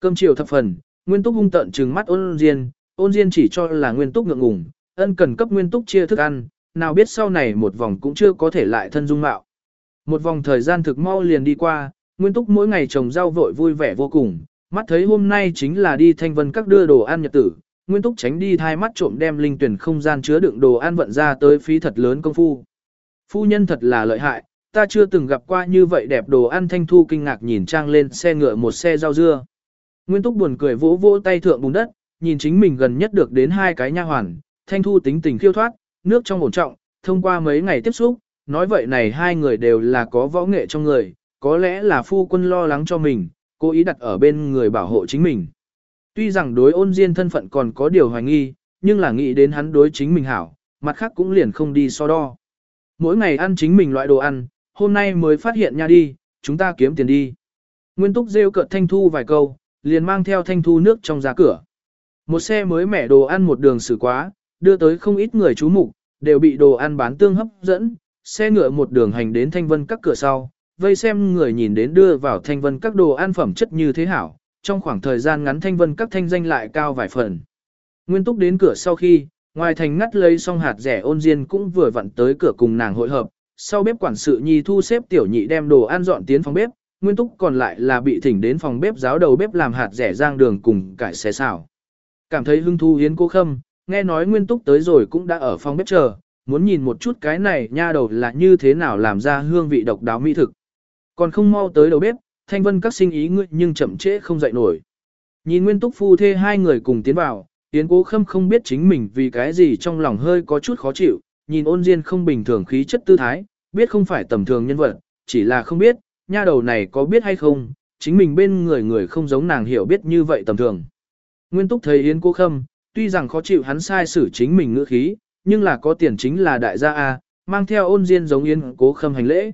Cơm chiều thập phần, Nguyên Túc hung tận trừng mắt ôn diên, ôn diên chỉ cho là Nguyên Túc ngượng ngùng, ân cần cấp Nguyên Túc chia thức ăn, nào biết sau này một vòng cũng chưa có thể lại thân dung mạo. Một vòng thời gian thực mau liền đi qua, Nguyên Túc mỗi ngày trồng rau vội vui vẻ vô cùng, mắt thấy hôm nay chính là đi thanh vân các đưa đồ ăn nhật tử, Nguyên Túc tránh đi thai mắt trộm đem linh tuyển không gian chứa đựng đồ ăn vận ra tới phí thật lớn công phu. Phu nhân thật là lợi hại, ta chưa từng gặp qua như vậy đẹp đồ ăn thanh thu kinh ngạc nhìn trang lên xe ngựa một xe rau dưa. Nguyên Túc buồn cười vỗ vỗ tay thượng bùn đất, nhìn chính mình gần nhất được đến hai cái nha hoàn, thanh thu tính tình khiêu thoát, nước trong ổn trọng, thông qua mấy ngày tiếp xúc, nói vậy này hai người đều là có võ nghệ trong người, có lẽ là phu quân lo lắng cho mình, cố ý đặt ở bên người bảo hộ chính mình. Tuy rằng đối ôn diên thân phận còn có điều hoài nghi, nhưng là nghĩ đến hắn đối chính mình hảo, mặt khác cũng liền không đi so đo. Mỗi ngày ăn chính mình loại đồ ăn, hôm nay mới phát hiện nha đi, chúng ta kiếm tiền đi. Nguyên túc rêu cợt thanh thu vài câu, liền mang theo thanh thu nước trong ra cửa. Một xe mới mẻ đồ ăn một đường xử quá, đưa tới không ít người chú mục, đều bị đồ ăn bán tương hấp dẫn, xe ngựa một đường hành đến thanh vân các cửa sau, vây xem người nhìn đến đưa vào thanh vân các đồ ăn phẩm chất như thế hảo, trong khoảng thời gian ngắn thanh vân các thanh danh lại cao vài phần. Nguyên túc đến cửa sau khi, ngoài thành ngắt lấy xong hạt rẻ ôn diên cũng vừa vặn tới cửa cùng nàng hội hợp, sau bếp quản sự nhi thu xếp tiểu nhị đem đồ ăn dọn tiến phòng bếp, nguyên túc còn lại là bị thỉnh đến phòng bếp giáo đầu bếp làm hạt rẻ rang đường cùng cải xé xào. Cảm thấy hưng thu hiến cô khâm, nghe nói nguyên túc tới rồi cũng đã ở phòng bếp chờ, muốn nhìn một chút cái này nha đầu là như thế nào làm ra hương vị độc đáo mỹ thực. Còn không mau tới đầu bếp, thanh vân các sinh ý ngươi nhưng chậm trễ không dậy nổi. Nhìn nguyên túc phu thê hai người cùng tiến vào, tiến cố khâm không biết chính mình vì cái gì trong lòng hơi có chút khó chịu, nhìn ôn diên không bình thường khí chất tư thái, biết không phải tầm thường nhân vật, chỉ là không biết, nha đầu này có biết hay không, chính mình bên người người không giống nàng hiểu biết như vậy tầm thường. Nguyên túc thấy Yến Cố Khâm, tuy rằng khó chịu hắn sai xử chính mình ngữ khí, nhưng là có tiền chính là đại gia A, mang theo ôn diên giống Yến Cố Khâm hành lễ.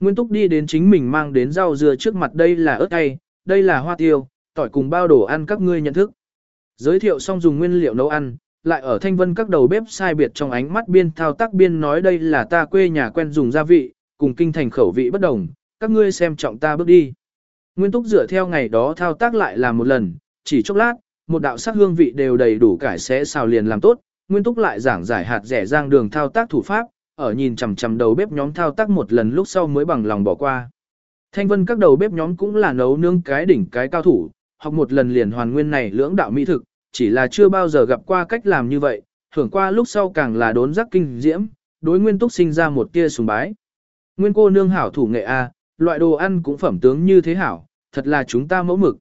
Nguyên túc đi đến chính mình mang đến rau dưa trước mặt đây là ớt cay, đây là hoa tiêu, tỏi cùng bao đồ ăn các ngươi nhận thức. Giới thiệu xong dùng nguyên liệu nấu ăn, lại ở thanh vân các đầu bếp sai biệt trong ánh mắt biên thao tác biên nói đây là ta quê nhà quen dùng gia vị, cùng kinh thành khẩu vị bất đồng, các ngươi xem trọng ta bước đi. Nguyên túc dựa theo ngày đó thao tác lại làm một lần, chỉ chốc lát, một đạo sắc hương vị đều đầy đủ cải sẽ xào liền làm tốt, Nguyên túc lại giảng giải hạt rẻ rang đường thao tác thủ pháp, ở nhìn chằm chằm đầu bếp nhóm thao tác một lần lúc sau mới bằng lòng bỏ qua. Thanh vân các đầu bếp nhóm cũng là nấu nướng cái đỉnh cái cao thủ, học một lần liền hoàn nguyên này lưỡng đạo mỹ thực, chỉ là chưa bao giờ gặp qua cách làm như vậy, hưởng qua lúc sau càng là đốn giác kinh diễm, đối nguyên túc sinh ra một tia sùng bái. Nguyên cô nương hảo thủ nghệ A, loại đồ ăn cũng phẩm tướng như thế hảo, thật là chúng ta mẫu mực.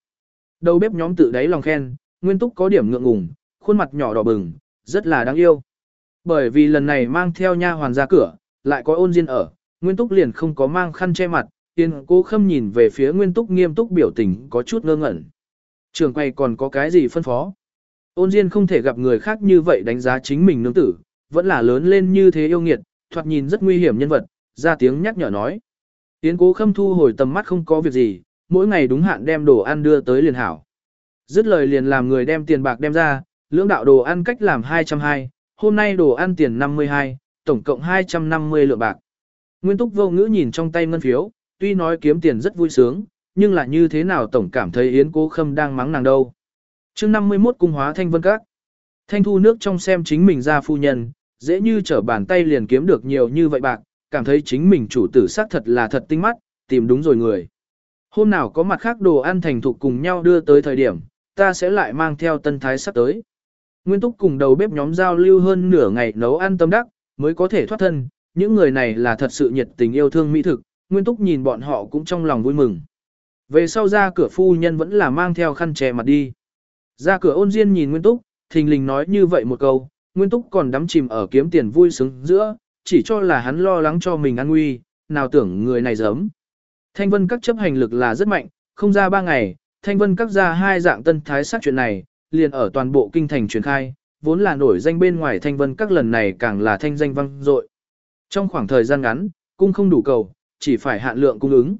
Đầu bếp nhóm tự đáy lòng khen, nguyên túc có điểm ngượng ngùng, khuôn mặt nhỏ đỏ bừng, rất là đáng yêu. Bởi vì lần này mang theo nha hoàn ra cửa, lại có ôn diên ở, nguyên túc liền không có mang khăn che mặt, tiên cô khâm nhìn về phía nguyên túc nghiêm túc biểu tình có chút ngơ ngẩn. Trường quay còn có cái gì phân phó? Ôn Diên không thể gặp người khác như vậy đánh giá chính mình nương tử, vẫn là lớn lên như thế yêu nghiệt, thoạt nhìn rất nguy hiểm nhân vật, ra tiếng nhắc nhở nói. Yến cố khâm thu hồi tầm mắt không có việc gì, mỗi ngày đúng hạn đem đồ ăn đưa tới liền hảo. Dứt lời liền làm người đem tiền bạc đem ra, lưỡng đạo đồ ăn cách làm 220, hôm nay đồ ăn tiền 52, tổng cộng 250 lượng bạc. Nguyên túc vô ngữ nhìn trong tay ngân phiếu, tuy nói kiếm tiền rất vui sướng, nhưng là như thế nào tổng cảm thấy Yến Cố Khâm đang mắng nàng đâu chương 51 cung hóa thanh vân các. Thanh thu nước trong xem chính mình ra phu nhân, dễ như trở bàn tay liền kiếm được nhiều như vậy bạc, cảm thấy chính mình chủ tử xác thật là thật tinh mắt, tìm đúng rồi người. Hôm nào có mặt khác đồ ăn thành thục cùng nhau đưa tới thời điểm, ta sẽ lại mang theo tân thái sắp tới. Nguyên túc cùng đầu bếp nhóm giao lưu hơn nửa ngày nấu ăn tâm đắc, mới có thể thoát thân, những người này là thật sự nhiệt tình yêu thương mỹ thực, Nguyên túc nhìn bọn họ cũng trong lòng vui mừng. Về sau ra cửa phu nhân vẫn là mang theo khăn che mặt đi. Ra cửa ôn diên nhìn Nguyên Túc, thình lình nói như vậy một câu, Nguyên Túc còn đắm chìm ở kiếm tiền vui sướng giữa, chỉ cho là hắn lo lắng cho mình an nguy, nào tưởng người này giấm. Thanh vân các chấp hành lực là rất mạnh, không ra ba ngày, thanh vân các ra hai dạng tân thái sát chuyện này, liền ở toàn bộ kinh thành truyền khai, vốn là nổi danh bên ngoài thanh vân các lần này càng là thanh danh vang dội. Trong khoảng thời gian ngắn, cung không đủ cầu, chỉ phải hạn lượng cung ứng.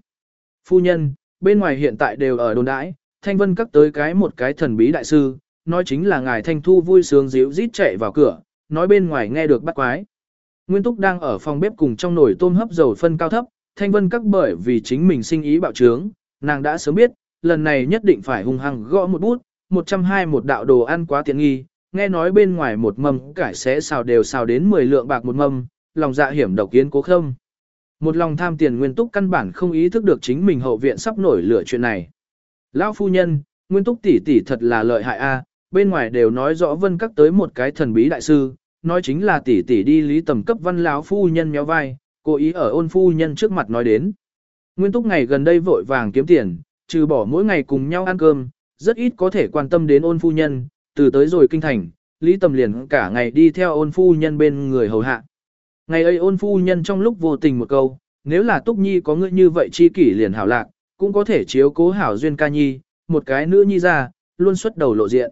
Phu nhân, bên ngoài hiện tại đều ở đồn đãi, thanh vân các tới cái một cái thần bí đại sư, nói chính là ngài thanh thu vui sướng díu rít chạy vào cửa, nói bên ngoài nghe được bắt quái. Nguyên Túc đang ở phòng bếp cùng trong nồi tôm hấp dầu phân cao thấp, thanh vân các bởi vì chính mình sinh ý bạo trướng, nàng đã sớm biết, lần này nhất định phải hung hăng gõ một bút, 120 một đạo đồ ăn quá tiện nghi, nghe nói bên ngoài một mâm cải sẽ xào đều xào đến 10 lượng bạc một mâm, lòng dạ hiểm độc kiến cố không. Một lòng tham tiền nguyên túc căn bản không ý thức được chính mình hậu viện sắp nổi lửa chuyện này. Lão phu nhân, nguyên túc tỷ tỷ thật là lợi hại a, bên ngoài đều nói rõ vân các tới một cái thần bí đại sư, nói chính là tỷ tỷ đi lý tầm cấp văn lão phu nhân méo vai, cố ý ở ôn phu nhân trước mặt nói đến. Nguyên túc ngày gần đây vội vàng kiếm tiền, trừ bỏ mỗi ngày cùng nhau ăn cơm, rất ít có thể quan tâm đến ôn phu nhân, từ tới rồi kinh thành, Lý Tầm liền cả ngày đi theo ôn phu nhân bên người hầu hạ. Ngày ấy ôn phu nhân trong lúc vô tình một câu, nếu là Túc Nhi có ngươi như vậy chi kỷ liền hảo lạc, cũng có thể chiếu cố hảo duyên ca nhi, một cái nữ nhi ra, luôn xuất đầu lộ diện.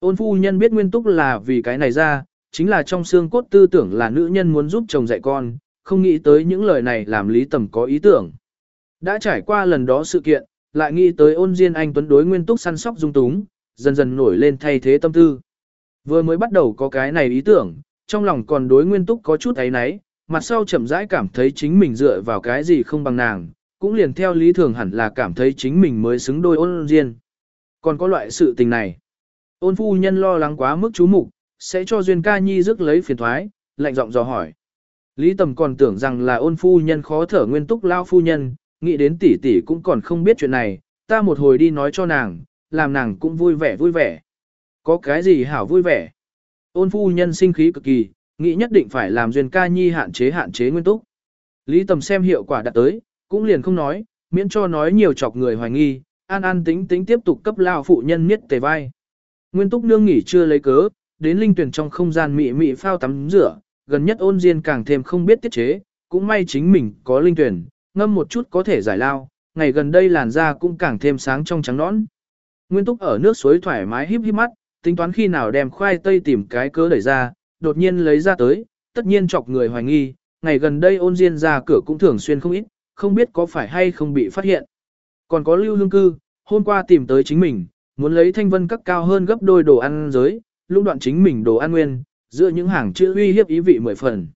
Ôn phu nhân biết nguyên túc là vì cái này ra, chính là trong xương cốt tư tưởng là nữ nhân muốn giúp chồng dạy con, không nghĩ tới những lời này làm Lý Tầm có ý tưởng. Đã trải qua lần đó sự kiện, lại nghĩ tới ôn diên anh tuấn đối nguyên túc săn sóc dung túng, dần dần nổi lên thay thế tâm tư. Vừa mới bắt đầu có cái này ý tưởng, trong lòng còn đối nguyên túc có chút ấy náy, mặt sau chậm rãi cảm thấy chính mình dựa vào cái gì không bằng nàng, cũng liền theo lý thường hẳn là cảm thấy chính mình mới xứng đôi ôn diên. Còn có loại sự tình này. Ôn phu nhân lo lắng quá mức chú mục sẽ cho Duyên ca nhi rước lấy phiền thoái, lạnh giọng dò hỏi. Lý tầm còn tưởng rằng là ôn phu nhân khó thở nguyên túc lao phu nhân, nghĩ đến tỷ tỷ cũng còn không biết chuyện này, ta một hồi đi nói cho nàng, làm nàng cũng vui vẻ vui vẻ. Có cái gì hảo vui vẻ? Ôn phu nhân sinh khí cực kỳ, nghĩ nhất định phải làm duyên ca nhi hạn chế hạn chế nguyên túc. Lý tầm xem hiệu quả đạt tới, cũng liền không nói, miễn cho nói nhiều chọc người hoài nghi, an an tính tính tiếp tục cấp lao phụ nhân miết tề vai. Nguyên túc nương nghỉ chưa lấy cớ, đến linh tuyển trong không gian mị mị phao tắm rửa, gần nhất ôn diên càng thêm không biết tiết chế, cũng may chính mình có linh tuyển, ngâm một chút có thể giải lao, ngày gần đây làn da cũng càng thêm sáng trong trắng nõn. Nguyên túc ở nước suối thoải mái híp híp mắt, tính toán khi nào đem khoai tây tìm cái cớ đẩy ra, đột nhiên lấy ra tới, tất nhiên chọc người hoài nghi, ngày gần đây ôn diên ra cửa cũng thường xuyên không ít, không biết có phải hay không bị phát hiện. Còn có lưu hương cư, hôm qua tìm tới chính mình, muốn lấy thanh vân các cao hơn gấp đôi đồ ăn giới, lũng đoạn chính mình đồ ăn nguyên, giữa những hàng chữ uy hiếp ý vị mười phần.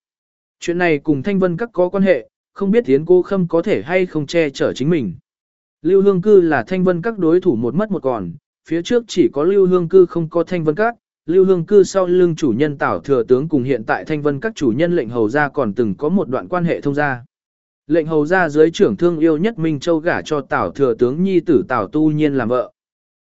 Chuyện này cùng thanh vân các có quan hệ, không biết tiến cô khâm có thể hay không che chở chính mình. Lưu hương cư là thanh vân các đối thủ một mất một còn, phía trước chỉ có lưu hương cư không có thanh vân các, lưu hương cư sau lưng chủ nhân tảo thừa tướng cùng hiện tại thanh vân các chủ nhân lệnh hầu gia còn từng có một đoạn quan hệ thông gia. Lệnh hầu gia dưới trưởng thương yêu nhất Minh Châu gả cho tảo thừa tướng nhi tử tảo tu nhiên làm vợ.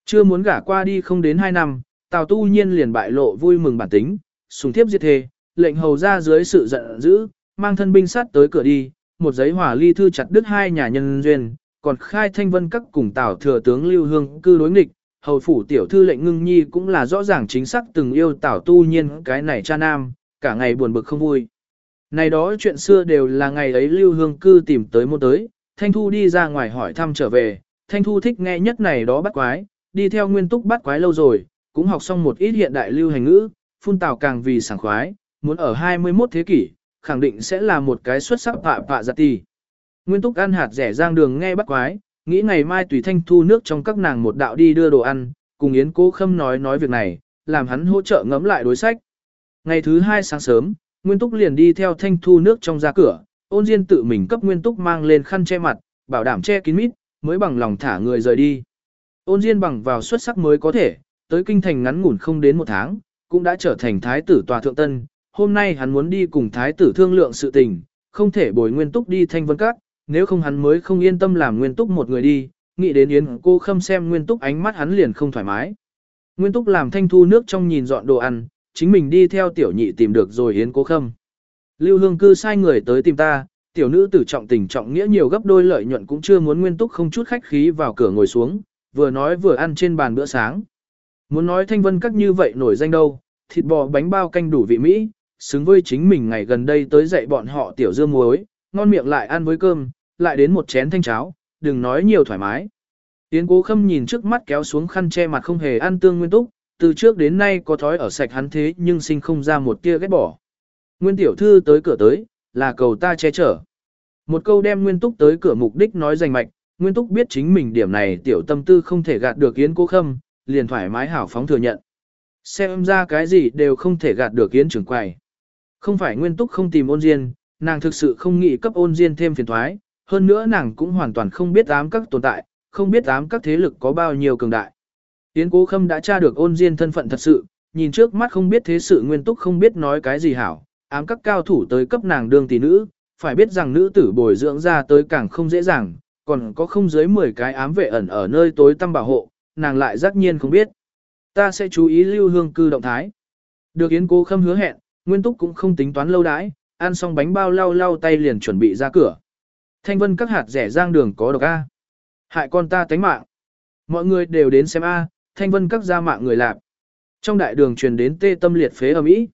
Chưa muốn gả qua đi không đến 2 năm, Tào tu nhiên liền bại lộ vui mừng bản tính, sùng thiếp diệt thề, lệnh hầu ra dưới sự giận dữ, mang thân binh sát tới cửa đi, một giấy hỏa ly thư chặt đứt hai nhà nhân duyên, còn khai thanh vân các cùng Tào thừa tướng lưu hương cư đối nghịch, hầu phủ tiểu thư lệnh ngưng nhi cũng là rõ ràng chính xác từng yêu Tào tu nhiên cái này cha nam, cả ngày buồn bực không vui. Này đó chuyện xưa đều là ngày ấy lưu hương cư tìm tới môn tới, Thanh Thu đi ra ngoài hỏi thăm trở về, Thanh Thu thích nghe nhất này đó bắt quái, đi theo nguyên túc bắt quái lâu rồi, cũng học xong một ít hiện đại lưu hành ngữ, phun tào càng vì sảng khoái, muốn ở 21 thế kỷ, khẳng định sẽ là một cái xuất sắc phạ phạ giặt tì. Nguyên túc ăn hạt rẻ giang đường nghe bắt quái, nghĩ ngày mai tùy thanh thu nước trong các nàng một đạo đi đưa đồ ăn, cùng Yến Cố Khâm nói nói việc này, làm hắn hỗ trợ ngẫm lại đối sách. Ngày thứ hai sáng sớm, Nguyên Túc liền đi theo thanh thu nước trong ra cửa, ôn diên tự mình cấp Nguyên Túc mang lên khăn che mặt, bảo đảm che kín mít, mới bằng lòng thả người rời đi. Ôn diên bằng vào xuất sắc mới có thể, tới kinh thành ngắn ngủn không đến một tháng, cũng đã trở thành thái tử tòa thượng tân. Hôm nay hắn muốn đi cùng thái tử thương lượng sự tình, không thể bồi Nguyên Túc đi thanh vân các, nếu không hắn mới không yên tâm làm Nguyên Túc một người đi, nghĩ đến Yến cô khâm xem Nguyên Túc ánh mắt hắn liền không thoải mái. Nguyên Túc làm thanh thu nước trong nhìn dọn đồ ăn, chính mình đi theo tiểu nhị tìm được rồi Yến cô khâm. Lưu Hương cư sai người tới tìm ta, tiểu nữ tử trọng tình trọng nghĩa nhiều gấp đôi lợi nhuận cũng chưa muốn Nguyên Túc không chút khách khí vào cửa ngồi xuống, vừa nói vừa ăn trên bàn bữa sáng. Muốn nói thanh vân các như vậy nổi danh đâu, thịt bò bánh bao canh đủ vị Mỹ, xứng với chính mình ngày gần đây tới dạy bọn họ tiểu dương muối, ngon miệng lại ăn với cơm, lại đến một chén thanh cháo, đừng nói nhiều thoải mái. Yến cố khâm nhìn trước mắt kéo xuống khăn che mặt không hề ăn tương nguyên túc, từ trước đến nay có thói ở sạch hắn thế nhưng sinh không ra một tia ghét bỏ. Nguyên tiểu thư tới cửa tới, là cầu ta che chở. Một câu đem nguyên túc tới cửa mục đích nói rành mạch, nguyên túc biết chính mình điểm này tiểu tâm tư không thể gạt được Yến cố khâm, liền thoải mái hảo phóng thừa nhận. Xem ra cái gì đều không thể gạt được Yến trưởng quầy. Không phải nguyên túc không tìm ôn diên, nàng thực sự không nghĩ cấp ôn diên thêm phiền thoái, hơn nữa nàng cũng hoàn toàn không biết ám các tồn tại, không biết ám các thế lực có bao nhiêu cường đại. Yến Cố Khâm đã tra được ôn diên thân phận thật sự, nhìn trước mắt không biết thế sự nguyên túc không biết nói cái gì hảo, ám các cao thủ tới cấp nàng đương tỷ nữ, phải biết rằng nữ tử bồi dưỡng ra tới càng không dễ dàng, còn có không dưới 10 cái ám vệ ẩn ở nơi tối tăm bảo hộ, nàng lại giác nhiên không biết. Ta sẽ chú ý lưu hương cư động thái. Được Yến Cố Khâm hứa hẹn, Nguyên Túc cũng không tính toán lâu đãi, ăn xong bánh bao lau lau tay liền chuẩn bị ra cửa. Thanh vân các hạt rẻ giang đường có độc A. Hại con ta tánh mạng. Mọi người đều đến xem A, thanh vân các gia mạng người lạc. Trong đại đường truyền đến tê tâm liệt phế ở Mỹ.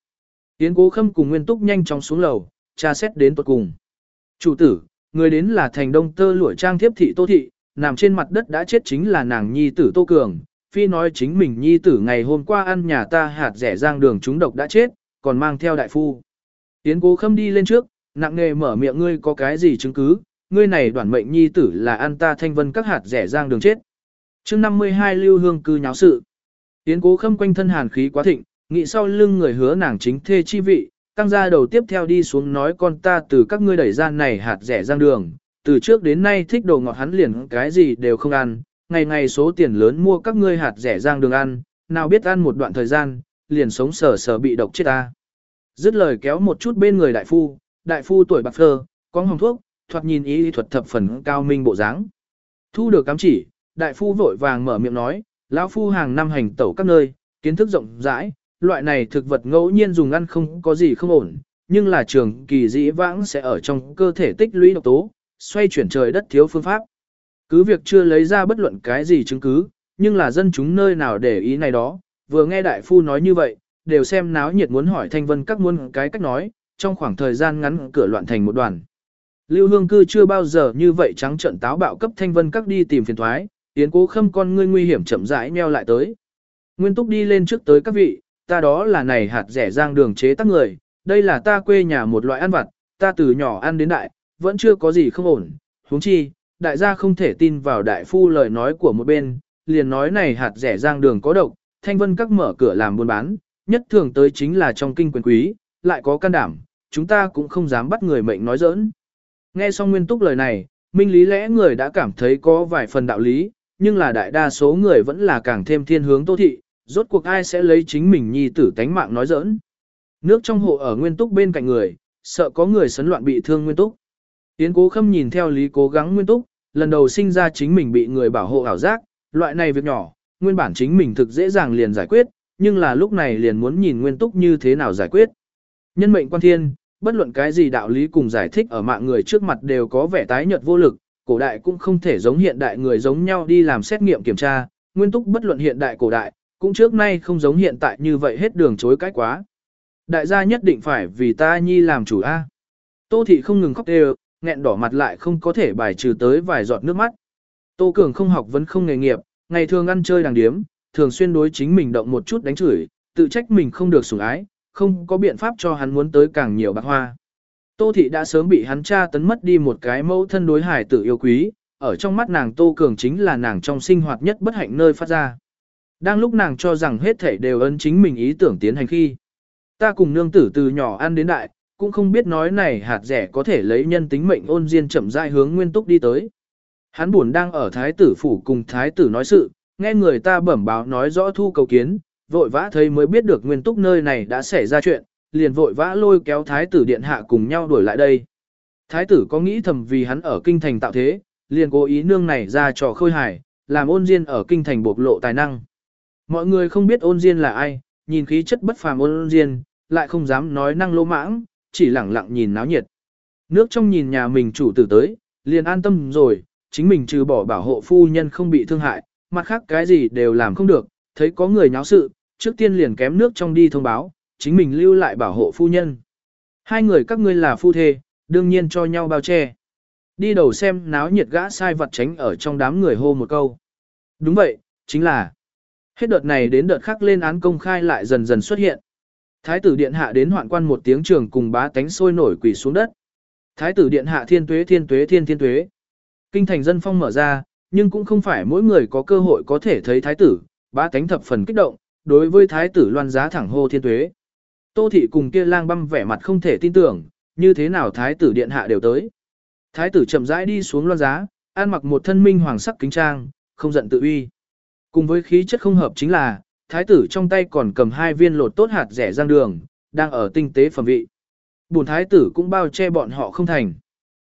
Yến Cố Khâm cùng Nguyên Túc nhanh chóng xuống lầu, tra xét đến tuột cùng. Chủ tử, người đến là thành đông tơ lụa trang thiếp thị Tô Thị, nằm trên mặt đất đã chết chính là nàng nhi tử Tô Cường. Phi nói chính mình nhi tử ngày hôm qua ăn nhà ta hạt rẻ giang đường chúng độc đã chết, còn mang theo đại phu. tiến Cố Khâm đi lên trước, nặng nghề mở miệng ngươi có cái gì chứng cứ, ngươi này đoản mệnh nhi tử là ăn ta thanh vân các hạt rẻ giang đường chết. chương 52 lưu hương cư nháo sự. tiến Cố Khâm quanh thân hàn khí quá thịnh, nghĩ sau lưng người hứa nàng chính thê chi vị, tăng ra đầu tiếp theo đi xuống nói con ta từ các ngươi đẩy gian này hạt rẻ giang đường, từ trước đến nay thích đồ ngọt hắn liền cái gì đều không ăn, ngày ngày số tiền lớn mua các ngươi hạt rẻ giang đường ăn, nào biết ăn một đoạn thời gian, liền sống sờ sờ bị độc chết ta. Dứt lời kéo một chút bên người đại phu, đại phu tuổi bạc phơ, có hồng thuốc, thoạt nhìn ý thuật thập phần cao minh bộ dáng. Thu được cám chỉ, đại phu vội vàng mở miệng nói, lão phu hàng năm hành tẩu các nơi, kiến thức rộng rãi, loại này thực vật ngẫu nhiên dùng ăn không có gì không ổn, nhưng là trường kỳ dĩ vãng sẽ ở trong cơ thể tích lũy độc tố, xoay chuyển trời đất thiếu phương pháp. Cứ việc chưa lấy ra bất luận cái gì chứng cứ, nhưng là dân chúng nơi nào để ý này đó, vừa nghe đại phu nói như vậy, đều xem náo nhiệt muốn hỏi thanh vân các muôn cái cách nói, trong khoảng thời gian ngắn cửa loạn thành một đoàn. Lưu Hương Cư chưa bao giờ như vậy trắng trận táo bạo cấp thanh vân các đi tìm phiền thoái, tiến cố khâm con ngươi nguy hiểm chậm rãi meo lại tới. Nguyên túc đi lên trước tới các vị, ta đó là này hạt rẻ giang đường chế tác người, đây là ta quê nhà một loại ăn vặt, ta từ nhỏ ăn đến đại, vẫn chưa có gì không ổn, huống chi, đại gia không thể tin vào đại phu lời nói của một bên, liền nói này hạt rẻ giang đường có độc, thanh vân các mở cửa làm buôn bán, nhất thường tới chính là trong kinh quyền quý, lại có can đảm, chúng ta cũng không dám bắt người mệnh nói giỡn. Nghe xong nguyên túc lời này, minh lý lẽ người đã cảm thấy có vài phần đạo lý, nhưng là đại đa số người vẫn là càng thêm thiên hướng tô thị, rốt cuộc ai sẽ lấy chính mình nhi tử tánh mạng nói giỡn. Nước trong hộ ở nguyên túc bên cạnh người, sợ có người sấn loạn bị thương nguyên túc. Yến cố khâm nhìn theo lý cố gắng nguyên túc, lần đầu sinh ra chính mình bị người bảo hộ ảo giác, loại này việc nhỏ, nguyên bản chính mình thực dễ dàng liền giải quyết, nhưng là lúc này liền muốn nhìn nguyên túc như thế nào giải quyết. Nhân mệnh quan thiên, bất luận cái gì đạo lý cùng giải thích ở mạng người trước mặt đều có vẻ tái nhợt vô lực, cổ đại cũng không thể giống hiện đại người giống nhau đi làm xét nghiệm kiểm tra, nguyên túc bất luận hiện đại cổ đại, cũng trước nay không giống hiện tại như vậy hết đường chối cách quá. Đại gia nhất định phải vì ta nhi làm chủ A. Tô thị không ngừng khóc đều, nghẹn đỏ mặt lại không có thể bài trừ tới vài giọt nước mắt. Tô Cường không học vẫn không nghề nghiệp, ngày thường ăn chơi đàng điếm, thường xuyên đối chính mình động một chút đánh chửi, tự trách mình không được sủng ái, không có biện pháp cho hắn muốn tới càng nhiều bạc hoa. Tô thị đã sớm bị hắn cha tấn mất đi một cái mẫu thân đối hải tử yêu quý, ở trong mắt nàng Tô Cường chính là nàng trong sinh hoạt nhất bất hạnh nơi phát ra. Đang lúc nàng cho rằng hết thảy đều ấn chính mình ý tưởng tiến hành khi. Ta cùng nương tử từ nhỏ ăn đến đại, cũng không biết nói này hạt rẻ có thể lấy nhân tính mệnh ôn diên chậm rãi hướng nguyên túc đi tới. Hắn buồn đang ở thái tử phủ cùng thái tử nói sự, nghe người ta bẩm báo nói rõ thu cầu kiến, vội vã thấy mới biết được nguyên túc nơi này đã xảy ra chuyện, liền vội vã lôi kéo thái tử điện hạ cùng nhau đuổi lại đây. Thái tử có nghĩ thầm vì hắn ở kinh thành tạo thế, liền cố ý nương này ra trò khôi hài, làm ôn diên ở kinh thành bộc lộ tài năng. Mọi người không biết ôn diên là ai, nhìn khí chất bất phàm ôn diên, lại không dám nói năng lỗ mãng, chỉ lẳng lặng nhìn náo nhiệt. Nước trong nhìn nhà mình chủ tử tới, liền an tâm rồi, chính mình trừ bỏ bảo hộ phu nhân không bị thương hại, mặt khác cái gì đều làm không được, thấy có người nháo sự, trước tiên liền kém nước trong đi thông báo, chính mình lưu lại bảo hộ phu nhân. Hai người các ngươi là phu thê, đương nhiên cho nhau bao che. Đi đầu xem náo nhiệt gã sai vật tránh ở trong đám người hô một câu. Đúng vậy, chính là. Hết đợt này đến đợt khác lên án công khai lại dần dần xuất hiện. Thái tử điện hạ đến hoạn quan một tiếng trường cùng bá tánh sôi nổi quỳ xuống đất. Thái tử điện hạ thiên tuế thiên tuế thiên thiên tuế. Kinh thành dân phong mở ra, nhưng cũng không phải mỗi người có cơ hội có thể thấy thái tử, bá tánh thập phần kích động, đối với thái tử loan giá thẳng hô thiên tuế. Tô thị cùng kia lang băm vẻ mặt không thể tin tưởng, như thế nào thái tử điện hạ đều tới. Thái tử chậm rãi đi xuống loan giá, an mặc một thân minh hoàng sắc kính trang, không giận tự uy. Cùng với khí chất không hợp chính là, thái tử trong tay còn cầm hai viên lột tốt hạt rẻ rang đường, đang ở tinh tế phẩm vị. Bùn thái tử cũng bao che bọn họ không thành.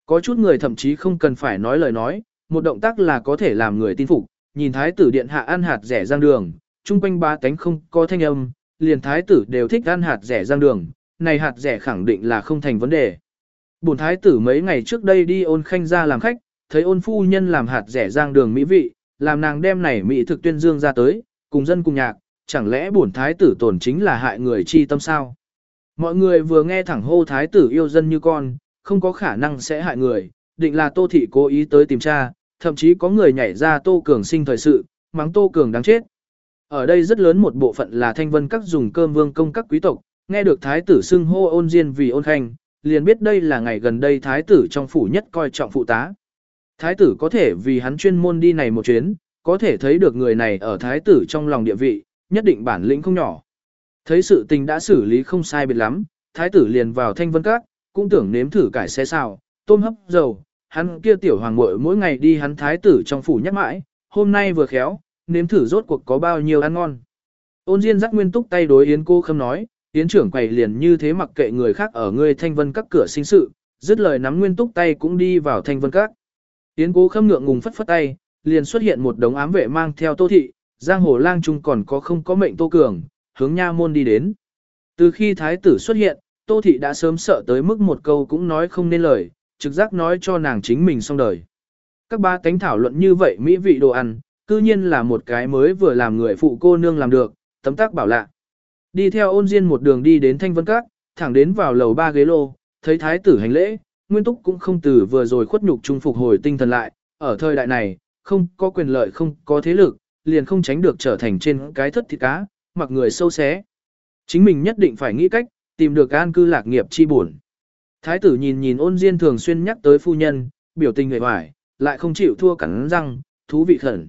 Có chút người thậm chí không cần phải nói lời nói, một động tác là có thể làm người tin phục, nhìn thái tử điện hạ ăn hạt rẻ rang đường, chung quanh ba cánh không có thanh âm, liền thái tử đều thích ăn hạt rẻ rang đường, này hạt rẻ khẳng định là không thành vấn đề. Bùn thái tử mấy ngày trước đây đi ôn khanh ra làm khách, thấy ôn phu nhân làm hạt rẻ rang đường mỹ vị, làm nàng đem này mỹ thực tuyên dương ra tới, cùng dân cùng nhạc, chẳng lẽ bổn thái tử tổn chính là hại người chi tâm sao? Mọi người vừa nghe thẳng hô thái tử yêu dân như con, không có khả năng sẽ hại người, định là tô thị cố ý tới tìm tra, thậm chí có người nhảy ra tô cường sinh thời sự, mắng tô cường đáng chết. Ở đây rất lớn một bộ phận là thanh vân các dùng cơm vương công các quý tộc, nghe được thái tử xưng hô ôn diên vì ôn khanh, liền biết đây là ngày gần đây thái tử trong phủ nhất coi trọng phụ tá. Thái tử có thể vì hắn chuyên môn đi này một chuyến, có thể thấy được người này ở thái tử trong lòng địa vị, nhất định bản lĩnh không nhỏ. Thấy sự tình đã xử lý không sai biệt lắm, thái tử liền vào thanh vân các, cũng tưởng nếm thử cải xe xào, tôm hấp dầu, hắn kia tiểu hoàng muội mỗi ngày đi hắn thái tử trong phủ nhắc mãi, hôm nay vừa khéo, nếm thử rốt cuộc có bao nhiêu ăn ngon. Ôn Diên dắt nguyên túc tay đối Yến cô khâm nói, Yến trưởng quầy liền như thế mặc kệ người khác ở ngươi thanh vân các cửa sinh sự, dứt lời nắm nguyên túc tay cũng đi vào thanh vân các. Yến cố khâm ngượng ngùng phất phất tay, liền xuất hiện một đống ám vệ mang theo tô thị, giang hồ lang trung còn có không có mệnh tô cường, hướng nha môn đi đến. Từ khi thái tử xuất hiện, tô thị đã sớm sợ tới mức một câu cũng nói không nên lời, trực giác nói cho nàng chính mình xong đời. Các ba cánh thảo luận như vậy mỹ vị đồ ăn, cư nhiên là một cái mới vừa làm người phụ cô nương làm được, tấm tác bảo lạ. Đi theo ôn diên một đường đi đến thanh vân các, thẳng đến vào lầu ba ghế lô, thấy thái tử hành lễ, nguyên túc cũng không từ vừa rồi khuất nhục trung phục hồi tinh thần lại, ở thời đại này, không có quyền lợi không có thế lực, liền không tránh được trở thành trên cái thất thịt cá, mặc người sâu xé. Chính mình nhất định phải nghĩ cách, tìm được an cư lạc nghiệp chi buồn. Thái tử nhìn nhìn ôn diên thường xuyên nhắc tới phu nhân, biểu tình người hoài, lại không chịu thua cắn răng, thú vị khẩn.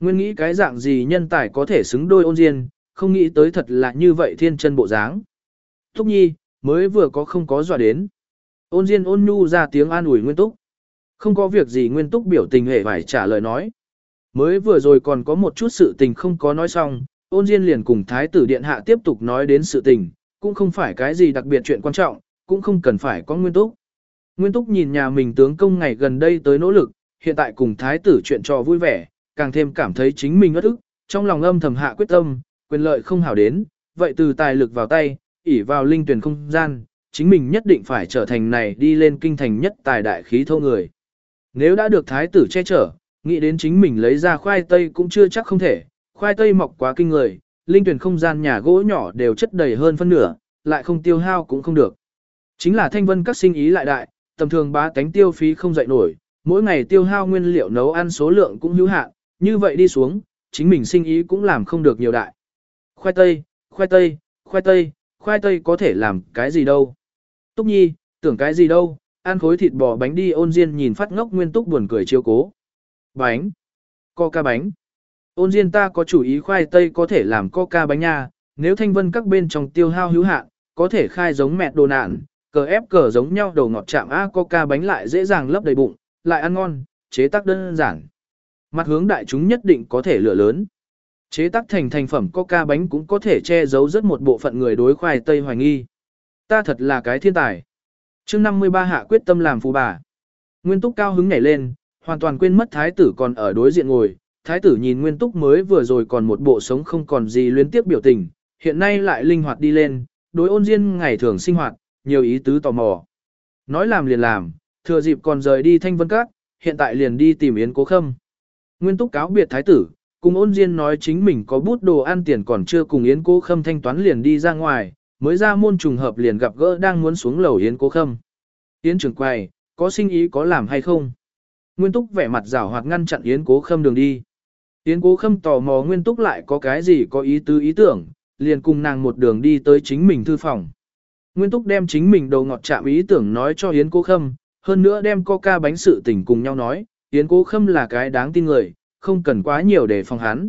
Nguyên nghĩ cái dạng gì nhân tài có thể xứng đôi ôn diên, không nghĩ tới thật là như vậy thiên chân bộ dáng. Thúc nhi, mới vừa có không có dọa đến. Ôn diên ôn nhu ra tiếng an ủi nguyên túc. Không có việc gì nguyên túc biểu tình hề phải trả lời nói. Mới vừa rồi còn có một chút sự tình không có nói xong, ôn diên liền cùng thái tử điện hạ tiếp tục nói đến sự tình, cũng không phải cái gì đặc biệt chuyện quan trọng, cũng không cần phải có nguyên túc. Nguyên túc nhìn nhà mình tướng công ngày gần đây tới nỗ lực, hiện tại cùng thái tử chuyện trò vui vẻ, càng thêm cảm thấy chính mình ất ức, trong lòng âm thầm hạ quyết tâm, quyền lợi không hảo đến, vậy từ tài lực vào tay, ỉ vào linh tuyển không gian, chính mình nhất định phải trở thành này đi lên kinh thành nhất tài đại khí thô người. Nếu đã được thái tử che chở, nghĩ đến chính mình lấy ra khoai tây cũng chưa chắc không thể, khoai tây mọc quá kinh người, linh tuyển không gian nhà gỗ nhỏ đều chất đầy hơn phân nửa, lại không tiêu hao cũng không được. Chính là thanh vân các sinh ý lại đại, tầm thường bá tánh tiêu phí không dậy nổi, mỗi ngày tiêu hao nguyên liệu nấu ăn số lượng cũng hữu hạn, như vậy đi xuống, chính mình sinh ý cũng làm không được nhiều đại. Khoai tây, khoai tây, khoai tây, khoai tây có thể làm cái gì đâu. Túc Nhi, tưởng cái gì đâu, ăn khối thịt bò bánh đi ôn diên nhìn phát ngốc nguyên túc buồn cười chiếu cố. Bánh, coca bánh. Ôn diên ta có chủ ý khoai tây có thể làm coca bánh nha, nếu thanh vân các bên trong tiêu hao hữu hạn, có thể khai giống mẹ đồ nạn, cờ ép cờ giống nhau đầu ngọt chạm A coca bánh lại dễ dàng lấp đầy bụng, lại ăn ngon, chế tác đơn giản. Mặt hướng đại chúng nhất định có thể lựa lớn. Chế tác thành thành phẩm coca bánh cũng có thể che giấu rất một bộ phận người đối khoai tây hoài nghi. Ta thật là cái thiên tài chương 53 hạ quyết tâm làm phù bà. Nguyên túc cao hứng nhảy lên, hoàn toàn quên mất thái tử còn ở đối diện ngồi. Thái tử nhìn nguyên túc mới vừa rồi còn một bộ sống không còn gì luyến tiếp biểu tình, hiện nay lại linh hoạt đi lên, đối ôn diên ngày thường sinh hoạt, nhiều ý tứ tò mò. Nói làm liền làm, thừa dịp còn rời đi thanh vân các, hiện tại liền đi tìm yến cố khâm. Nguyên túc cáo biệt thái tử, cùng ôn diên nói chính mình có bút đồ ăn tiền còn chưa cùng yến cố khâm thanh toán liền đi ra ngoài, mới ra môn trùng hợp liền gặp gỡ đang muốn xuống lầu Yến Cố Khâm. Yến trưởng quầy, có sinh ý có làm hay không? Nguyên Túc vẻ mặt rảo hoạt ngăn chặn Yến Cố Khâm đường đi. Yến Cố Khâm tò mò Nguyên Túc lại có cái gì có ý tứ ý tưởng, liền cùng nàng một đường đi tới chính mình thư phòng. Nguyên Túc đem chính mình đầu ngọt chạm ý tưởng nói cho Yến Cố Khâm, hơn nữa đem coca bánh sự tình cùng nhau nói, Yến Cố Khâm là cái đáng tin người, không cần quá nhiều để phòng hắn.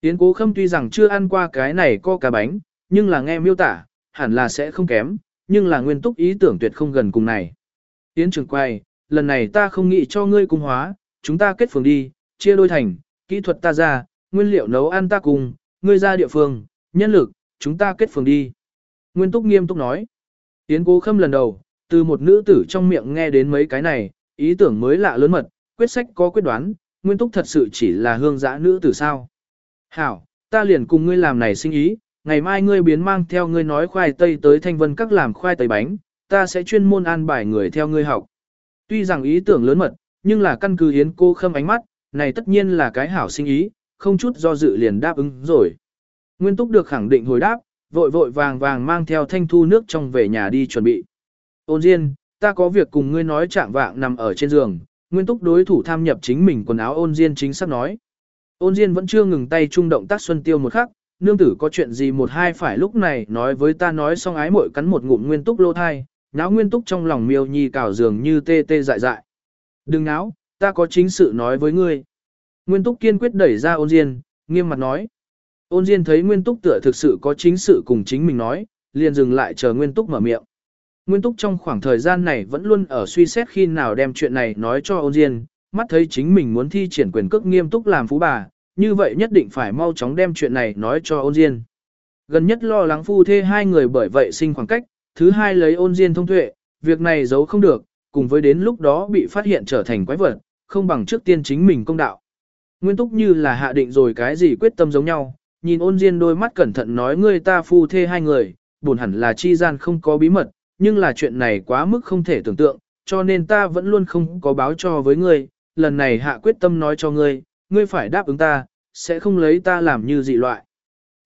Yến Cố Khâm tuy rằng chưa ăn qua cái này coca bánh, nhưng là nghe miêu tả, hẳn là sẽ không kém, nhưng là nguyên túc ý tưởng tuyệt không gần cùng này. tiến trường quay, lần này ta không nghĩ cho ngươi cung hóa, chúng ta kết phường đi, chia đôi thành, kỹ thuật ta ra, nguyên liệu nấu ăn ta cùng, ngươi ra địa phương, nhân lực, chúng ta kết phường đi. Nguyên Túc nghiêm túc nói. tiến cố khâm lần đầu, từ một nữ tử trong miệng nghe đến mấy cái này, ý tưởng mới lạ lớn mật, quyết sách có quyết đoán, Nguyên Túc thật sự chỉ là hương giã nữ tử sao. Hảo, ta liền cùng ngươi làm này sinh ý, ngày mai ngươi biến mang theo ngươi nói khoai tây tới thanh vân các làm khoai tây bánh, ta sẽ chuyên môn an bài người theo ngươi học. Tuy rằng ý tưởng lớn mật, nhưng là căn cứ hiến cô khâm ánh mắt, này tất nhiên là cái hảo sinh ý, không chút do dự liền đáp ứng rồi. Nguyên Túc được khẳng định hồi đáp, vội vội vàng vàng mang theo thanh thu nước trong về nhà đi chuẩn bị. Ôn Diên, ta có việc cùng ngươi nói trạng vạng nằm ở trên giường, Nguyên Túc đối thủ tham nhập chính mình quần áo Ôn Diên chính xác nói. Ôn Diên vẫn chưa ngừng tay trung động tác xuân tiêu một khắc, nương tử có chuyện gì một hai phải lúc này nói với ta nói xong ái muội cắn một ngụm Nguyên Túc lô thai, náo Nguyên Túc trong lòng miêu nhi cào giường như tê tê dại dại. Đừng náo, ta có chính sự nói với ngươi. Nguyên Túc kiên quyết đẩy ra Ôn Diên, nghiêm mặt nói. Ôn Diên thấy Nguyên Túc tựa thực sự có chính sự cùng chính mình nói, liền dừng lại chờ Nguyên Túc mở miệng. Nguyên Túc trong khoảng thời gian này vẫn luôn ở suy xét khi nào đem chuyện này nói cho Ôn Diên, mắt thấy chính mình muốn thi triển quyền cước nghiêm túc làm phú bà, như vậy nhất định phải mau chóng đem chuyện này nói cho Ôn Diên. Gần nhất lo lắng phu thê hai người bởi vậy sinh khoảng cách, thứ hai lấy Ôn Diên thông tuệ, việc này giấu không được, cùng với đến lúc đó bị phát hiện trở thành quái vật, không bằng trước tiên chính mình công đạo. Nguyên Túc như là hạ định rồi cái gì quyết tâm giống nhau, nhìn ôn diên đôi mắt cẩn thận nói ngươi ta phu thê hai người, buồn hẳn là chi gian không có bí mật, nhưng là chuyện này quá mức không thể tưởng tượng, cho nên ta vẫn luôn không có báo cho với ngươi, lần này hạ quyết tâm nói cho ngươi, ngươi phải đáp ứng ta, sẽ không lấy ta làm như dị loại.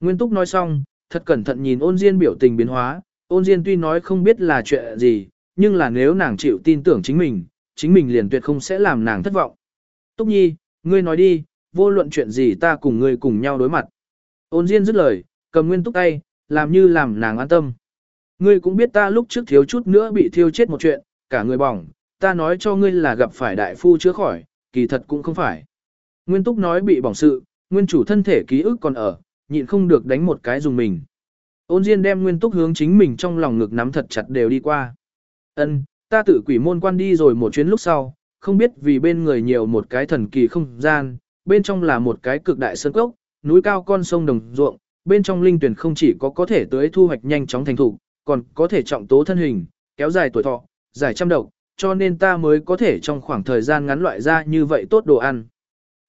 Nguyên Túc nói xong, thật cẩn thận nhìn ôn diên biểu tình biến hóa, ôn diên tuy nói không biết là chuyện gì, nhưng là nếu nàng chịu tin tưởng chính mình, chính mình liền tuyệt không sẽ làm nàng thất vọng. Túc Nhi, ngươi nói đi, vô luận chuyện gì ta cùng ngươi cùng nhau đối mặt. Ôn Diên dứt lời, cầm nguyên túc tay, làm như làm nàng an tâm. Ngươi cũng biết ta lúc trước thiếu chút nữa bị thiêu chết một chuyện, cả người bỏng, ta nói cho ngươi là gặp phải đại phu chữa khỏi, kỳ thật cũng không phải. Nguyên túc nói bị bỏng sự, nguyên chủ thân thể ký ức còn ở, nhịn không được đánh một cái dùng mình. Ôn Diên đem nguyên túc hướng chính mình trong lòng ngực nắm thật chặt đều đi qua. Ân, ta tự quỷ môn quan đi rồi một chuyến lúc sau, không biết vì bên người nhiều một cái thần kỳ không gian, bên trong là một cái cực đại sơn cốc, núi cao con sông đồng ruộng, bên trong linh tuyển không chỉ có có thể tưới thu hoạch nhanh chóng thành thủ, còn có thể trọng tố thân hình, kéo dài tuổi thọ, giải trăm độc, cho nên ta mới có thể trong khoảng thời gian ngắn loại ra như vậy tốt đồ ăn.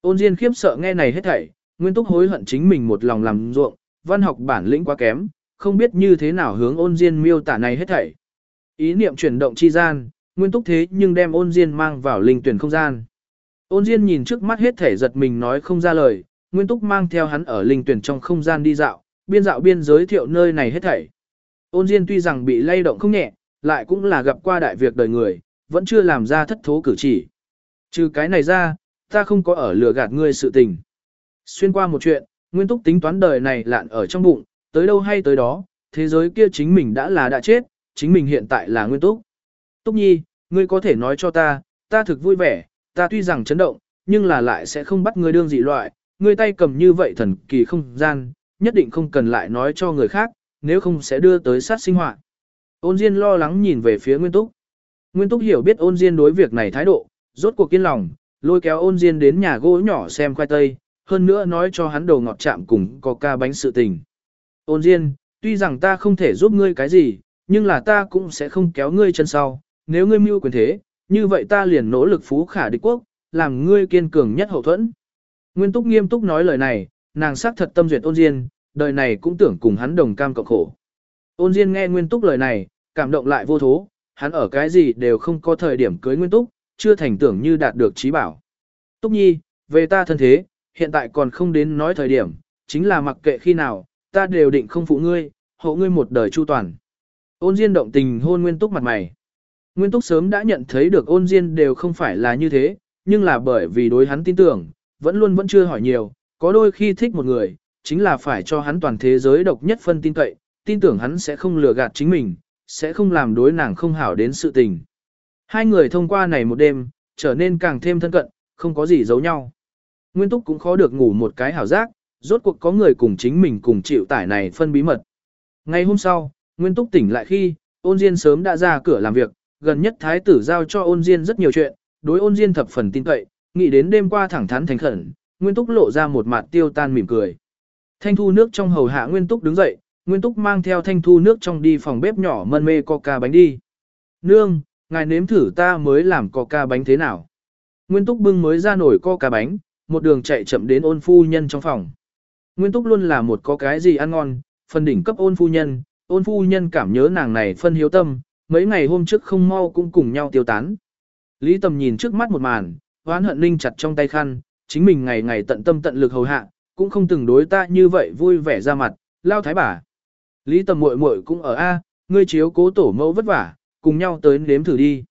Ôn Diên khiếp sợ nghe này hết thảy, Nguyên Túc hối hận chính mình một lòng làm ruộng, văn học bản lĩnh quá kém, không biết như thế nào hướng Ôn Diên miêu tả này hết thảy. Ý niệm chuyển động chi gian, Nguyên Túc thế nhưng đem Ôn Diên mang vào linh tuyển không gian. Ôn Diên nhìn trước mắt hết thảy giật mình nói không ra lời, Nguyên Túc mang theo hắn ở linh tuyển trong không gian đi dạo, biên dạo biên giới thiệu nơi này hết thảy. Ôn Diên tuy rằng bị lay động không nhẹ, lại cũng là gặp qua đại việc đời người, vẫn chưa làm ra thất thố cử chỉ. Trừ cái này ra, ta không có ở lừa gạt ngươi sự tình. Xuyên qua một chuyện, Nguyên Túc tính toán đời này lạn ở trong bụng, tới đâu hay tới đó, thế giới kia chính mình đã là đã chết, chính mình hiện tại là Nguyên Túc. Túc Nhi, ngươi có thể nói cho ta, ta thực vui vẻ, ta tuy rằng chấn động, nhưng là lại sẽ không bắt ngươi đương dị loại, ngươi tay cầm như vậy thần kỳ không gian, nhất định không cần lại nói cho người khác, nếu không sẽ đưa tới sát sinh hoạt. Ôn Diên lo lắng nhìn về phía Nguyên Túc. Nguyên Túc hiểu biết ôn Diên đối việc này thái độ, rốt cuộc kiên lòng, lôi kéo ôn Diên đến nhà gỗ nhỏ xem khoai tây, hơn nữa nói cho hắn đầu ngọt chạm cùng có ca bánh sự tình. Ôn Diên, tuy rằng ta không thể giúp ngươi cái gì, nhưng là ta cũng sẽ không kéo ngươi chân sau, nếu ngươi mưu quyền thế, như vậy ta liền nỗ lực phú khả địch quốc, làm ngươi kiên cường nhất hậu thuẫn. Nguyên Túc nghiêm túc nói lời này, nàng xác thật tâm duyệt ôn diên, đời này cũng tưởng cùng hắn đồng cam cộng khổ. Ôn diên nghe Nguyên Túc lời này, cảm động lại vô thố, hắn ở cái gì đều không có thời điểm cưới Nguyên Túc, chưa thành tưởng như đạt được trí bảo. Túc Nhi, về ta thân thế, hiện tại còn không đến nói thời điểm, chính là mặc kệ khi nào, ta đều định không phụ ngươi, hộ ngươi một đời chu toàn. Ôn Diên động tình hôn Nguyên Túc mặt mày. Nguyên Túc sớm đã nhận thấy được ôn Diên đều không phải là như thế, nhưng là bởi vì đối hắn tin tưởng, vẫn luôn vẫn chưa hỏi nhiều, có đôi khi thích một người, chính là phải cho hắn toàn thế giới độc nhất phân tin cậy, tin tưởng hắn sẽ không lừa gạt chính mình, sẽ không làm đối nàng không hảo đến sự tình. Hai người thông qua này một đêm, trở nên càng thêm thân cận, không có gì giấu nhau. Nguyên Túc cũng khó được ngủ một cái hảo giác, rốt cuộc có người cùng chính mình cùng chịu tải này phân bí mật. Ngày hôm sau, Nguyên Túc tỉnh lại khi, ôn Diên sớm đã ra cửa làm việc, gần nhất thái tử giao cho ôn Diên rất nhiều chuyện, đối ôn Diên thập phần tin cậy, nghĩ đến đêm qua thẳng thắn thành khẩn, Nguyên Túc lộ ra một mặt tiêu tan mỉm cười. Thanh thu nước trong hầu hạ Nguyên Túc đứng dậy, Nguyên Túc mang theo thanh thu nước trong đi phòng bếp nhỏ mân mê coca bánh đi. Nương, ngài nếm thử ta mới làm coca bánh thế nào. Nguyên Túc bưng mới ra nổi coca bánh, một đường chạy chậm đến ôn phu nhân trong phòng. Nguyên Túc luôn là một có cái gì ăn ngon, phần đỉnh cấp ôn phu nhân, ôn phu nhân cảm nhớ nàng này phân hiếu tâm, mấy ngày hôm trước không mau cũng cùng nhau tiêu tán. Lý Tầm nhìn trước mắt một màn, hoán hận ninh chặt trong tay khăn, chính mình ngày ngày tận tâm tận lực hầu hạ, cũng không từng đối ta như vậy vui vẻ ra mặt, lao thái bà. Lý Tầm muội muội cũng ở A, ngươi chiếu cố tổ mẫu vất vả, cùng nhau tới nếm thử đi.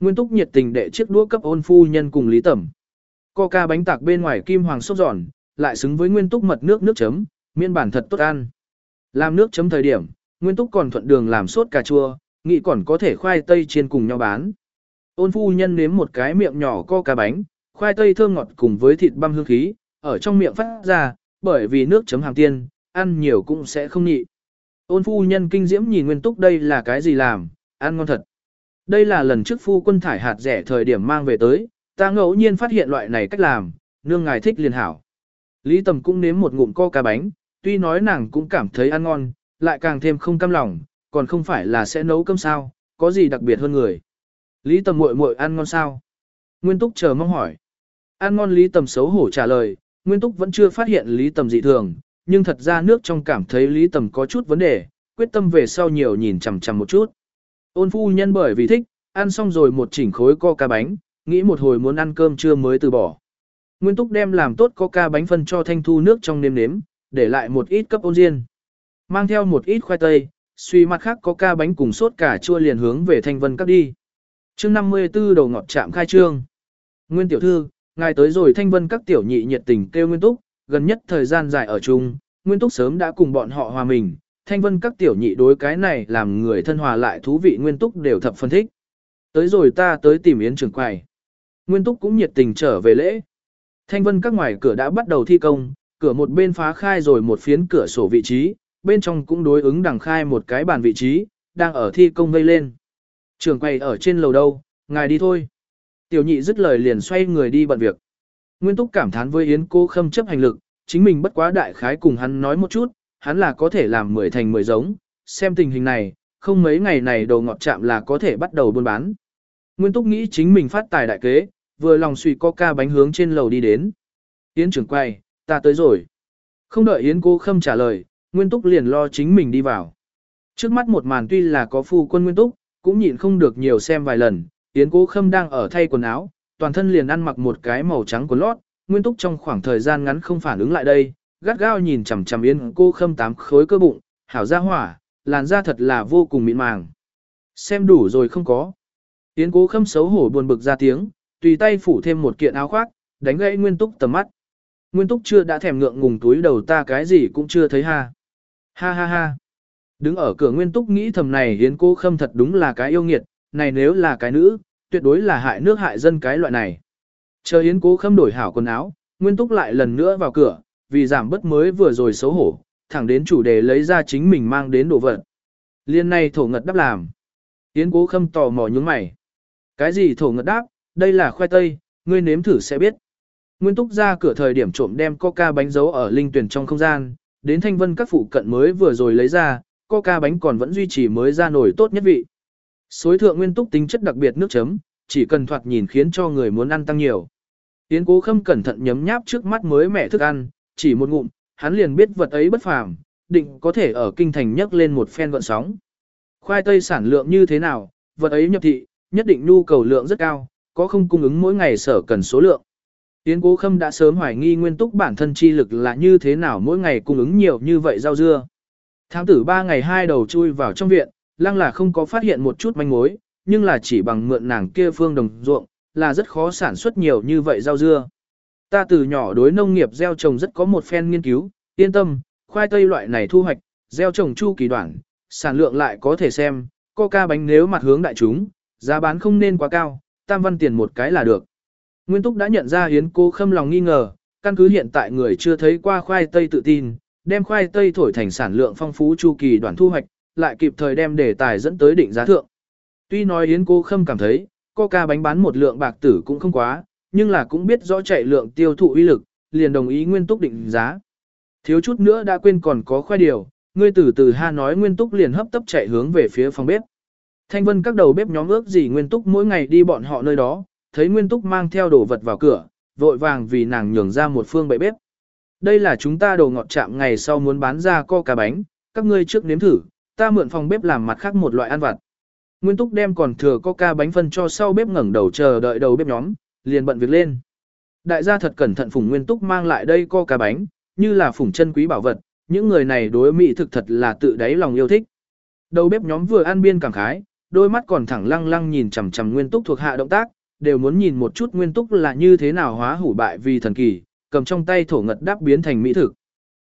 Nguyên Túc nhiệt tình đệ chiếc đũa cấp ôn phu nhân cùng Lý Tầm. Coca bánh tạc bên ngoài kim hoàng sốt giòn, lại xứng với Nguyên Túc mật nước nước chấm, miên bản thật tốt ăn. Làm nước chấm thời điểm, Nguyên Túc còn thuận đường làm sốt cà chua, nghĩ còn có thể khoai tây chiên cùng nhau bán. Ôn phu nhân nếm một cái miệng nhỏ coca bánh, khoai tây thơm ngọt cùng với thịt băm hương khí, ở trong miệng phát ra, bởi vì nước chấm hàng tiên, ăn nhiều cũng sẽ không nhị. Ôn phu nhân kinh diễm nhìn Nguyên Túc đây là cái gì làm, ăn ngon thật. Đây là lần trước phu quân thải hạt rẻ thời điểm mang về tới, ta ngẫu nhiên phát hiện loại này cách làm, nương ngài thích liền hảo. Lý Tầm cũng nếm một ngụm coca bánh, tuy nói nàng cũng cảm thấy ăn ngon, lại càng thêm không cam lòng, còn không phải là sẽ nấu cơm sao, có gì đặc biệt hơn người. Lý Tầm muội muội ăn ngon sao? Nguyên Túc chờ mong hỏi. Ăn ngon Lý Tầm xấu hổ trả lời, Nguyên Túc vẫn chưa phát hiện Lý Tầm dị thường, nhưng thật ra nước trong cảm thấy Lý Tầm có chút vấn đề, quyết tâm về sau nhiều nhìn chằm chằm một chút. Ôn phu nhân bởi vì thích, ăn xong rồi một chỉnh khối coca bánh, nghĩ một hồi muốn ăn cơm trưa mới từ bỏ. Nguyên Túc đem làm tốt coca bánh phân cho Thanh Thu nước trong nêm nếm, để lại một ít cấp ôn diên. Mang theo một ít khoai tây, suy mặt khác coca bánh cùng sốt cà chua liền hướng về Thanh Vân các đi. chương 54 đầu ngọt chạm khai trương. Nguyên tiểu thư, ngài tới rồi Thanh Vân các tiểu nhị nhiệt tình kêu Nguyên Túc, gần nhất thời gian dài ở chung, Nguyên Túc sớm đã cùng bọn họ hòa mình. Thanh Vân các tiểu nhị đối cái này làm người thân hòa lại thú vị Nguyên Túc đều thập phân thích. Tới rồi ta tới tìm Yến trưởng quầy. Nguyên Túc cũng nhiệt tình trở về lễ. Thanh Vân các ngoài cửa đã bắt đầu thi công, cửa một bên phá khai rồi một phiến cửa sổ vị trí, bên trong cũng đối ứng đằng khai một cái bàn vị trí, đang ở thi công gây lên. Trường quay ở trên lầu đâu, ngài đi thôi. Tiểu nhị dứt lời liền xoay người đi bận việc. Nguyên Túc cảm thán với Yến cô khâm chấp hành lực, chính mình bất quá đại khái cùng hắn nói một chút, hắn là có thể làm mười thành mười giống, xem tình hình này, không mấy ngày này đồ ngọt chạm là có thể bắt đầu buôn bán. Nguyên Túc nghĩ chính mình phát tài đại kế, vừa lòng suy coca bánh hướng trên lầu đi đến. Yến trưởng quay, ta tới rồi. Không đợi Yến cô khâm trả lời, Nguyên Túc liền lo chính mình đi vào. Trước mắt một màn tuy là có phu quân Nguyên Túc, cũng nhịn không được nhiều xem vài lần, Yến cô khâm đang ở thay quần áo, toàn thân liền ăn mặc một cái màu trắng quần lót, Nguyên Túc trong khoảng thời gian ngắn không phản ứng lại đây, gắt gao nhìn chằm chằm Yến cô khâm tám khối cơ bụng, hảo ra hỏa, làn da thật là vô cùng mịn màng. Xem đủ rồi không có. Yến cố khâm xấu hổ buồn bực ra tiếng, tùy tay phủ thêm một kiện áo khoác, đánh gãy Nguyên Túc tầm mắt. Nguyên Túc chưa đã thèm ngượng ngùng túi đầu ta cái gì cũng chưa thấy ha. Ha ha ha. Đứng ở cửa Nguyên Túc nghĩ thầm này Yến cô khâm thật đúng là cái yêu nghiệt, này nếu là cái nữ, tuyệt đối là hại nước hại dân cái loại này. Chờ Yến cố khâm đổi hảo quần áo, Nguyên Túc lại lần nữa vào cửa, vì giảm bất mới vừa rồi xấu hổ, thẳng đến chủ đề lấy ra chính mình mang đến đồ vật. Liên này thổ ngật đáp làm. Yến cố khâm tò mò nhướng mày. Cái gì thổ ngật đáp, đây là khoai tây, ngươi nếm thử sẽ biết. Nguyên Túc ra cửa thời điểm trộm đem coca bánh giấu ở linh tuyển trong không gian, đến thanh vân các phụ cận mới vừa rồi lấy ra, coca bánh còn vẫn duy trì mới ra nổi tốt nhất vị. Xối thượng Nguyên Túc tính chất đặc biệt nước chấm, chỉ cần thoạt nhìn khiến cho người muốn ăn tăng nhiều. Tiến cố khâm cẩn thận nhấm nháp trước mắt mới mẹ thức ăn, chỉ một ngụm, hắn liền biết vật ấy bất phàm, định có thể ở kinh thành nhấc lên một phen gọn sóng. Khoai tây sản lượng như thế nào, vật ấy nhập thị, nhất định nhu cầu lượng rất cao, có không cung ứng mỗi ngày sở cần số lượng. Tiến cố khâm đã sớm hoài nghi nguyên túc bản thân chi lực là như thế nào mỗi ngày cung ứng nhiều như vậy rau dưa. Tháng tử ba ngày hai đầu chui vào trong viện, lăng là không có phát hiện một chút manh mối, nhưng là chỉ bằng mượn nàng kia phương đồng ruộng, là rất khó sản xuất nhiều như vậy rau dưa. Ta từ nhỏ đối nông nghiệp gieo trồng rất có một phen nghiên cứu, yên tâm, khoai tây loại này thu hoạch, gieo trồng chu kỳ đoạn, sản lượng lại có thể xem, coca bánh nếu mặt hướng đại chúng, giá bán không nên quá cao, tam văn tiền một cái là được. Nguyên Túc đã nhận ra Yến cô khâm lòng nghi ngờ, căn cứ hiện tại người chưa thấy qua khoai tây tự tin, đem khoai tây thổi thành sản lượng phong phú chu kỳ đoạn thu hoạch, lại kịp thời đem đề tài dẫn tới định giá thượng. Tuy nói Yến cô khâm cảm thấy, coca bánh bán một lượng bạc tử cũng không quá, nhưng là cũng biết rõ chạy lượng tiêu thụ uy lực, liền đồng ý nguyên túc định giá. Thiếu chút nữa đã quên còn có khoai điều, ngươi từ từ ha nói nguyên túc liền hấp tấp chạy hướng về phía phòng bếp. Thanh vân các đầu bếp nhóm ước gì nguyên túc mỗi ngày đi bọn họ nơi đó, thấy nguyên túc mang theo đồ vật vào cửa, vội vàng vì nàng nhường ra một phương bậy bếp. Đây là chúng ta đồ ngọt chạm ngày sau muốn bán ra coca bánh, các ngươi trước nếm thử, ta mượn phòng bếp làm mặt khác một loại ăn vặt. Nguyên Túc đem còn thừa coca bánh phân cho sau bếp ngẩng đầu chờ đợi đầu bếp nhóm, liền bận việc lên. Đại gia thật cẩn thận phùng Nguyên Túc mang lại đây coca bánh, như là phùng chân quý bảo vật, những người này đối mỹ thực thật là tự đáy lòng yêu thích. Đầu bếp nhóm vừa ăn biên cảm khái, đôi mắt còn thẳng lăng lăng nhìn chằm chằm Nguyên Túc thuộc hạ động tác, đều muốn nhìn một chút Nguyên Túc là như thế nào hóa hủ bại vì thần kỳ, cầm trong tay thổ ngật đáp biến thành mỹ thực.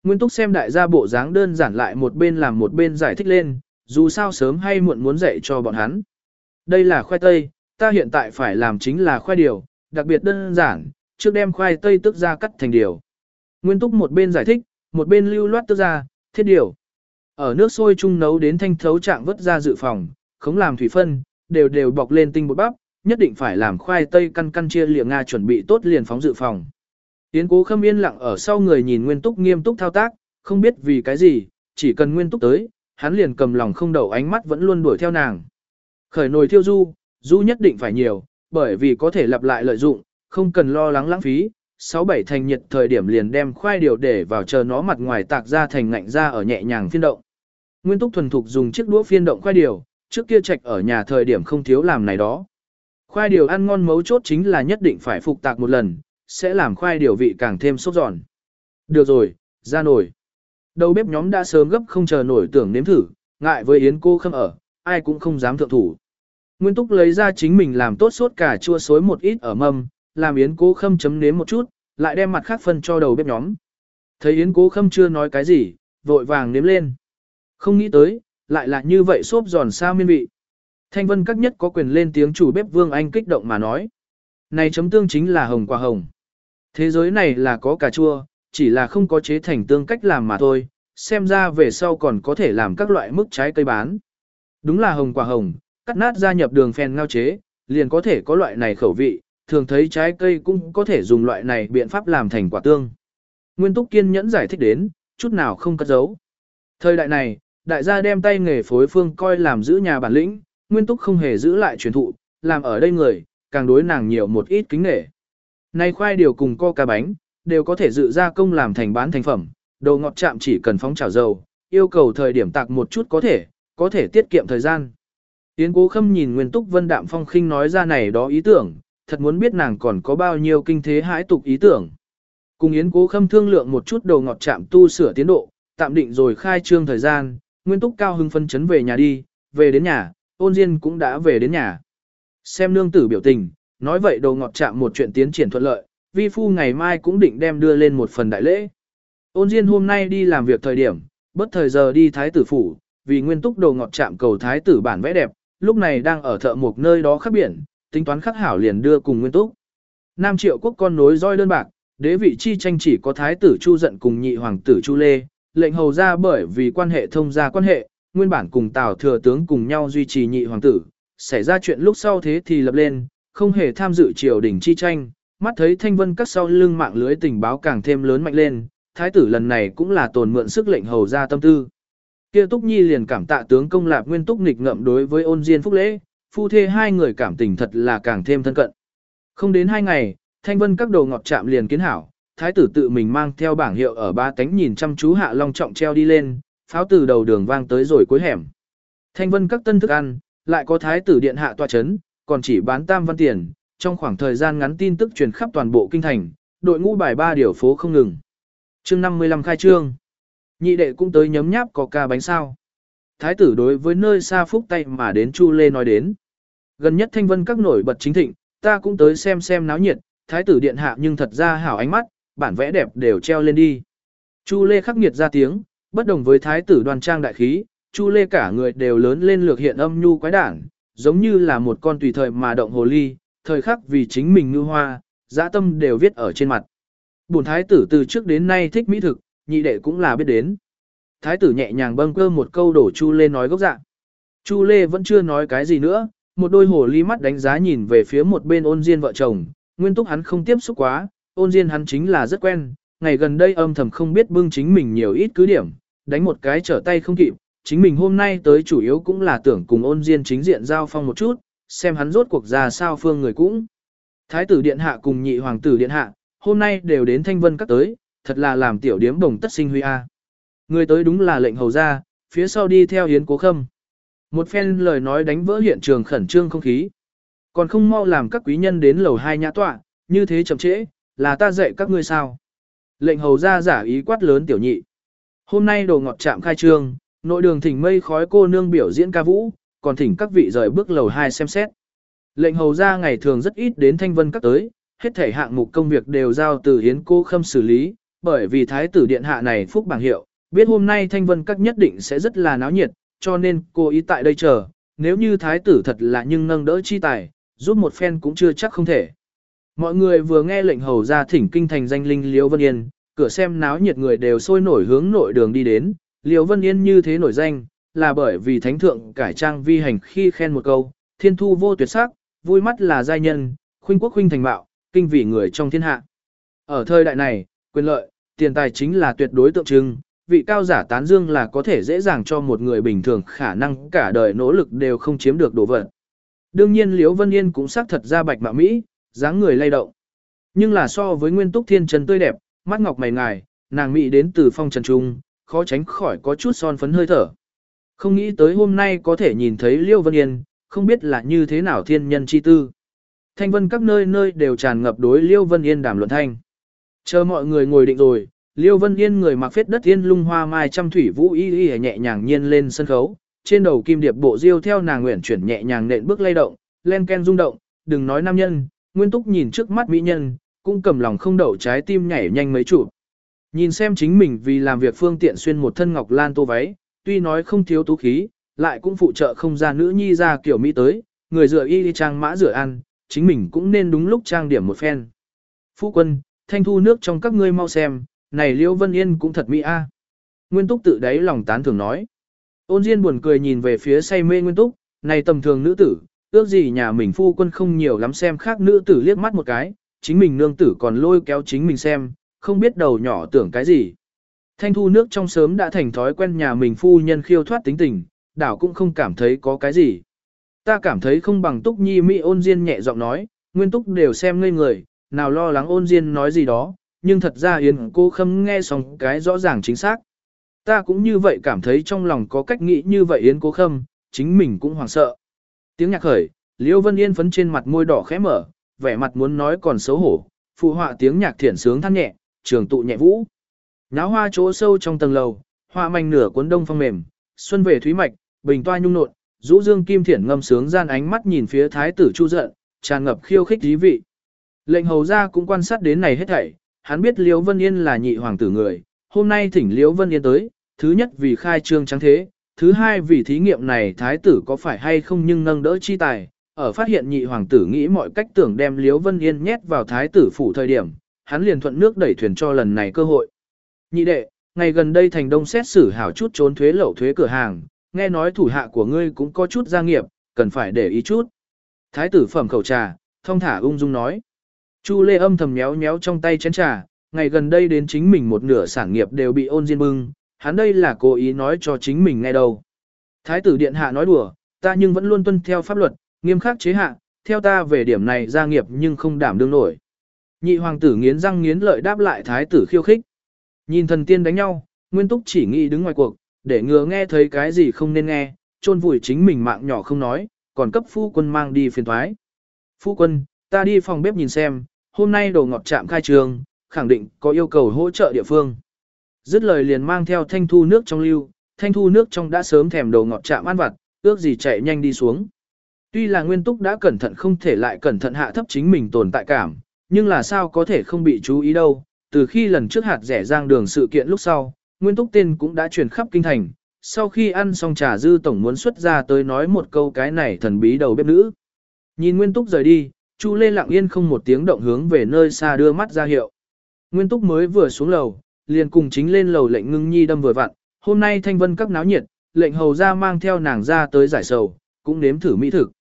Nguyên Túc xem đại gia bộ dáng đơn giản lại một bên làm một bên giải thích lên, dù sao sớm hay muộn muốn dạy cho bọn hắn. Đây là khoai tây, ta hiện tại phải làm chính là khoai điều, đặc biệt đơn giản, trước đem khoai tây tức ra cắt thành điều. Nguyên Túc một bên giải thích, một bên lưu loát tức ra, thiết điều. Ở nước sôi chung nấu đến thanh thấu trạng vớt ra dự phòng, không làm thủy phân, đều đều bọc lên tinh bột bắp, nhất định phải làm khoai tây căn căn chia liệng Nga chuẩn bị tốt liền phóng dự phòng. Tiến cố khâm yên lặng ở sau người nhìn nguyên túc nghiêm túc thao tác, không biết vì cái gì, chỉ cần nguyên túc tới, hắn liền cầm lòng không đầu ánh mắt vẫn luôn đuổi theo nàng. Khởi nồi thiêu du, du nhất định phải nhiều, bởi vì có thể lặp lại lợi dụng, không cần lo lắng lãng phí. Sáu bảy thành nhiệt thời điểm liền đem khoai điều để vào chờ nó mặt ngoài tạc ra thành ngạnh ra ở nhẹ nhàng phiên động. Nguyên túc thuần thục dùng chiếc đũa phiên động khoai điều, trước kia trạch ở nhà thời điểm không thiếu làm này đó. Khoai điều ăn ngon mấu chốt chính là nhất định phải phục tạc một lần, sẽ làm khoai điều vị càng thêm sốt giòn. Được rồi, ra nổi. Đầu bếp nhóm đã sớm gấp không chờ nổi tưởng nếm thử, ngại với Yến cô khâm ở, ai cũng không dám thượng thủ. Nguyên Túc lấy ra chính mình làm tốt sốt cà chua xối một ít ở mâm, làm Yến cố khâm chấm nếm một chút, lại đem mặt khác phân cho đầu bếp nhóm. Thấy Yến cố khâm chưa nói cái gì, vội vàng nếm lên. Không nghĩ tới, lại là như vậy xốp giòn sao miên vị. Thanh vân các nhất có quyền lên tiếng chủ bếp Vương Anh kích động mà nói. Này chấm tương chính là hồng quả hồng. Thế giới này là có cà chua, chỉ là không có chế thành tương cách làm mà thôi, xem ra về sau còn có thể làm các loại mức trái cây bán. Đúng là hồng quả hồng, cắt nát gia nhập đường phèn ngao chế, liền có thể có loại này khẩu vị, thường thấy trái cây cũng có thể dùng loại này biện pháp làm thành quả tương. Nguyên Túc kiên nhẫn giải thích đến, chút nào không cất giấu. Thời đại này, đại gia đem tay nghề phối phương coi làm giữ nhà bản lĩnh, Nguyên Túc không hề giữ lại truyền thụ, làm ở đây người, càng đối nàng nhiều một ít kính nể. Này khoai điều cùng coca bánh, đều có thể dự ra công làm thành bán thành phẩm, đồ ngọt chạm chỉ cần phóng chảo dầu, yêu cầu thời điểm tạc một chút có thể, có thể tiết kiệm thời gian. Yến Cố Khâm nhìn Nguyên Túc Vân Đạm Phong khinh nói ra này đó ý tưởng, thật muốn biết nàng còn có bao nhiêu kinh thế hãi tục ý tưởng. Cùng Yến Cố Khâm thương lượng một chút đồ ngọt chạm tu sửa tiến độ, tạm định rồi khai trương thời gian, Nguyên Túc cao hưng phân chấn về nhà đi, về đến nhà, ôn diên cũng đã về đến nhà. Xem nương tử biểu tình, nói vậy đồ ngọt chạm một chuyện tiến triển thuận lợi, vi phu ngày mai cũng định đem đưa lên một phần đại lễ. Ôn Diên hôm nay đi làm việc thời điểm, bất thời giờ đi thái tử phủ, vì nguyên túc đồ ngọt chạm cầu thái tử bản vẽ đẹp, lúc này đang ở thợ một nơi đó khắc biển, tính toán khắc hảo liền đưa cùng nguyên túc. Nam triệu quốc con nối roi đơn bạc, đế vị chi tranh chỉ có thái tử Chu giận cùng nhị hoàng tử Chu Lê, lệnh hầu ra bởi vì quan hệ thông gia quan hệ, nguyên bản cùng Tào thừa tướng cùng nhau duy trì nhị hoàng tử, xảy ra chuyện lúc sau thế thì lập lên, không hề tham dự triều đình chi tranh, mắt thấy thanh vân các sau lưng mạng lưới tình báo càng thêm lớn mạnh lên, thái tử lần này cũng là tồn mượn sức lệnh hầu ra tâm tư. Kia Túc Nhi liền cảm tạ tướng công lạp nguyên túc nghịch ngậm đối với ôn diên phúc lễ, phu thê hai người cảm tình thật là càng thêm thân cận. Không đến hai ngày, thanh vân các đồ ngọt chạm liền kiến hảo, thái tử tự mình mang theo bảng hiệu ở ba cánh nhìn chăm chú hạ long trọng treo đi lên, pháo từ đầu đường vang tới rồi cuối hẻm. Thanh vân các tân thức ăn, lại có thái tử điện hạ tòa chấn, còn chỉ bán tam văn tiền, trong khoảng thời gian ngắn tin tức truyền khắp toàn bộ kinh thành, đội ngũ bài ba điều phố không ngừng. chương 55 khai trương. Nhị đệ cũng tới nhấm nháp có ca bánh sao. Thái tử đối với nơi xa phúc tay mà đến Chu Lê nói đến. Gần nhất thanh vân các nổi bật chính thịnh, ta cũng tới xem xem náo nhiệt, thái tử điện hạ nhưng thật ra hảo ánh mắt, bản vẽ đẹp đều treo lên đi. Chu Lê khắc nghiệt ra tiếng, bất đồng với thái tử đoan trang đại khí, Chu Lê cả người đều lớn lên lược hiện âm nhu quái đảng, giống như là một con tùy thời mà động hồ ly, thời khắc vì chính mình ngư hoa, dã tâm đều viết ở trên mặt. Bổn thái tử từ trước đến nay thích mỹ thực, nhị đệ cũng là biết đến. Thái tử nhẹ nhàng bâng cơ một câu đổ Chu Lê nói gốc dạng. Chu Lê vẫn chưa nói cái gì nữa, một đôi hồ ly mắt đánh giá nhìn về phía một bên ôn diên vợ chồng, nguyên túc hắn không tiếp xúc quá, ôn diên hắn chính là rất quen, ngày gần đây âm thầm không biết bưng chính mình nhiều ít cứ điểm, đánh một cái trở tay không kịp, chính mình hôm nay tới chủ yếu cũng là tưởng cùng ôn diên chính diện giao phong một chút, xem hắn rốt cuộc ra sao phương người cũng. Thái tử điện hạ cùng nhị hoàng tử điện hạ, hôm nay đều đến thanh vân các tới, thật là làm tiểu điếm bồng tất sinh huy a. Người tới đúng là lệnh hầu ra, phía sau đi theo hiến cố khâm. Một phen lời nói đánh vỡ hiện trường khẩn trương không khí. Còn không mau làm các quý nhân đến lầu hai nhã tọa, như thế chậm trễ, là ta dạy các ngươi sao. Lệnh hầu ra giả ý quát lớn tiểu nhị. Hôm nay đồ ngọt chạm khai trương, nội đường thỉnh mây khói cô nương biểu diễn ca vũ, còn thỉnh các vị rời bước lầu hai xem xét. Lệnh hầu ra ngày thường rất ít đến thanh vân các tới, hết thể hạng mục công việc đều giao từ hiến cô khâm xử lý, bởi vì thái tử điện hạ này phúc bảng hiệu, biết hôm nay thanh vân các nhất định sẽ rất là náo nhiệt, cho nên cô ý tại đây chờ, nếu như thái tử thật là nhưng nâng đỡ chi tài, giúp một phen cũng chưa chắc không thể. Mọi người vừa nghe lệnh hầu ra thỉnh kinh thành danh linh Liễu Vân Yên, cửa xem náo nhiệt người đều sôi nổi hướng nội đường đi đến, Liễu Vân Yên như thế nổi danh, là bởi vì thánh thượng cải trang vi hành khi khen một câu, thiên thu vô tuyệt sắc, vui mắt là giai nhân, khuynh quốc khuynh thành bạo, kinh vị người trong thiên hạ. Ở thời đại này, quyền lợi, tiền tài chính là tuyệt đối tượng trưng, vị cao giả tán dương là có thể dễ dàng cho một người bình thường khả năng cả đời nỗ lực đều không chiếm được đồ vật. Đương nhiên Liễu Vân Yên cũng xác thật ra bạch mạ Mỹ, dáng người lay động. Nhưng là so với nguyên túc thiên trần tươi đẹp, mắt ngọc mày ngài, nàng Mỹ đến từ phong trần trung, khó tránh khỏi có chút son phấn hơi thở. Không nghĩ tới hôm nay có thể nhìn thấy Liễu Vân Yên, không biết là như thế nào thiên nhân chi tư. Thanh vân các nơi nơi đều tràn ngập đối Liêu Vân Yên đàm luận thanh. Chờ mọi người ngồi định rồi, Liêu Vân Yên người mặc phết đất yên lung hoa mai trăm thủy vũ y y nhẹ nhàng nhiên lên sân khấu, trên đầu kim điệp bộ diêu theo nàng nguyện chuyển nhẹ nhàng nện bước lay động, len ken rung động, đừng nói nam nhân, Nguyên Túc nhìn trước mắt mỹ nhân, cũng cầm lòng không đậu trái tim nhảy nhanh mấy chụp. Nhìn xem chính mình vì làm việc phương tiện xuyên một thân ngọc lan tô váy, tuy nói không thiếu tú khí, lại cũng phụ trợ không ra nữ nhi ra kiểu mỹ tới, người rửa y đi trang mã rửa ăn, chính mình cũng nên đúng lúc trang điểm một phen. Phu quân, thanh thu nước trong các ngươi mau xem, này Liễu Vân Yên cũng thật mỹ a. Nguyên Túc tự đáy lòng tán thường nói. Ôn Diên buồn cười nhìn về phía say mê Nguyên Túc, này tầm thường nữ tử, ước gì nhà mình phu quân không nhiều lắm xem khác nữ tử liếc mắt một cái, chính mình nương tử còn lôi kéo chính mình xem, không biết đầu nhỏ tưởng cái gì. Thanh thu nước trong sớm đã thành thói quen nhà mình phu nhân khiêu thoát tính tình, đảo cũng không cảm thấy có cái gì. Ta cảm thấy không bằng túc nhi mỹ ôn diên nhẹ giọng nói, nguyên túc đều xem ngây người, nào lo lắng ôn diên nói gì đó, nhưng thật ra yến cô khâm nghe xong cái rõ ràng chính xác. Ta cũng như vậy cảm thấy trong lòng có cách nghĩ như vậy yến cố khâm, chính mình cũng hoảng sợ. Tiếng nhạc khởi, Liễu Vân Yên phấn trên mặt môi đỏ khẽ mở, vẻ mặt muốn nói còn xấu hổ, phụ họa tiếng nhạc thiển sướng than nhẹ, trường tụ nhẹ vũ. Náo hoa chỗ sâu trong tầng lầu, hoa manh nửa cuốn đông phong mềm, xuân về thúy mạch, bình toa nhung nộn, rũ dương kim thiển ngâm sướng gian ánh mắt nhìn phía thái tử chu giận, tràn ngập khiêu khích thí vị. Lệnh hầu ra cũng quan sát đến này hết thảy, hắn biết Liễu Vân Yên là nhị hoàng tử người, hôm nay thỉnh Liễu Vân Yên tới, thứ nhất vì khai trương trắng thế, thứ hai vì thí nghiệm này thái tử có phải hay không nhưng nâng đỡ chi tài, ở phát hiện nhị hoàng tử nghĩ mọi cách tưởng đem Liễu Vân Yên nhét vào thái tử phủ thời điểm, hắn liền thuận nước đẩy thuyền cho lần này cơ hội. Nhị đệ, ngày gần đây thành đông xét xử hảo chút trốn thuế lậu thuế cửa hàng, nghe nói thủ hạ của ngươi cũng có chút gia nghiệp, cần phải để ý chút. Thái tử phẩm khẩu trà, thông thả ung dung nói. Chu Lê âm thầm nhéo nhéo trong tay chén trà, ngày gần đây đến chính mình một nửa sản nghiệp đều bị ôn diên bưng, hắn đây là cố ý nói cho chính mình nghe đâu. Thái tử điện hạ nói đùa, ta nhưng vẫn luôn tuân theo pháp luật, nghiêm khắc chế hạ, theo ta về điểm này gia nghiệp nhưng không đảm đương nổi. Nhị hoàng tử nghiến răng nghiến lợi đáp lại thái tử khiêu khích. Nhìn thần tiên đánh nhau, Nguyên Túc chỉ nghĩ đứng ngoài cuộc, để ngừa nghe thấy cái gì không nên nghe, chôn vùi chính mình mạng nhỏ không nói, còn cấp phu quân mang đi phiền thoái. Phu quân, ta đi phòng bếp nhìn xem, hôm nay đồ ngọt chạm khai trường, khẳng định có yêu cầu hỗ trợ địa phương. Dứt lời liền mang theo thanh thu nước trong lưu, thanh thu nước trong đã sớm thèm đồ ngọt chạm ăn vặt, ước gì chạy nhanh đi xuống. Tuy là nguyên túc đã cẩn thận không thể lại cẩn thận hạ thấp chính mình tồn tại cảm, nhưng là sao có thể không bị chú ý đâu, từ khi lần trước hạt rẻ giang đường sự kiện lúc sau, nguyên túc tên cũng đã truyền khắp kinh thành, sau khi ăn xong trà dư tổng muốn xuất ra tới nói một câu cái này thần bí đầu bếp nữ. Nhìn nguyên túc rời đi, Chu Lê lặng yên không một tiếng động hướng về nơi xa đưa mắt ra hiệu. Nguyên túc mới vừa xuống lầu, liền cùng chính lên lầu lệnh ngưng nhi đâm vừa vặn, hôm nay thanh vân các náo nhiệt, lệnh hầu ra mang theo nàng ra tới giải sầu, cũng nếm thử mỹ thực.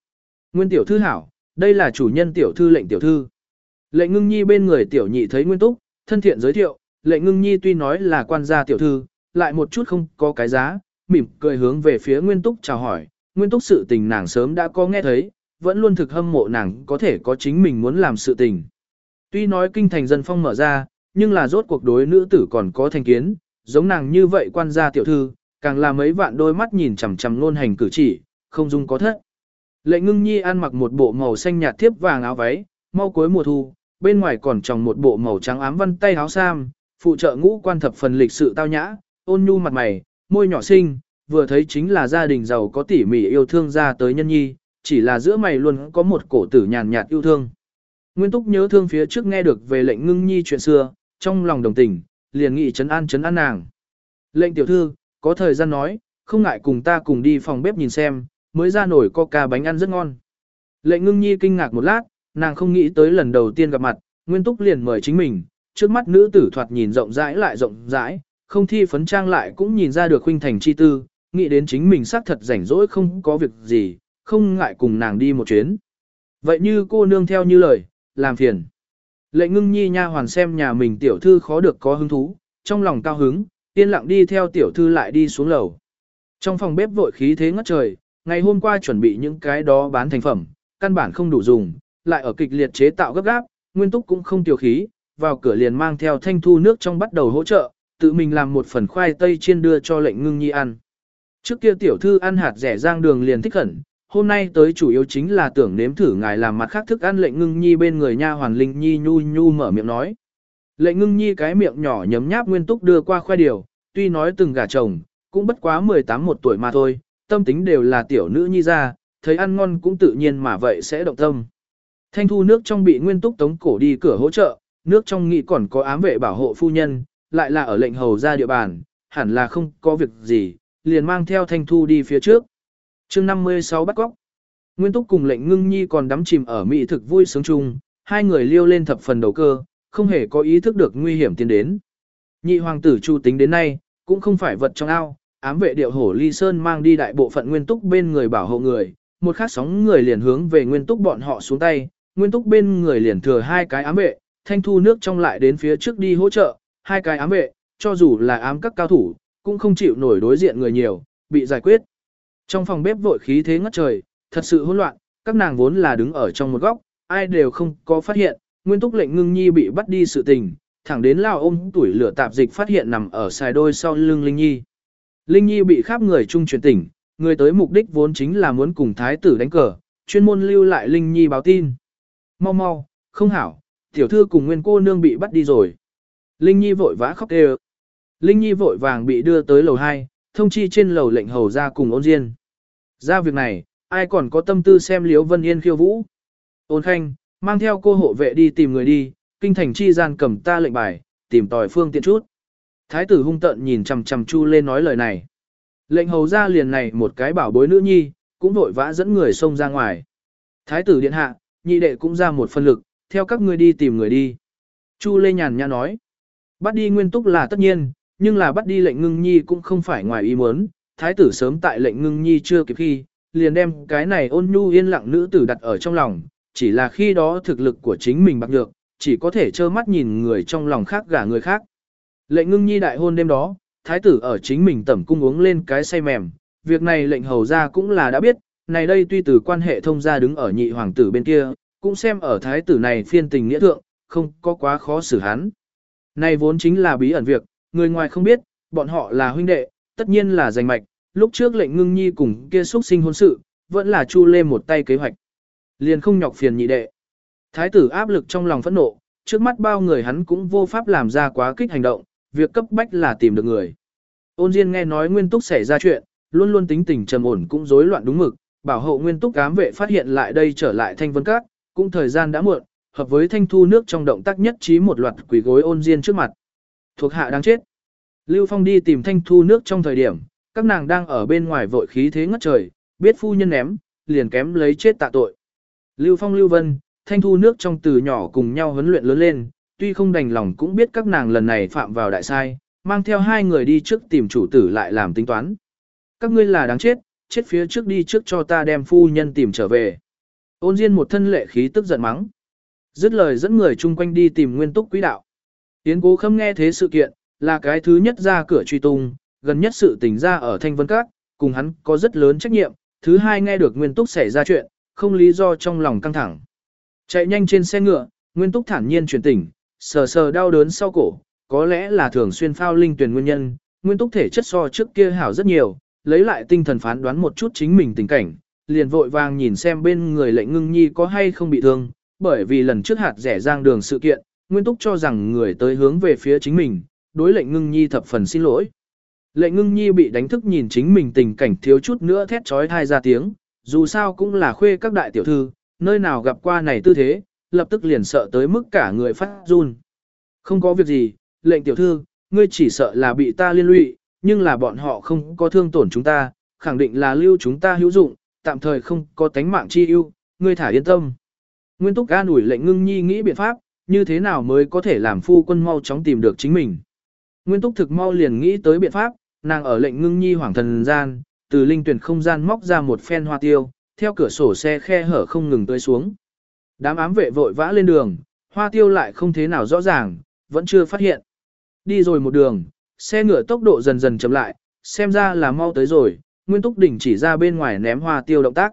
Nguyên tiểu thư hảo, đây là chủ nhân tiểu thư lệnh tiểu thư. Lệnh ngưng nhi bên người tiểu nhị thấy nguyên túc, thân thiện giới thiệu, lệnh ngưng nhi tuy nói là quan gia tiểu thư, lại một chút không có cái giá, mỉm cười hướng về phía nguyên túc chào hỏi, nguyên túc sự tình nàng sớm đã có nghe thấy, vẫn luôn thực hâm mộ nàng có thể có chính mình muốn làm sự tình. Tuy nói kinh thành dân phong mở ra, nhưng là rốt cuộc đối nữ tử còn có thành kiến, giống nàng như vậy quan gia tiểu thư, càng là mấy vạn đôi mắt nhìn chằm chằm luôn hành cử chỉ, không dung có thất. Lệ ngưng nhi ăn mặc một bộ màu xanh nhạt thiếp vàng áo váy, mau cuối mùa thu, bên ngoài còn tròng một bộ màu trắng ám văn tay áo sam, phụ trợ ngũ quan thập phần lịch sự tao nhã, ôn nhu mặt mày, môi nhỏ xinh, vừa thấy chính là gia đình giàu có tỉ mỉ yêu thương ra tới nhân nhi, chỉ là giữa mày luôn có một cổ tử nhàn nhạt yêu thương. Nguyên Túc nhớ thương phía trước nghe được về lệnh ngưng nhi chuyện xưa, trong lòng đồng tình, liền nghị trấn an trấn an nàng. Lệnh tiểu thư, có thời gian nói, không ngại cùng ta cùng đi phòng bếp nhìn xem, mới ra nổi coca bánh ăn rất ngon. Lệnh ngưng nhi kinh ngạc một lát, nàng không nghĩ tới lần đầu tiên gặp mặt, Nguyên Túc liền mời chính mình, trước mắt nữ tử thoạt nhìn rộng rãi lại rộng rãi, không thi phấn trang lại cũng nhìn ra được huynh thành chi tư, nghĩ đến chính mình xác thật rảnh rỗi không có việc gì, không ngại cùng nàng đi một chuyến. Vậy như cô nương theo như lời, làm phiền. Lệ ngưng nhi nha hoàn xem nhà mình tiểu thư khó được có hứng thú, trong lòng cao hứng, yên lặng đi theo tiểu thư lại đi xuống lầu. Trong phòng bếp vội khí thế ngất trời, ngày hôm qua chuẩn bị những cái đó bán thành phẩm, căn bản không đủ dùng, lại ở kịch liệt chế tạo gấp gáp, nguyên túc cũng không tiểu khí, vào cửa liền mang theo thanh thu nước trong bắt đầu hỗ trợ, tự mình làm một phần khoai tây chiên đưa cho lệnh ngưng nhi ăn. Trước kia tiểu thư ăn hạt rẻ rang đường liền thích khẩn, hôm nay tới chủ yếu chính là tưởng nếm thử ngài làm mặt khác thức ăn lệnh ngưng nhi bên người nha hoàn linh nhi nhu nhu mở miệng nói. Lệnh ngưng nhi cái miệng nhỏ nhấm nháp nguyên túc đưa qua khoe điều, tuy nói từng gả chồng, cũng bất quá 18 một tuổi mà thôi, tâm tính đều là tiểu nữ nhi ra, thấy ăn ngon cũng tự nhiên mà vậy sẽ động tâm. Thanh thu nước trong bị nguyên túc tống cổ đi cửa hỗ trợ, nước trong nghị còn có ám vệ bảo hộ phu nhân, lại là ở lệnh hầu ra địa bàn, hẳn là không có việc gì, liền mang theo thanh thu đi phía trước chương 56 bắt góc. Nguyên túc cùng lệnh ngưng nhi còn đắm chìm ở mỹ thực vui sướng chung, hai người liêu lên thập phần đầu cơ, không hề có ý thức được nguy hiểm tiến đến. Nhị hoàng tử chu tính đến nay, cũng không phải vật trong ao, ám vệ điệu hổ ly sơn mang đi đại bộ phận nguyên túc bên người bảo hộ người, một khát sóng người liền hướng về nguyên túc bọn họ xuống tay, nguyên túc bên người liền thừa hai cái ám vệ, thanh thu nước trong lại đến phía trước đi hỗ trợ, hai cái ám vệ, cho dù là ám các cao thủ, cũng không chịu nổi đối diện người nhiều, bị giải quyết. Trong phòng bếp vội khí thế ngất trời, thật sự hỗn loạn, các nàng vốn là đứng ở trong một góc, ai đều không có phát hiện, nguyên túc lệnh ngưng nhi bị bắt đi sự tình, thẳng đến lao ôm tuổi lửa tạp dịch phát hiện nằm ở xài đôi sau lưng Linh Nhi. Linh Nhi bị khắp người trung truyền tỉnh, người tới mục đích vốn chính là muốn cùng thái tử đánh cờ, chuyên môn lưu lại Linh Nhi báo tin. Mau mau, không hảo, tiểu thư cùng nguyên cô nương bị bắt đi rồi. Linh Nhi vội vã khóc kêu. Linh Nhi vội vàng bị đưa tới lầu 2, thông chi trên lầu lệnh hầu ra cùng ôn diên. Ra việc này, ai còn có tâm tư xem Liễu Vân Yên khiêu vũ. Ôn khanh, mang theo cô hộ vệ đi tìm người đi, kinh thành chi gian cầm ta lệnh bài, tìm tòi phương tiện chút. Thái tử hung tận nhìn chằm chằm Chu lên nói lời này. Lệnh hầu ra liền này một cái bảo bối nữ nhi, cũng vội vã dẫn người xông ra ngoài. Thái tử điện hạ, nhị đệ cũng ra một phân lực, theo các ngươi đi tìm người đi. Chu Lê nhàn nhã nói. Bắt đi nguyên túc là tất nhiên, nhưng là bắt đi lệnh ngưng nhi cũng không phải ngoài ý muốn. Thái tử sớm tại lệnh ngưng nhi chưa kịp khi, liền đem cái này ôn nhu yên lặng nữ tử đặt ở trong lòng, chỉ là khi đó thực lực của chính mình bạc nhược, chỉ có thể trơ mắt nhìn người trong lòng khác gả người khác. Lệnh ngưng nhi đại hôn đêm đó, thái tử ở chính mình tẩm cung uống lên cái say mềm, việc này lệnh hầu ra cũng là đã biết, này đây tuy từ quan hệ thông gia đứng ở nhị hoàng tử bên kia, cũng xem ở thái tử này phiên tình nghĩa thượng, không có quá khó xử hắn. Này vốn chính là bí ẩn việc, người ngoài không biết, bọn họ là huynh đệ, tất nhiên là giành mạch, lúc trước lệnh ngưng nhi cùng kia xuất sinh hôn sự, vẫn là chu lê một tay kế hoạch. Liền không nhọc phiền nhị đệ. Thái tử áp lực trong lòng phẫn nộ, trước mắt bao người hắn cũng vô pháp làm ra quá kích hành động, việc cấp bách là tìm được người. Ôn Diên nghe nói Nguyên Túc xảy ra chuyện, luôn luôn tính tình trầm ổn cũng rối loạn đúng mực, bảo hộ Nguyên Túc cám vệ phát hiện lại đây trở lại Thanh Vân Các, cũng thời gian đã muộn, hợp với Thanh Thu nước trong động tác nhất trí một loạt quỷ gối Ôn Diên trước mặt. Thuộc hạ đang chết. Lưu Phong đi tìm Thanh Thu nước trong thời điểm, các nàng đang ở bên ngoài vội khí thế ngất trời, biết phu nhân ném, liền kém lấy chết tạ tội. Lưu Phong Lưu Vân, Thanh Thu nước trong từ nhỏ cùng nhau huấn luyện lớn lên, tuy không đành lòng cũng biết các nàng lần này phạm vào đại sai, mang theo hai người đi trước tìm chủ tử lại làm tính toán. Các ngươi là đáng chết, chết phía trước đi trước cho ta đem phu nhân tìm trở về. Ôn Diên một thân lệ khí tức giận mắng. Dứt lời dẫn người chung quanh đi tìm nguyên túc quý đạo. Yến cố khâm nghe thế sự kiện, là cái thứ nhất ra cửa truy tung, gần nhất sự tình ra ở Thanh Vân Các, cùng hắn có rất lớn trách nhiệm, thứ hai nghe được nguyên túc xảy ra chuyện, không lý do trong lòng căng thẳng. Chạy nhanh trên xe ngựa, nguyên túc thản nhiên chuyển tỉnh, sờ sờ đau đớn sau cổ, có lẽ là thường xuyên phao linh tuyển nguyên nhân, nguyên túc thể chất so trước kia hảo rất nhiều, lấy lại tinh thần phán đoán một chút chính mình tình cảnh, liền vội vàng nhìn xem bên người lệnh ngưng nhi có hay không bị thương, bởi vì lần trước hạt rẻ giang đường sự kiện, nguyên túc cho rằng người tới hướng về phía chính mình, đối lệnh ngưng nhi thập phần xin lỗi. Lệnh ngưng nhi bị đánh thức nhìn chính mình tình cảnh thiếu chút nữa thét trói thai ra tiếng, dù sao cũng là khuê các đại tiểu thư, nơi nào gặp qua này tư thế, lập tức liền sợ tới mức cả người phát run. Không có việc gì, lệnh tiểu thư, ngươi chỉ sợ là bị ta liên lụy, nhưng là bọn họ không có thương tổn chúng ta, khẳng định là lưu chúng ta hữu dụng, tạm thời không có tánh mạng chi ưu, ngươi thả yên tâm. Nguyên Túc ga ủi lệnh ngưng nhi nghĩ biện pháp, như thế nào mới có thể làm phu quân mau chóng tìm được chính mình. Nguyên Túc thực mau liền nghĩ tới biện pháp, nàng ở lệnh ngưng nhi hoàng thần gian, từ linh tuyển không gian móc ra một phen hoa tiêu, theo cửa sổ xe khe hở không ngừng tới xuống. Đám ám vệ vội vã lên đường, hoa tiêu lại không thế nào rõ ràng, vẫn chưa phát hiện. Đi rồi một đường, xe ngựa tốc độ dần dần chậm lại, xem ra là mau tới rồi, Nguyên Túc Đỉnh chỉ ra bên ngoài ném hoa tiêu động tác.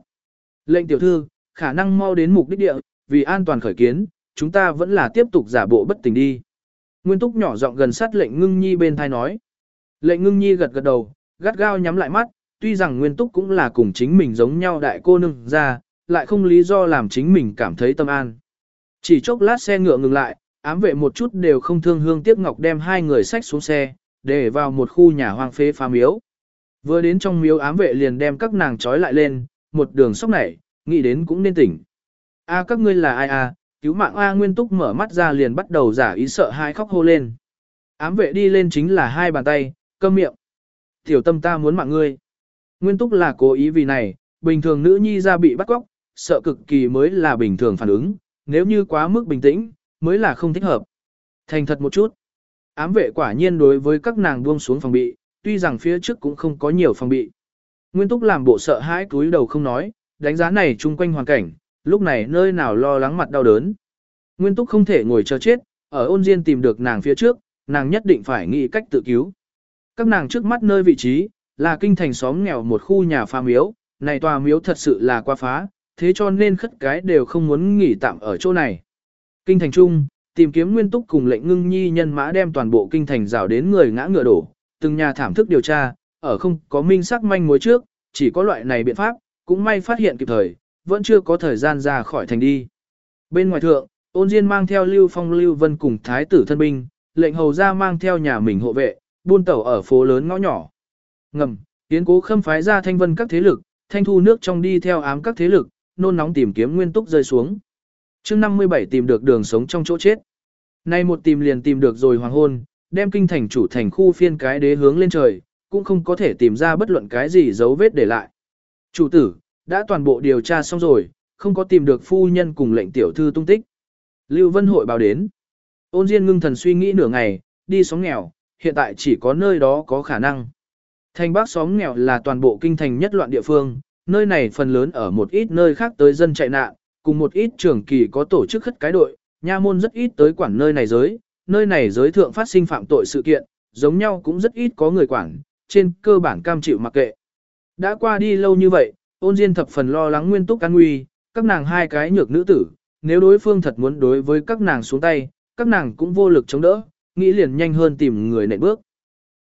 Lệnh tiểu thư, khả năng mau đến mục đích địa, vì an toàn khởi kiến, chúng ta vẫn là tiếp tục giả bộ bất tỉnh đi. Nguyên Túc nhỏ giọng gần sát lệnh ngưng nhi bên thai nói. Lệnh ngưng nhi gật gật đầu, gắt gao nhắm lại mắt, tuy rằng Nguyên Túc cũng là cùng chính mình giống nhau đại cô nương ra, lại không lý do làm chính mình cảm thấy tâm an. Chỉ chốc lát xe ngựa ngừng lại, ám vệ một chút đều không thương hương tiếc ngọc đem hai người sách xuống xe, để vào một khu nhà hoang phế phá miếu. Vừa đến trong miếu ám vệ liền đem các nàng trói lại lên, một đường sóc nảy, nghĩ đến cũng nên tỉnh. A các ngươi là ai a? Cứu mạng A Nguyên Túc mở mắt ra liền bắt đầu giả ý sợ hai khóc hô lên. Ám vệ đi lên chính là hai bàn tay, câm miệng. Tiểu tâm ta muốn mạng ngươi. Nguyên Túc là cố ý vì này, bình thường nữ nhi ra bị bắt cóc, sợ cực kỳ mới là bình thường phản ứng, nếu như quá mức bình tĩnh, mới là không thích hợp. Thành thật một chút. Ám vệ quả nhiên đối với các nàng buông xuống phòng bị, tuy rằng phía trước cũng không có nhiều phòng bị. Nguyên Túc làm bộ sợ hãi cúi đầu không nói, đánh giá này chung quanh hoàn cảnh, lúc này nơi nào lo lắng mặt đau đớn. Nguyên Túc không thể ngồi chờ chết, ở ôn diên tìm được nàng phía trước, nàng nhất định phải nghĩ cách tự cứu. Các nàng trước mắt nơi vị trí, là kinh thành xóm nghèo một khu nhà pha miếu, này tòa miếu thật sự là quá phá, thế cho nên khất cái đều không muốn nghỉ tạm ở chỗ này. Kinh thành trung, tìm kiếm nguyên túc cùng lệnh ngưng nhi nhân mã đem toàn bộ kinh thành rào đến người ngã ngựa đổ, từng nhà thảm thức điều tra, ở không có minh sắc manh mối trước, chỉ có loại này biện pháp, cũng may phát hiện kịp thời, vẫn chưa có thời gian ra khỏi thành đi. Bên ngoài thượng, ôn diên mang theo Lưu Phong Lưu Vân cùng thái tử thân binh, lệnh hầu ra mang theo nhà mình hộ vệ, buôn tẩu ở phố lớn ngõ nhỏ. Ngầm, tiến cố khâm phái ra thanh vân các thế lực, thanh thu nước trong đi theo ám các thế lực, nôn nóng tìm kiếm nguyên túc rơi xuống. chương 57 tìm được đường sống trong chỗ chết. Nay một tìm liền tìm được rồi hoàng hôn, đem kinh thành chủ thành khu phiên cái đế hướng lên trời, cũng không có thể tìm ra bất luận cái gì dấu vết để lại. Chủ tử, đã toàn bộ điều tra xong rồi, không có tìm được phu nhân cùng lệnh tiểu thư tung tích. Lưu Vân hội báo đến. Ôn Diên ngưng thần suy nghĩ nửa ngày, đi xóm nghèo, hiện tại chỉ có nơi đó có khả năng. Thành Bắc xóm nghèo là toàn bộ kinh thành nhất loạn địa phương, nơi này phần lớn ở một ít nơi khác tới dân chạy nạn, cùng một ít trưởng kỳ có tổ chức khất cái đội, nha môn rất ít tới quản nơi này giới, nơi này giới thượng phát sinh phạm tội sự kiện, giống nhau cũng rất ít có người quản, trên cơ bản cam chịu mặc kệ. Đã qua đi lâu như vậy, ôn diên thập phần lo lắng nguyên túc an nguy, các nàng hai cái nhược nữ tử, nếu đối phương thật muốn đối với các nàng xuống tay, các nàng cũng vô lực chống đỡ, nghĩ liền nhanh hơn tìm người nệ bước.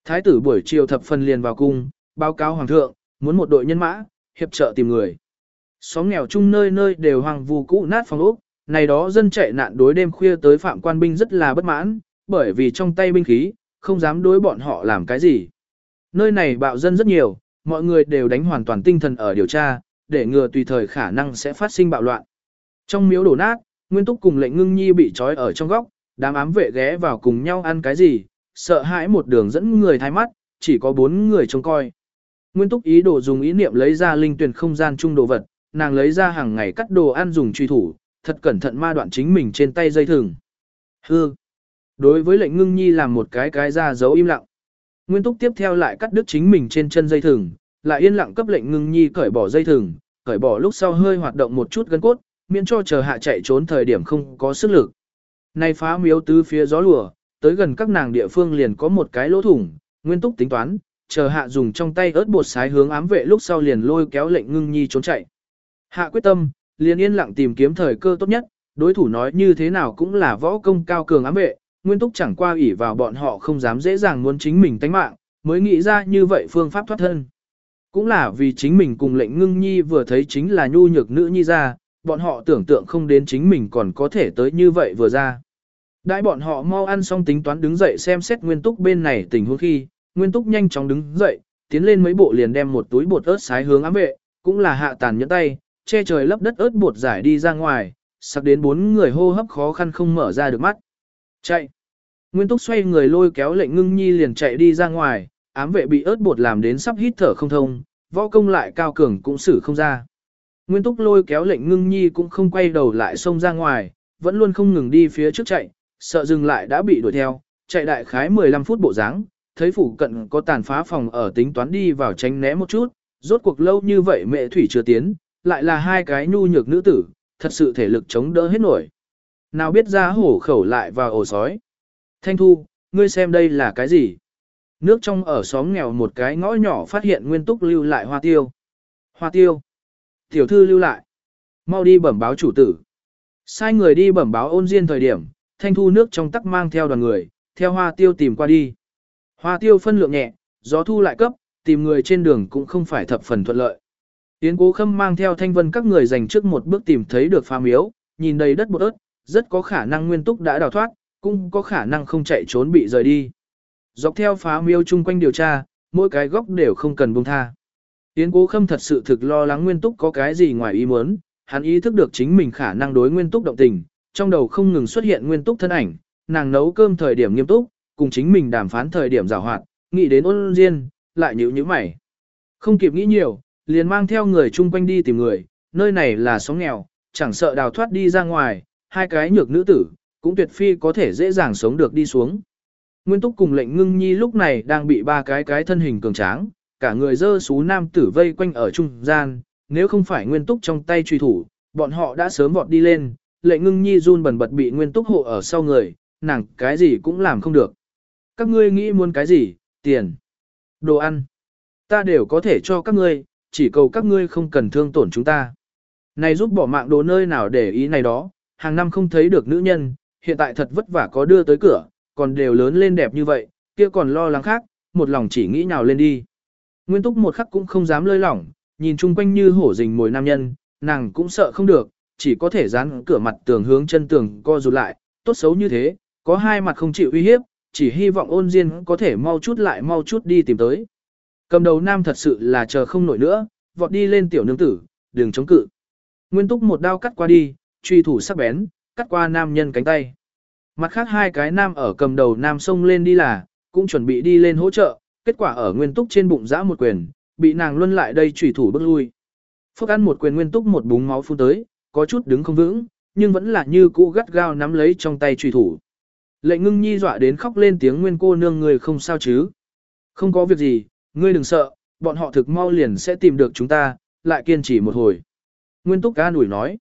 Thái tử buổi chiều thập phần liền vào cung, báo cáo hoàng thượng, muốn một đội nhân mã, hiệp trợ tìm người. Xóm nghèo chung nơi nơi đều hoàng vù cũ nát phòng ốc, này đó dân chạy nạn đối đêm khuya tới phạm quan binh rất là bất mãn, bởi vì trong tay binh khí, không dám đối bọn họ làm cái gì. Nơi này bạo dân rất nhiều, mọi người đều đánh hoàn toàn tinh thần ở điều tra, để ngừa tùy thời khả năng sẽ phát sinh bạo loạn. Trong miếu đổ nát, Nguyên Túc cùng lệnh ngưng nhi bị trói ở trong góc, đám ám vệ ghé vào cùng nhau ăn cái gì, sợ hãi một đường dẫn người thay mắt, chỉ có bốn người trông coi. Nguyên Túc ý đồ dùng ý niệm lấy ra linh tuyển không gian chung đồ vật, nàng lấy ra hàng ngày cắt đồ ăn dùng truy thủ, thật cẩn thận ma đoạn chính mình trên tay dây thừng. Hư. Đối với lệnh ngưng nhi làm một cái cái ra dấu im lặng. Nguyên Túc tiếp theo lại cắt đứt chính mình trên chân dây thừng, lại yên lặng cấp lệnh ngưng nhi cởi bỏ dây thừng, cởi bỏ lúc sau hơi hoạt động một chút gân cốt, miễn cho chờ hạ chạy trốn thời điểm không có sức lực. Nay phá miếu tứ phía gió lùa, tới gần các nàng địa phương liền có một cái lỗ thủng, nguyên túc tính toán, chờ hạ dùng trong tay ớt bột sái hướng ám vệ lúc sau liền lôi kéo lệnh ngưng nhi trốn chạy. Hạ quyết tâm, liền yên lặng tìm kiếm thời cơ tốt nhất, đối thủ nói như thế nào cũng là võ công cao cường ám vệ, nguyên túc chẳng qua ủy vào bọn họ không dám dễ dàng muốn chính mình tánh mạng, mới nghĩ ra như vậy phương pháp thoát thân. Cũng là vì chính mình cùng lệnh ngưng nhi vừa thấy chính là nhu nhược nữ nhi ra, bọn họ tưởng tượng không đến chính mình còn có thể tới như vậy vừa ra. Đại bọn họ mau ăn xong tính toán đứng dậy xem xét nguyên túc bên này tình huống khi, nguyên túc nhanh chóng đứng dậy, tiến lên mấy bộ liền đem một túi bột ớt sái hướng ám vệ, cũng là hạ tàn nhẫn tay, che trời lấp đất ớt bột giải đi ra ngoài, sặc đến bốn người hô hấp khó khăn không mở ra được mắt. Chạy! Nguyên túc xoay người lôi kéo lệnh ngưng nhi liền chạy đi ra ngoài, ám vệ bị ớt bột làm đến sắp hít thở không thông, võ công lại cao cường cũng xử không ra. Nguyên túc lôi kéo lệnh ngưng nhi cũng không quay đầu lại xông ra ngoài, vẫn luôn không ngừng đi phía trước chạy, sợ dừng lại đã bị đuổi theo, chạy đại khái 15 phút bộ dáng, thấy phủ cận có tàn phá phòng ở tính toán đi vào tránh né một chút, rốt cuộc lâu như vậy mẹ thủy chưa tiến, lại là hai cái nhu nhược nữ tử, thật sự thể lực chống đỡ hết nổi. Nào biết ra hổ khẩu lại vào ổ sói. Thanh Thu, ngươi xem đây là cái gì? Nước trong ở xóm nghèo một cái ngõ nhỏ phát hiện nguyên túc lưu lại hoa tiêu. Hoa tiêu. Tiểu thư lưu lại. Mau đi bẩm báo chủ tử. Sai người đi bẩm báo ôn diên thời điểm, thanh thu nước trong tắc mang theo đoàn người, theo hoa tiêu tìm qua đi. Hoa tiêu phân lượng nhẹ, gió thu lại cấp, tìm người trên đường cũng không phải thập phần thuận lợi. Yến cố khâm mang theo thanh vân các người dành trước một bước tìm thấy được phá miếu, nhìn đầy đất bột ớt, rất có khả năng nguyên túc đã đào thoát, cũng có khả năng không chạy trốn bị rời đi. Dọc theo phá miêu chung quanh điều tra, mỗi cái góc đều không cần buông tha. Yến cố khâm thật sự thực lo lắng nguyên túc có cái gì ngoài ý muốn, hắn ý thức được chính mình khả năng đối nguyên túc động tình, trong đầu không ngừng xuất hiện nguyên túc thân ảnh, nàng nấu cơm thời điểm nghiêm túc, cùng chính mình đàm phán thời điểm giảo hoạt, nghĩ đến ôn diên, lại nhíu nhíu mày. Không kịp nghĩ nhiều, liền mang theo người chung quanh đi tìm người, nơi này là sóng nghèo, chẳng sợ đào thoát đi ra ngoài, hai cái nhược nữ tử, cũng tuyệt phi có thể dễ dàng sống được đi xuống. Nguyên túc cùng lệnh ngưng nhi lúc này đang bị ba cái cái thân hình cường tráng, cả người dơ xú nam tử vây quanh ở trung gian, nếu không phải nguyên túc trong tay truy thủ, bọn họ đã sớm vọt đi lên, lệnh ngưng nhi run bần bật bị nguyên túc hộ ở sau người, nàng cái gì cũng làm không được. Các ngươi nghĩ muốn cái gì, tiền, đồ ăn, ta đều có thể cho các ngươi, chỉ cầu các ngươi không cần thương tổn chúng ta. Này giúp bỏ mạng đồ nơi nào để ý này đó, hàng năm không thấy được nữ nhân, hiện tại thật vất vả có đưa tới cửa, còn đều lớn lên đẹp như vậy, kia còn lo lắng khác, một lòng chỉ nghĩ nào lên đi. Nguyên túc một khắc cũng không dám lơi lỏng, nhìn chung quanh như hổ rình mồi nam nhân, nàng cũng sợ không được, chỉ có thể dán cửa mặt tường hướng chân tường co rụt lại, tốt xấu như thế, có hai mặt không chịu uy hiếp, chỉ hy vọng ôn diên có thể mau chút lại mau chút đi tìm tới. Cầm đầu nam thật sự là chờ không nổi nữa, vọt đi lên tiểu nương tử, đừng chống cự. Nguyên túc một đao cắt qua đi, truy thủ sắc bén, cắt qua nam nhân cánh tay. Mặt khác hai cái nam ở cầm đầu nam sông lên đi là, cũng chuẩn bị đi lên hỗ trợ, kết quả ở nguyên túc trên bụng giã một quyền, bị nàng luân lại đây chủy thủ bước lui. phước ăn một quyền nguyên túc một búng máu phun tới, có chút đứng không vững, nhưng vẫn là như cũ gắt gao nắm lấy trong tay chủy thủ. Lệnh ngưng nhi dọa đến khóc lên tiếng nguyên cô nương người không sao chứ. Không có việc gì, ngươi đừng sợ, bọn họ thực mau liền sẽ tìm được chúng ta, lại kiên trì một hồi. Nguyên túc ca nủi nói.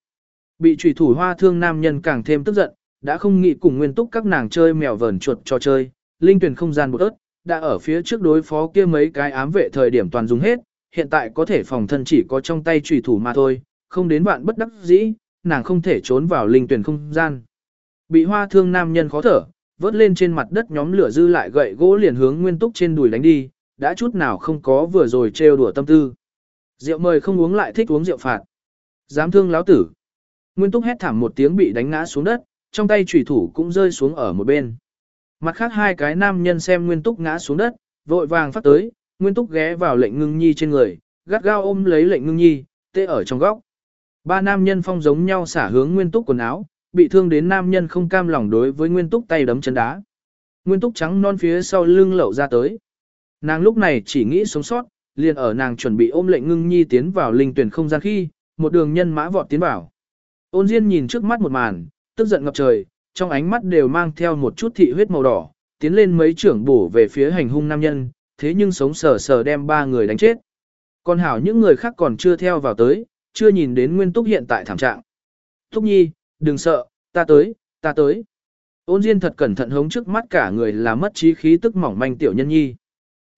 Bị trùy thủ hoa thương nam nhân càng thêm tức giận, đã không nghĩ cùng nguyên túc các nàng chơi mèo vờn chuột cho chơi, linh tuyển không gian một ớt, đã ở phía trước đối phó kia mấy cái ám vệ thời điểm toàn dùng hết, hiện tại có thể phòng thân chỉ có trong tay trùy thủ mà thôi, không đến bạn bất đắc dĩ, nàng không thể trốn vào linh tuyển không gian. Bị hoa thương nam nhân khó thở, vớt lên trên mặt đất nhóm lửa dư lại gậy gỗ liền hướng nguyên túc trên đùi đánh đi, đã chút nào không có vừa rồi trêu đùa tâm tư. Rượu mời không uống lại thích uống rượu phạt. Dám thương láo tử. Nguyên túc hét thảm một tiếng bị đánh ngã xuống đất, trong tay chủy thủ cũng rơi xuống ở một bên. Mặt khác hai cái nam nhân xem Nguyên túc ngã xuống đất, vội vàng phát tới, Nguyên túc ghé vào lệnh ngưng nhi trên người, gắt gao ôm lấy lệnh ngưng nhi, tê ở trong góc. Ba nam nhân phong giống nhau xả hướng Nguyên túc quần áo, bị thương đến nam nhân không cam lòng đối với Nguyên túc tay đấm chân đá. Nguyên túc trắng non phía sau lưng lậu ra tới. Nàng lúc này chỉ nghĩ sống sót, liền ở nàng chuẩn bị ôm lệnh ngưng nhi tiến vào linh tuyển không gian khi, một đường nhân mã vọt tiến vào. Ôn Diên nhìn trước mắt một màn, tức giận ngập trời, trong ánh mắt đều mang theo một chút thị huyết màu đỏ, tiến lên mấy trưởng bổ về phía hành hung nam nhân, thế nhưng sống sờ sờ đem ba người đánh chết. Còn hảo những người khác còn chưa theo vào tới, chưa nhìn đến nguyên túc hiện tại thảm trạng. Thúc nhi, đừng sợ, ta tới, ta tới. Ôn Diên thật cẩn thận hống trước mắt cả người là mất trí khí tức mỏng manh tiểu nhân nhi.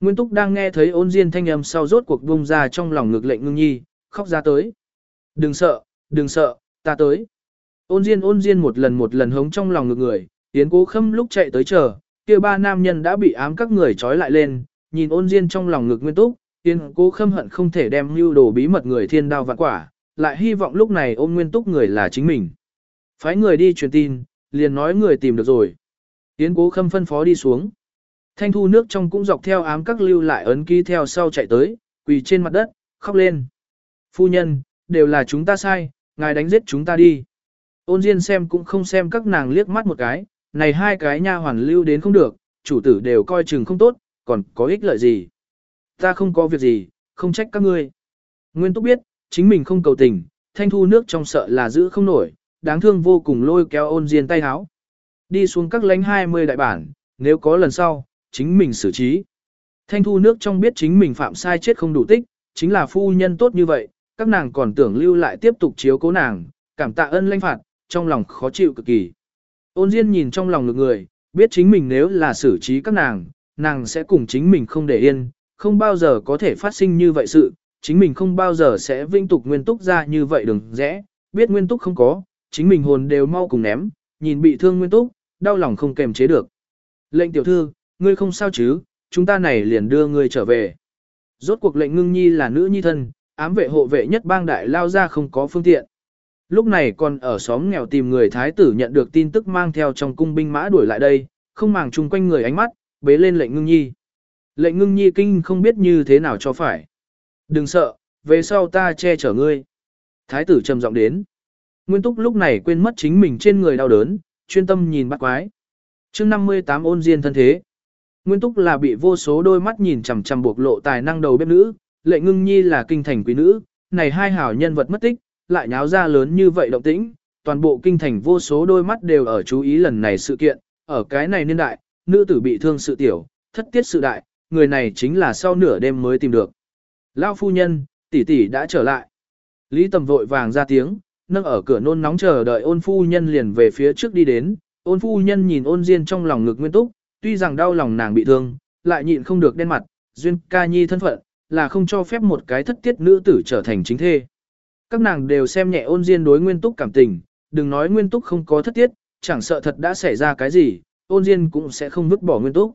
Nguyên Túc đang nghe thấy ôn Diên thanh âm sau rốt cuộc bung ra trong lòng ngực lệnh ngưng nhi, khóc ra tới. Đừng sợ, đừng sợ, ta tới. Ôn Diên ôn Diên một lần một lần hống trong lòng ngực người, yến cố khâm lúc chạy tới chờ, kia ba nam nhân đã bị ám các người trói lại lên, nhìn ôn Diên trong lòng ngực Nguyên Túc, yến cố khâm hận không thể đem lưu đồ bí mật người thiên đao vạn quả, lại hy vọng lúc này ôn Nguyên Túc người là chính mình. Phái người đi truyền tin, liền nói người tìm được rồi. yến cố khâm phân phó đi xuống. Thanh thu nước trong cũng dọc theo ám các lưu lại ấn ký theo sau chạy tới, quỳ trên mặt đất, khóc lên. Phu nhân, đều là chúng ta sai, ngài đánh giết chúng ta đi. Ôn Diên xem cũng không xem các nàng liếc mắt một cái, này hai cái nha hoàn lưu đến không được, chủ tử đều coi chừng không tốt, còn có ích lợi gì. Ta không có việc gì, không trách các ngươi. Nguyên Túc biết, chính mình không cầu tình, thanh thu nước trong sợ là giữ không nổi, đáng thương vô cùng lôi kéo ôn diên tay háo. Đi xuống các lánh 20 đại bản, nếu có lần sau, chính mình xử trí. Thanh thu nước trong biết chính mình phạm sai chết không đủ tích, chính là phu nhân tốt như vậy, các nàng còn tưởng lưu lại tiếp tục chiếu cố nàng, cảm tạ ân lanh phạt, trong lòng khó chịu cực kỳ. Ôn Diên nhìn trong lòng lực người, biết chính mình nếu là xử trí các nàng, nàng sẽ cùng chính mình không để yên, không bao giờ có thể phát sinh như vậy sự, chính mình không bao giờ sẽ vinh tục nguyên túc ra như vậy đừng rẽ, biết nguyên túc không có, chính mình hồn đều mau cùng ném, nhìn bị thương nguyên túc, đau lòng không kềm chế được. Lệnh tiểu thư, ngươi không sao chứ, chúng ta này liền đưa ngươi trở về. Rốt cuộc lệnh ngưng nhi là nữ nhi thân, ám vệ hộ vệ nhất bang đại lao ra không có phương tiện. Lúc này còn ở xóm nghèo tìm người thái tử nhận được tin tức mang theo trong cung binh mã đuổi lại đây, không màng chung quanh người ánh mắt, bế lên lệnh ngưng nhi. Lệnh ngưng nhi kinh không biết như thế nào cho phải. Đừng sợ, về sau ta che chở ngươi. Thái tử trầm giọng đến. Nguyên Túc lúc này quên mất chính mình trên người đau đớn, chuyên tâm nhìn bắt quái. chương 58 ôn diên thân thế. Nguyên Túc là bị vô số đôi mắt nhìn chằm chằm buộc lộ tài năng đầu bếp nữ, lệ ngưng nhi là kinh thành quý nữ, này hai hảo nhân vật mất tích, lại nháo ra lớn như vậy động tĩnh, toàn bộ kinh thành vô số đôi mắt đều ở chú ý lần này sự kiện, ở cái này niên đại, nữ tử bị thương sự tiểu, thất tiết sự đại, người này chính là sau nửa đêm mới tìm được. Lao phu nhân, tỷ tỷ đã trở lại. Lý tầm vội vàng ra tiếng, nâng ở cửa nôn nóng chờ đợi ôn phu nhân liền về phía trước đi đến, ôn phu nhân nhìn ôn diên trong lòng ngực nguyên túc, tuy rằng đau lòng nàng bị thương, lại nhịn không được đen mặt, duyên ca nhi thân phận, là không cho phép một cái thất tiết nữ tử trở thành chính thê. Các nàng đều xem nhẹ ôn diên đối nguyên túc cảm tình, đừng nói nguyên túc không có thất tiết, chẳng sợ thật đã xảy ra cái gì, ôn diên cũng sẽ không vứt bỏ nguyên túc.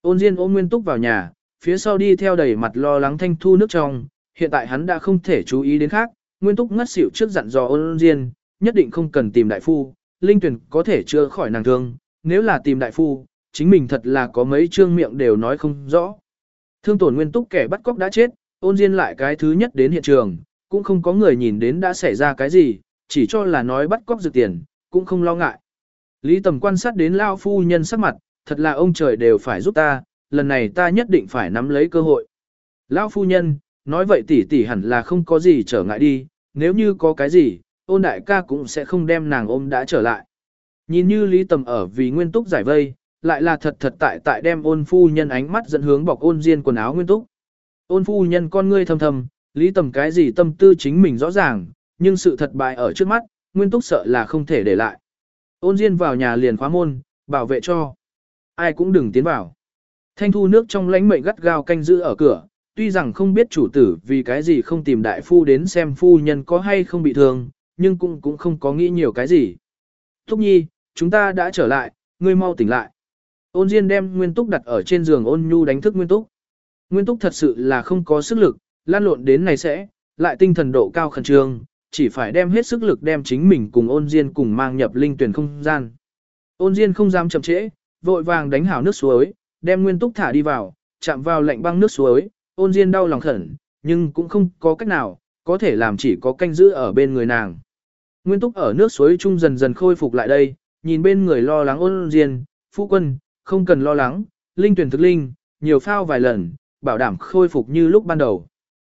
Ôn diên ôm nguyên túc vào nhà, phía sau đi theo đầy mặt lo lắng thanh thu nước trong, hiện tại hắn đã không thể chú ý đến khác, Nguyên Túc ngất xỉu trước dặn dò ôn diên, nhất định không cần tìm đại phu, linh tuyển có thể chữa khỏi nàng thương, nếu là tìm đại phu, chính mình thật là có mấy trương miệng đều nói không rõ. Thương tổn Nguyên Túc kẻ bắt cóc đã chết, ôn diên lại cái thứ nhất đến hiện trường, cũng không có người nhìn đến đã xảy ra cái gì, chỉ cho là nói bắt cóc dự tiền, cũng không lo ngại. Lý tầm quan sát đến Lao phu nhân sắc mặt, thật là ông trời đều phải giúp ta, lần này ta nhất định phải nắm lấy cơ hội. Lao phu nhân, nói vậy tỷ tỷ hẳn là không có gì trở ngại đi, nếu như có cái gì, ôn đại ca cũng sẽ không đem nàng ôm đã trở lại. Nhìn như Lý Tầm ở vì nguyên túc giải vây, lại là thật thật tại tại đem ôn phu nhân ánh mắt dẫn hướng bọc ôn diên quần áo nguyên túc. Ôn phu nhân con ngươi thầm thầm, Lý Tầm cái gì tâm tư chính mình rõ ràng, nhưng sự thật bại ở trước mắt, nguyên túc sợ là không thể để lại. Ôn diên vào nhà liền khóa môn, bảo vệ cho. Ai cũng đừng tiến vào. Thanh thu nước trong lãnh mệnh gắt gao canh giữ ở cửa, tuy rằng không biết chủ tử vì cái gì không tìm đại phu đến xem phu nhân có hay không bị thương, nhưng cũng cũng không có nghĩ nhiều cái gì. Thúc nhi, chúng ta đã trở lại, ngươi mau tỉnh lại. Ôn Diên đem Nguyên Túc đặt ở trên giường ôn nhu đánh thức Nguyên Túc. Nguyên Túc thật sự là không có sức lực, lan lộn đến này sẽ, lại tinh thần độ cao khẩn trương, chỉ phải đem hết sức lực đem chính mình cùng ôn Diên cùng mang nhập linh tuyển không gian. Ôn Diên không dám chậm trễ, vội vàng đánh hảo nước suối, đem Nguyên Túc thả đi vào, chạm vào lạnh băng nước suối, ôn diên đau lòng khẩn, nhưng cũng không có cách nào, có thể làm chỉ có canh giữ ở bên người nàng. Nguyên túc ở nước suối chung dần dần khôi phục lại đây, nhìn bên người lo lắng ôn diên, phu quân, không cần lo lắng, linh tuyển thực linh, nhiều phao vài lần, bảo đảm khôi phục như lúc ban đầu.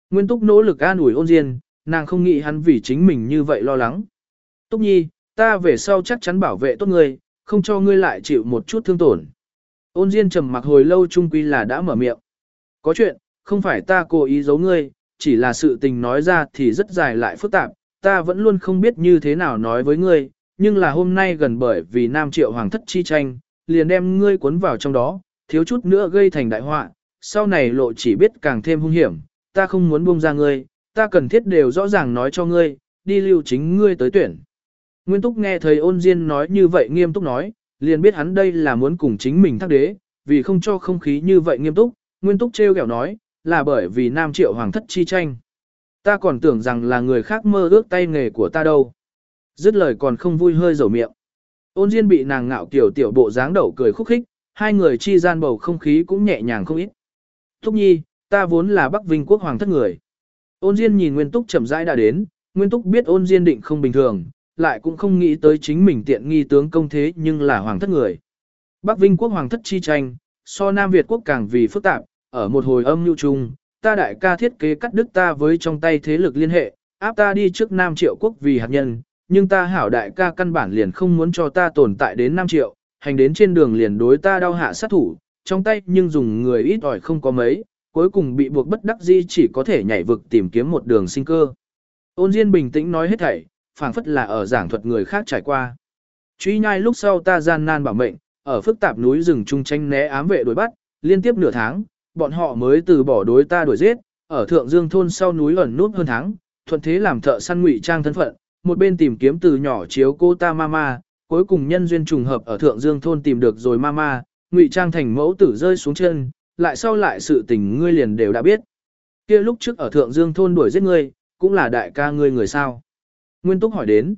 Nguyên túc nỗ lực an ủi ôn diên, nàng không nghĩ hắn vì chính mình như vậy lo lắng. Túc nhi, ta về sau chắc chắn bảo vệ tốt ngươi, không cho ngươi lại chịu một chút thương tổn. Ôn diên trầm mặc hồi lâu chung quy là đã mở miệng. Có chuyện, không phải ta cố ý giấu ngươi, chỉ là sự tình nói ra thì rất dài lại phức tạp, ta vẫn luôn không biết như thế nào nói với ngươi, nhưng là hôm nay gần bởi vì Nam Triệu Hoàng thất chi tranh, liền đem ngươi cuốn vào trong đó, thiếu chút nữa gây thành đại họa, sau này lộ chỉ biết càng thêm hung hiểm, ta không muốn buông ra ngươi, ta cần thiết đều rõ ràng nói cho ngươi, đi lưu chính ngươi tới tuyển. Nguyên Túc nghe thầy ôn diên nói như vậy nghiêm túc nói, liền biết hắn đây là muốn cùng chính mình thác đế, vì không cho không khí như vậy nghiêm túc, Nguyên Túc trêu ghẹo nói, là bởi vì Nam Triệu Hoàng thất chi tranh. Ta còn tưởng rằng là người khác mơ ước tay nghề của ta đâu. Dứt lời còn không vui hơi dầu miệng. Ôn Diên bị nàng ngạo kiểu tiểu bộ dáng đậu cười khúc khích, hai người chi gian bầu không khí cũng nhẹ nhàng không ít. Thúc nhi, ta vốn là Bắc Vinh quốc hoàng thất người. Ôn Diên nhìn Nguyên Túc chậm rãi đã đến, Nguyên Túc biết ôn Diên định không bình thường, lại cũng không nghĩ tới chính mình tiện nghi tướng công thế nhưng là hoàng thất người. Bắc Vinh quốc hoàng thất chi tranh, so Nam Việt quốc càng vì phức tạp, ở một hồi âm nhu chung, ta đại ca thiết kế cắt đứt ta với trong tay thế lực liên hệ, áp ta đi trước Nam Triệu quốc vì hạt nhân, nhưng ta hảo đại ca căn bản liền không muốn cho ta tồn tại đến 5 triệu, hành đến trên đường liền đối ta đau hạ sát thủ, trong tay nhưng dùng người ít ỏi không có mấy, cuối cùng bị buộc bất đắc dĩ chỉ có thể nhảy vực tìm kiếm một đường sinh cơ. Ôn Diên bình tĩnh nói hết thảy, phảng phất là ở giảng thuật người khác trải qua. Truy nhai lúc sau ta gian nan bảo mệnh, ở phức tạp núi rừng trung tranh né ám vệ đuổi bắt, liên tiếp nửa tháng, bọn họ mới từ bỏ đối ta đuổi giết, ở thượng dương thôn sau núi ẩn nút hơn tháng, thuận thế làm thợ săn ngụy trang thân phận, một bên tìm kiếm từ nhỏ chiếu cô ta mama, cuối cùng nhân duyên trùng hợp ở thượng dương thôn tìm được rồi mama, ngụy trang thành mẫu tử rơi xuống chân, lại sau lại sự tình ngươi liền đều đã biết. kia lúc trước ở thượng dương thôn đuổi giết ngươi, cũng là đại ca ngươi người sao. Nguyên Túc hỏi đến.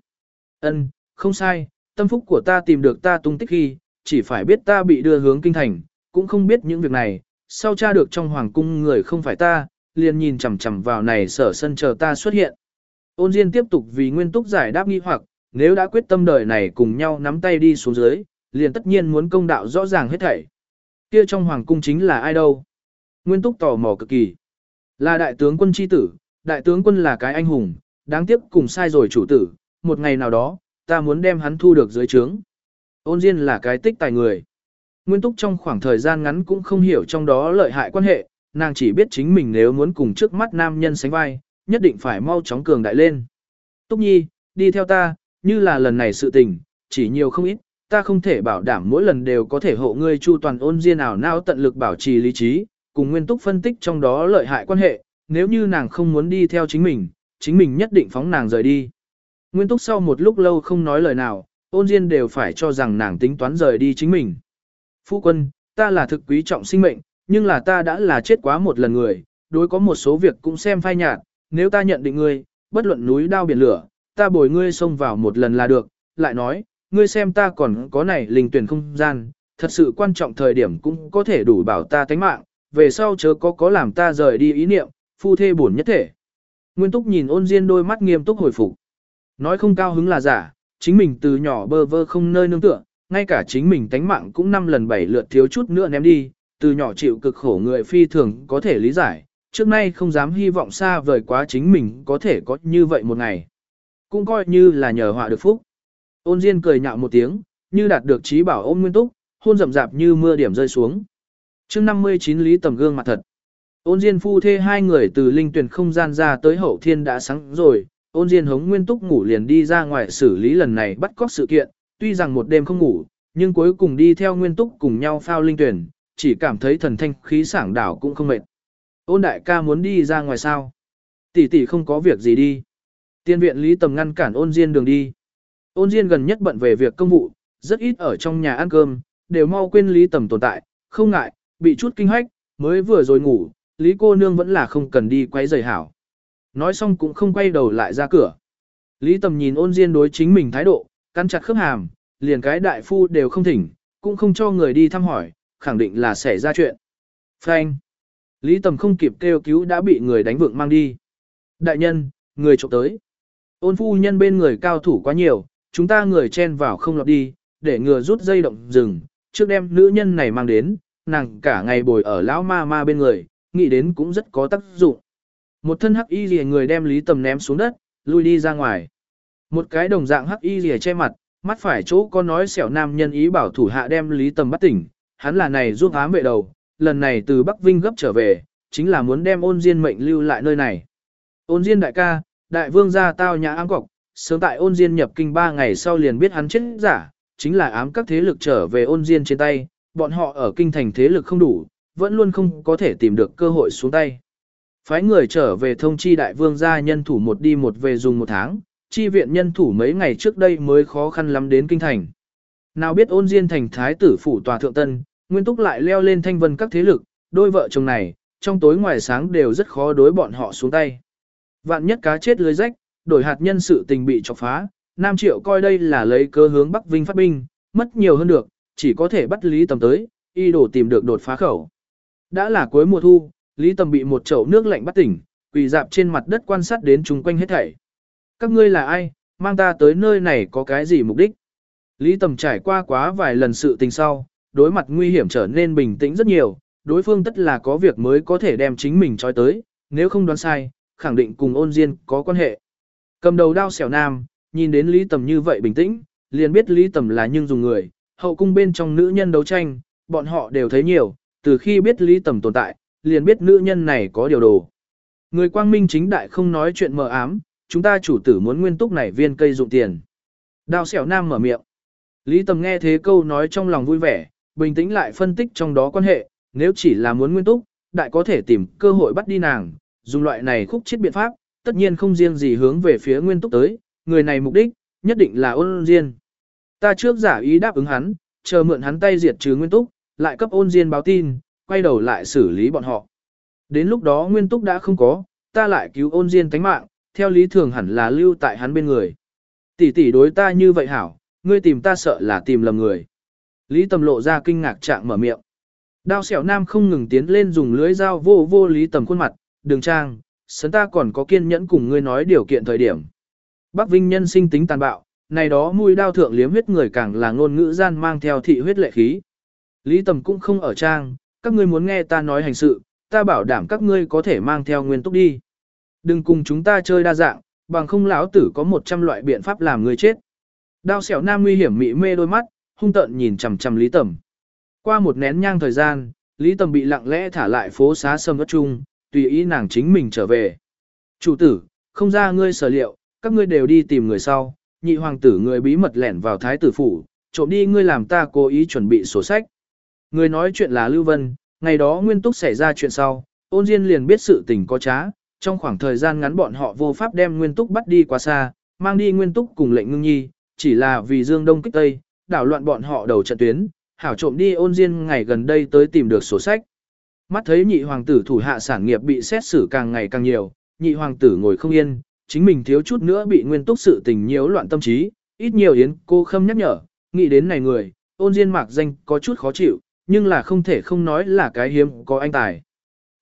ân không sai, tâm phúc của ta tìm được ta tung tích khi, chỉ phải biết ta bị đưa hướng kinh thành, cũng không biết những việc này, sau cha được trong hoàng cung người không phải ta, liền nhìn chằm chằm vào này sở sân chờ ta xuất hiện. Ôn Diên tiếp tục vì Nguyên Túc giải đáp nghi hoặc, nếu đã quyết tâm đời này cùng nhau nắm tay đi xuống dưới, liền tất nhiên muốn công đạo rõ ràng hết thảy. Kia trong hoàng cung chính là ai đâu? Nguyên Túc tò mò cực kỳ. Là đại tướng quân chi tử, đại tướng quân là cái anh hùng, đáng tiếc cùng sai rồi chủ tử, một ngày nào đó, ta muốn đem hắn thu được dưới trướng. Ôn Diên là cái tích tài người. Nguyên Túc trong khoảng thời gian ngắn cũng không hiểu trong đó lợi hại quan hệ, nàng chỉ biết chính mình nếu muốn cùng trước mắt nam nhân sánh vai, nhất định phải mau chóng cường đại lên. Túc Nhi, đi theo ta, như là lần này sự tình, chỉ nhiều không ít, ta không thể bảo đảm mỗi lần đều có thể hộ ngươi chu toàn ôn diên ảo não tận lực bảo trì lý trí, cùng nguyên túc phân tích trong đó lợi hại quan hệ, nếu như nàng không muốn đi theo chính mình, chính mình nhất định phóng nàng rời đi. Nguyên túc sau một lúc lâu không nói lời nào, ôn diên đều phải cho rằng nàng tính toán rời đi chính mình. Phu quân, ta là thực quý trọng sinh mệnh, nhưng là ta đã là chết quá một lần người, đối có một số việc cũng xem phai nhạt, nếu ta nhận định ngươi, bất luận núi đao biển lửa, ta bồi ngươi xông vào một lần là được, lại nói, ngươi xem ta còn có này linh tuyển không gian, thật sự quan trọng thời điểm cũng có thể đủ bảo ta tánh mạng, về sau chớ có có làm ta rời đi ý niệm, phu thê buồn nhất thể. Nguyên Túc nhìn ôn diên đôi mắt nghiêm túc hồi phục. Nói không cao hứng là giả, chính mình từ nhỏ bơ vơ không nơi nương tựa, ngay cả chính mình tánh mạng cũng năm lần bảy lượt thiếu chút nữa ném đi, từ nhỏ chịu cực khổ người phi thường có thể lý giải, trước nay không dám hy vọng xa vời quá chính mình có thể có như vậy một ngày. Cũng coi như là nhờ họa được phúc. Ôn Diên cười nhạo một tiếng, như đạt được trí bảo ôm nguyên túc, hôn rậm rạp như mưa điểm rơi xuống. chương 59 Lý Tầm Gương mặt thật. Ôn Diên phu thê hai người từ linh tuyển không gian ra tới hậu thiên đã sáng rồi, ôn Diên hống nguyên túc ngủ liền đi ra ngoài xử lý lần này bắt cóc sự kiện, tuy rằng một đêm không ngủ, nhưng cuối cùng đi theo nguyên túc cùng nhau phao linh tuyển, chỉ cảm thấy thần thanh khí sảng đảo cũng không mệt. Ôn đại ca muốn đi ra ngoài sao? Tỷ tỷ không có việc gì đi. Tiên viện Lý Tầm ngăn cản ôn Diên đường đi. Ôn Diên gần nhất bận về việc công vụ, rất ít ở trong nhà ăn cơm, đều mau quên Lý Tầm tồn tại, không ngại, bị chút kinh hách, mới vừa rồi ngủ, Lý cô nương vẫn là không cần đi quay giày hảo. Nói xong cũng không quay đầu lại ra cửa. Lý Tầm nhìn ôn Diên đối chính mình thái độ, căn chặt khớp hàm, liền cái đại phu đều không thỉnh, cũng không cho người đi thăm hỏi, khẳng định là xảy ra chuyện. Frank. Lý Tầm không kịp kêu cứu đã bị người đánh vượng mang đi. Đại nhân, người trộm tới. Ôn phu nhân bên người cao thủ quá nhiều, chúng ta người chen vào không lọt đi, để ngừa rút dây động rừng, trước đem nữ nhân này mang đến, nàng cả ngày bồi ở lão ma ma bên người, nghĩ đến cũng rất có tác dụng. Một thân hắc y rìa người đem Lý Tầm ném xuống đất, lui đi ra ngoài. Một cái đồng dạng hắc y rìa che mặt, mắt phải chỗ có nói xẻo nam nhân ý bảo thủ hạ đem Lý Tầm bắt tỉnh, hắn là này giúp ám vệ đầu, lần này từ Bắc Vinh gấp trở về, chính là muốn đem ôn diên mệnh lưu lại nơi này. Ôn diên đại ca, đại vương gia tao nhã ám cọc, sớm tại ôn diên nhập kinh 3 ngày sau liền biết hắn chết giả, chính là ám các thế lực trở về ôn diên trên tay, bọn họ ở kinh thành thế lực không đủ, vẫn luôn không có thể tìm được cơ hội xuống tay. Phái người trở về thông chi đại vương gia nhân thủ một đi một về dùng một tháng, chi viện nhân thủ mấy ngày trước đây mới khó khăn lắm đến kinh thành. Nào biết ôn diên thành thái tử phủ tòa thượng tân, nguyên túc lại leo lên thanh vân các thế lực, đôi vợ chồng này, trong tối ngoài sáng đều rất khó đối bọn họ xuống tay. Vạn nhất cá chết lưới rách, đổi hạt nhân sự tình bị chọc phá, Nam Triệu coi đây là lấy cơ hướng Bắc Vinh phát binh, mất nhiều hơn được, chỉ có thể bắt Lý Tầm tới, y đổ tìm được đột phá khẩu. Đã là cuối mùa thu, Lý Tầm bị một chậu nước lạnh bắt tỉnh, quỳ dạp trên mặt đất quan sát đến chung quanh hết thảy. Các ngươi là ai, mang ta tới nơi này có cái gì mục đích? Lý Tầm trải qua quá vài lần sự tình sau, đối mặt nguy hiểm trở nên bình tĩnh rất nhiều, đối phương tất là có việc mới có thể đem chính mình trói tới, nếu không đoán sai, khẳng định cùng ôn diên có quan hệ. Cầm đầu đao xẻo nam, nhìn đến Lý Tầm như vậy bình tĩnh, liền biết Lý Tầm là nhưng dùng người, hậu cung bên trong nữ nhân đấu tranh, bọn họ đều thấy nhiều, từ khi biết Lý Tầm tồn tại, liền biết nữ nhân này có điều đồ. Người quang minh chính đại không nói chuyện mờ ám, chúng ta chủ tử muốn nguyên túc này viên cây dụng tiền. Đao xẻo nam mở miệng. Lý Tầm nghe thế câu nói trong lòng vui vẻ, bình tĩnh lại phân tích trong đó quan hệ, nếu chỉ là muốn nguyên túc, đại có thể tìm cơ hội bắt đi nàng, dùng loại này khúc chết biện pháp, tất nhiên không riêng gì hướng về phía nguyên túc tới, người này mục đích, nhất định là ôn diên. Ta trước giả ý đáp ứng hắn, chờ mượn hắn tay diệt trừ nguyên túc, lại cấp ôn diên báo tin, quay đầu lại xử lý bọn họ. Đến lúc đó nguyên túc đã không có, ta lại cứu ôn diên tánh mạng, theo lý thường hẳn là lưu tại hắn bên người. Tỷ tỷ đối ta như vậy hảo, ngươi tìm ta sợ là tìm lầm người. Lý tầm lộ ra kinh ngạc trạng mở miệng. Đao xẻo nam không ngừng tiến lên dùng lưới dao vô vô lý tầm khuôn mặt, đường trang, sấn ta còn có kiên nhẫn cùng ngươi nói điều kiện thời điểm. Bắc Vinh nhân sinh tính tàn bạo, này đó mùi đao thượng liếm huyết người càng là ngôn ngữ gian mang theo thị huyết lệ khí. Lý tầm cũng không ở trang, các ngươi muốn nghe ta nói hành sự, ta bảo đảm các ngươi có thể mang theo nguyên túc đi. Đừng cùng chúng ta chơi đa dạng, bằng không lão tử có 100 loại biện pháp làm người chết. Đao xẻo nam nguy hiểm mị mê đôi mắt, hung tợn nhìn chằm chằm Lý Tầm. Qua một nén nhang thời gian, Lý Tầm bị lặng lẽ thả lại phố xá sâm đất chung tùy ý nàng chính mình trở về. Chủ tử, không ra ngươi sở liệu, các ngươi đều đi tìm người sau, nhị hoàng tử người bí mật lẻn vào thái tử phủ, trộm đi ngươi làm ta cố ý chuẩn bị sổ sách. Người nói chuyện là Lưu Vân, ngày đó nguyên túc xảy ra chuyện sau, ôn diên liền biết sự tình có trá, trong khoảng thời gian ngắn bọn họ vô pháp đem nguyên túc bắt đi quá xa, mang đi nguyên túc cùng lệnh ngưng nhi, chỉ là vì dương đông kích tây, đảo loạn bọn họ đầu trận tuyến, hảo trộm đi ôn diên ngày gần đây tới tìm được sổ sách. Mắt thấy nhị hoàng tử thủ hạ sản nghiệp bị xét xử càng ngày càng nhiều, nhị hoàng tử ngồi không yên, chính mình thiếu chút nữa bị nguyên túc sự tình nhiễu loạn tâm trí, ít nhiều yến cô khâm nhắc nhở, nghĩ đến này người, ôn diên mạc danh có chút khó chịu, nhưng là không thể không nói là cái hiếm có anh tài.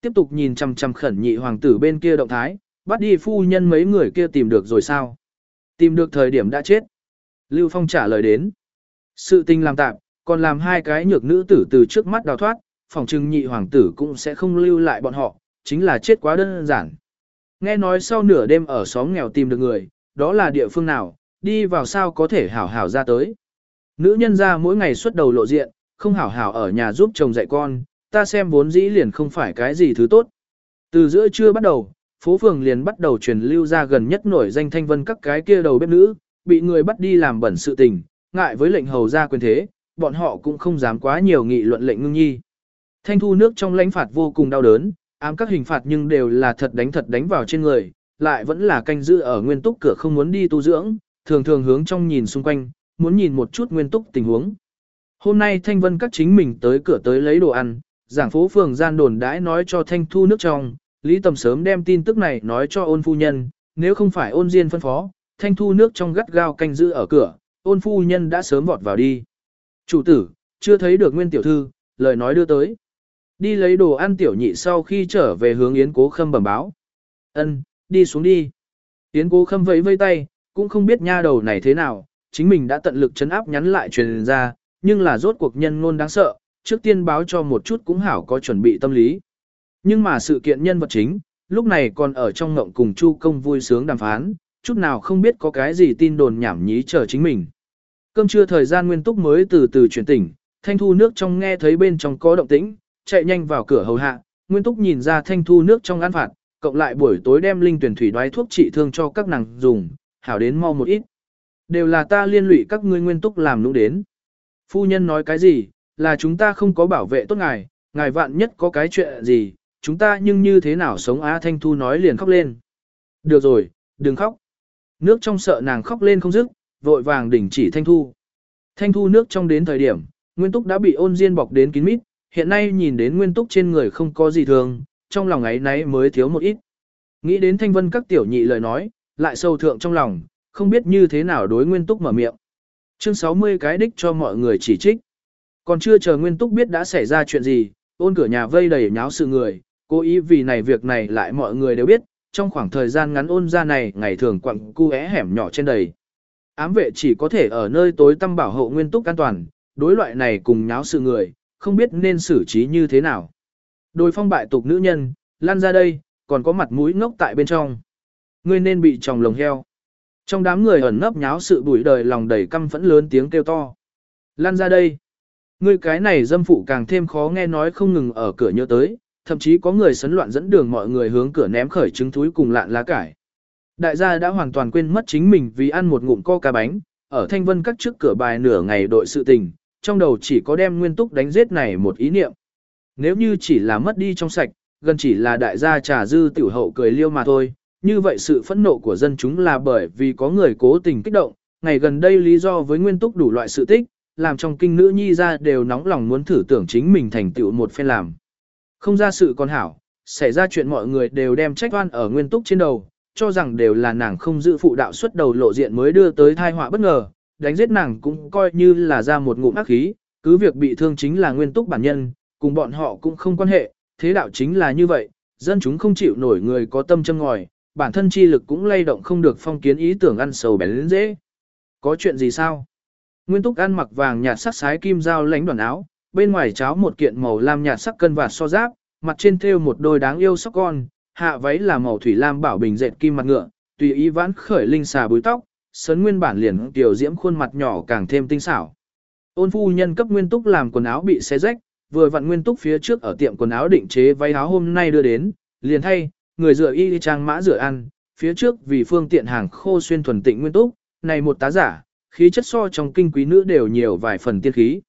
Tiếp tục nhìn chằm chằm khẩn nhị hoàng tử bên kia động thái, bắt đi phu nhân mấy người kia tìm được rồi sao? Tìm được thời điểm đã chết. Lưu Phong trả lời đến. Sự tình làm tạm, còn làm hai cái nhược nữ tử từ trước mắt đào thoát, phòng trừng nhị hoàng tử cũng sẽ không lưu lại bọn họ, chính là chết quá đơn giản. Nghe nói sau nửa đêm ở xóm nghèo tìm được người, đó là địa phương nào, đi vào sao có thể hảo hảo ra tới. Nữ nhân ra mỗi ngày xuất đầu lộ diện, không hảo hảo ở nhà giúp chồng dạy con, ta xem vốn dĩ liền không phải cái gì thứ tốt. Từ giữa trưa bắt đầu, phố phường liền bắt đầu truyền lưu ra gần nhất nổi danh thanh vân các cái kia đầu bếp nữ, bị người bắt đi làm bẩn sự tình, ngại với lệnh hầu ra quyền thế, bọn họ cũng không dám quá nhiều nghị luận lệnh ngưng nhi. Thanh thu nước trong lãnh phạt vô cùng đau đớn, ám các hình phạt nhưng đều là thật đánh thật đánh vào trên người, lại vẫn là canh giữ ở nguyên túc cửa không muốn đi tu dưỡng, thường thường hướng trong nhìn xung quanh, muốn nhìn một chút nguyên túc tình huống. Hôm nay Thanh Vân các chính mình tới cửa tới lấy đồ ăn, giảng phố phường gian đồn đãi nói cho Thanh thu nước trong, Lý Tầm sớm đem tin tức này nói cho ôn phu nhân, nếu không phải ôn diên phân phó, Thanh thu nước trong gắt gao canh giữ ở cửa, ôn phu nhân đã sớm vọt vào đi. Chủ tử, chưa thấy được nguyên tiểu thư, lời nói đưa tới. Đi lấy đồ ăn tiểu nhị sau khi trở về hướng Yến Cố Khâm bẩm báo. Ân, đi xuống đi. Yến Cố Khâm vẫy vây tay, cũng không biết nha đầu này thế nào, chính mình đã tận lực chấn áp nhắn lại truyền ra, nhưng là rốt cuộc nhân ngôn đáng sợ, trước tiên báo cho một chút cũng hảo có chuẩn bị tâm lý. Nhưng mà sự kiện nhân vật chính, lúc này còn ở trong ngộng cùng Chu Công vui sướng đàm phán, chút nào không biết có cái gì tin đồn nhảm nhí chờ chính mình. Cơm trưa thời gian nguyên túc mới từ từ chuyển tỉnh, thanh thu nước trong nghe thấy bên trong có động tĩnh, chạy nhanh vào cửa hầu hạ, nguyên túc nhìn ra thanh thu nước trong ăn phạt, cộng lại buổi tối đem linh tuyển thủy đoái thuốc trị thương cho các nàng dùng, hảo đến mau một ít. Đều là ta liên lụy các ngươi nguyên túc làm nũng đến. Phu nhân nói cái gì, là chúng ta không có bảo vệ tốt ngài, ngài vạn nhất có cái chuyện gì, chúng ta nhưng như thế nào sống Á Thanh Thu nói liền khóc lên. Được rồi, đừng khóc. Nước trong sợ nàng khóc lên không dứt, vội vàng đình chỉ Thanh Thu. Thanh Thu nước trong đến thời điểm, Nguyên Túc đã bị ôn diên bọc đến kín mít, hiện nay nhìn đến Nguyên Túc trên người không có gì thường, trong lòng ấy nấy mới thiếu một ít. Nghĩ đến Thanh Vân các tiểu nhị lời nói, lại sâu thượng trong lòng, không biết như thế nào đối Nguyên Túc mở miệng. Chương 60 cái đích cho mọi người chỉ trích. Còn chưa chờ Nguyên Túc biết đã xảy ra chuyện gì, ôn cửa nhà vây đầy nháo sự người, cố ý vì này việc này lại mọi người đều biết, trong khoảng thời gian ngắn ôn ra này ngày thường quặng cu é hẻm nhỏ trên đầy. Ám vệ chỉ có thể ở nơi tối tăm bảo hộ Nguyên Túc an toàn, đối loại này cùng nháo sự người, không biết nên xử trí như thế nào. Đôi phong bại tục nữ nhân, lan ra đây, còn có mặt mũi ngốc tại bên trong. Ngươi nên bị tròng lồng heo. Trong đám người ẩn nấp nháo sự bụi đời lòng đầy căm phẫn lớn tiếng kêu to. Lan ra đây. Ngươi cái này dâm phụ càng thêm khó nghe nói không ngừng ở cửa nhớ tới, thậm chí có người sấn loạn dẫn đường mọi người hướng cửa ném khởi trứng thúi cùng lạn lá cải. Đại gia đã hoàn toàn quên mất chính mình vì ăn một ngụm coca bánh, ở thanh vân cắt trước cửa bài nửa ngày đội sự tình, trong đầu chỉ có đem nguyên túc đánh giết này một ý niệm. Nếu như chỉ là mất đi trong sạch, gần chỉ là đại gia trà dư tiểu hậu cười liêu mà thôi, như vậy sự phẫn nộ của dân chúng là bởi vì có người cố tình kích động, ngày gần đây lý do với nguyên túc đủ loại sự tích, làm trong kinh nữ nhi ra đều nóng lòng muốn thử tưởng chính mình thành tựu một phen làm. Không ra sự con hảo, xảy ra chuyện mọi người đều đem trách oan ở nguyên túc trên đầu, cho rằng đều là nàng không giữ phụ đạo xuất đầu lộ diện mới đưa tới thai họa bất ngờ, đánh giết nàng cũng coi như là ra một ngụm ác khí, cứ việc bị thương chính là nguyên túc bản nhân, cùng bọn họ cũng không quan hệ, thế đạo chính là như vậy, dân chúng không chịu nổi người có tâm châm ngòi, bản thân chi lực cũng lay động không được phong kiến ý tưởng ăn sầu bén lên dễ. Có chuyện gì sao? Nguyên túc ăn mặc vàng nhạt sắc sái kim dao lánh đoàn áo, bên ngoài cháo một kiện màu lam nhạt sắc cân và so giáp, mặt trên thêu một đôi đáng yêu sóc con, hạ váy là màu thủy lam bảo bình dệt kim mặt ngựa, tùy ý vãn khởi linh xà búi tóc, sấn nguyên bản liền tiểu diễm khuôn mặt nhỏ càng thêm tinh xảo. Ôn phu nhân cấp nguyên túc làm quần áo bị xé rách, vừa vặn nguyên túc phía trước ở tiệm quần áo định chế váy áo hôm nay đưa đến, liền thay, người rửa y trang mã rửa ăn, phía trước vì phương tiện hàng khô xuyên thuần tịnh nguyên túc, này một tá giả, khí chất so trong kinh quý nữ đều nhiều vài phần tiên khí.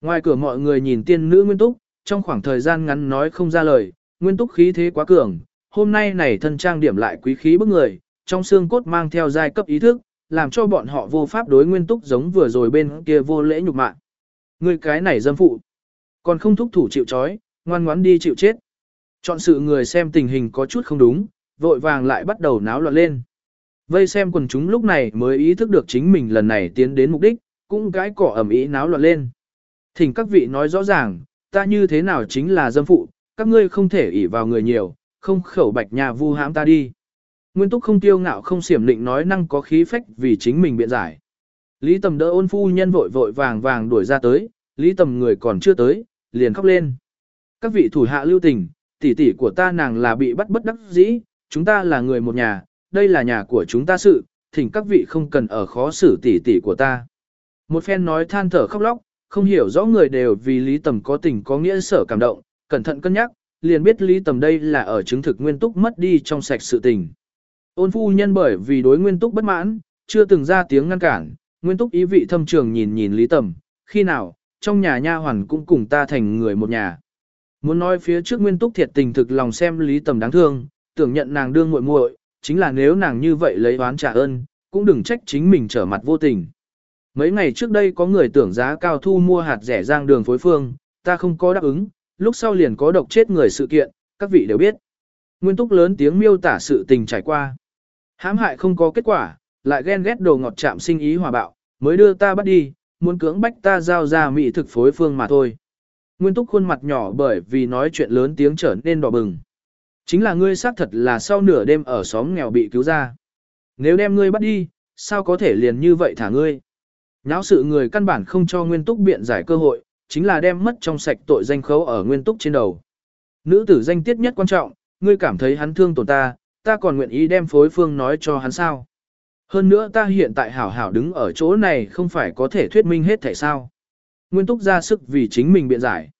Ngoài cửa mọi người nhìn tiên nữ nguyên túc, trong khoảng thời gian ngắn nói không ra lời, nguyên túc khí thế quá cường, hôm nay này thân trang điểm lại quý khí bức người, trong xương cốt mang theo giai cấp ý thức, làm cho bọn họ vô pháp đối nguyên túc giống vừa rồi bên kia vô lễ nhục mạ. Người cái này dâm phụ, còn không thúc thủ chịu trói, ngoan ngoãn đi chịu chết. Chọn sự người xem tình hình có chút không đúng, vội vàng lại bắt đầu náo loạn lên. Vây xem quần chúng lúc này mới ý thức được chính mình lần này tiến đến mục đích, cũng gãi cỏ ẩm ý náo loạn lên. Thỉnh các vị nói rõ ràng, ta như thế nào chính là dâm phụ, các ngươi không thể ỷ vào người nhiều, không khẩu bạch nhà vu hãm ta đi. Nguyên túc không tiêu ngạo không xiểm định nói năng có khí phách vì chính mình biện giải. Lý tầm đỡ ôn phu nhân vội vội vàng vàng đuổi ra tới, lý tầm người còn chưa tới, liền khóc lên. Các vị thủ hạ lưu tình, tỷ tỷ của ta nàng là bị bắt bất đắc dĩ, chúng ta là người một nhà, đây là nhà của chúng ta sự, thỉnh các vị không cần ở khó xử tỷ tỷ của ta. Một phen nói than thở khóc lóc, không hiểu rõ người đều vì Lý Tầm có tình có nghĩa sở cảm động, cẩn thận cân nhắc, liền biết Lý Tầm đây là ở chứng thực nguyên túc mất đi trong sạch sự tình. Ôn phu nhân bởi vì đối nguyên túc bất mãn, chưa từng ra tiếng ngăn cản, nguyên túc ý vị thâm trường nhìn nhìn Lý Tầm, khi nào, trong nhà nha hoàn cũng cùng ta thành người một nhà. Muốn nói phía trước nguyên túc thiệt tình thực lòng xem Lý Tầm đáng thương, tưởng nhận nàng đương muội muội, chính là nếu nàng như vậy lấy oán trả ơn, cũng đừng trách chính mình trở mặt vô tình. Mấy ngày trước đây có người tưởng giá cao thu mua hạt rẻ giang đường phối phương, ta không có đáp ứng, lúc sau liền có độc chết người sự kiện, các vị đều biết. Nguyên túc lớn tiếng miêu tả sự tình trải qua. Hãm hại không có kết quả, lại ghen ghét đồ ngọt chạm sinh ý hòa bạo, mới đưa ta bắt đi, muốn cưỡng bách ta giao ra mỹ thực phối phương mà thôi. Nguyên túc khuôn mặt nhỏ bởi vì nói chuyện lớn tiếng trở nên đỏ bừng. Chính là ngươi xác thật là sau nửa đêm ở xóm nghèo bị cứu ra. Nếu đem ngươi bắt đi, sao có thể liền như vậy thả ngươi? Nháo sự người căn bản không cho nguyên túc biện giải cơ hội, chính là đem mất trong sạch tội danh khấu ở nguyên túc trên đầu. Nữ tử danh tiết nhất quan trọng, ngươi cảm thấy hắn thương tổn ta, ta còn nguyện ý đem phối phương nói cho hắn sao. Hơn nữa ta hiện tại hảo hảo đứng ở chỗ này không phải có thể thuyết minh hết thể sao. Nguyên túc ra sức vì chính mình biện giải.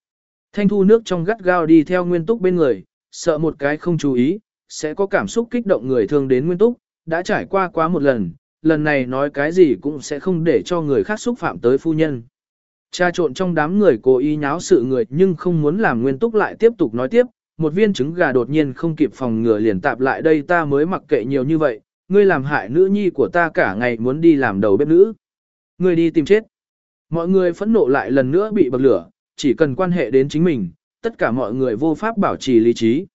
Thanh thu nước trong gắt gao đi theo nguyên túc bên người, sợ một cái không chú ý, sẽ có cảm xúc kích động người thương đến nguyên túc, đã trải qua quá một lần, lần này nói cái gì cũng sẽ không để cho người khác xúc phạm tới phu nhân. Cha trộn trong đám người cố ý nháo sự người nhưng không muốn làm nguyên túc lại tiếp tục nói tiếp, một viên trứng gà đột nhiên không kịp phòng ngừa liền tạp lại đây ta mới mặc kệ nhiều như vậy, ngươi làm hại nữ nhi của ta cả ngày muốn đi làm đầu bếp nữ. Ngươi đi tìm chết. Mọi người phẫn nộ lại lần nữa bị bậc lửa, chỉ cần quan hệ đến chính mình, tất cả mọi người vô pháp bảo trì lý trí.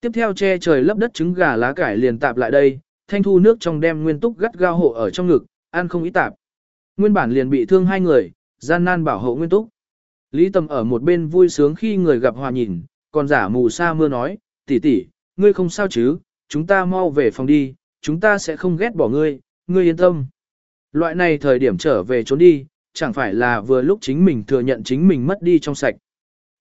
Tiếp theo che trời lấp đất trứng gà lá cải liền tạp lại đây, thanh thu nước trong đem nguyên túc gắt gao hộ ở trong ngực, ăn không ý tạp. Nguyên bản liền bị thương hai người, gian nan bảo hộ nguyên túc. Lý Tầm ở một bên vui sướng khi người gặp hòa nhìn, còn giả mù sa mưa nói, tỷ tỷ, ngươi không sao chứ, chúng ta mau về phòng đi, chúng ta sẽ không ghét bỏ ngươi, ngươi yên tâm. Loại này thời điểm trở về trốn đi, chẳng phải là vừa lúc chính mình thừa nhận chính mình mất đi trong sạch.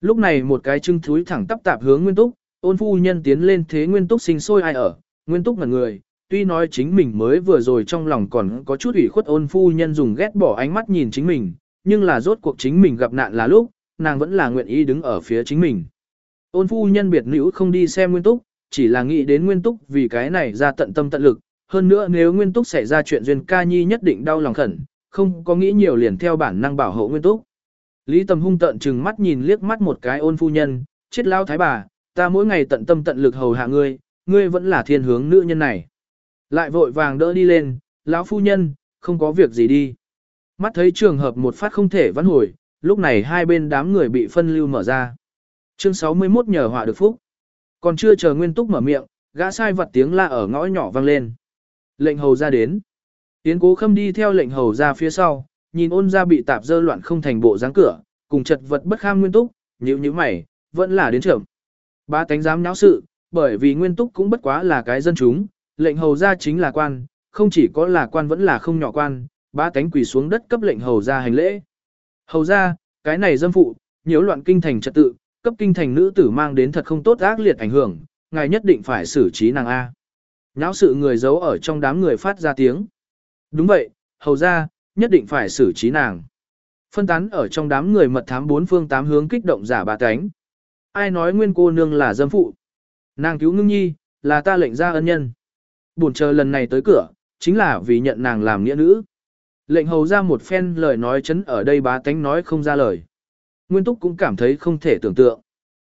Lúc này một cái trưng thúi thẳng tắp tạp hướng Nguyên Túc, ôn phu nhân tiến lên thế Nguyên Túc sinh sôi ai ở, Nguyên Túc ngẩn người, tuy nói chính mình mới vừa rồi trong lòng còn có chút ủy khuất ôn phu nhân dùng ghét bỏ ánh mắt nhìn chính mình, nhưng là rốt cuộc chính mình gặp nạn là lúc, nàng vẫn là nguyện ý đứng ở phía chính mình. Ôn phu nhân biệt nữ không đi xem Nguyên Túc, chỉ là nghĩ đến Nguyên Túc vì cái này ra tận tâm tận lực, hơn nữa nếu Nguyên Túc xảy ra chuyện duyên ca nhi nhất định đau lòng khẩn, không có nghĩ nhiều liền theo bản năng bảo hộ Nguyên Túc. Lý Tầm hung tận trừng mắt nhìn liếc mắt một cái ôn phu nhân, chết lao thái bà, ta mỗi ngày tận tâm tận lực hầu hạ ngươi, ngươi vẫn là thiên hướng nữ nhân này. Lại vội vàng đỡ đi lên, lão phu nhân, không có việc gì đi. Mắt thấy trường hợp một phát không thể vãn hồi, lúc này hai bên đám người bị phân lưu mở ra. Chương 61 nhờ họa được phúc. Còn chưa chờ Nguyên Túc mở miệng, gã sai vật tiếng la ở ngõ nhỏ vang lên. Lệnh hầu ra đến. Tiến cố khâm đi theo lệnh hầu ra phía sau, nhìn ôn ra bị tạp dơ loạn không thành bộ dáng cửa, cùng chật vật bất kham Nguyên Túc, nhíu như mày, vẫn là đến trưởng. Ba tánh dám náo sự, bởi vì Nguyên Túc cũng bất quá là cái dân chúng, lệnh hầu ra chính là quan, không chỉ có là quan vẫn là không nhỏ quan, ba cánh quỳ xuống đất cấp lệnh hầu ra hành lễ. Hầu ra, cái này dâm phụ, nhiễu loạn kinh thành trật tự, cấp kinh thành nữ tử mang đến thật không tốt ác liệt ảnh hưởng, ngài nhất định phải xử trí nàng A. Nháo sự người giấu ở trong đám người phát ra tiếng. Đúng vậy, hầu ra, nhất định phải xử trí nàng. Phân tán ở trong đám người mật thám bốn phương tám hướng kích động giả bà cánh. Ai nói nguyên cô nương là dâm phụ? Nàng cứu ngưng nhi, là ta lệnh ra ân nhân. Buồn chờ lần này tới cửa, chính là vì nhận nàng làm nghĩa nữ. Lệnh hầu ra một phen lời nói chấn ở đây bá tánh nói không ra lời. Nguyên Túc cũng cảm thấy không thể tưởng tượng.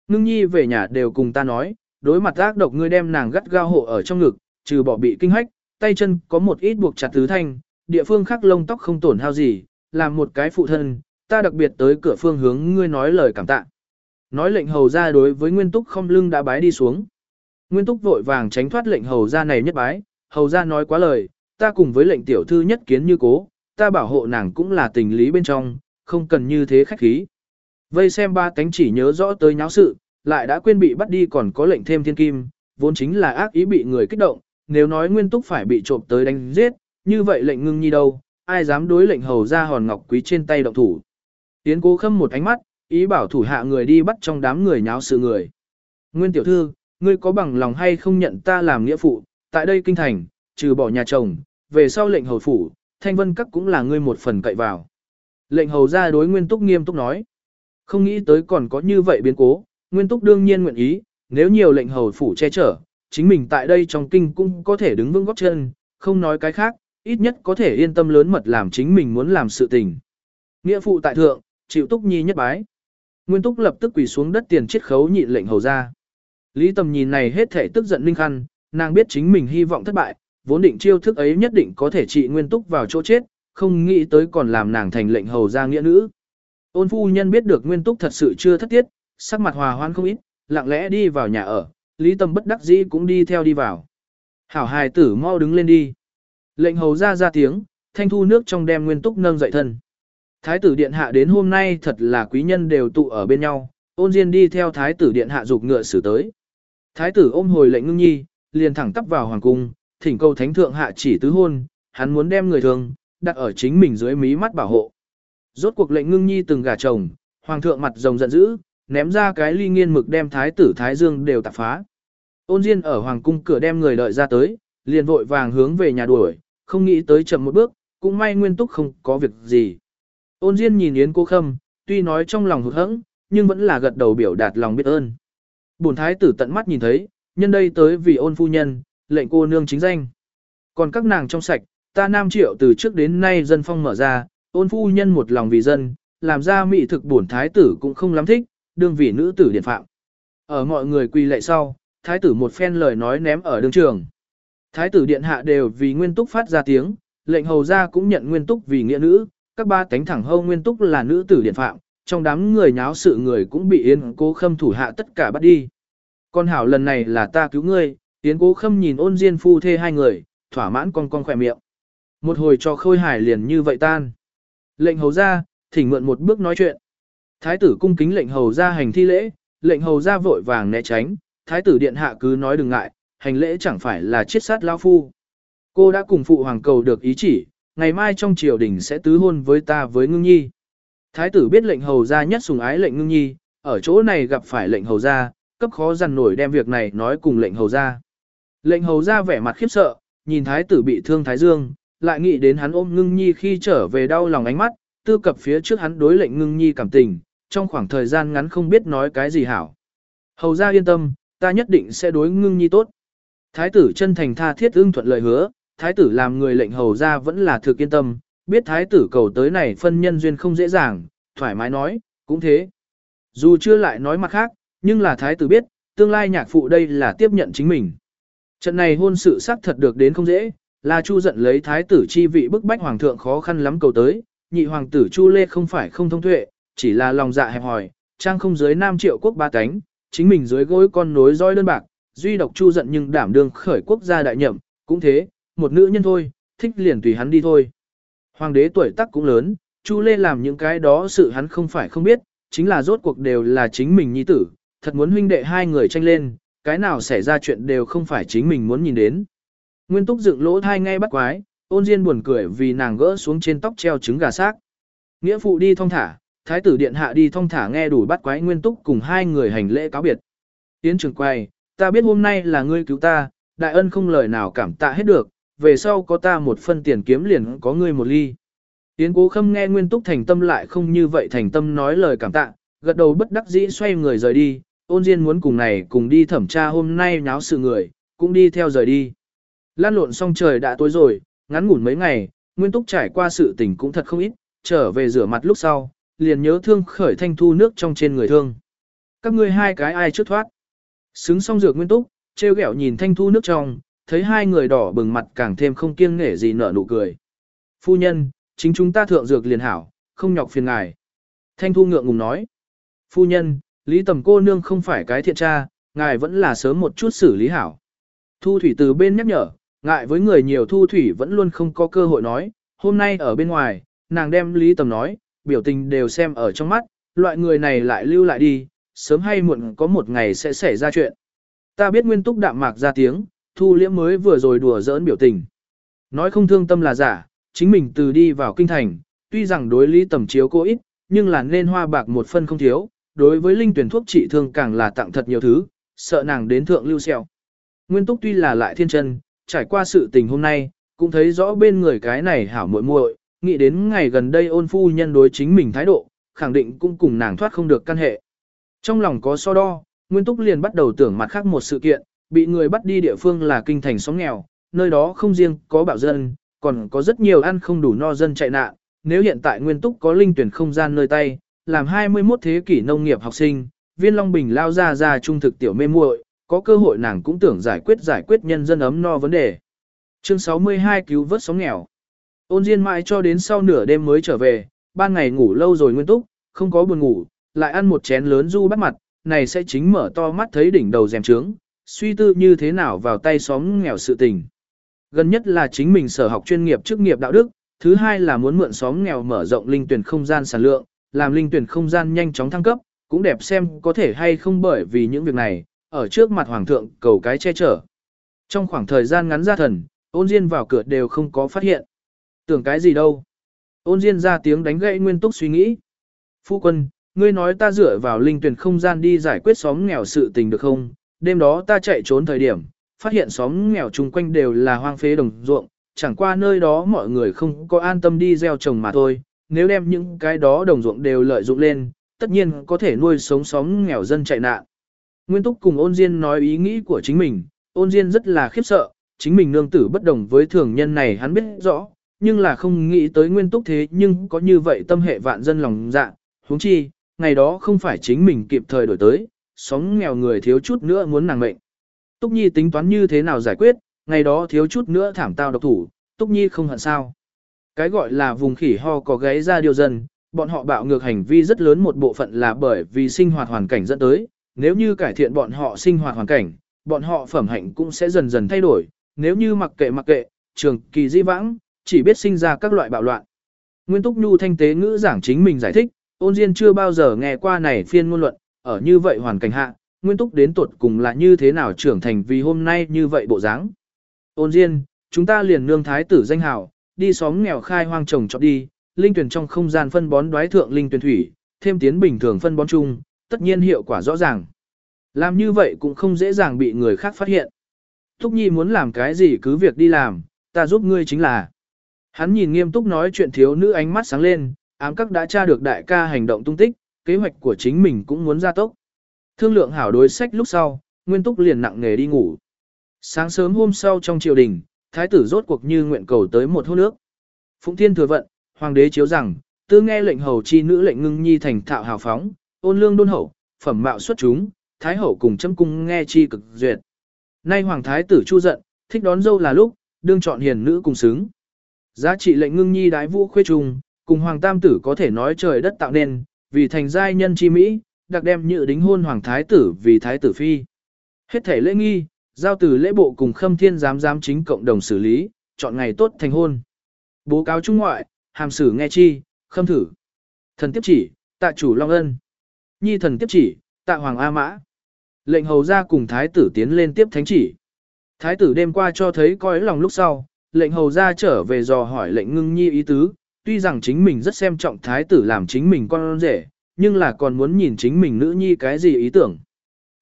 Ngưng nhi về nhà đều cùng ta nói, đối mặt ác độc ngươi đem nàng gắt gao hộ ở trong ngực, trừ bỏ bị kinh hách, tay chân có một ít buộc chặt tứ thanh, địa phương khác lông tóc không tổn hao gì, làm một cái phụ thân, ta đặc biệt tới cửa phương hướng ngươi nói lời cảm tạ. Nói lệnh hầu ra đối với Nguyên Túc không lưng đã bái đi xuống. Nguyên Túc vội vàng tránh thoát lệnh hầu ra này nhất bái, hầu ra nói quá lời, ta cùng với lệnh tiểu thư nhất kiến như cố, ta bảo hộ nàng cũng là tình lý bên trong, không cần như thế khách khí. Vây xem ba cánh chỉ nhớ rõ tới nháo sự, lại đã quên bị bắt đi còn có lệnh thêm thiên kim, vốn chính là ác ý bị người kích động, nếu nói nguyên túc phải bị trộm tới đánh giết, như vậy lệnh ngưng nhi đâu, ai dám đối lệnh hầu ra hòn ngọc quý trên tay động thủ. Tiến cố khâm một ánh mắt, ý bảo thủ hạ người đi bắt trong đám người nháo sự người. Nguyên tiểu thư, ngươi có bằng lòng hay không nhận ta làm nghĩa phụ, tại đây kinh thành, trừ bỏ nhà chồng, về sau lệnh hầu phủ, thanh vân các cũng là ngươi một phần cậy vào. Lệnh hầu ra đối nguyên túc nghiêm túc nói. Không nghĩ tới còn có như vậy biến cố, Nguyên Túc đương nhiên nguyện ý, nếu nhiều lệnh hầu phủ che chở, chính mình tại đây trong kinh cũng có thể đứng vững góp chân, không nói cái khác, ít nhất có thể yên tâm lớn mật làm chính mình muốn làm sự tình. Nghĩa phụ tại thượng, chịu Túc Nhi nhất bái. Nguyên Túc lập tức quỳ xuống đất tiền chiết khấu nhịn lệnh hầu ra. Lý Tầm nhìn này hết thể tức giận linh khăn, nàng biết chính mình hy vọng thất bại, vốn định chiêu thức ấy nhất định có thể trị Nguyên Túc vào chỗ chết, không nghĩ tới còn làm nàng thành lệnh hầu ra nghĩa nữ. Ôn phu nhân biết được nguyên túc thật sự chưa thất tiết, sắc mặt hòa hoan không ít, lặng lẽ đi vào nhà ở, Lý Tâm bất đắc dĩ cũng đi theo đi vào. Hảo hài tử mau đứng lên đi. Lệnh hầu ra ra tiếng, thanh thu nước trong đem nguyên túc nâng dậy thân. Thái tử điện hạ đến hôm nay thật là quý nhân đều tụ ở bên nhau, ôn diên đi theo thái tử điện hạ dục ngựa xử tới. Thái tử ôm hồi lệnh ngưng nhi, liền thẳng tắp vào hoàng cung, thỉnh cầu thánh thượng hạ chỉ tứ hôn, hắn muốn đem người thường, đặt ở chính mình dưới mí mắt bảo hộ. Rốt cuộc lệnh ngưng nhi từng gả chồng, hoàng thượng mặt rồng giận dữ, ném ra cái ly nghiên mực đem thái tử thái dương đều tạp phá. Ôn Diên ở hoàng cung cửa đem người đợi ra tới, liền vội vàng hướng về nhà đuổi, không nghĩ tới chậm một bước, cũng may nguyên túc không có việc gì. Ôn Diên nhìn Yến cô khâm, tuy nói trong lòng hụt hẫng, nhưng vẫn là gật đầu biểu đạt lòng biết ơn. Bổn thái tử tận mắt nhìn thấy, nhân đây tới vì ôn phu nhân, lệnh cô nương chính danh. Còn các nàng trong sạch, ta nam triệu từ trước đến nay dân phong mở ra, ôn phu nhân một lòng vì dân, làm ra mỹ thực bổn thái tử cũng không lắm thích, đương vị nữ tử điện phạm. Ở mọi người quỳ lệ sau, thái tử một phen lời nói ném ở đường trường. Thái tử điện hạ đều vì nguyên túc phát ra tiếng, lệnh hầu ra cũng nhận nguyên túc vì nghĩa nữ, các ba tánh thẳng hâu nguyên túc là nữ tử điện phạm, trong đám người nháo sự người cũng bị Yến Cố Khâm thủ hạ tất cả bắt đi. Con hảo lần này là ta cứu ngươi, Yến Cố Khâm nhìn ôn diên phu thê hai người, thỏa mãn con con khỏe miệng. Một hồi cho khôi hải liền như vậy tan. Lệnh hầu ra, thỉnh mượn một bước nói chuyện. Thái tử cung kính lệnh hầu ra hành thi lễ, lệnh hầu ra vội vàng né tránh, thái tử điện hạ cứ nói đừng ngại, hành lễ chẳng phải là chiết sát lao phu. Cô đã cùng phụ hoàng cầu được ý chỉ, ngày mai trong triều đình sẽ tứ hôn với ta với ngưng nhi. Thái tử biết lệnh hầu ra nhất sùng ái lệnh ngưng nhi, ở chỗ này gặp phải lệnh hầu ra, cấp khó dằn nổi đem việc này nói cùng lệnh hầu ra. Lệnh hầu ra vẻ mặt khiếp sợ, nhìn thái tử bị thương thái dương, lại nghĩ đến hắn ôm ngưng nhi khi trở về đau lòng ánh mắt, tư cập phía trước hắn đối lệnh ngưng nhi cảm tình, trong khoảng thời gian ngắn không biết nói cái gì hảo. Hầu ra yên tâm, ta nhất định sẽ đối ngưng nhi tốt. Thái tử chân thành tha thiết ưng thuận lời hứa, thái tử làm người lệnh hầu ra vẫn là thực yên tâm, biết thái tử cầu tới này phân nhân duyên không dễ dàng, thoải mái nói, cũng thế. Dù chưa lại nói mặt khác, nhưng là thái tử biết, tương lai nhạc phụ đây là tiếp nhận chính mình. Trận này hôn sự xác thật được đến không dễ, là Chu giận lấy thái tử chi vị bức bách hoàng thượng khó khăn lắm cầu tới, nhị hoàng tử Chu Lê không phải không thông tuệ, chỉ là lòng dạ hẹp hòi, trang không dưới nam triệu quốc ba cánh, chính mình dưới gối con nối roi đơn bạc, duy độc Chu giận nhưng đảm đương khởi quốc gia đại nhậm, cũng thế, một nữ nhân thôi, thích liền tùy hắn đi thôi. Hoàng đế tuổi tác cũng lớn, Chu Lê làm những cái đó sự hắn không phải không biết, chính là rốt cuộc đều là chính mình nhi tử, thật muốn huynh đệ hai người tranh lên, cái nào xảy ra chuyện đều không phải chính mình muốn nhìn đến. Nguyên túc dựng lỗ thai ngay bắt quái, ôn diên buồn cười vì nàng gỡ xuống trên tóc treo trứng gà xác. Nghĩa phụ đi thong thả, thái tử điện hạ đi thong thả nghe đủ bắt quái nguyên túc cùng hai người hành lễ cáo biệt. Tiến trường quay, ta biết hôm nay là ngươi cứu ta, đại ân không lời nào cảm tạ hết được, về sau có ta một phân tiền kiếm liền có ngươi một ly. Tiến cố khâm nghe nguyên túc thành tâm lại không như vậy thành tâm nói lời cảm tạ, gật đầu bất đắc dĩ xoay người rời đi, ôn diên muốn cùng này cùng đi thẩm tra hôm nay nháo sự người, cũng đi theo rời đi. Lan lộn xong trời đã tối rồi, ngắn ngủn mấy ngày, nguyên túc trải qua sự tình cũng thật không ít, trở về rửa mặt lúc sau, liền nhớ thương khởi thanh thu nước trong trên người thương. Các ngươi hai cái ai trước thoát. Xứng xong dược nguyên túc, treo ghẹo nhìn thanh thu nước trong, thấy hai người đỏ bừng mặt càng thêm không kiêng nể gì nở nụ cười. Phu nhân, chính chúng ta thượng dược liền hảo, không nhọc phiền ngài. Thanh thu ngượng ngùng nói. Phu nhân, lý tầm cô nương không phải cái thiện tra, ngài vẫn là sớm một chút xử lý hảo. Thu thủy từ bên nhắc nhở, ngại với người nhiều thu thủy vẫn luôn không có cơ hội nói, hôm nay ở bên ngoài, nàng đem lý tầm nói, biểu tình đều xem ở trong mắt, loại người này lại lưu lại đi, sớm hay muộn có một ngày sẽ xảy ra chuyện. Ta biết nguyên túc đạm mạc ra tiếng, thu liễm mới vừa rồi đùa giỡn biểu tình. Nói không thương tâm là giả, chính mình từ đi vào kinh thành, tuy rằng đối lý tầm chiếu cô ít, nhưng là nên hoa bạc một phân không thiếu, đối với linh tuyển thuốc trị thương càng là tặng thật nhiều thứ, sợ nàng đến thượng lưu xeo. Nguyên túc tuy là lại thiên chân, trải qua sự tình hôm nay, cũng thấy rõ bên người cái này hảo muội muội, nghĩ đến ngày gần đây ôn phu nhân đối chính mình thái độ, khẳng định cũng cùng nàng thoát không được căn hệ. Trong lòng có so đo, Nguyên Túc liền bắt đầu tưởng mặt khác một sự kiện, bị người bắt đi địa phương là kinh thành xóm nghèo, nơi đó không riêng có bảo dân, còn có rất nhiều ăn không đủ no dân chạy nạn. Nếu hiện tại Nguyên Túc có linh tuyển không gian nơi tay, làm 21 thế kỷ nông nghiệp học sinh, viên Long Bình lao ra ra trung thực tiểu mê muội, có cơ hội nàng cũng tưởng giải quyết giải quyết nhân dân ấm no vấn đề. Chương 62 cứu vớt sóng nghèo. Ôn Diên mãi cho đến sau nửa đêm mới trở về, ban ngày ngủ lâu rồi nguyên túc, không có buồn ngủ, lại ăn một chén lớn du bắt mặt, này sẽ chính mở to mắt thấy đỉnh đầu rèm trướng, suy tư như thế nào vào tay xóm nghèo sự tình. Gần nhất là chính mình sở học chuyên nghiệp chức nghiệp đạo đức, thứ hai là muốn mượn xóm nghèo mở rộng linh tuyển không gian sản lượng, làm linh tuyển không gian nhanh chóng thăng cấp, cũng đẹp xem có thể hay không bởi vì những việc này, ở trước mặt hoàng thượng cầu cái che chở. Trong khoảng thời gian ngắn ra thần, ôn diên vào cửa đều không có phát hiện. Tưởng cái gì đâu. Ôn diên ra tiếng đánh gậy nguyên túc suy nghĩ. Phu quân, ngươi nói ta dựa vào linh tuyển không gian đi giải quyết xóm nghèo sự tình được không? Đêm đó ta chạy trốn thời điểm, phát hiện xóm nghèo chung quanh đều là hoang phế đồng ruộng, chẳng qua nơi đó mọi người không có an tâm đi gieo trồng mà thôi. Nếu đem những cái đó đồng ruộng đều lợi dụng lên, tất nhiên có thể nuôi sống xóm nghèo dân chạy nạn. Nguyên Túc cùng ôn Diên nói ý nghĩ của chính mình, ôn Diên rất là khiếp sợ, chính mình nương tử bất đồng với thường nhân này hắn biết rõ, nhưng là không nghĩ tới Nguyên Túc thế nhưng có như vậy tâm hệ vạn dân lòng dạ, huống chi, ngày đó không phải chính mình kịp thời đổi tới, sống nghèo người thiếu chút nữa muốn nàng mệnh. Túc Nhi tính toán như thế nào giải quyết, ngày đó thiếu chút nữa thảm tao độc thủ, Túc Nhi không hận sao. Cái gọi là vùng khỉ ho có gáy ra điều dân, bọn họ bạo ngược hành vi rất lớn một bộ phận là bởi vì sinh hoạt hoàn cảnh dẫn tới, nếu như cải thiện bọn họ sinh hoạt hoàn cảnh, bọn họ phẩm hạnh cũng sẽ dần dần thay đổi, nếu như mặc kệ mặc kệ, trường kỳ di vãng, chỉ biết sinh ra các loại bạo loạn. Nguyên Túc Nhu thanh tế ngữ giảng chính mình giải thích, ôn diên chưa bao giờ nghe qua này phiên ngôn luận, ở như vậy hoàn cảnh hạ, Nguyên Túc đến tuột cùng là như thế nào trưởng thành vì hôm nay như vậy bộ dáng. Ôn diên, chúng ta liền nương thái tử danh hào, đi xóm nghèo khai hoang trồng trọt đi, linh tuyển trong không gian phân bón đoái thượng linh tuyển thủy, thêm tiến bình thường phân bón chung, tất nhiên hiệu quả rõ ràng. Làm như vậy cũng không dễ dàng bị người khác phát hiện. Thúc Nhi muốn làm cái gì cứ việc đi làm, ta giúp ngươi chính là. Hắn nhìn nghiêm túc nói chuyện thiếu nữ ánh mắt sáng lên, ám các đã tra được đại ca hành động tung tích, kế hoạch của chính mình cũng muốn ra tốc. Thương lượng hảo đối sách lúc sau, Nguyên Túc liền nặng nghề đi ngủ. Sáng sớm hôm sau trong triều đình, thái tử rốt cuộc như nguyện cầu tới một hô nước. Phụng Thiên thừa vận, hoàng đế chiếu rằng, tư nghe lệnh hầu chi nữ lệnh ngưng nhi thành thạo hào phóng, ôn lương đôn hậu, phẩm mạo xuất chúng, thái hậu cùng châm cung nghe chi cực duyệt. Nay hoàng thái tử chu giận, thích đón dâu là lúc, đương chọn hiền nữ cùng xứng. Giá trị lệnh ngưng nhi đái vũ khuê trùng, cùng hoàng tam tử có thể nói trời đất tạo nên, vì thành giai nhân chi mỹ, đặc đem nhự đính hôn hoàng thái tử vì thái tử phi. Hết thể lễ nghi, giao từ lễ bộ cùng khâm thiên giám giám chính cộng đồng xử lý, chọn ngày tốt thành hôn. Bố cáo trung ngoại, hàm sử nghe chi, khâm thử. Thần tiếp chỉ, tạ chủ Long Ân. Nhi thần tiếp chỉ, tạ Hoàng A Mã. Lệnh hầu ra cùng thái tử tiến lên tiếp thánh chỉ. Thái tử đêm qua cho thấy coi lòng lúc sau, lệnh hầu ra trở về dò hỏi lệnh ngưng nhi ý tứ, tuy rằng chính mình rất xem trọng thái tử làm chính mình con rể, nhưng là còn muốn nhìn chính mình nữ nhi cái gì ý tưởng.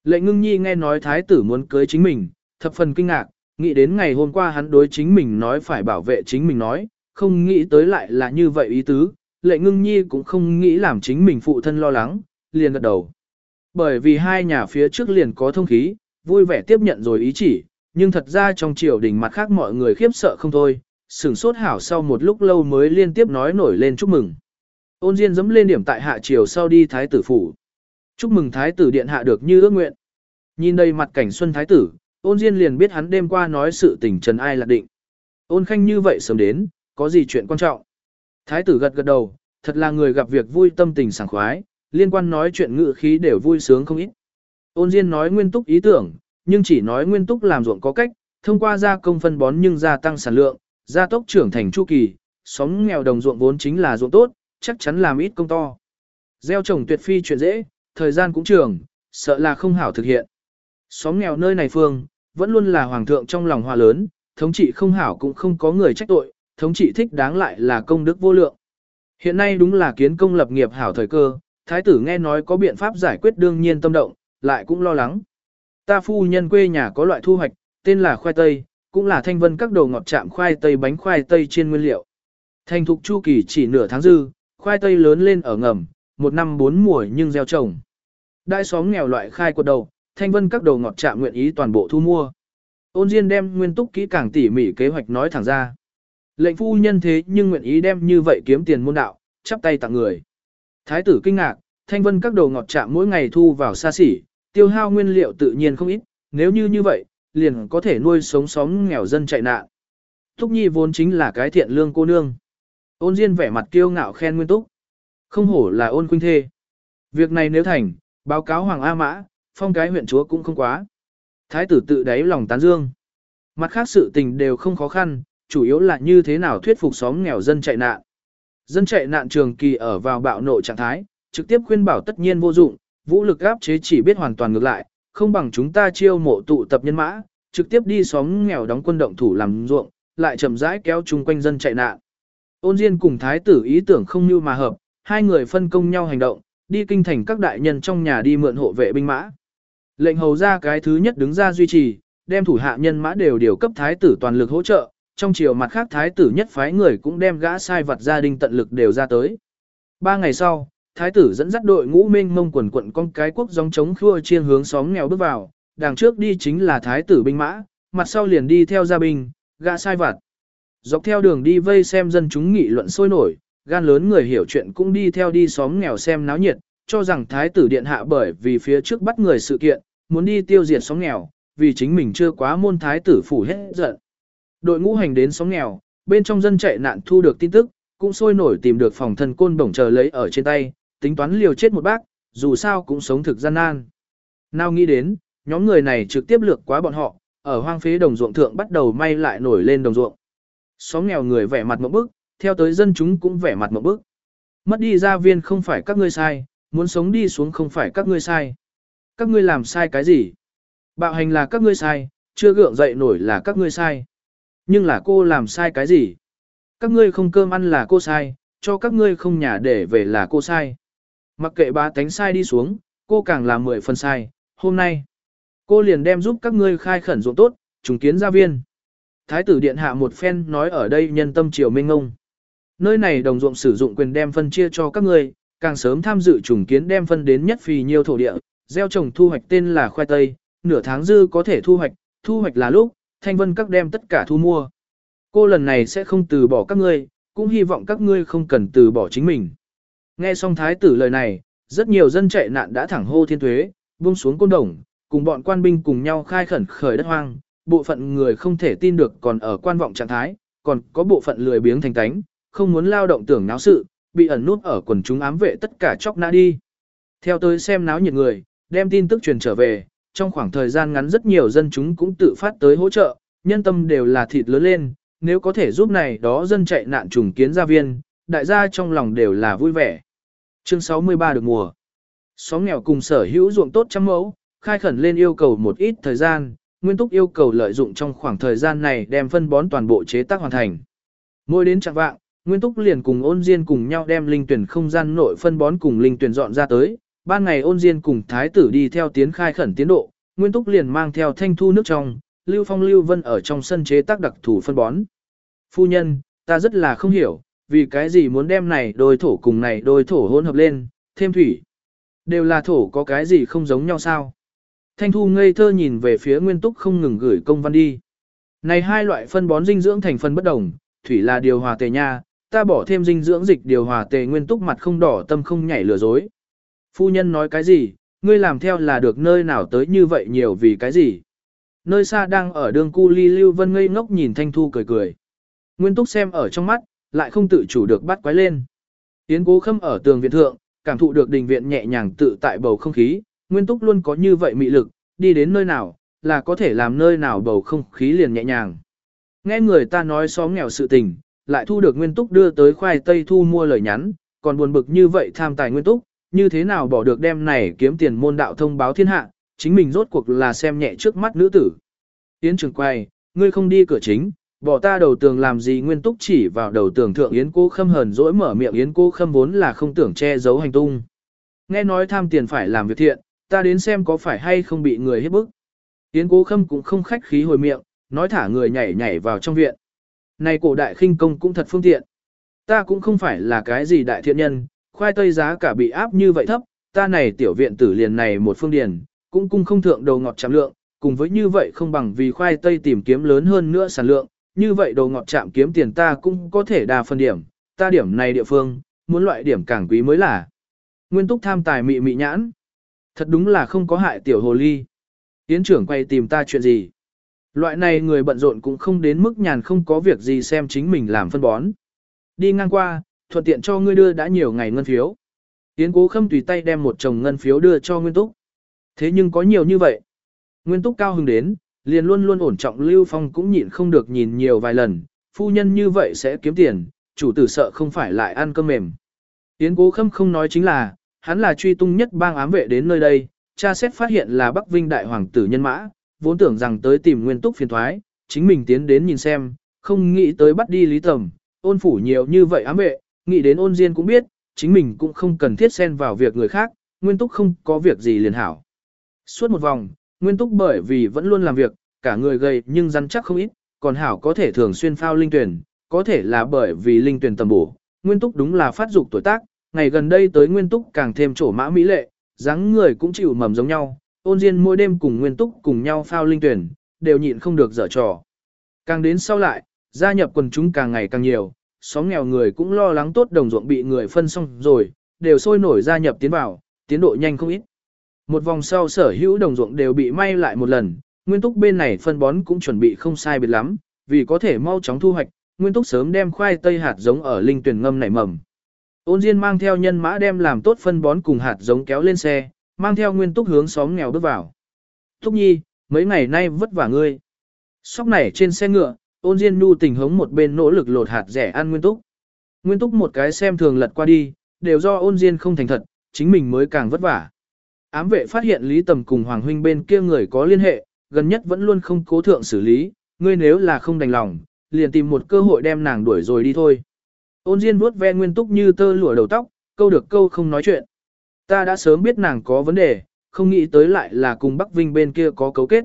Lệnh ngưng nhi nghe nói thái tử muốn cưới chính mình, thập phần kinh ngạc, nghĩ đến ngày hôm qua hắn đối chính mình nói phải bảo vệ chính mình nói, không nghĩ tới lại là như vậy ý tứ, lệnh ngưng nhi cũng không nghĩ làm chính mình phụ thân lo lắng, liền gật đầu. Bởi vì hai nhà phía trước liền có thông khí, vui vẻ tiếp nhận rồi ý chỉ, nhưng thật ra trong triều đình mặt khác mọi người khiếp sợ không thôi, sửng sốt hảo sau một lúc lâu mới liên tiếp nói nổi lên chúc mừng. Ôn Diên dẫm lên điểm tại hạ triều sau đi thái tử phủ. Chúc mừng thái tử điện hạ được như ước nguyện. Nhìn đây mặt cảnh xuân thái tử, ôn Diên liền biết hắn đêm qua nói sự tình trần ai lạc định. Ôn khanh như vậy sớm đến, có gì chuyện quan trọng. Thái tử gật gật đầu, thật là người gặp việc vui tâm tình sảng khoái, liên quan nói chuyện ngự khí đều vui sướng không ít. Ôn Diên nói nguyên túc ý tưởng, nhưng chỉ nói nguyên túc làm ruộng có cách, thông qua gia công phân bón nhưng gia tăng sản lượng, gia tốc trưởng thành chu kỳ, sống nghèo đồng ruộng vốn chính là ruộng tốt, chắc chắn làm ít công to. Gieo trồng tuyệt phi chuyện dễ, thời gian cũng trường, sợ là không hảo thực hiện. Xóm nghèo nơi này phương, vẫn luôn là hoàng thượng trong lòng hòa lớn, thống trị không hảo cũng không có người trách tội, thống trị thích đáng lại là công đức vô lượng. Hiện nay đúng là kiến công lập nghiệp hảo thời cơ, thái tử nghe nói có biện pháp giải quyết đương nhiên tâm động, lại cũng lo lắng. Ta phu nhân quê nhà có loại thu hoạch, tên là khoai tây, cũng là thanh vân các đồ ngọt chạm khoai tây bánh khoai tây trên nguyên liệu. Thành thục chu kỳ chỉ nửa tháng dư, khoai tây lớn lên ở ngầm, một năm bốn mùa nhưng gieo trồng. Đại xóm nghèo loại khai quật đầu, thanh vân các đồ ngọt chạm nguyện ý toàn bộ thu mua. Ôn Diên đem nguyên túc kỹ càng tỉ mỉ kế hoạch nói thẳng ra. Lệnh phu nhân thế nhưng nguyện ý đem như vậy kiếm tiền môn đạo, chắp tay tặng người. Thái tử kinh ngạc, thanh vân các đồ ngọt chạm mỗi ngày thu vào xa xỉ, tiêu hao nguyên liệu tự nhiên không ít, nếu như như vậy, liền có thể nuôi sống xóm nghèo dân chạy nạn. Túc Nhi vốn chính là cái thiện lương cô nương. Ôn Diên vẻ mặt kiêu ngạo khen Nguyên Túc. Không hổ là ôn khuynh thê. Việc này nếu thành, báo cáo Hoàng A Mã, phong cái huyện chúa cũng không quá. Thái tử tự đáy lòng tán dương. Mặt khác sự tình đều không khó khăn, chủ yếu là như thế nào thuyết phục xóm nghèo dân chạy nạn. Dân chạy nạn trường kỳ ở vào bạo nộ trạng thái, trực tiếp khuyên bảo tất nhiên vô dụng, vũ lực áp chế chỉ biết hoàn toàn ngược lại, không bằng chúng ta chiêu mộ tụ tập nhân mã, trực tiếp đi xóm nghèo đóng quân động thủ làm ruộng, lại chậm rãi kéo chung quanh dân chạy nạn. Ôn Diên cùng thái tử ý tưởng không như mà hợp, hai người phân công nhau hành động, đi kinh thành các đại nhân trong nhà đi mượn hộ vệ binh mã. Lệnh hầu ra cái thứ nhất đứng ra duy trì, đem thủ hạ nhân mã đều điều cấp thái tử toàn lực hỗ trợ, trong chiều mặt khác thái tử nhất phái người cũng đem gã sai vật gia đình tận lực đều ra tới. Ba ngày sau, thái tử dẫn dắt đội ngũ mênh mông quần quận con cái quốc dòng chống khua chiên hướng xóm nghèo bước vào, đằng trước đi chính là thái tử binh mã, mặt sau liền đi theo gia binh, gã sai vặt. Dọc theo đường đi vây xem dân chúng nghị luận sôi nổi, gan lớn người hiểu chuyện cũng đi theo đi xóm nghèo xem náo nhiệt, cho rằng thái tử điện hạ bởi vì phía trước bắt người sự kiện, muốn đi tiêu diệt xóm nghèo, vì chính mình chưa quá môn thái tử phủ hết giận. Đội ngũ hành đến xóm nghèo, bên trong dân chạy nạn thu được tin tức, cũng sôi nổi tìm được phòng thân côn bổng chờ lấy ở trên tay, tính toán liều chết một bác, dù sao cũng sống thực gian nan. Nào nghĩ đến, nhóm người này trực tiếp lược quá bọn họ, ở hoang phế đồng ruộng thượng bắt đầu may lại nổi lên đồng ruộng. Xóm nghèo người vẻ mặt một bức, theo tới dân chúng cũng vẻ mặt một bức. Mất đi gia viên không phải các ngươi sai, muốn sống đi xuống không phải các ngươi sai. Các ngươi làm sai cái gì? Bạo hành là các ngươi sai, chưa gượng dậy nổi là các ngươi sai. Nhưng là cô làm sai cái gì? Các ngươi không cơm ăn là cô sai, cho các ngươi không nhà để về là cô sai. Mặc kệ ba tánh sai đi xuống, cô càng làm mười phần sai, hôm nay. Cô liền đem giúp các ngươi khai khẩn ruộng tốt, trùng kiến gia viên. Thái tử điện hạ một phen nói ở đây nhân tâm triều minh ngông. Nơi này đồng ruộng sử dụng quyền đem phân chia cho các ngươi, càng sớm tham dự trùng kiến đem phân đến nhất phì nhiều thổ địa, gieo trồng thu hoạch tên là khoai tây, nửa tháng dư có thể thu hoạch, thu hoạch là lúc, thanh vân các đem tất cả thu mua. Cô lần này sẽ không từ bỏ các ngươi, cũng hy vọng các ngươi không cần từ bỏ chính mình. Nghe xong thái tử lời này, rất nhiều dân chạy nạn đã thẳng hô thiên thuế, buông xuống côn đồng, cùng bọn quan binh cùng nhau khai khẩn khởi đất hoang, bộ phận người không thể tin được còn ở quan vọng trạng thái, còn có bộ phận lười biếng thành tánh, không muốn lao động tưởng náo sự, bị ẩn nút ở quần chúng ám vệ tất cả chóc nã đi. Theo tôi xem náo nhiệt người, đem tin tức truyền trở về, trong khoảng thời gian ngắn rất nhiều dân chúng cũng tự phát tới hỗ trợ, nhân tâm đều là thịt lớn lên, nếu có thể giúp này đó dân chạy nạn trùng kiến gia viên, đại gia trong lòng đều là vui vẻ. Chương 63 được mùa. Xóm nghèo cùng sở hữu ruộng tốt trăm mẫu, khai khẩn lên yêu cầu một ít thời gian, nguyên túc yêu cầu lợi dụng trong khoảng thời gian này đem phân bón toàn bộ chế tác hoàn thành. Mỗi đến trạng vạng, Nguyên Túc liền cùng ôn diên cùng nhau đem linh tuyển không gian nội phân bón cùng linh tuyển dọn ra tới. Ban ngày ôn diên cùng thái tử đi theo tiến khai khẩn tiến độ, Nguyên Túc liền mang theo thanh thu nước trong, Lưu Phong Lưu Vân ở trong sân chế tác đặc thù phân bón. Phu nhân, ta rất là không hiểu, vì cái gì muốn đem này đôi thổ cùng này đôi thổ hỗn hợp lên, thêm thủy. Đều là thổ có cái gì không giống nhau sao? Thanh thu ngây thơ nhìn về phía Nguyên Túc không ngừng gửi công văn đi. Này hai loại phân bón dinh dưỡng thành phần bất đồng, thủy là điều hòa tề nha, ta bỏ thêm dinh dưỡng dịch điều hòa tề nguyên túc mặt không đỏ tâm không nhảy lừa dối. Phu nhân nói cái gì, ngươi làm theo là được nơi nào tới như vậy nhiều vì cái gì. Nơi xa đang ở đường cu ly lưu vân ngây ngốc nhìn thanh thu cười cười. Nguyên túc xem ở trong mắt, lại không tự chủ được bắt quái lên. Tiến cố khâm ở tường viện thượng, cảm thụ được đình viện nhẹ nhàng tự tại bầu không khí, nguyên túc luôn có như vậy mị lực, đi đến nơi nào, là có thể làm nơi nào bầu không khí liền nhẹ nhàng. Nghe người ta nói xóm nghèo sự tình, lại thu được nguyên túc đưa tới khoai tây thu mua lời nhắn, còn buồn bực như vậy tham tài nguyên túc, như thế nào bỏ được đem này kiếm tiền môn đạo thông báo thiên hạ, chính mình rốt cuộc là xem nhẹ trước mắt nữ tử. Yến trường quay, ngươi không đi cửa chính, bỏ ta đầu tường làm gì nguyên túc chỉ vào đầu tường thượng Yến cô khâm hờn dỗi mở miệng Yến cô khâm vốn là không tưởng che giấu hành tung. Nghe nói tham tiền phải làm việc thiện, ta đến xem có phải hay không bị người hiếp bức. Yến cô khâm cũng không khách khí hồi miệng, nói thả người nhảy nhảy vào trong viện. Này cổ đại khinh công cũng thật phương tiện. Ta cũng không phải là cái gì đại thiện nhân, khoai tây giá cả bị áp như vậy thấp, ta này tiểu viện tử liền này một phương điền cũng cung không thượng đầu ngọt chạm lượng, cùng với như vậy không bằng vì khoai tây tìm kiếm lớn hơn nữa sản lượng, như vậy đồ ngọt chạm kiếm tiền ta cũng có thể đa phân điểm, ta điểm này địa phương, muốn loại điểm càng quý mới là. Nguyên túc tham tài mị mị nhãn. Thật đúng là không có hại tiểu hồ ly. Yến trưởng quay tìm ta chuyện gì? Loại này người bận rộn cũng không đến mức nhàn không có việc gì xem chính mình làm phân bón. Đi ngang qua, thuận tiện cho ngươi đưa đã nhiều ngày ngân phiếu. Yến cố khâm tùy tay đem một chồng ngân phiếu đưa cho Nguyên Túc. Thế nhưng có nhiều như vậy. Nguyên Túc cao hứng đến, liền luôn luôn ổn trọng Lưu Phong cũng nhịn không được nhìn nhiều vài lần, phu nhân như vậy sẽ kiếm tiền, chủ tử sợ không phải lại ăn cơm mềm. Tiến cố khâm không nói chính là, hắn là truy tung nhất bang ám vệ đến nơi đây, cha xét phát hiện là Bắc Vinh đại hoàng tử nhân mã, vốn tưởng rằng tới tìm nguyên túc phiền thoái, chính mình tiến đến nhìn xem, không nghĩ tới bắt đi lý tầm, ôn phủ nhiều như vậy ám vệ, nghĩ đến ôn diên cũng biết, chính mình cũng không cần thiết xen vào việc người khác, nguyên túc không có việc gì liền hảo. Suốt một vòng, nguyên túc bởi vì vẫn luôn làm việc, cả người gầy nhưng rắn chắc không ít, còn hảo có thể thường xuyên phao linh tuyển, có thể là bởi vì linh tuyển tầm bổ, nguyên túc đúng là phát dục tuổi tác, ngày gần đây tới Nguyên Túc càng thêm trổ mã mỹ lệ, dáng người cũng chịu mầm giống nhau, ôn diên mỗi đêm cùng Nguyên Túc cùng nhau phao linh tuyển, đều nhịn không được dở trò. Càng đến sau lại, gia nhập quần chúng càng ngày càng nhiều, xóm nghèo người cũng lo lắng tốt đồng ruộng bị người phân xong rồi, đều sôi nổi gia nhập tiến vào, tiến độ nhanh không ít. Một vòng sau sở hữu đồng ruộng đều bị may lại một lần, nguyên túc bên này phân bón cũng chuẩn bị không sai biệt lắm, vì có thể mau chóng thu hoạch, nguyên túc sớm đem khoai tây hạt giống ở linh tuyển ngâm nảy mầm. Ôn Diên mang theo nhân mã đem làm tốt phân bón cùng hạt giống kéo lên xe, mang theo nguyên túc hướng xóm nghèo bước vào. Thúc nhi, mấy ngày nay vất vả ngươi. Sóc này trên xe ngựa, ôn Diên nu tình hống một bên nỗ lực lột hạt rẻ ăn nguyên túc. Nguyên túc một cái xem thường lật qua đi, đều do ôn Diên không thành thật, chính mình mới càng vất vả. Ám vệ phát hiện Lý Tầm cùng Hoàng Huynh bên kia người có liên hệ, gần nhất vẫn luôn không cố thượng xử lý, ngươi nếu là không đành lòng, liền tìm một cơ hội đem nàng đuổi rồi đi thôi. Ôn Diên vuốt ve nguyên túc như tơ lụa đầu tóc, câu được câu không nói chuyện. Ta đã sớm biết nàng có vấn đề, không nghĩ tới lại là cùng Bắc Vinh bên kia có cấu kết.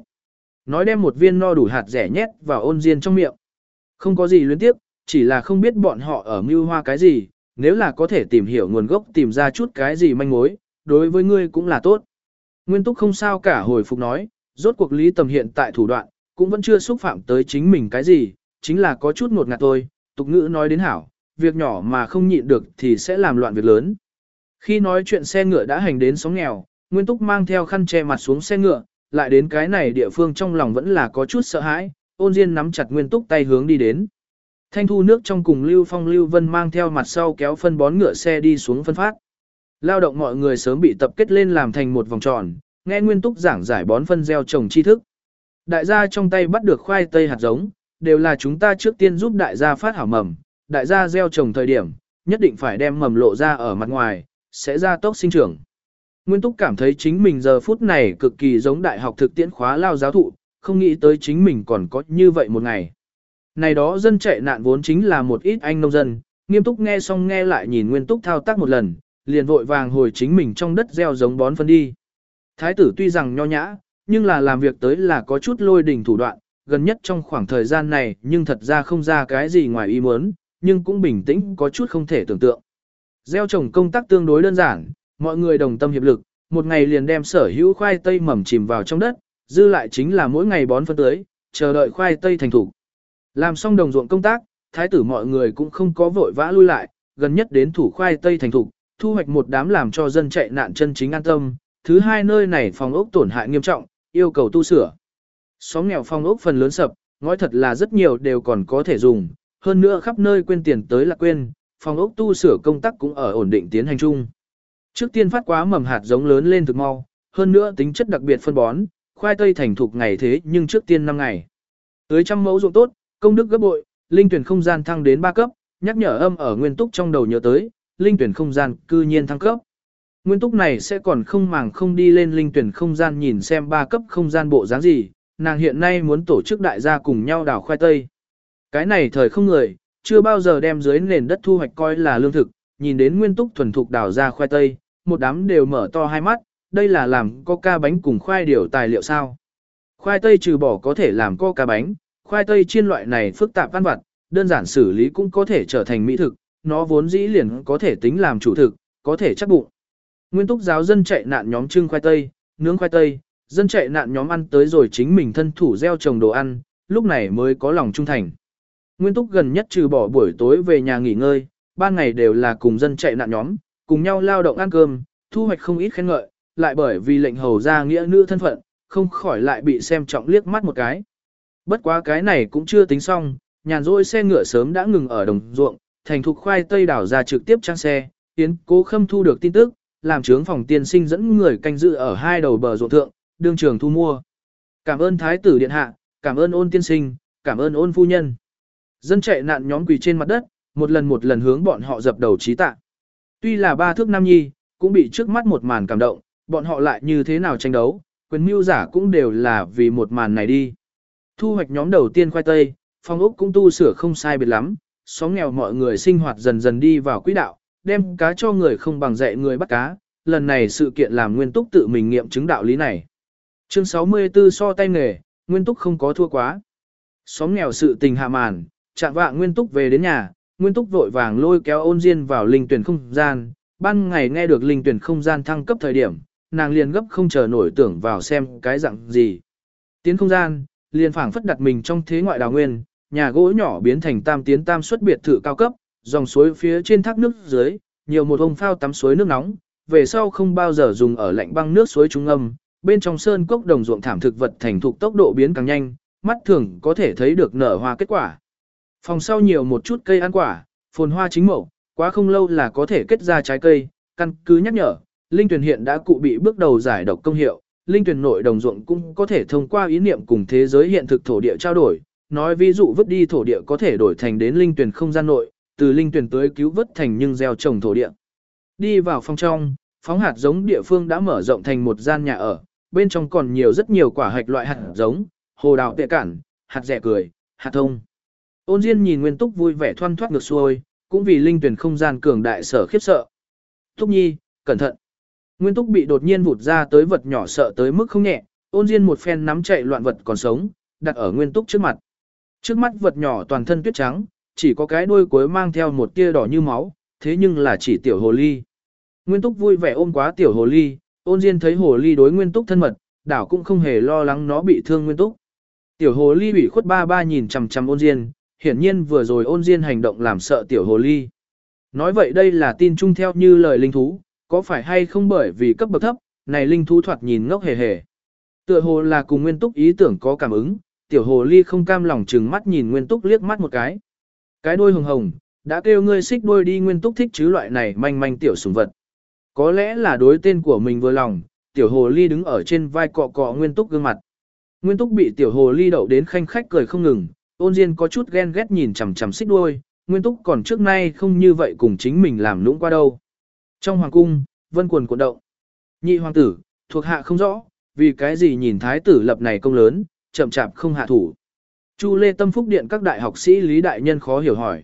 Nói đem một viên no đủ hạt rẻ nhét vào ôn Diên trong miệng. Không có gì luyến tiếp, chỉ là không biết bọn họ ở mưu hoa cái gì, nếu là có thể tìm hiểu nguồn gốc tìm ra chút cái gì manh mối, đối với ngươi cũng là tốt. Nguyên túc không sao cả hồi phục nói, rốt cuộc lý tầm hiện tại thủ đoạn, cũng vẫn chưa xúc phạm tới chính mình cái gì, chính là có chút ngột ngạt thôi, tục ngữ nói đến hảo, việc nhỏ mà không nhịn được thì sẽ làm loạn việc lớn. Khi nói chuyện xe ngựa đã hành đến sóng nghèo, Nguyên Túc mang theo khăn che mặt xuống xe ngựa, lại đến cái này địa phương trong lòng vẫn là có chút sợ hãi, ôn diên nắm chặt Nguyên Túc tay hướng đi đến. Thanh thu nước trong cùng Lưu Phong Lưu Vân mang theo mặt sau kéo phân bón ngựa xe đi xuống phân phát. Lao động mọi người sớm bị tập kết lên làm thành một vòng tròn, nghe Nguyên Túc giảng giải bón phân gieo trồng tri thức. Đại gia trong tay bắt được khoai tây hạt giống, đều là chúng ta trước tiên giúp đại gia phát hảo mầm, đại gia gieo trồng thời điểm, nhất định phải đem mầm lộ ra ở mặt ngoài, sẽ ra tốc sinh trưởng. Nguyên Túc cảm thấy chính mình giờ phút này cực kỳ giống đại học thực tiễn khóa lao giáo thụ, không nghĩ tới chính mình còn có như vậy một ngày. Này đó dân chạy nạn vốn chính là một ít anh nông dân, nghiêm túc nghe xong nghe lại nhìn Nguyên Túc thao tác một lần, liền vội vàng hồi chính mình trong đất gieo giống bón phân đi. Thái tử tuy rằng nho nhã, nhưng là làm việc tới là có chút lôi đình thủ đoạn, gần nhất trong khoảng thời gian này nhưng thật ra không ra cái gì ngoài ý muốn, nhưng cũng bình tĩnh có chút không thể tưởng tượng. Gieo trồng công tác tương đối đơn giản, mọi người đồng tâm hiệp lực, một ngày liền đem sở hữu khoai tây mầm chìm vào trong đất, dư lại chính là mỗi ngày bón phân tưới, chờ đợi khoai tây thành thủ. Làm xong đồng ruộng công tác, thái tử mọi người cũng không có vội vã lui lại, gần nhất đến thủ khoai tây thành thủ, thu hoạch một đám làm cho dân chạy nạn chân chính an tâm. Thứ hai nơi này phòng ốc tổn hại nghiêm trọng, yêu cầu tu sửa. Xóm nghèo phòng ốc phần lớn sập, ngói thật là rất nhiều đều còn có thể dùng, hơn nữa khắp nơi quên tiền tới là quên, phòng ốc tu sửa công tác cũng ở ổn định tiến hành chung. Trước tiên phát quá mầm hạt giống lớn lên thực mau, hơn nữa tính chất đặc biệt phân bón, khoai tây thành thục ngày thế nhưng trước tiên 5 ngày. Tới trăm mẫu ruộng tốt, công đức gấp bội, linh tuyển không gian thăng đến 3 cấp, nhắc nhở âm ở nguyên túc trong đầu nhớ tới, linh tuyển không gian cư nhiên thăng cấp. Nguyên túc này sẽ còn không màng không đi lên linh tuyển không gian nhìn xem ba cấp không gian bộ dáng gì, nàng hiện nay muốn tổ chức đại gia cùng nhau đào khoai tây. Cái này thời không người, chưa bao giờ đem dưới nền đất thu hoạch coi là lương thực, nhìn đến nguyên túc thuần thục đào ra khoai tây, một đám đều mở to hai mắt, đây là làm coca bánh cùng khoai điều tài liệu sao. Khoai tây trừ bỏ có thể làm coca bánh, khoai tây chiên loại này phức tạp văn vặt, đơn giản xử lý cũng có thể trở thành mỹ thực, nó vốn dĩ liền có thể tính làm chủ thực, có thể chắc bụng. Nguyên túc giáo dân chạy nạn nhóm trưng khoai tây, nướng khoai tây, dân chạy nạn nhóm ăn tới rồi chính mình thân thủ gieo trồng đồ ăn, lúc này mới có lòng trung thành. Nguyên túc gần nhất trừ bỏ buổi tối về nhà nghỉ ngơi, ban ngày đều là cùng dân chạy nạn nhóm, cùng nhau lao động ăn cơm, thu hoạch không ít khen ngợi, lại bởi vì lệnh hầu ra nghĩa nữ thân phận, không khỏi lại bị xem trọng liếc mắt một cái. Bất quá cái này cũng chưa tính xong, nhàn rỗi xe ngựa sớm đã ngừng ở đồng ruộng, thành thục khoai tây đảo ra trực tiếp trang xe, tiến cố khâm thu được tin tức, làm trướng phòng tiên sinh dẫn người canh giữ ở hai đầu bờ ruộng thượng, đương trường thu mua. Cảm ơn thái tử điện hạ, cảm ơn ôn tiên sinh, cảm ơn ôn phu nhân. Dân chạy nạn nhóm quỳ trên mặt đất, một lần một lần hướng bọn họ dập đầu trí tạ. Tuy là ba thước nam nhi, cũng bị trước mắt một màn cảm động, bọn họ lại như thế nào tranh đấu, quyền mưu giả cũng đều là vì một màn này đi. Thu hoạch nhóm đầu tiên khoai tây, phong ốc cũng tu sửa không sai biệt lắm, xóm nghèo mọi người sinh hoạt dần dần đi vào quỹ đạo, đem cá cho người không bằng dạy người bắt cá, lần này sự kiện làm Nguyên Túc tự mình nghiệm chứng đạo lý này. Chương 64 so tay nghề, Nguyên Túc không có thua quá. Xóm nghèo sự tình hạ màn, chạm vạ Nguyên Túc về đến nhà, Nguyên Túc vội vàng lôi kéo ôn diên vào linh tuyển không gian, ban ngày nghe được linh tuyển không gian thăng cấp thời điểm, nàng liền gấp không chờ nổi tưởng vào xem cái dạng gì. Tiến không gian, liền phảng phất đặt mình trong thế ngoại đào nguyên, nhà gỗ nhỏ biến thành tam tiến tam xuất biệt thự cao cấp, dòng suối phía trên thác nước dưới, nhiều một ông phao tắm suối nước nóng, về sau không bao giờ dùng ở lạnh băng nước suối trung âm, bên trong sơn cốc đồng ruộng thảm thực vật thành thục tốc độ biến càng nhanh, mắt thường có thể thấy được nở hoa kết quả. Phòng sau nhiều một chút cây ăn quả, phồn hoa chính mẫu, quá không lâu là có thể kết ra trái cây, căn cứ nhắc nhở, linh tuyển hiện đã cụ bị bước đầu giải độc công hiệu, linh tuyển nội đồng ruộng cũng có thể thông qua ý niệm cùng thế giới hiện thực thổ địa trao đổi, nói ví dụ vứt đi thổ địa có thể đổi thành đến linh tuyển không gian nội, từ linh tuyển tới cứu vớt thành nhưng gieo trồng thổ địa. Đi vào phòng trong, phóng hạt giống địa phương đã mở rộng thành một gian nhà ở, bên trong còn nhiều rất nhiều quả hạch loại hạt giống, hồ đào tệ cản, hạt rẻ cười, hạt thông. Ôn Diên nhìn Nguyên Túc vui vẻ thoăn thoát ngược xuôi, cũng vì linh tuyển không gian cường đại sở khiếp sợ. Túc Nhi, cẩn thận. Nguyên Túc bị đột nhiên vụt ra tới vật nhỏ sợ tới mức không nhẹ, Ôn Diên một phen nắm chạy loạn vật còn sống, đặt ở Nguyên Túc trước mặt. Trước mắt vật nhỏ toàn thân tuyết trắng, chỉ có cái đuôi cuối mang theo một tia đỏ như máu, thế nhưng là chỉ tiểu hồ ly. Nguyên Túc vui vẻ ôm quá tiểu hồ ly, Ôn Diên thấy hồ ly đối Nguyên Túc thân mật, đảo cũng không hề lo lắng nó bị thương Nguyên Túc. Tiểu hồ ly bị khuất ba ba nhìn chằm chằm Ôn Diên, hiển nhiên vừa rồi ôn diên hành động làm sợ tiểu hồ ly. Nói vậy đây là tin chung theo như lời linh thú, có phải hay không bởi vì cấp bậc thấp, này linh thú thoạt nhìn ngốc hề hề. Tựa hồ là cùng nguyên túc ý tưởng có cảm ứng, tiểu hồ ly không cam lòng chừng mắt nhìn nguyên túc liếc mắt một cái. Cái đuôi hồng hồng, đã kêu ngươi xích đuôi đi nguyên túc thích chứ loại này manh manh tiểu sủng vật. Có lẽ là đối tên của mình vừa lòng, tiểu hồ ly đứng ở trên vai cọ cọ nguyên túc gương mặt. Nguyên túc bị tiểu hồ ly đậu đến khanh khách cười không ngừng, ôn diên có chút ghen ghét nhìn chằm chằm xích đuôi, nguyên túc còn trước nay không như vậy cùng chính mình làm lũng qua đâu. Trong hoàng cung, vân quần cuộn động. Nhị hoàng tử, thuộc hạ không rõ, vì cái gì nhìn thái tử lập này công lớn, chậm chạp không hạ thủ. Chu Lê Tâm Phúc Điện các đại học sĩ Lý Đại Nhân khó hiểu hỏi.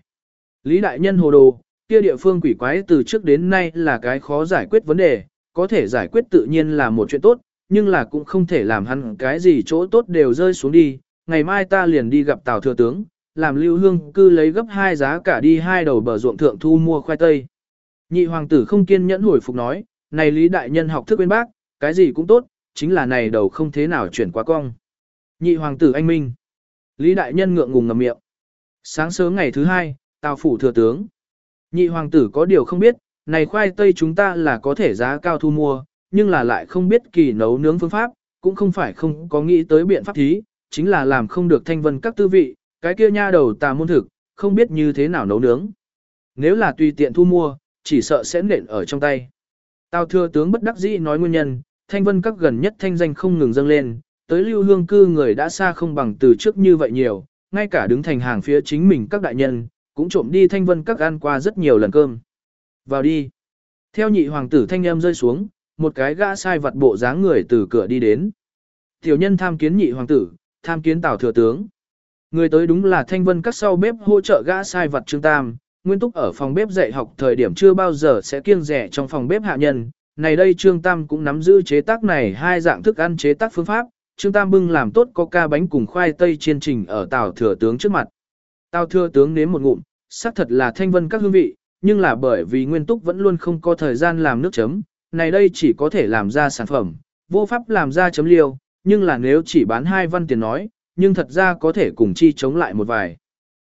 Lý Đại Nhân hồ đồ, kia địa phương quỷ quái từ trước đến nay là cái khó giải quyết vấn đề, có thể giải quyết tự nhiên là một chuyện tốt, nhưng là cũng không thể làm hắn cái gì chỗ tốt đều rơi xuống đi, ngày mai ta liền đi gặp Tào Thừa Tướng, làm lưu hương cư lấy gấp hai giá cả đi hai đầu bờ ruộng thượng thu mua khoai tây. Nhị hoàng tử không kiên nhẫn hồi phục nói, này Lý Đại Nhân học thức bên bác, cái gì cũng tốt, chính là này đầu không thế nào chuyển quá cong. Nhị hoàng tử anh minh. Lý Đại Nhân ngượng ngùng ngầm miệng. Sáng sớm ngày thứ hai, Tào Phủ Thừa Tướng. Nhị hoàng tử có điều không biết, này khoai tây chúng ta là có thể giá cao thu mua, nhưng là lại không biết kỳ nấu nướng phương pháp, cũng không phải không có nghĩ tới biện pháp thí, chính là làm không được thanh vân các tư vị, cái kia nha đầu tà môn thực, không biết như thế nào nấu nướng. Nếu là tùy tiện thu mua, chỉ sợ sẽ nện ở trong tay. Tào thừa tướng bất đắc dĩ nói nguyên nhân, thanh vân các gần nhất thanh danh không ngừng dâng lên, tới lưu hương cư người đã xa không bằng từ trước như vậy nhiều, ngay cả đứng thành hàng phía chính mình các đại nhân, cũng trộm đi thanh vân các ăn qua rất nhiều lần cơm. Vào đi. Theo nhị hoàng tử thanh em rơi xuống, một cái gã sai vặt bộ dáng người từ cửa đi đến. Tiểu nhân tham kiến nhị hoàng tử, tham kiến tào thừa tướng. Người tới đúng là thanh vân các sau bếp hỗ trợ gã sai vật Trương Tam, nguyên túc ở phòng bếp dạy học thời điểm chưa bao giờ sẽ kiêng rẻ trong phòng bếp hạ nhân. Này đây Trương Tam cũng nắm giữ chế tác này hai dạng thức ăn chế tác phương pháp, Trương Tam bưng làm tốt có ca bánh cùng khoai tây chiên trình ở Tào Thừa Tướng trước mặt. Tào Thừa Tướng nếm một ngụm, xác thật là thanh vân các hương vị, nhưng là bởi vì Nguyên Túc vẫn luôn không có thời gian làm nước chấm, này đây chỉ có thể làm ra sản phẩm, vô pháp làm ra chấm liêu, nhưng là nếu chỉ bán hai văn tiền nói, nhưng thật ra có thể cùng chi chống lại một vài.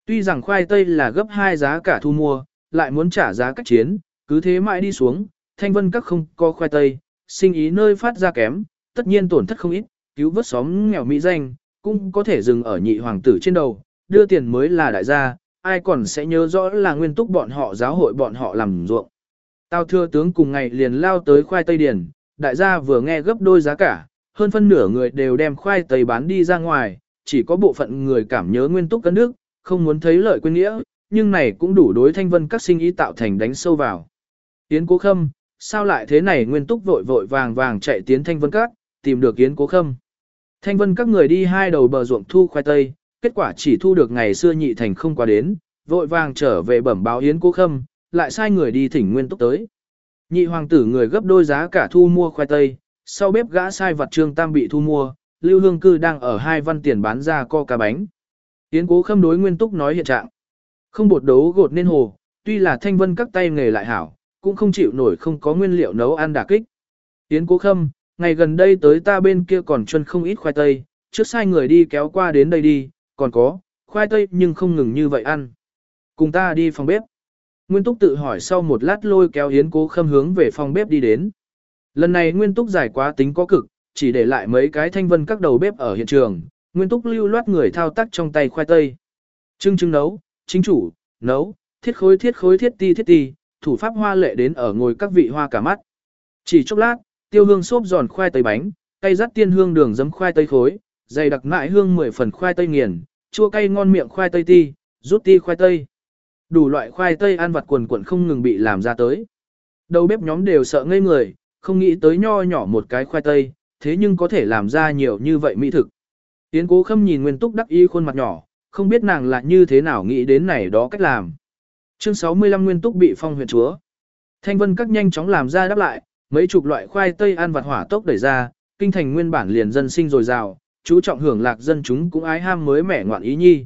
Tuy rằng khoai tây là gấp hai giá cả thu mua, lại muốn trả giá cách chiến, cứ thế mãi đi xuống, thanh vân các không có khoai tây, sinh ý nơi phát ra kém, tất nhiên tổn thất không ít, cứu vớt xóm nghèo mỹ danh, cũng có thể dừng ở nhị hoàng tử trên đầu, đưa tiền mới là đại gia, ai còn sẽ nhớ rõ là nguyên túc bọn họ giáo hội bọn họ làm ruộng. Tao thưa tướng cùng ngày liền lao tới khoai tây điển, đại gia vừa nghe gấp đôi giá cả, hơn phân nửa người đều đem khoai tây bán đi ra ngoài, chỉ có bộ phận người cảm nhớ nguyên túc cân nước, không muốn thấy lợi quên nghĩa, nhưng này cũng đủ đối thanh vân các sinh ý tạo thành đánh sâu vào. Yến Cố Khâm, sao lại thế này nguyên túc vội vội vàng vàng chạy tiến thanh vân các, tìm được Yến Cố Khâm. Thanh vân các người đi hai đầu bờ ruộng thu khoai tây, kết quả chỉ thu được ngày xưa nhị thành không qua đến, vội vàng trở về bẩm báo Yến Cố Khâm, lại sai người đi thỉnh nguyên túc tới. Nhị hoàng tử người gấp đôi giá cả thu mua khoai tây, sau bếp gã sai vật trương tam bị thu mua, lưu hương cư đang ở hai văn tiền bán ra co cá bánh. Yến cố khâm đối nguyên túc nói hiện trạng. Không bột đấu gột nên hồ, tuy là thanh vân các tay nghề lại hảo, cũng không chịu nổi không có nguyên liệu nấu ăn đả kích. Yến cố khâm, ngày gần đây tới ta bên kia còn chân không ít khoai tây, trước sai người đi kéo qua đến đây đi, còn có, khoai tây nhưng không ngừng như vậy ăn. Cùng ta đi phòng bếp. Nguyên Túc tự hỏi sau một lát lôi kéo Yến cố khâm hướng về phòng bếp đi đến. Lần này Nguyên Túc giải quá tính có cực, chỉ để lại mấy cái thanh vân các đầu bếp ở hiện trường, Nguyên Túc lưu loát người thao tác trong tay khoai tây. Trưng trưng nấu, chính chủ, nấu, thiết khối thiết khối thiết ti thiết ti, thủ pháp hoa lệ đến ở ngồi các vị hoa cả mắt. Chỉ chốc lát, tiêu hương xốp giòn khoai tây bánh, cay rắt tiên hương đường giấm khoai tây khối, dày đặc mại hương 10 phần khoai tây nghiền, chua cay ngon miệng khoai tây ti, rút ti khoai tây. Đủ loại khoai tây ăn vặt quần quần không ngừng bị làm ra tới. Đầu bếp nhóm đều sợ ngây người, không nghĩ tới nho nhỏ một cái khoai tây, thế nhưng có thể làm ra nhiều như vậy mỹ thực. Yến cố khâm nhìn Nguyên Túc đắc y khuôn mặt nhỏ, không biết nàng là như thế nào nghĩ đến này đó cách làm. Chương 65 Nguyên Túc bị phong huyện chúa. Thanh vân các nhanh chóng làm ra đáp lại, mấy chục loại khoai tây ăn vặt hỏa tốc đẩy ra, kinh thành nguyên bản liền dân sinh dồi dào, chú trọng hưởng lạc dân chúng cũng ái ham mới mẻ ngoạn ý nhi.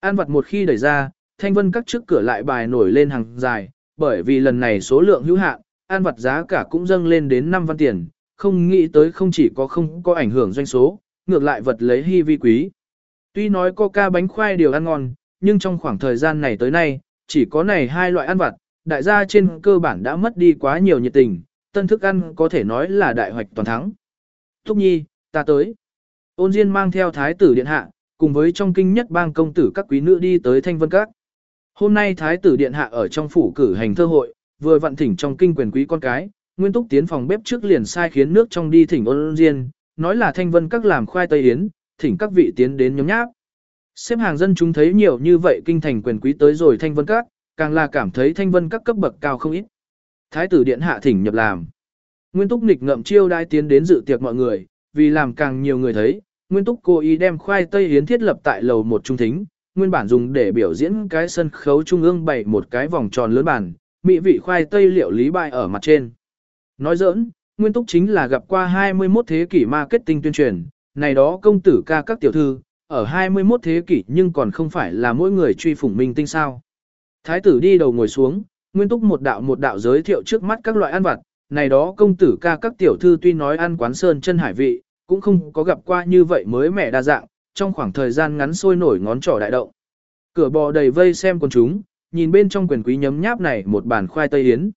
Ăn vặt một khi đẩy ra, thanh vân các trước cửa lại bài nổi lên hàng dài, bởi vì lần này số lượng hữu hạn, ăn vặt giá cả cũng dâng lên đến 5 văn tiền, không nghĩ tới không chỉ có không có ảnh hưởng doanh số, ngược lại vật lấy hy vi quý. Tuy nói coca bánh khoai đều ăn ngon, nhưng trong khoảng thời gian này tới nay, chỉ có này hai loại ăn vặt, đại gia trên cơ bản đã mất đi quá nhiều nhiệt tình, tân thức ăn có thể nói là đại hoạch toàn thắng. Thúc nhi, ta tới. Ôn Diên mang theo thái tử điện hạ, cùng với trong kinh nhất bang công tử các quý nữ đi tới Thanh Vân Các. Hôm nay thái tử điện hạ ở trong phủ cử hành thơ hội, vừa vận thỉnh trong kinh quyền quý con cái, Nguyên Túc tiến phòng bếp trước liền sai khiến nước trong đi thỉnh ôn Diên, nói là Thanh Vân Các làm khoai tây yến, thỉnh các vị tiến đến nhóm nháp. Xếp hàng dân chúng thấy nhiều như vậy kinh thành quyền quý tới rồi Thanh Vân Các, càng là cảm thấy Thanh Vân Các cấp bậc cao không ít. Thái tử điện hạ thỉnh nhập làm. Nguyên Túc nghịch ngậm chiêu đai tiến đến dự tiệc mọi người, vì làm càng nhiều người thấy, Nguyên Túc cố ý đem khoai tây hiến thiết lập tại lầu một trung thính, nguyên bản dùng để biểu diễn cái sân khấu trung ương bày một cái vòng tròn lớn bản, mỹ vị khoai tây liệu lý bài ở mặt trên. Nói giỡn, Nguyên Túc chính là gặp qua 21 thế kỷ marketing tuyên truyền, này đó công tử ca các tiểu thư, ở 21 thế kỷ nhưng còn không phải là mỗi người truy phủng minh tinh sao. Thái tử đi đầu ngồi xuống, Nguyên Túc một đạo một đạo giới thiệu trước mắt các loại ăn vặt, này đó công tử ca các tiểu thư tuy nói ăn quán sơn chân hải vị, cũng không có gặp qua như vậy mới mẻ đa dạng, trong khoảng thời gian ngắn sôi nổi ngón trỏ đại động. Cửa bò đầy vây xem con chúng, nhìn bên trong quyền quý nhấm nháp này một bàn khoai tây yến.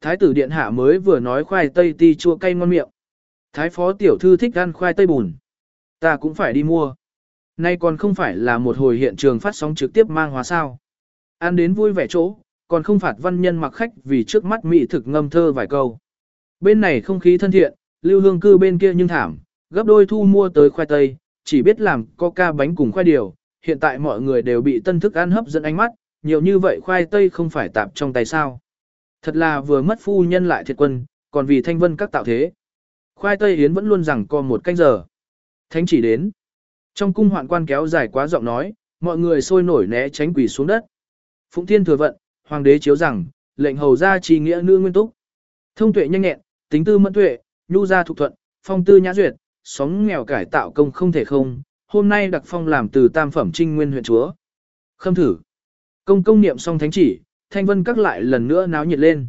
Thái tử điện hạ mới vừa nói khoai tây ti chua cay ngon miệng. Thái phó tiểu thư thích ăn khoai tây bùn. Ta cũng phải đi mua. Nay còn không phải là một hồi hiện trường phát sóng trực tiếp mang hóa sao. Ăn đến vui vẻ chỗ, còn không phạt văn nhân mặc khách vì trước mắt mỹ thực ngâm thơ vài câu. Bên này không khí thân thiện, lưu hương cư bên kia nhưng thảm, gấp đôi thu mua tới khoai tây, chỉ biết làm coca bánh cùng khoai điều, hiện tại mọi người đều bị tân thức ăn hấp dẫn ánh mắt, nhiều như vậy khoai tây không phải tạp trong tay sao. Thật là vừa mất phu nhân lại thiệt quân, còn vì thanh vân các tạo thế. Khoai tây hiến vẫn luôn rằng còn một canh giờ. Thánh chỉ đến. Trong cung hoạn quan kéo dài quá giọng nói, mọi người sôi nổi né tránh quỷ xuống đất. Phụng Thiên thừa vận, hoàng đế chiếu rằng, lệnh hầu ra chi nghĩa nữ nguyên túc. Thông tuệ nhanh nhẹn, tính tư mẫn tuệ, nhu gia thục thuận, phong tư nhã duyệt, sóng nghèo cải tạo công không thể không, hôm nay đặc phong làm từ tam phẩm trinh nguyên huyện chúa. Khâm thử. Công công niệm xong thánh chỉ, thanh vân các lại lần nữa náo nhiệt lên.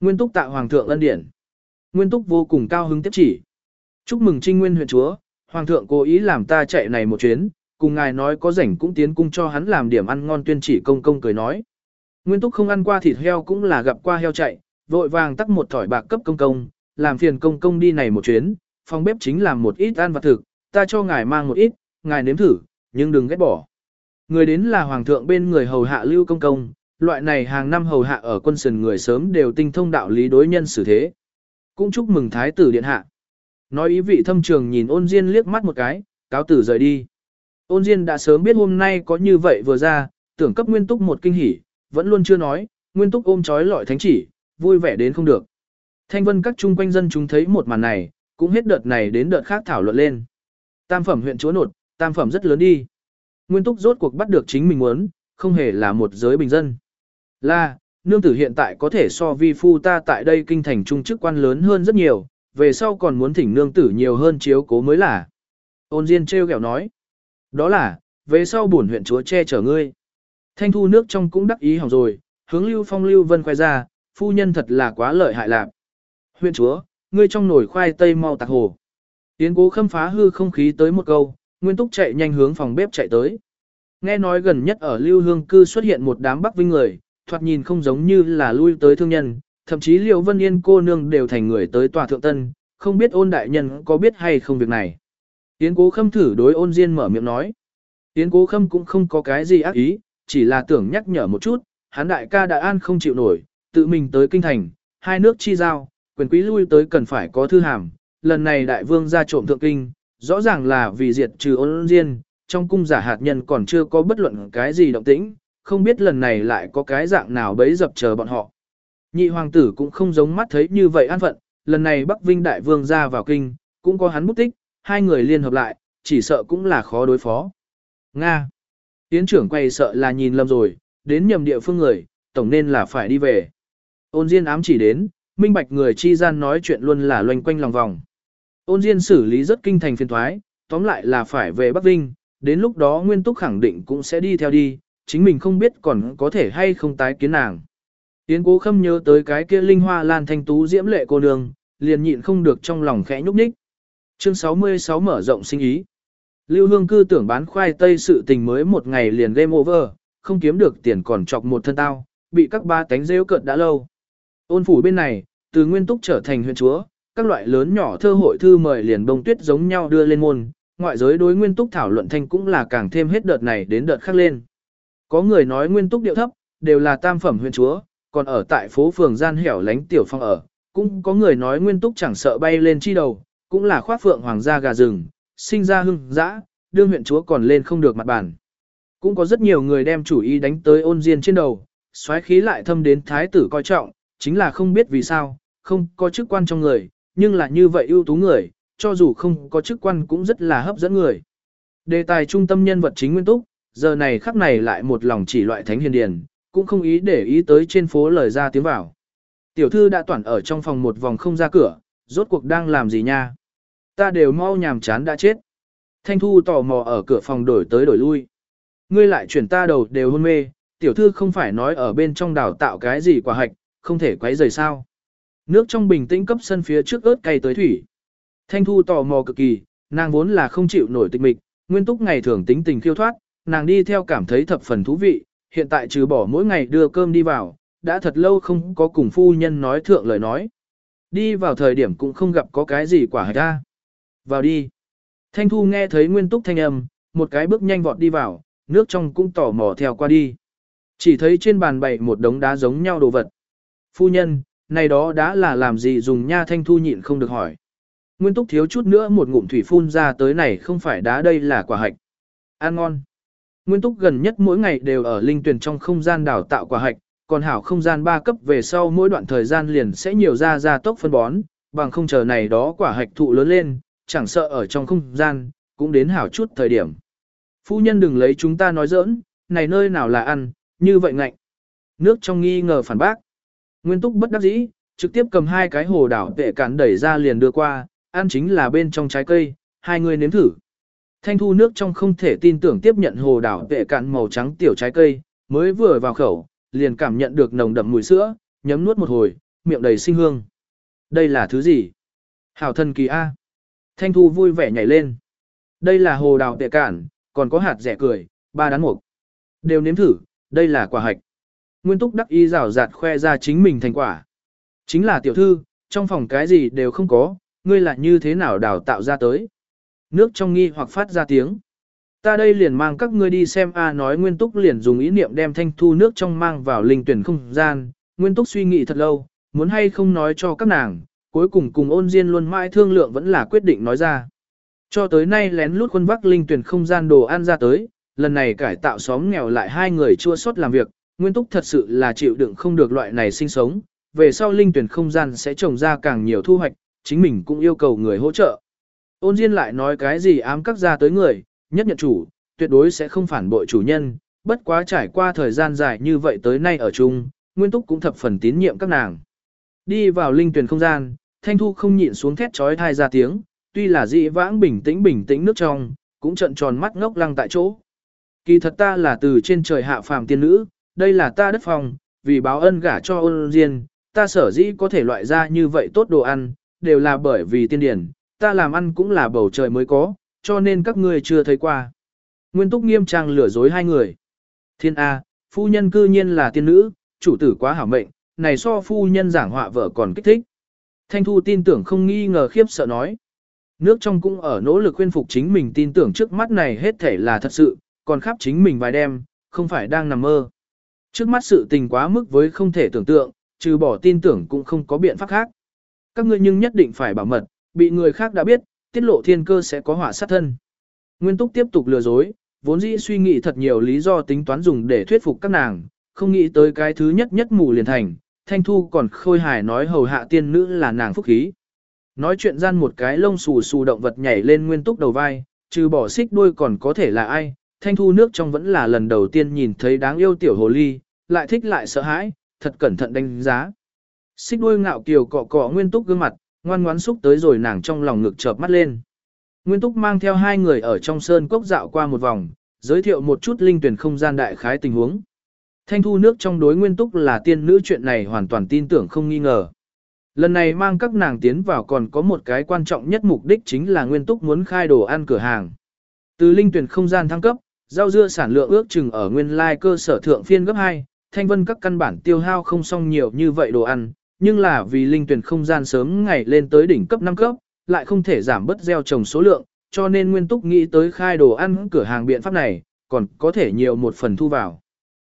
Nguyên túc tạ hoàng thượng ân điển. Nguyên túc vô cùng cao hứng tiếp chỉ. Chúc mừng trinh nguyên huyện chúa, hoàng thượng cố ý làm ta chạy này một chuyến, cùng ngài nói có rảnh cũng tiến cung cho hắn làm điểm ăn ngon tuyên chỉ công công cười nói. Nguyên túc không ăn qua thịt heo cũng là gặp qua heo chạy, vội vàng tắt một thỏi bạc cấp công công, làm phiền công công đi này một chuyến, phòng bếp chính làm một ít ăn vặt thực, ta cho ngài mang một ít, ngài nếm thử, nhưng đừng ghét bỏ. Người đến là hoàng thượng bên người hầu hạ lưu công công, loại này hàng năm hầu hạ ở quân sườn người sớm đều tinh thông đạo lý đối nhân xử thế. Cũng chúc mừng thái tử điện hạ. Nói ý vị thâm trường nhìn ôn diên liếc mắt một cái, cáo tử rời đi. Ôn diên đã sớm biết hôm nay có như vậy vừa ra, tưởng cấp nguyên túc một kinh hỉ, vẫn luôn chưa nói, nguyên túc ôm chói lọi thánh chỉ, vui vẻ đến không được. Thanh vân các chung quanh dân chúng thấy một màn này, cũng hết đợt này đến đợt khác thảo luận lên. Tam phẩm huyện chúa nột, tam phẩm rất lớn đi. Nguyên túc rốt cuộc bắt được chính mình muốn, không hề là một giới bình dân. Là, nương tử hiện tại có thể so vi phu ta tại đây kinh thành trung chức quan lớn hơn rất nhiều, về sau còn muốn thỉnh nương tử nhiều hơn chiếu cố mới là. Ôn Diên treo kẹo nói. Đó là, về sau bổn huyện chúa che chở ngươi. Thanh thu nước trong cũng đắc ý hỏng rồi, hướng Lưu Phong Lưu Vân khoe ra, phu nhân thật là quá lợi hại lạc. Huyện chúa, ngươi trong nồi khoai tây mau tạc hồ. Tiến cố khâm phá hư không khí tới một câu, Nguyên Túc chạy nhanh hướng phòng bếp chạy tới. Nghe nói gần nhất ở Lưu Hương cư xuất hiện một đám Bắc Vinh người, thoạt nhìn không giống như là lui tới thương nhân, thậm chí Liễu Vân Yên cô nương đều thành người tới tòa thượng tân, không biết ôn đại nhân có biết hay không việc này. Tiến cố khâm thử đối ôn diên mở miệng nói. Tiến cố khâm cũng không có cái gì ác ý, chỉ là tưởng nhắc nhở một chút, hắn đại ca đại an không chịu nổi, tự mình tới kinh thành, hai nước chi giao, quyền quý lui tới cần phải có thư hàm, lần này đại vương ra trộm thượng kinh, rõ ràng là vì diệt trừ ôn diên, trong cung giả hạt nhân còn chưa có bất luận cái gì động tĩnh, không biết lần này lại có cái dạng nào bấy dập chờ bọn họ. Nhị hoàng tử cũng không giống mắt thấy như vậy an phận, lần này Bắc Vinh đại vương ra vào kinh, cũng có hắn bút tích, hai người liên hợp lại, chỉ sợ cũng là khó đối phó. Nga. Tiến trưởng quay sợ là nhìn lầm rồi, đến nhầm địa phương người, tổng nên là phải đi về. Ôn Diên ám chỉ đến, minh bạch người chi gian nói chuyện luôn là loanh quanh lòng vòng. Ôn Diên xử lý rất kinh thành phiền thoái, tóm lại là phải về Bắc Vinh, đến lúc đó Nguyên Túc khẳng định cũng sẽ đi theo đi, chính mình không biết còn có thể hay không tái kiến nàng. Yến cố khâm nhớ tới cái kia linh hoa lan thanh tú diễm lệ cô nương, liền nhịn không được trong lòng khẽ nhúc nhích. Chương 66 mở rộng sinh ý. Lưu Hương cư tưởng bán khoai tây sự tình mới một ngày liền game over, không kiếm được tiền còn chọc một thân tao, bị các ba tánh rêu cợt đã lâu. Ôn phủ bên này, từ nguyên túc trở thành huyện chúa, các loại lớn nhỏ thơ hội thư mời liền bông tuyết giống nhau đưa lên môn, ngoại giới đối nguyên túc thảo luận thanh cũng là càng thêm hết đợt này đến đợt khác lên. Có người nói nguyên túc điệu thấp, đều là tam phẩm huyện chúa, còn ở tại phố phường gian hẻo lánh tiểu phong ở, cũng có người nói nguyên túc chẳng sợ bay lên chi đầu, cũng là khoác phượng hoàng gia gà rừng, sinh ra hưng dã, đương huyện chúa còn lên không được mặt bản. Cũng có rất nhiều người đem chủ ý đánh tới ôn diên trên đầu, xoáy khí lại thâm đến thái tử coi trọng, chính là không biết vì sao, không có chức quan trong người, nhưng là như vậy ưu tú người, cho dù không có chức quan cũng rất là hấp dẫn người. Đề tài trung tâm nhân vật chính nguyên túc, giờ này khắc này lại một lòng chỉ loại thánh hiền điền, cũng không ý để ý tới trên phố lời ra tiếng vào. Tiểu thư đã toàn ở trong phòng một vòng không ra cửa, rốt cuộc đang làm gì nha? Ta đều mau nhàm chán đã chết. Thanh Thu tò mò ở cửa phòng đổi tới đổi lui. Ngươi lại chuyển ta đầu đều hôn mê, tiểu thư không phải nói ở bên trong đào tạo cái gì quả hạch, không thể quấy rời sao. Nước trong bình tĩnh cấp sân phía trước ớt cay tới thủy. Thanh Thu tò mò cực kỳ, nàng vốn là không chịu nổi tịch mịch, nguyên túc ngày thường tính tình khiêu thoát, nàng đi theo cảm thấy thập phần thú vị, hiện tại trừ bỏ mỗi ngày đưa cơm đi vào, đã thật lâu không có cùng phu nhân nói thượng lời nói. Đi vào thời điểm cũng không gặp có cái gì quả hạch ra. Vào đi. Thanh Thu nghe thấy nguyên túc thanh âm, một cái bước nhanh vọt đi vào, nước trong cũng tỏ mò theo qua đi. Chỉ thấy trên bàn bày một đống đá giống nhau đồ vật. Phu nhân, này đó đã là làm gì dùng nha Thanh Thu nhịn không được hỏi. Nguyên túc thiếu chút nữa một ngụm thủy phun ra tới này không phải đá đây là quả hạch. Ăn ngon. Nguyên túc gần nhất mỗi ngày đều ở linh tuyển trong không gian đào tạo quả hạch, còn hảo không gian ba cấp về sau mỗi đoạn thời gian liền sẽ nhiều ra ra tốc phân bón, bằng không chờ này đó quả hạch thụ lớn lên, chẳng sợ ở trong không gian, cũng đến hảo chút thời điểm. Phu nhân đừng lấy chúng ta nói giỡn, này nơi nào là ăn, như vậy ngạnh. Nước trong nghi ngờ phản bác. Nguyên túc bất đắc dĩ, trực tiếp cầm hai cái hồ đảo tệ cản đẩy ra liền đưa qua, ăn chính là bên trong trái cây, hai người nếm thử. Thanh thu nước trong không thể tin tưởng tiếp nhận hồ đảo tệ cạn màu trắng tiểu trái cây, mới vừa vào khẩu, liền cảm nhận được nồng đậm mùi sữa, nhấm nuốt một hồi, miệng đầy sinh hương. Đây là thứ gì? Hảo thần kỳ A. Thanh Thu vui vẻ nhảy lên. Đây là hồ đào tệ cản, còn có hạt rẻ cười, ba đán mục. Đều nếm thử, đây là quả hạch. Nguyên túc đắc ý rào rạt khoe ra chính mình thành quả. Chính là tiểu thư, trong phòng cái gì đều không có, ngươi là như thế nào đào tạo ra tới. Nước trong nghi hoặc phát ra tiếng. Ta đây liền mang các ngươi đi xem A nói Nguyên Túc liền dùng ý niệm đem thanh thu nước trong mang vào linh tuyển không gian. Nguyên Túc suy nghĩ thật lâu, muốn hay không nói cho các nàng, cuối cùng cùng ôn diên luôn mãi thương lượng vẫn là quyết định nói ra. Cho tới nay lén lút quân vác linh tuyển không gian đồ ăn ra tới, lần này cải tạo xóm nghèo lại hai người chua sót làm việc, Nguyên Túc thật sự là chịu đựng không được loại này sinh sống, về sau linh tuyển không gian sẽ trồng ra càng nhiều thu hoạch, chính mình cũng yêu cầu người hỗ trợ. Ôn Diên lại nói cái gì ám các ra tới người, nhất nhận chủ, tuyệt đối sẽ không phản bội chủ nhân, bất quá trải qua thời gian dài như vậy tới nay ở chung, Nguyên Túc cũng thập phần tín nhiệm các nàng. Đi vào linh tuyển không gian, Thanh Thu không nhịn xuống thét trói thai ra tiếng, tuy là dị vãng bình tĩnh bình tĩnh nước trong, cũng trận tròn mắt ngốc lăng tại chỗ. Kỳ thật ta là từ trên trời hạ phàm tiên nữ, đây là ta đất phòng, vì báo ân gả cho ôn diên, ta sở dĩ có thể loại ra như vậy tốt đồ ăn, đều là bởi vì tiên điển, ta làm ăn cũng là bầu trời mới có, cho nên các ngươi chưa thấy qua. Nguyên túc nghiêm trang lừa dối hai người. Thiên A, phu nhân cư nhiên là tiên nữ, chủ tử quá hảo mệnh, này so phu nhân giảng họa vợ còn kích thích. Thanh Thu tin tưởng không nghi ngờ khiếp sợ nói. Nước trong cũng ở nỗ lực khuyên phục chính mình tin tưởng trước mắt này hết thể là thật sự, còn khắp chính mình vài đêm, không phải đang nằm mơ. Trước mắt sự tình quá mức với không thể tưởng tượng, trừ bỏ tin tưởng cũng không có biện pháp khác. Các ngươi nhưng nhất định phải bảo mật, bị người khác đã biết, tiết lộ thiên cơ sẽ có họa sát thân. Nguyên Túc tiếp tục lừa dối, vốn dĩ suy nghĩ thật nhiều lý do tính toán dùng để thuyết phục các nàng, không nghĩ tới cái thứ nhất nhất mù liền thành, Thanh Thu còn khôi hài nói hầu hạ tiên nữ là nàng phúc khí. Nói chuyện gian một cái lông xù xù động vật nhảy lên Nguyên Túc đầu vai, trừ bỏ xích đuôi còn có thể là ai, Thanh Thu nước trong vẫn là lần đầu tiên nhìn thấy đáng yêu tiểu hồ ly, lại thích lại sợ hãi, thật cẩn thận đánh giá. Xích đuôi ngạo kiều cọ cọ Nguyên Túc gương mặt, ngoan ngoãn xúc tới rồi nàng trong lòng ngực chợp mắt lên. Nguyên Túc mang theo hai người ở trong sơn cốc dạo qua một vòng, giới thiệu một chút linh tuyển không gian đại khái tình huống. Thanh thu nước trong đối Nguyên Túc là tiên nữ chuyện này hoàn toàn tin tưởng không nghi ngờ. Lần này mang các nàng tiến vào còn có một cái quan trọng nhất mục đích chính là Nguyên Túc muốn khai đồ ăn cửa hàng. Từ linh tuyển không gian thăng cấp, rau dưa sản lượng ước chừng ở nguyên lai cơ sở thượng phiên gấp 2, thanh vân các căn bản tiêu hao không xong nhiều như vậy đồ ăn, nhưng là vì linh tuyển không gian sớm ngày lên tới đỉnh cấp 5 cấp, lại không thể giảm bớt gieo trồng số lượng, cho nên Nguyên Túc nghĩ tới khai đồ ăn cửa hàng biện pháp này, còn có thể nhiều một phần thu vào.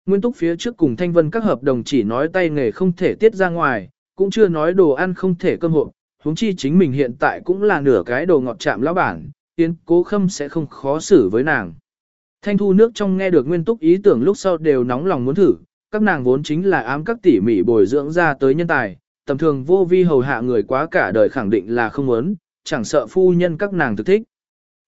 Nguyên Túc phía trước cùng Thanh Vân các hợp đồng chỉ nói tay nghề không thể tiết ra ngoài, cũng chưa nói đồ ăn không thể cơm hộp, huống chi chính mình hiện tại cũng là nửa cái đồ ngọt chạm lão bản, tiến cố khâm sẽ không khó xử với nàng. Thanh thu nước trong nghe được Nguyên Túc ý tưởng lúc sau đều nóng lòng muốn thử, các nàng vốn chính là ám các tỉ mỉ bồi dưỡng ra tới nhân tài, tầm thường vô vi hầu hạ người quá cả đời khẳng định là không muốn, chẳng sợ phu nhân các nàng thực thích.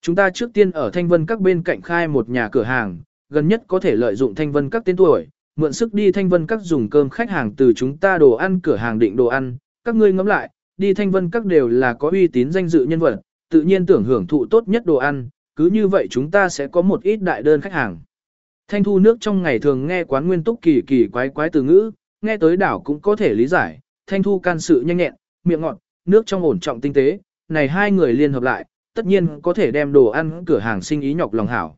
Chúng ta trước tiên ở Thanh Vân các bên cạnh khai một nhà cửa hàng, gần nhất có thể lợi dụng Thanh Vân các tên tuổi, mượn sức đi Thanh Vân các dùng cơm khách hàng từ chúng ta đồ ăn cửa hàng định đồ ăn, các ngươi ngẫm lại, đi Thanh Vân các đều là có uy tín danh dự nhân vật, tự nhiên tưởng hưởng thụ tốt nhất đồ ăn, cứ như vậy chúng ta sẽ có một ít đại đơn khách hàng. Thanh thu nước trong ngày thường nghe quán nguyên túc kỳ kỳ quái quái từ ngữ, nghe tới đảo cũng có thể lý giải, thanh thu can sự nhanh nhẹn, miệng ngọt, nước trong ổn trọng tinh tế, này hai người liên hợp lại, tất nhiên có thể đem đồ ăn cửa hàng sinh ý nhọc lòng hảo.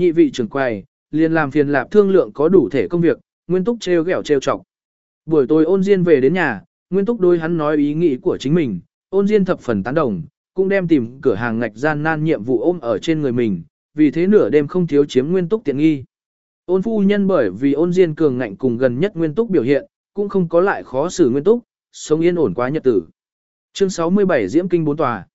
Nhị vị trưởng quầy, liền làm phiền lạp thương lượng có đủ thể công việc, Nguyên Túc treo gẻo treo chọc. Buổi tối ôn diên về đến nhà, Nguyên Túc đôi hắn nói ý nghĩ của chính mình, ôn diên thập phần tán đồng, cũng đem tìm cửa hàng ngạch gian nan nhiệm vụ ôm ở trên người mình, vì thế nửa đêm không thiếu chiếm Nguyên Túc tiện nghi. Ôn phu nhân bởi vì ôn diên cường ngạnh cùng gần nhất Nguyên Túc biểu hiện, cũng không có lại khó xử Nguyên Túc, sống yên ổn quá nhật tử. Chương 67 Diễm Kinh bốn tòa.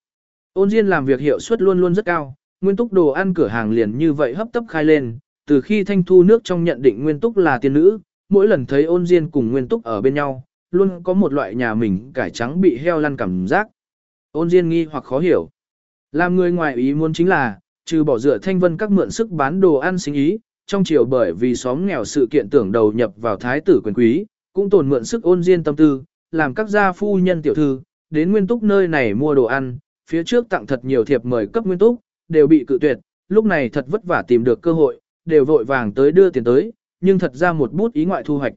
Ôn Diên làm việc hiệu suất luôn luôn rất cao, Nguyên Túc đồ ăn cửa hàng liền như vậy hấp tấp khai lên, từ khi Thanh Thu nước trong nhận định Nguyên Túc là tiên nữ, mỗi lần thấy Ôn Diên cùng Nguyên Túc ở bên nhau, luôn có một loại nhà mình cải trắng bị heo lăn cảm giác. Ôn Diên nghi hoặc khó hiểu. Làm người ngoài ý muốn chính là, trừ bỏ dựa thanh vân các mượn sức bán đồ ăn sinh ý, trong chiều bởi vì xóm nghèo sự kiện tưởng đầu nhập vào thái tử quyền quý, cũng tồn mượn sức ôn diên tâm tư, làm các gia phu nhân tiểu thư, đến nguyên túc nơi này mua đồ ăn, phía trước tặng thật nhiều thiệp mời cấp nguyên túc, đều bị cự tuyệt, lúc này thật vất vả tìm được cơ hội, đều vội vàng tới đưa tiền tới, nhưng thật ra một bút ý ngoại thu hoạch.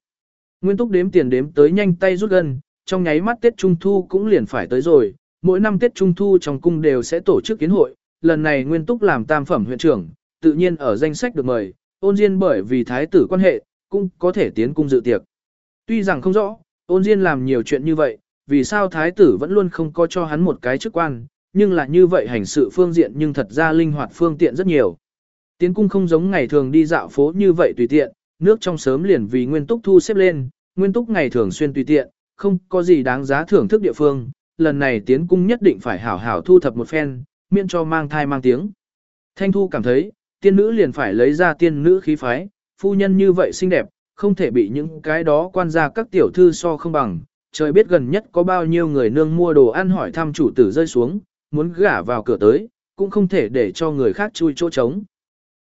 Nguyên túc đếm tiền đếm tới nhanh tay rút gần, trong nháy mắt Tết Trung Thu cũng liền phải tới rồi, mỗi năm Tết Trung Thu trong cung đều sẽ tổ chức kiến hội, lần này Nguyên túc làm tam phẩm huyện trưởng, tự nhiên ở danh sách được mời, ôn diên bởi vì thái tử quan hệ, cũng có thể tiến cung dự tiệc. Tuy rằng không rõ, ôn diên làm nhiều chuyện như vậy, vì sao thái tử vẫn luôn không có cho hắn một cái chức quan, nhưng là như vậy hành sự phương diện nhưng thật ra linh hoạt phương tiện rất nhiều. Tiến cung không giống ngày thường đi dạo phố như vậy tùy tiện, nước trong sớm liền vì nguyên túc thu xếp lên, nguyên túc ngày thường xuyên tùy tiện, không có gì đáng giá thưởng thức địa phương, lần này tiến cung nhất định phải hảo hảo thu thập một phen, miễn cho mang thai mang tiếng. Thanh thu cảm thấy, tiên nữ liền phải lấy ra tiên nữ khí phái, phu nhân như vậy xinh đẹp, không thể bị những cái đó quan gia các tiểu thư so không bằng, trời biết gần nhất có bao nhiêu người nương mua đồ ăn hỏi thăm chủ tử rơi xuống, muốn gả vào cửa tới, cũng không thể để cho người khác chui chỗ trống.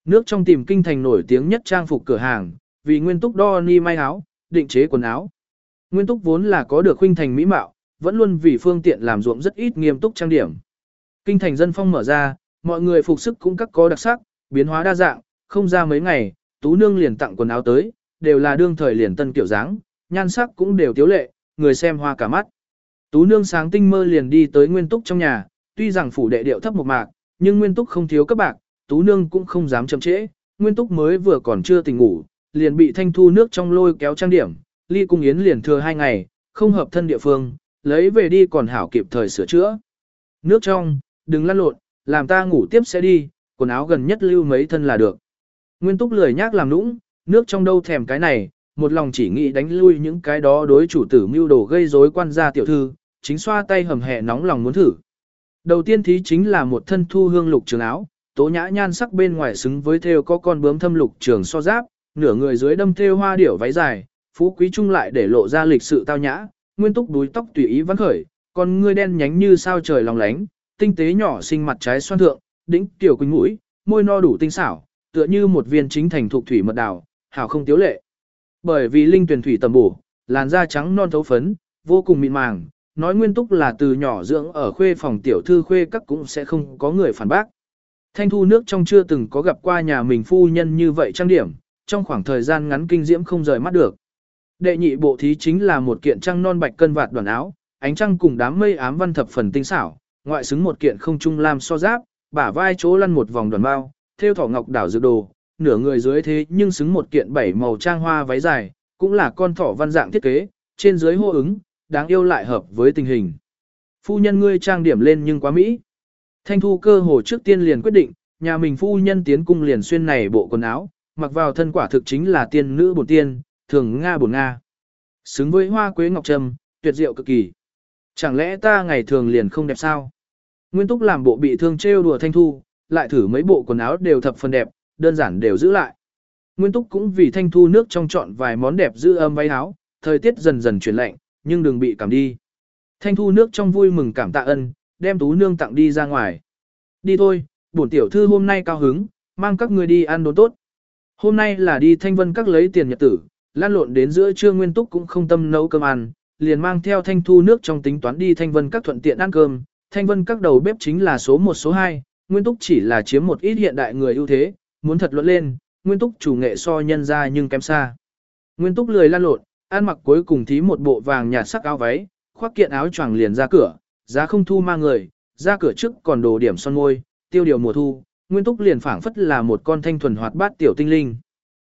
Nước trong tìm kinh thành nổi tiếng nhất trang phục cửa hàng, vì nguyên túc đo ni may áo, định chế quần áo. Nguyên túc vốn là có được huynh thành mỹ mạo, vẫn luôn vì phương tiện làm ruộng rất ít nghiêm túc trang điểm. Kinh thành dân phong mở ra, mọi người phục sức cũng các có đặc sắc, biến hóa đa dạng, không ra mấy ngày, tú nương liền tặng quần áo tới, đều là đương thời liền tân kiểu dáng, nhan sắc cũng đều tiếu lệ, người xem hoa cả mắt. Tú nương sáng tinh mơ liền đi tới nguyên túc trong nhà, tuy rằng phủ đệ điệu thấp một mạc, nhưng nguyên túc không thiếu các bạc, tú nương cũng không dám chậm trễ, nguyên túc mới vừa còn chưa tỉnh ngủ, liền bị thanh thu nước trong lôi kéo trang điểm, ly cung yến liền thừa hai ngày, không hợp thân địa phương, lấy về đi còn hảo kịp thời sửa chữa. Nước trong, đừng lăn lộn, làm ta ngủ tiếp sẽ đi, quần áo gần nhất lưu mấy thân là được. Nguyên túc lười nhác làm nũng, nước trong đâu thèm cái này, một lòng chỉ nghĩ đánh lui những cái đó đối chủ tử mưu đồ gây rối quan gia tiểu thư, chính xoa tay hầm hẹ nóng lòng muốn thử. Đầu tiên thí chính là một thân thu hương lục trường áo, tố nhã nhan sắc bên ngoài xứng với thêu có con bướm thâm lục trường so giáp, nửa người dưới đâm thêu hoa điểu váy dài, phú quý trung lại để lộ ra lịch sự tao nhã, nguyên túc đuôi tóc tùy ý vắn khởi, còn người đen nhánh như sao trời lòng lánh, tinh tế nhỏ xinh mặt trái xoan thượng, đỉnh tiểu quỳnh mũi, môi no đủ tinh xảo, tựa như một viên chính thành thuộc thủy mật đào, hảo không tiếu lệ. Bởi vì linh tuyển thủy tầm bổ, làn da trắng non thấu phấn, vô cùng mịn màng, nói nguyên túc là từ nhỏ dưỡng ở khuê phòng tiểu thư khuê các cũng sẽ không có người phản bác. Thanh thu nước trong chưa từng có gặp qua nhà mình phu nhân như vậy trang điểm, trong khoảng thời gian ngắn kinh diễm không rời mắt được. Đệ nhị bộ thí chính là một kiện trăng non bạch cân vạt đoàn áo, ánh trăng cùng đám mây ám văn thập phần tinh xảo, ngoại xứng một kiện không trung lam so giáp, bả vai chỗ lăn một vòng đoàn bao, theo thỏ ngọc đảo dự đồ, nửa người dưới thế nhưng xứng một kiện bảy màu trang hoa váy dài, cũng là con thỏ văn dạng thiết kế, trên dưới hô ứng, đáng yêu lại hợp với tình hình. Phu nhân ngươi trang điểm lên nhưng quá mỹ. Thanh thu cơ hồ trước tiên liền quyết định, nhà mình phu nhân tiến cung liền xuyên này bộ quần áo, mặc vào thân quả thực chính là tiên nữ bổn tiên, thường Nga bổn Nga. Xứng với hoa quế ngọc trầm, tuyệt diệu cực kỳ. Chẳng lẽ ta ngày thường liền không đẹp sao? Nguyên túc làm bộ bị thương trêu đùa thanh thu, lại thử mấy bộ quần áo đều thập phần đẹp, đơn giản đều giữ lại. Nguyên túc cũng vì thanh thu nước trong chọn vài món đẹp giữ âm váy áo, thời tiết dần dần chuyển lạnh, nhưng đừng bị cảm đi. Thanh thu nước trong vui mừng cảm tạ ân, đem tú nương tặng đi ra ngoài. Đi thôi, bổn tiểu thư hôm nay cao hứng, mang các người đi ăn đốn tốt. Hôm nay là đi thanh vân các lấy tiền nhật tử, lan lộn đến giữa trưa nguyên túc cũng không tâm nấu cơm ăn, liền mang theo thanh thu nước trong tính toán đi thanh vân các thuận tiện ăn cơm. Thanh vân các đầu bếp chính là số 1 số 2, nguyên túc chỉ là chiếm một ít hiện đại người ưu thế, muốn thật luận lên, nguyên túc chủ nghệ so nhân ra nhưng kém xa. Nguyên túc lười lan lộn, ăn mặc cuối cùng thí một bộ vàng nhạt sắc áo váy, khoác kiện áo choàng liền ra cửa, giá không thu ma người, ra cửa trước còn đồ điểm son môi, tiêu điều mùa thu, nguyên túc liền phảng phất là một con thanh thuần hoạt bát tiểu tinh linh.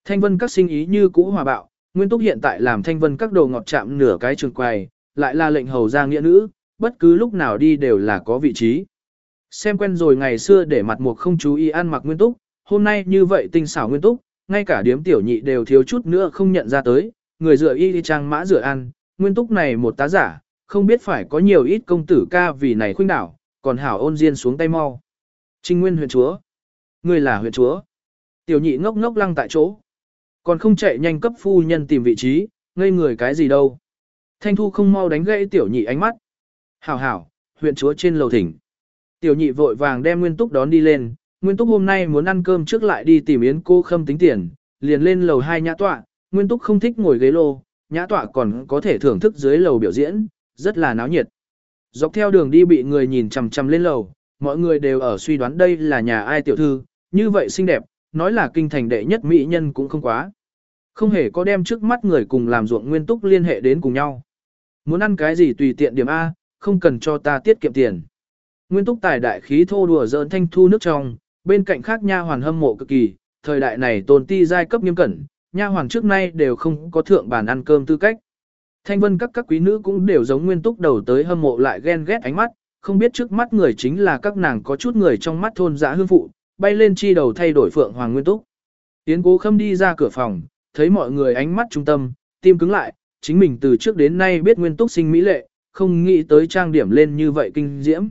Thanh vân các sinh ý như cũ hòa bạo, nguyên túc hiện tại làm thanh vân các đồ ngọt chạm nửa cái trường quầy, lại là lệnh hầu ra nghĩa nữ, bất cứ lúc nào đi đều là có vị trí. Xem quen rồi ngày xưa để mặt mục không chú ý ăn mặc nguyên túc, hôm nay như vậy tinh xảo nguyên túc, ngay cả điếm tiểu nhị đều thiếu chút nữa không nhận ra tới, người dựa y đi trang mã dựa ăn, nguyên túc này một tá giả, không biết phải có nhiều ít công tử ca vì này khuynh đảo, còn hảo ôn diên xuống tay mau. Trinh Nguyên huyện chúa. Người là huyện chúa. Tiểu nhị ngốc ngốc lăng tại chỗ. Còn không chạy nhanh cấp phu nhân tìm vị trí, ngây người cái gì đâu. Thanh thu không mau đánh gãy tiểu nhị ánh mắt. Hảo hảo, huyện chúa trên lầu thỉnh. Tiểu nhị vội vàng đem Nguyên Túc đón đi lên, Nguyên Túc hôm nay muốn ăn cơm trước lại đi tìm Yến cô khâm tính tiền, liền lên lầu hai nhã tọa, Nguyên Túc không thích ngồi ghế lô, nhã tọa còn có thể thưởng thức dưới lầu biểu diễn, rất là náo nhiệt. Dọc theo đường đi bị người nhìn chằm chằm lên lầu, mọi người đều ở suy đoán đây là nhà ai tiểu thư, như vậy xinh đẹp, nói là kinh thành đệ nhất mỹ nhân cũng không quá. Không hề có đem trước mắt người cùng làm ruộng Nguyên Túc liên hệ đến cùng nhau. Muốn ăn cái gì tùy tiện điểm A, không cần cho ta tiết kiệm tiền. Nguyên túc tài đại khí thô đùa dỡn thanh thu nước trong, bên cạnh khác nha hoàn hâm mộ cực kỳ, thời đại này tôn ti giai cấp nghiêm cẩn, nha Hoàng trước nay đều không có thượng bàn ăn cơm tư cách. Thanh vân các các quý nữ cũng đều giống nguyên túc đầu tới hâm mộ lại ghen ghét ánh mắt, không biết trước mắt người chính là các nàng có chút người trong mắt thôn giã hương phụ, bay lên chi đầu thay đổi phượng hoàng nguyên túc. Tiến cố khâm đi ra cửa phòng, thấy mọi người ánh mắt trung tâm, tim cứng lại, chính mình từ trước đến nay biết nguyên túc sinh mỹ lệ, không nghĩ tới trang điểm lên như vậy kinh diễm.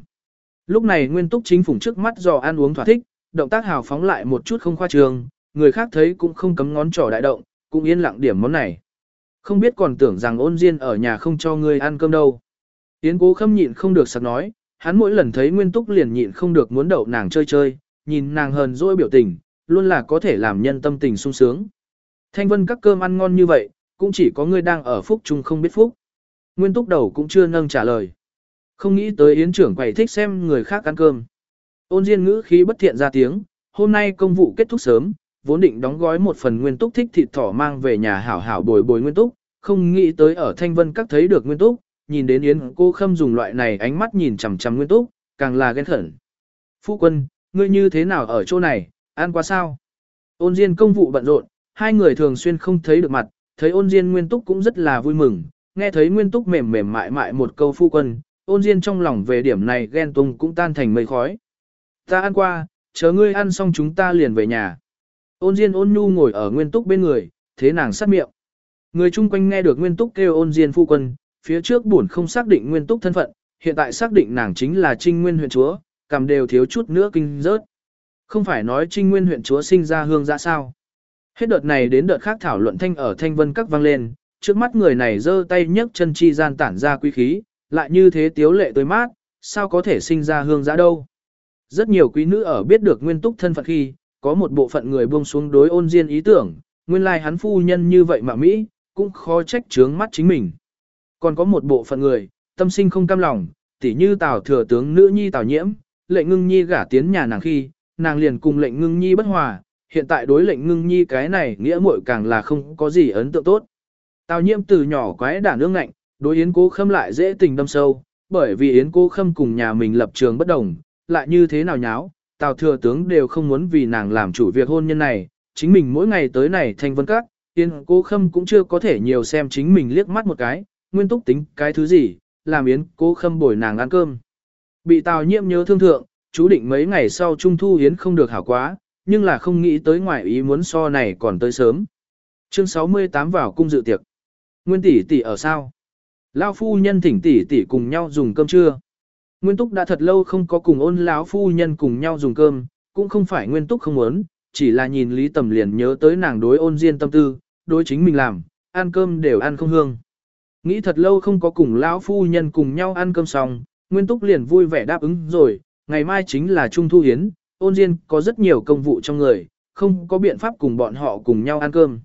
Lúc này Nguyên Túc chính phủng trước mắt do ăn uống thỏa thích, động tác hào phóng lại một chút không khoa trương, người khác thấy cũng không cấm ngón trỏ đại động, cũng yên lặng điểm món này. Không biết còn tưởng rằng ôn diên ở nhà không cho ngươi ăn cơm đâu. Yến cố khâm nhịn không được sặc nói, hắn mỗi lần thấy Nguyên Túc liền nhịn không được muốn đậu nàng chơi chơi, nhìn nàng hờn dỗi biểu tình, luôn là có thể làm nhân tâm tình sung sướng. Thanh vân các cơm ăn ngon như vậy, cũng chỉ có ngươi đang ở phúc chung không biết phúc. Nguyên Túc đầu cũng chưa nâng trả lời. Không nghĩ tới yến trưởng quầy thích xem người khác ăn cơm. Ôn Diên ngữ khí bất thiện ra tiếng, hôm nay công vụ kết thúc sớm, vốn định đóng gói một phần nguyên túc thích thịt thỏ mang về nhà hảo hảo bồi bồi nguyên túc, không nghĩ tới ở thanh vân các thấy được nguyên túc, nhìn đến yến cô khâm dùng loại này ánh mắt nhìn chằm chằm nguyên túc, càng là ghen khẩn. Phu quân, ngươi như thế nào ở chỗ này, ăn quá sao? Ôn Diên công vụ bận rộn, hai người thường xuyên không thấy được mặt, thấy ôn Diên Nguyên Túc cũng rất là vui mừng, nghe thấy Nguyên Túc mềm mềm mại mại một câu phu quân, ôn Diên trong lòng về điểm này ghen tung cũng tan thành mây khói. Ta ăn qua, chờ ngươi ăn xong chúng ta liền về nhà. Ôn Diên ôn nhu ngồi ở Nguyên Túc bên người, thế nàng sát miệng. Người chung quanh nghe được Nguyên Túc kêu ôn Diên phu quân, phía trước buồn không xác định Nguyên Túc thân phận, hiện tại xác định nàng chính là Trinh Nguyên huyện chúa, cầm đều thiếu chút nữa kinh rớt. Không phải nói Trinh Nguyên huyện chúa sinh ra hương ra sao. Hết đợt này đến đợt khác thảo luận thanh ở thanh vân các vang lên, trước mắt người này giơ tay nhấc chân chi gian tản ra quý khí, lại như thế tiếu lệ tới mát, sao có thể sinh ra hương giã đâu. Rất nhiều quý nữ ở biết được nguyên túc thân phận khi, có một bộ phận người buông xuống đối ôn diên ý tưởng, nguyên lai hắn phu nhân như vậy mà Mỹ, cũng khó trách trướng mắt chính mình. Còn có một bộ phận người, tâm sinh không cam lòng, tỉ như tào thừa tướng nữ nhi tào nhiễm, lệnh ngưng nhi gả tiến nhà nàng khi, nàng liền cùng lệnh ngưng nhi bất hòa, hiện tại đối lệnh ngưng nhi cái này nghĩa muội càng là không có gì ấn tượng tốt. Tào nhiễm từ nhỏ quái đản ương ngạnh, đối yến cố khâm lại dễ tình đâm sâu, bởi vì yến cố khâm cùng nhà mình lập trường bất đồng, lại như thế nào nháo, tào thừa tướng đều không muốn vì nàng làm chủ việc hôn nhân này, chính mình mỗi ngày tới này thanh vân các, yến cố khâm cũng chưa có thể nhiều xem chính mình liếc mắt một cái, nguyên túc tính cái thứ gì, làm yến cố khâm bồi nàng ăn cơm. Bị tào nhiễm nhớ thương thượng, chú định mấy ngày sau trung thu yến không được hảo quá, nhưng là không nghĩ tới ngoài ý muốn so này còn tới sớm. Chương 68 vào cung dự tiệc. Nguyên tỷ tỷ ở sao? Lão phu nhân thỉnh tỷ tỷ cùng nhau dùng cơm trưa. Nguyên Túc đã thật lâu không có cùng ôn lão phu nhân cùng nhau dùng cơm, cũng không phải Nguyên Túc không muốn, chỉ là nhìn Lý Tầm liền nhớ tới nàng đối ôn diên tâm tư, đối chính mình làm, ăn cơm đều ăn không hương. Nghĩ thật lâu không có cùng lão phu nhân cùng nhau ăn cơm xong, Nguyên Túc liền vui vẻ đáp ứng rồi, ngày mai chính là Trung Thu Hiến, ôn diên có rất nhiều công vụ trong người, không có biện pháp cùng bọn họ cùng nhau ăn cơm.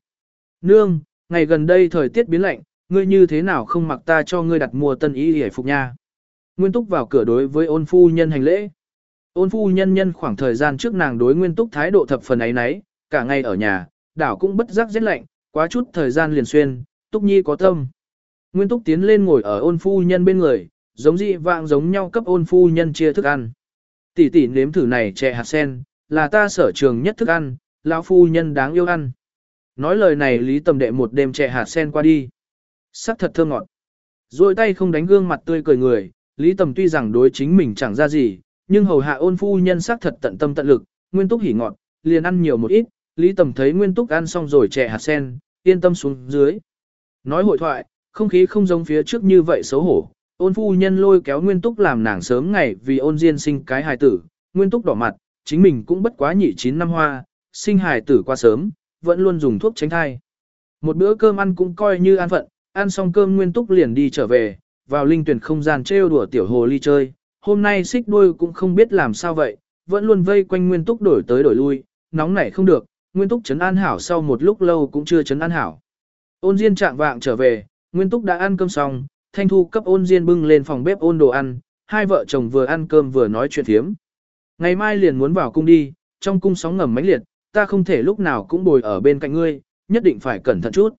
Nương, ngày gần đây thời tiết biến lạnh, ngươi như thế nào không mặc ta cho ngươi đặt mua tân y hề phục nha. Nguyên Túc vào cửa đối với ôn phu nhân hành lễ. Ôn phu nhân nhân khoảng thời gian trước nàng đối Nguyên Túc thái độ thập phần ấy nấy, cả ngày ở nhà, đảo cũng bất giác rét lạnh, quá chút thời gian liền xuyên, Túc Nhi có tâm. Nguyên Túc tiến lên ngồi ở ôn phu nhân bên người, giống dị vạng giống nhau cấp ôn phu nhân chia thức ăn. Tỷ tỷ nếm thử này chè hạt sen, là ta sở trường nhất thức ăn, lão phu nhân đáng yêu ăn. Nói lời này Lý Tầm Đệ một đêm chè hạt sen qua đi. Sắc thật thơm ngọt. Rồi tay không đánh gương mặt tươi cười người, Lý Tầm tuy rằng đối chính mình chẳng ra gì, nhưng hầu hạ ôn phu nhân sắc thật tận tâm tận lực, nguyên túc hỉ ngọt, liền ăn nhiều một ít, Lý Tầm thấy nguyên túc ăn xong rồi chè hạt sen, yên tâm xuống dưới. Nói hội thoại, không khí không giống phía trước như vậy xấu hổ, ôn phu nhân lôi kéo nguyên túc làm nàng sớm ngày vì ôn diên sinh cái hài tử, nguyên túc đỏ mặt, chính mình cũng bất quá nhị chín năm hoa, sinh hài tử qua sớm, vẫn luôn dùng thuốc tránh thai. Một bữa cơm ăn cũng coi như an phận, ăn xong cơm nguyên túc liền đi trở về, vào linh tuyển không gian trêu đùa tiểu hồ ly chơi, hôm nay xích đuôi cũng không biết làm sao vậy, vẫn luôn vây quanh nguyên túc đổi tới đổi lui, nóng nảy không được, nguyên túc chấn an hảo sau một lúc lâu cũng chưa chấn an hảo. Ôn Diên trạng vạng trở về, nguyên túc đã ăn cơm xong, thanh thu cấp ôn Diên bưng lên phòng bếp ôn đồ ăn, hai vợ chồng vừa ăn cơm vừa nói chuyện thiếm. Ngày mai liền muốn vào cung đi, trong cung sóng ngầm mãnh liệt, ta không thể lúc nào cũng bồi ở bên cạnh ngươi, nhất định phải cẩn thận chút.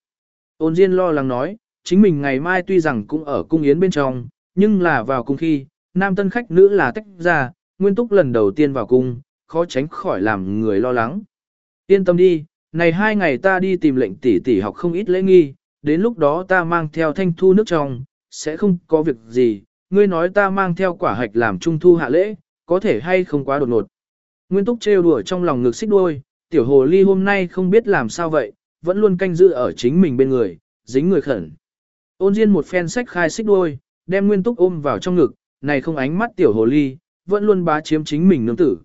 Ôn Diên lo lắng nói, chính mình ngày mai tuy rằng cũng ở cung yến bên trong, nhưng là vào cung khi, nam tân khách nữ là tách ra, nguyên túc lần đầu tiên vào cung, khó tránh khỏi làm người lo lắng. Yên tâm đi, này hai ngày ta đi tìm lệnh tỷ tỷ học không ít lễ nghi, đến lúc đó ta mang theo thanh thu nước trong, sẽ không có việc gì, ngươi nói ta mang theo quả hạch làm trung thu hạ lễ, có thể hay không quá đột ngột. Nguyên túc trêu đùa trong lòng ngực xích đuôi, tiểu hồ ly hôm nay không biết làm sao vậy, vẫn luôn canh giữ ở chính mình bên người, dính người khẩn. Ôn Diên một phen sách khai xích đuôi, đem Nguyên Túc ôm vào trong ngực, này không ánh mắt tiểu hồ ly, vẫn luôn bá chiếm chính mình nương tử.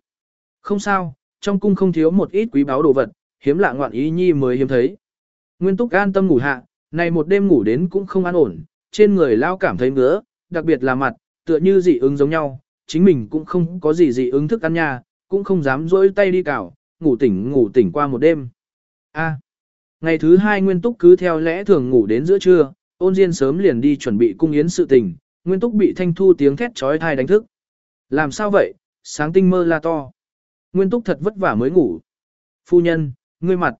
Không sao, trong cung không thiếu một ít quý báu đồ vật, hiếm lạ ngoạn ý nhi mới hiếm thấy. Nguyên Túc an tâm ngủ hạ, này một đêm ngủ đến cũng không an ổn, trên người lao cảm thấy ngứa, đặc biệt là mặt, tựa như dị ứng giống nhau, chính mình cũng không có gì dị ứng thức ăn nha, cũng không dám dỗi tay đi cào, ngủ tỉnh ngủ tỉnh qua một đêm. A. ngày thứ hai Nguyên Túc cứ theo lẽ thường ngủ đến giữa trưa, ôn diên sớm liền đi chuẩn bị cung yến sự tình, Nguyên Túc bị thanh thu tiếng thét trói thai đánh thức. Làm sao vậy, sáng tinh mơ la to. Nguyên Túc thật vất vả mới ngủ. Phu nhân, ngươi mặt.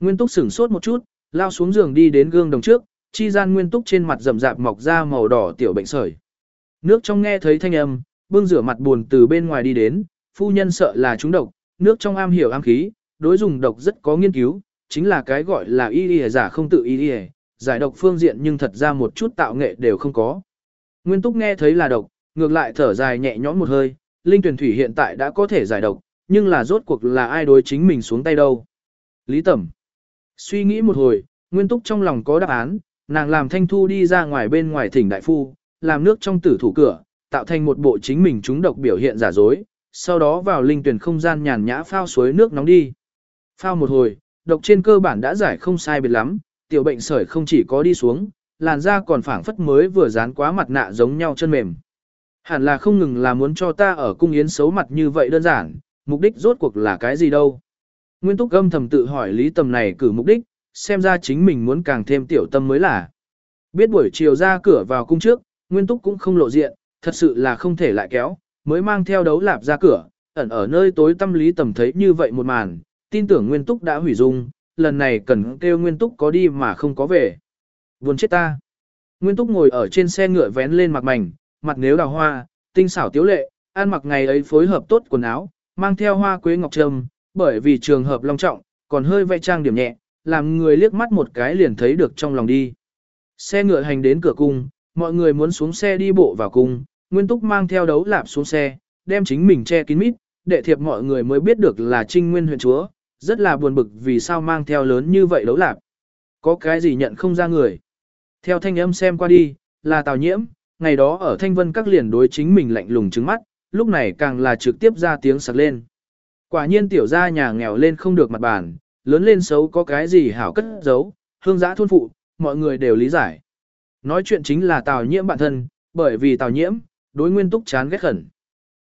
Nguyên Túc sửng sốt một chút, lao xuống giường đi đến gương đồng trước, chi gian nguyên túc trên mặt rậm rạp mọc ra màu đỏ tiểu bệnh sởi. Nước trong nghe thấy thanh âm, bưng rửa mặt buồn từ bên ngoài đi đến, phu nhân sợ là trúng độc, nước trong am hiểu am khí, đối dùng độc rất có nghiên cứu, chính là cái gọi là y y giả không tự y y, giải độc phương diện nhưng thật ra một chút tạo nghệ đều không có. Nguyên túc nghe thấy là độc, ngược lại thở dài nhẹ nhõm một hơi, linh tuyển thủy hiện tại đã có thể giải độc, nhưng là rốt cuộc là ai đối chính mình xuống tay đâu. Lý Tẩm Suy nghĩ một hồi, Nguyên Túc trong lòng có đáp án, nàng làm Thanh Thu đi ra ngoài bên ngoài thỉnh đại phu, làm nước trong tử thủ cửa, tạo thành một bộ chính mình chúng độc biểu hiện giả dối, sau đó vào linh tuyển không gian nhàn nhã phao suối nước nóng đi. Phao một hồi, độc trên cơ bản đã giải không sai biệt lắm, tiểu bệnh sởi không chỉ có đi xuống, làn da còn phảng phất mới vừa dán quá mặt nạ giống nhau chân mềm. Hẳn là không ngừng là muốn cho ta ở cung yến xấu mặt như vậy đơn giản, mục đích rốt cuộc là cái gì đâu. Nguyên túc âm thầm tự hỏi lý tầm này cử mục đích, xem ra chính mình muốn càng thêm tiểu tâm mới là. Biết buổi chiều ra cửa vào cung trước, Nguyên túc cũng không lộ diện, thật sự là không thể lại kéo, mới mang theo đấu lạp ra cửa, ẩn ở nơi tối tâm lý tầm thấy như vậy một màn, tin tưởng Nguyên túc đã hủy dung, lần này cần kêu Nguyên túc có đi mà không có về. Buồn chết ta. Nguyên túc ngồi ở trên xe ngựa vén lên mặt mảnh, mặt nếu đào hoa, tinh xảo tiếu lệ, ăn mặc ngày ấy phối hợp tốt quần áo, mang theo hoa quế ngọc trâm, bởi vì trường hợp long trọng, còn hơi vẽ trang điểm nhẹ, làm người liếc mắt một cái liền thấy được trong lòng đi. Xe ngựa hành đến cửa cung, mọi người muốn xuống xe đi bộ vào cung, Nguyên Túc mang theo đấu lạp xuống xe, đem chính mình che kín mít, đệ thiệp mọi người mới biết được là Trinh Nguyên huyện chúa, rất là buồn bực vì sao mang theo lớn như vậy đấu lạp. Có cái gì nhận không ra người. Theo thanh âm xem qua đi, là Tào Nhiễm, ngày đó ở Thanh Vân các liền đối chính mình lạnh lùng trứng mắt, lúc này càng là trực tiếp ra tiếng sặc lên. Quả nhiên tiểu gia nhà nghèo lên không được mặt bàn, lớn lên xấu có cái gì hảo cất giấu, hương giã thôn phụ, mọi người đều lý giải. Nói chuyện chính là Tào Nhiễm bản thân, bởi vì Tào Nhiễm, đối Nguyên Túc chán ghét khẩn.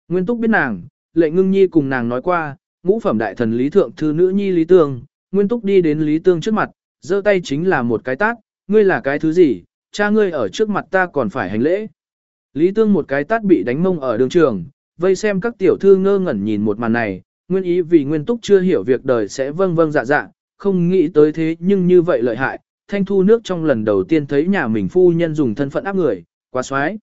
Nguyên Túc biết nàng, lệ ngưng nhi cùng nàng nói qua, ngũ phẩm đại thần Lý Thượng Thư Nữ Nhi Lý Tương, Nguyên Túc đi đến Lý Tương trước mặt, giơ tay chính là một cái tát, ngươi là cái thứ gì, cha ngươi ở trước mặt ta còn phải hành lễ. Lý Tương một cái tát bị đánh mông ở đường trường, vây xem các tiểu thư ngơ ngẩn nhìn một màn này, nguyên ý vì Nguyên Túc chưa hiểu việc đời sẽ vâng vâng dạ dạ, không nghĩ tới thế nhưng như vậy lợi hại, thanh thu nước trong lần đầu tiên thấy nhà mình phu nhân dùng thân phận áp người, quá xoái.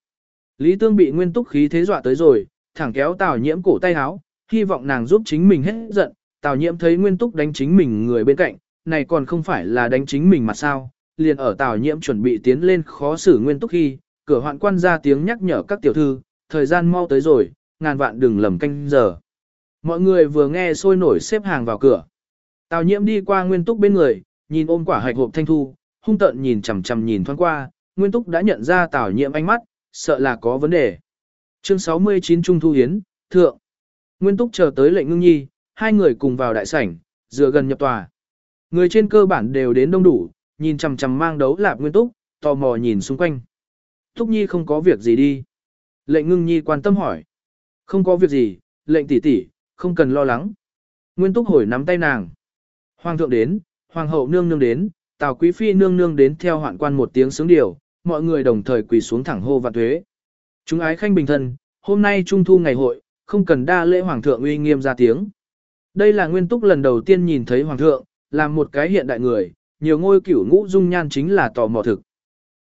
Lý Tương bị Nguyên Túc khí thế dọa tới rồi, thẳng kéo Tào Nhiễm cổ tay háo hy vọng nàng giúp chính mình hết giận, Tào Nhiễm thấy Nguyên Túc đánh chính mình người bên cạnh, này còn không phải là đánh chính mình mà sao, liền ở Tào Nhiễm chuẩn bị tiến lên khó xử Nguyên Túc khi, cửa hoạn quan ra tiếng nhắc nhở các tiểu thư, thời gian mau tới rồi, ngàn vạn đừng lầm canh giờ. Mọi người vừa nghe sôi nổi xếp hàng vào cửa. Tào Nhiễm đi qua Nguyên Túc bên người, nhìn ôm quả hạch hộp thanh thu, hung tợn nhìn chằm chằm nhìn thoáng qua, Nguyên Túc đã nhận ra Tào Nhiễm ánh mắt, sợ là có vấn đề. Chương 69 Trung Thu Hiến, Thượng. Nguyên Túc chờ tới lệnh ngưng nhi, hai người cùng vào đại sảnh, dựa gần nhập tòa. Người trên cơ bản đều đến đông đủ, nhìn chằm chằm mang đấu lạp Nguyên Túc, tò mò nhìn xung quanh. Túc Nhi không có việc gì đi. Lệnh ngưng nhi quan tâm hỏi. Không có việc gì, lệnh tỷ tỷ, không cần lo lắng. Nguyên Túc hồi nắm tay nàng. Hoàng thượng đến, hoàng hậu nương nương đến, tào quý phi nương nương đến theo hoạn quan một tiếng sướng điều, mọi người đồng thời quỳ xuống thẳng hô vạn tuế. Chúng ái khanh bình thân, hôm nay trung thu ngày hội, không cần đa lễ hoàng thượng uy nghiêm ra tiếng. Đây là nguyên túc lần đầu tiên nhìn thấy hoàng thượng, là một cái hiện đại người, nhiều ngôi cửu ngũ dung nhan chính là tò mò thực.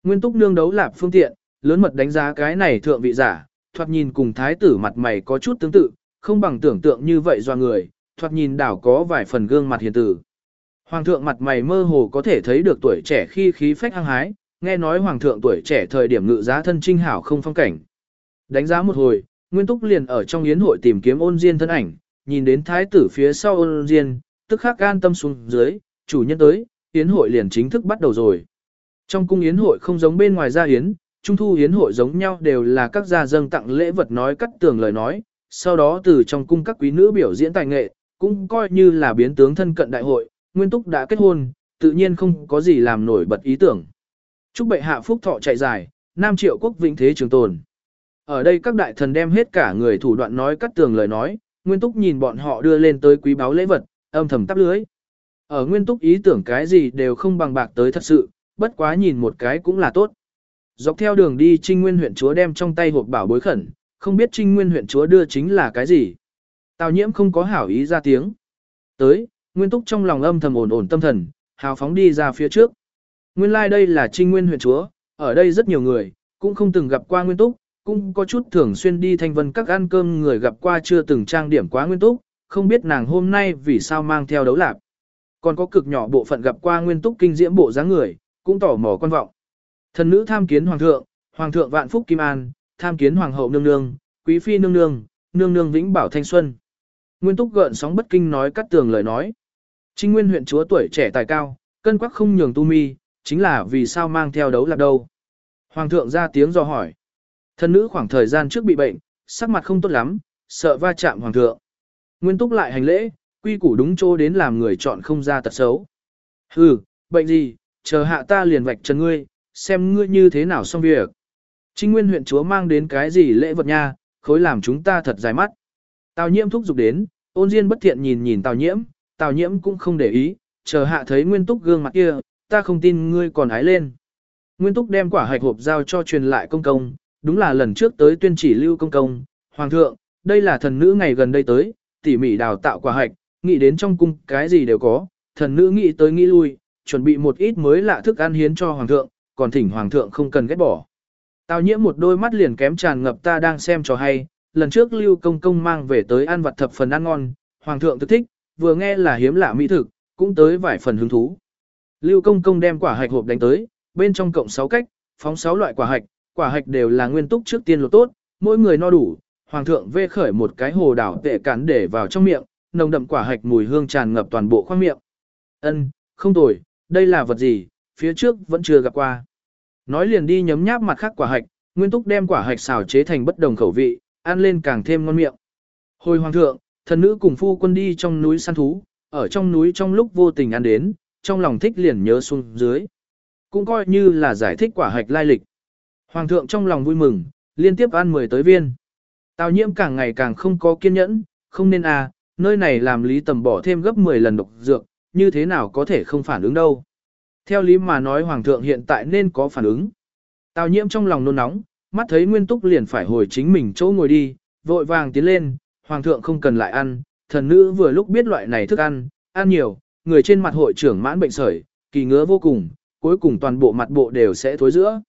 Nguyên túc nương đấu lạp phương tiện, lớn mật đánh giá cái này thượng vị giả, thoạt nhìn cùng thái tử mặt mày có chút tương tự, không bằng tưởng tượng như vậy do người, thoạt nhìn đảo có vài phần gương mặt hiền tử. Hoàng thượng mặt mày mơ hồ có thể thấy được tuổi trẻ khi khí phách hăng hái, nghe nói hoàng thượng tuổi trẻ thời điểm ngự giá thân trinh hảo không phong cảnh. Đánh giá một hồi, Nguyên Túc liền ở trong yến hội tìm kiếm ôn diên thân ảnh, nhìn đến thái tử phía sau ôn diên, tức khắc gan tâm xuống dưới, chủ nhân tới, yến hội liền chính thức bắt đầu rồi. Trong cung yến hội không giống bên ngoài gia yến, trung thu yến hội giống nhau đều là các gia dâng tặng lễ vật nói cắt tường lời nói, sau đó từ trong cung các quý nữ biểu diễn tài nghệ, cũng coi như là biến tướng thân cận đại hội, Nguyên Túc đã kết hôn, tự nhiên không có gì làm nổi bật ý tưởng. Chúc bệ hạ phúc thọ chạy dài, Nam Triệu quốc vĩnh thế trường tồn. Ở đây các đại thần đem hết cả người thủ đoạn nói cắt tường lời nói, Nguyên Túc nhìn bọn họ đưa lên tới quý báo lễ vật, âm thầm tắp lưới. Ở Nguyên Túc ý tưởng cái gì đều không bằng bạc tới thật sự, bất quá nhìn một cái cũng là tốt. Dọc theo đường đi Trinh Nguyên huyện chúa đem trong tay hộp bảo bối khẩn, không biết Trinh Nguyên huyện chúa đưa chính là cái gì. Tào nhiễm không có hảo ý ra tiếng. Tới, Nguyên Túc trong lòng âm thầm ổn ổn tâm thần, hào phóng đi ra phía trước. Nguyên lai like đây là trinh nguyên huyện chúa, ở đây rất nhiều người, cũng không từng gặp qua nguyên túc, cũng có chút thường xuyên đi thanh vân các ăn cơm người gặp qua chưa từng trang điểm quá nguyên túc, không biết nàng hôm nay vì sao mang theo đấu lạp. Còn có cực nhỏ bộ phận gặp qua nguyên túc kinh diễm bộ dáng người, cũng tỏ mò quan vọng. Thần nữ tham kiến hoàng thượng, hoàng thượng vạn phúc kim an, tham kiến hoàng hậu nương nương, quý phi nương nương, nương nương vĩnh bảo thanh xuân. Nguyên túc gợn sóng bất kinh nói cắt tường lời nói. Trinh nguyên huyện chúa tuổi trẻ tài cao, cân quắc không nhường tu mi, chính là vì sao mang theo đấu lạp đâu. Hoàng thượng ra tiếng do hỏi. Thần nữ khoảng thời gian trước bị bệnh, sắc mặt không tốt lắm, sợ va chạm hoàng thượng. Nguyên túc lại hành lễ, quy củ đúng chỗ đến làm người chọn không ra tật xấu. Hừ, bệnh gì, chờ hạ ta liền vạch trần ngươi, xem ngươi như thế nào xong việc. Trinh Nguyên huyện chúa mang đến cái gì lễ vật nha, khối làm chúng ta thật dài mắt. Tào nhiễm thúc giục đến, ôn diên bất thiện nhìn nhìn tào nhiễm, tào nhiễm cũng không để ý, chờ hạ thấy nguyên túc gương mặt kia, ta không tin ngươi còn ái lên. Nguyên túc đem quả hạch hộp giao cho truyền lại công công, đúng là lần trước tới tuyên chỉ lưu công công, hoàng thượng, đây là thần nữ ngày gần đây tới, tỉ mỉ đào tạo quả hạch, nghĩ đến trong cung cái gì đều có, thần nữ nghĩ tới nghĩ lui, chuẩn bị một ít mới lạ thức ăn hiến cho hoàng thượng, còn thỉnh hoàng thượng không cần ghét bỏ. Tào nhiễm một đôi mắt liền kém tràn ngập ta đang xem trò hay, lần trước lưu công công mang về tới ăn vặt thập phần ăn ngon, hoàng thượng thức thích, vừa nghe là hiếm lạ mỹ thực, cũng tới vài phần hứng thú. Lưu công công đem quả hạch hộp đánh tới, bên trong cộng 6 cách, phóng 6 loại quả hạch, quả hạch đều là nguyên túc trước tiên lột tốt, mỗi người no đủ, hoàng thượng vê khởi một cái hồ đảo tệ cắn để vào trong miệng, nồng đậm quả hạch mùi hương tràn ngập toàn bộ khoang miệng. Ân, không tồi, đây là vật gì, phía trước vẫn chưa gặp qua. Nói liền đi nhấm nháp mặt khác quả hạch, nguyên túc đem quả hạch xào chế thành bất đồng khẩu vị, ăn lên càng thêm ngon miệng. Hồi hoàng thượng, thần nữ cùng phu quân đi trong núi săn thú, ở trong núi trong lúc vô tình ăn đến, trong lòng thích liền nhớ xuống dưới. Cũng coi như là giải thích quả hạch lai lịch. Hoàng thượng trong lòng vui mừng, liên tiếp ăn 10 tới viên. Tào nhiễm càng ngày càng không có kiên nhẫn, không nên à, nơi này làm lý tầm bỏ thêm gấp 10 lần độc dược, như thế nào có thể không phản ứng đâu. Theo lý mà nói hoàng thượng hiện tại nên có phản ứng. Tào nhiễm trong lòng nôn nóng, mắt thấy nguyên túc liền phải hồi chính mình chỗ ngồi đi, vội vàng tiến lên, hoàng thượng không cần lại ăn, thần nữ vừa lúc biết loại này thức ăn, ăn nhiều, người trên mặt hội trưởng mãn bệnh sởi, kỳ ngứa vô cùng, cuối cùng toàn bộ mặt bộ đều sẽ thối giữa.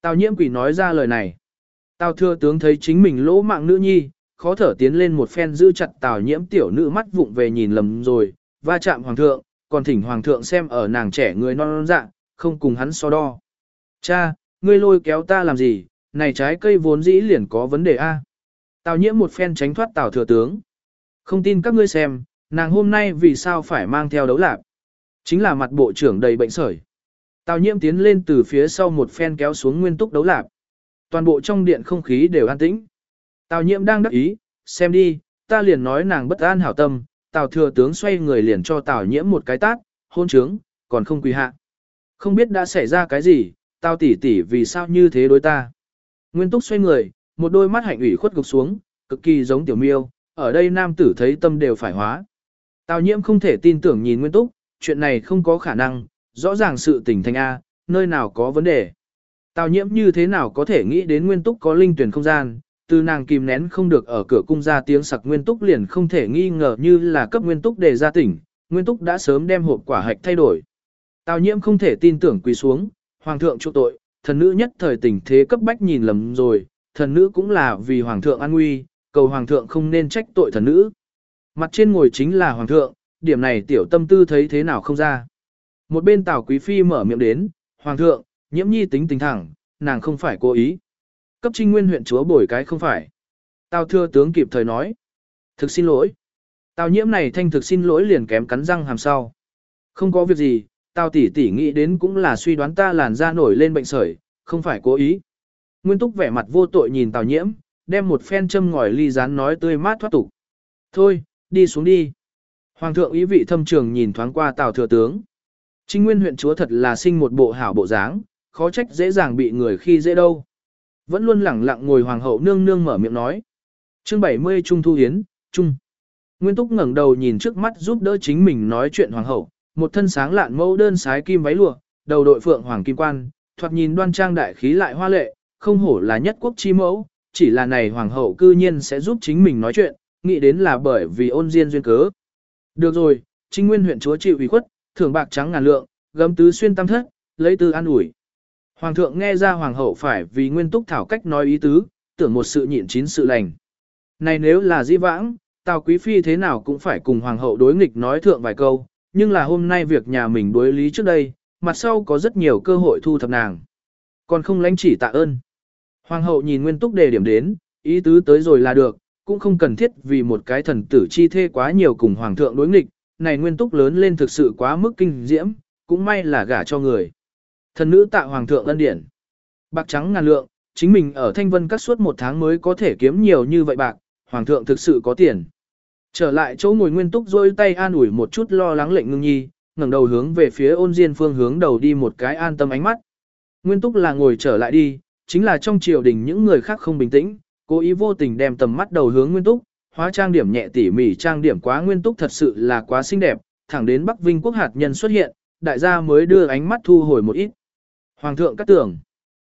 Tào nhiễm quỷ nói ra lời này. Tào thừa tướng thấy chính mình lỗ mạng nữ nhi, khó thở tiến lên một phen giữ chặt tào nhiễm tiểu nữ mắt vụng về nhìn lầm rồi, va chạm hoàng thượng, còn thỉnh hoàng thượng xem ở nàng trẻ người non non dạ, không cùng hắn so đo. Cha, ngươi lôi kéo ta làm gì, này trái cây vốn dĩ liền có vấn đề a. Tào nhiễm một phen tránh thoát tào thừa tướng. Không tin các ngươi xem, nàng hôm nay vì sao phải mang theo đấu lạc. Chính là mặt bộ trưởng đầy bệnh sởi. Tào nhiễm tiến lên từ phía sau một phen kéo xuống nguyên túc đấu lạp. Toàn bộ trong điện không khí đều an tĩnh. Tào nhiễm đang đắc ý, xem đi, ta liền nói nàng bất an hảo tâm, Tào thừa tướng xoay người liền cho Tào nhiễm một cái tát, hôn trướng, còn không quỳ hạ. Không biết đã xảy ra cái gì, Tào tỷ tỷ vì sao như thế đối ta. Nguyên túc xoay người, một đôi mắt hạnh ủy khuất gục xuống, cực kỳ giống tiểu miêu, ở đây nam tử thấy tâm đều phải hóa. Tào nhiễm không thể tin tưởng nhìn Nguyên túc, chuyện này không có khả năng, rõ ràng sự tình thành A, nơi nào có vấn đề. Tào nhiễm như thế nào có thể nghĩ đến nguyên túc có linh tuyển không gian, từ nàng kìm nén không được ở cửa cung ra tiếng sặc nguyên túc liền không thể nghi ngờ như là cấp nguyên túc để ra tỉnh, nguyên túc đã sớm đem hộp quả hạch thay đổi. Tào nhiễm không thể tin tưởng quỳ xuống, hoàng thượng chỗ tội, thần nữ nhất thời tình thế cấp bách nhìn lầm rồi, thần nữ cũng là vì hoàng thượng an nguy, cầu hoàng thượng không nên trách tội thần nữ. Mặt trên ngồi chính là hoàng thượng, điểm này tiểu tâm tư thấy thế nào không ra. Một bên Tào Quý Phi mở miệng đến, Hoàng thượng, nhiễm nhi tính tình thẳng, nàng không phải cố ý. Cấp trinh nguyên huyện chúa bồi cái không phải. Tào thưa tướng kịp thời nói. Thực xin lỗi. Tào nhiễm này thanh thực xin lỗi liền kém cắn răng hàm sau. Không có việc gì, Tào tỷ tỷ nghĩ đến cũng là suy đoán ta làn da nổi lên bệnh sởi, không phải cố ý. Nguyên túc vẻ mặt vô tội nhìn Tào nhiễm, đem một phen châm ngòi ly rán nói tươi mát thoát tục. Thôi, đi xuống đi. Hoàng thượng ý vị thâm trường nhìn thoáng qua Tào thừa tướng. Trinh Nguyên huyện chúa thật là sinh một bộ hảo bộ dáng, khó trách dễ dàng bị người khi dễ đâu. Vẫn luôn lẳng lặng ngồi hoàng hậu nương nương mở miệng nói. Chương 70 Trung Thu Hiến, Trung. Nguyên Túc ngẩng đầu nhìn trước mắt giúp đỡ chính mình nói chuyện hoàng hậu, một thân sáng lạn mẫu đơn sái kim váy lụa, đầu đội phượng hoàng kim quan, thoạt nhìn đoan trang đại khí lại hoa lệ, không hổ là nhất quốc chi mẫu, chỉ là này hoàng hậu cư nhiên sẽ giúp chính mình nói chuyện, nghĩ đến là bởi vì ôn diên duyên cớ. Được rồi, Trinh Nguyên huyện chúa chịu ủy khuất, thưởng bạc trắng ngàn lượng, gấm tứ xuyên tam thất, lấy tư an ủi. Hoàng thượng nghe ra hoàng hậu phải vì nguyên túc thảo cách nói ý tứ, tưởng một sự nhịn chín sự lành. Này nếu là di vãng, Tào Quý Phi thế nào cũng phải cùng hoàng hậu đối nghịch nói thượng vài câu, nhưng là hôm nay việc nhà mình đối lý trước đây, mặt sau có rất nhiều cơ hội thu thập nàng. Còn không lãnh chỉ tạ ơn. Hoàng hậu nhìn nguyên túc đề điểm đến, ý tứ tới rồi là được, cũng không cần thiết vì một cái thần tử chi thê quá nhiều cùng hoàng thượng đối nghịch, này nguyên túc lớn lên thực sự quá mức kinh diễm, cũng may là gả cho người. Thần nữ tạ hoàng thượng ân điển. Bạc trắng ngàn lượng, chính mình ở thanh vân các suốt một tháng mới có thể kiếm nhiều như vậy bạc, hoàng thượng thực sự có tiền. Trở lại chỗ ngồi nguyên túc rôi tay an ủi một chút lo lắng lệnh ngưng nhi, ngẩng đầu hướng về phía ôn diên phương hướng đầu đi một cái an tâm ánh mắt. Nguyên túc là ngồi trở lại đi, chính là trong triều đình những người khác không bình tĩnh, cố ý vô tình đem tầm mắt đầu hướng nguyên túc, hóa trang điểm nhẹ tỉ mỉ trang điểm quá nguyên túc thật sự là quá xinh đẹp, thẳng đến Bắc Vinh quốc hạt nhân xuất hiện, đại gia mới đưa ánh mắt thu hồi một ít. Hoàng thượng cắt tưởng,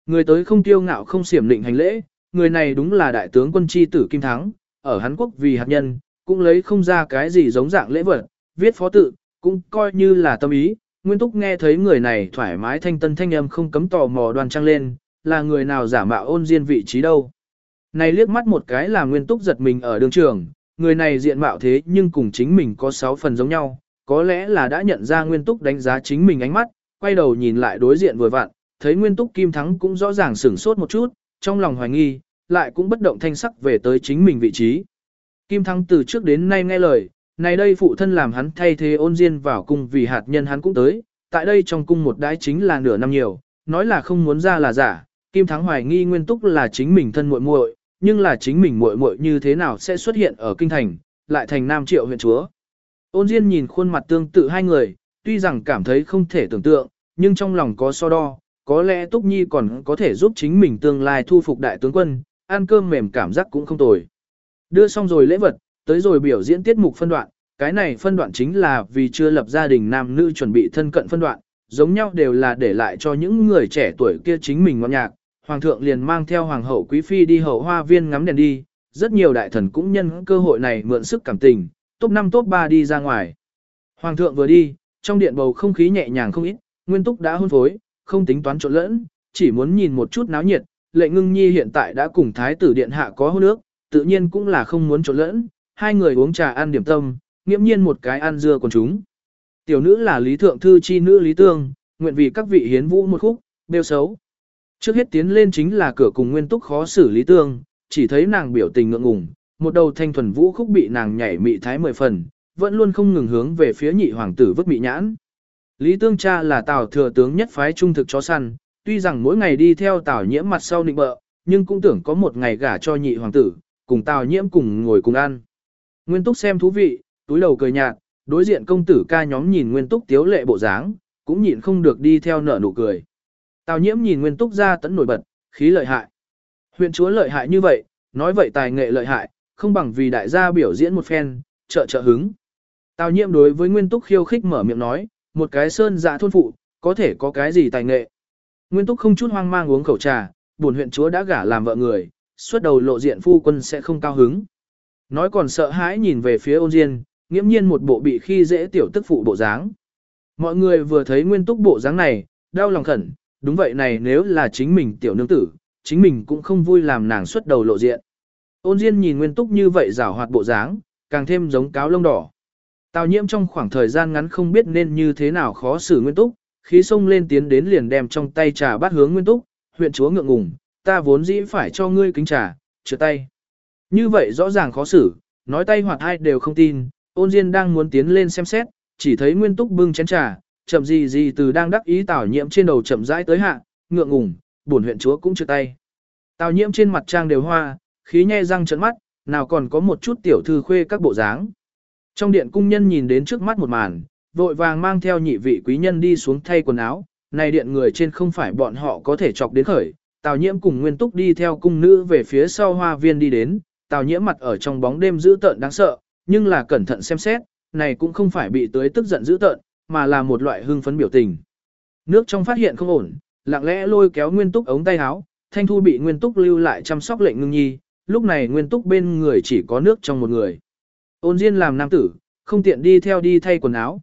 người tới không tiêu ngạo không xiểm định hành lễ, người này đúng là đại tướng quân chi tử Kim Thắng, ở Hán Quốc vì hạt nhân, cũng lấy không ra cái gì giống dạng lễ vật, viết phó tự, cũng coi như là tâm ý. Nguyên Túc nghe thấy người này thoải mái thanh tân thanh âm không cấm tò mò đoan trang lên, là người nào giả mạo ôn diên vị trí đâu. Này liếc mắt một cái là Nguyên Túc giật mình ở đường trường, người này diện mạo thế nhưng cùng chính mình có 6 phần giống nhau, có lẽ là đã nhận ra Nguyên Túc đánh giá chính mình ánh mắt, quay đầu nhìn lại đối diện vừa vặn, thấy Nguyên Túc Kim Thắng cũng rõ ràng sửng sốt một chút, trong lòng hoài nghi, lại cũng bất động thanh sắc về tới chính mình vị trí. Kim Thắng từ trước đến nay nghe lời, này đây phụ thân làm hắn thay thế ôn diên vào cung vì hạt nhân hắn cũng tới, tại đây trong cung một đái chính là nửa năm nhiều, nói là không muốn ra là giả, Kim Thắng hoài nghi nguyên túc là chính mình thân muội muội, nhưng là chính mình muội muội như thế nào sẽ xuất hiện ở kinh thành, lại thành nam triệu huyện chúa. Ôn Diên nhìn khuôn mặt tương tự hai người, tuy rằng cảm thấy không thể tưởng tượng, nhưng trong lòng có so đo, có lẽ Túc Nhi còn có thể giúp chính mình tương lai thu phục đại tướng quân, ăn cơm mềm cảm giác cũng không tồi. Đưa xong rồi lễ vật, tới rồi biểu diễn tiết mục phân đoạn, cái này phân đoạn chính là vì chưa lập gia đình nam nữ chuẩn bị thân cận phân đoạn, giống nhau đều là để lại cho những người trẻ tuổi kia chính mình ngọn nhạc. Hoàng thượng liền mang theo hoàng hậu quý phi đi hậu hoa viên ngắm đèn đi, rất nhiều đại thần cũng nhân cơ hội này mượn sức cảm tình, top 5 top 3 đi ra ngoài. Hoàng thượng vừa đi, trong điện bầu không khí nhẹ nhàng không ít, nguyên túc đã hôn phối, không tính toán trộn lẫn, chỉ muốn nhìn một chút náo nhiệt, lệ ngưng nhi hiện tại đã cùng thái tử điện hạ có hôn nước, tự nhiên cũng là không muốn trộn lẫn, hai người uống trà ăn điểm tâm, nghiễm nhiên một cái ăn dưa còn chúng. Tiểu nữ là lý thượng thư chi nữ lý tương, nguyện vì các vị hiến vũ một khúc, đều xấu. Trước hết tiến lên chính là cửa cùng nguyên túc khó xử lý tương, chỉ thấy nàng biểu tình ngượng ngùng, một đầu thanh thuần vũ khúc bị nàng nhảy mị thái mười phần, vẫn luôn không ngừng hướng về phía nhị hoàng tử vứt mị nhãn. Lý tương cha là tào thừa tướng nhất phái trung thực chó săn, tuy rằng mỗi ngày đi theo tào nhiễm mặt sau nịnh bợ, nhưng cũng tưởng có một ngày gả cho nhị hoàng tử, cùng tào nhiễm cùng ngồi cùng ăn. Nguyên túc xem thú vị, túi đầu cười nhạt, đối diện công tử ca nhóm nhìn nguyên túc tiếu lệ bộ dáng, cũng nhịn không được đi theo nở nụ cười. Tào nhiễm nhìn nguyên túc ra tấn nổi bật, khí lợi hại. Huyện chúa lợi hại như vậy, nói vậy tài nghệ lợi hại, không bằng vì đại gia biểu diễn một phen, trợ trợ hứng. Tào nhiễm đối với nguyên túc khiêu khích mở miệng nói, một cái sơn dạ thôn phụ, có thể có cái gì tài nghệ. Nguyên túc không chút hoang mang uống khẩu trà, buồn huyện chúa đã gả làm vợ người, suốt đầu lộ diện phu quân sẽ không cao hứng. Nói còn sợ hãi nhìn về phía ôn diên, nghiễm nhiên một bộ bị khi dễ tiểu tức phụ bộ dáng. Mọi người vừa thấy nguyên túc bộ dáng này, đau lòng khẩn, đúng vậy này nếu là chính mình tiểu nương tử, chính mình cũng không vui làm nàng xuất đầu lộ diện. Ôn diên nhìn nguyên túc như vậy rảo hoạt bộ dáng, càng thêm giống cáo lông đỏ. Tào nhiễm trong khoảng thời gian ngắn không biết nên như thế nào khó xử nguyên túc, khí sông lên tiến đến liền đem trong tay trà bát hướng nguyên túc, huyện chúa ngượng ngùng, ta vốn dĩ phải cho ngươi kính trà, chữa tay. Như vậy rõ ràng khó xử, nói tay hoặc ai đều không tin, ôn diên đang muốn tiến lên xem xét, chỉ thấy nguyên túc bưng chén trà, chậm gì gì từ đang đắc ý tảo nhiễm trên đầu chậm rãi tới hạ, ngượng ngùng, buồn huyện chúa cũng chưa tay. Tào nhiễm trên mặt trang đều hoa, khí nhe răng trợn mắt, nào còn có một chút tiểu thư khuê các bộ dáng. Trong điện cung nhân nhìn đến trước mắt một màn, vội vàng mang theo nhị vị quý nhân đi xuống thay quần áo, này điện người trên không phải bọn họ có thể chọc đến khởi. Tào nhiễm cùng nguyên túc đi theo cung nữ về phía sau hoa viên đi đến, tào nhiễm mặt ở trong bóng đêm dữ tợn đáng sợ, nhưng là cẩn thận xem xét, này cũng không phải bị tới tức giận dữ tợn, mà là một loại hưng phấn biểu tình. Nước trong phát hiện không ổn, lặng lẽ lôi kéo Nguyên Túc ống tay áo, Thanh Thu bị Nguyên Túc lưu lại chăm sóc lệnh ngưng nhi, lúc này Nguyên Túc bên người chỉ có nước trong một người. Ôn Diên làm nam tử, không tiện đi theo đi thay quần áo.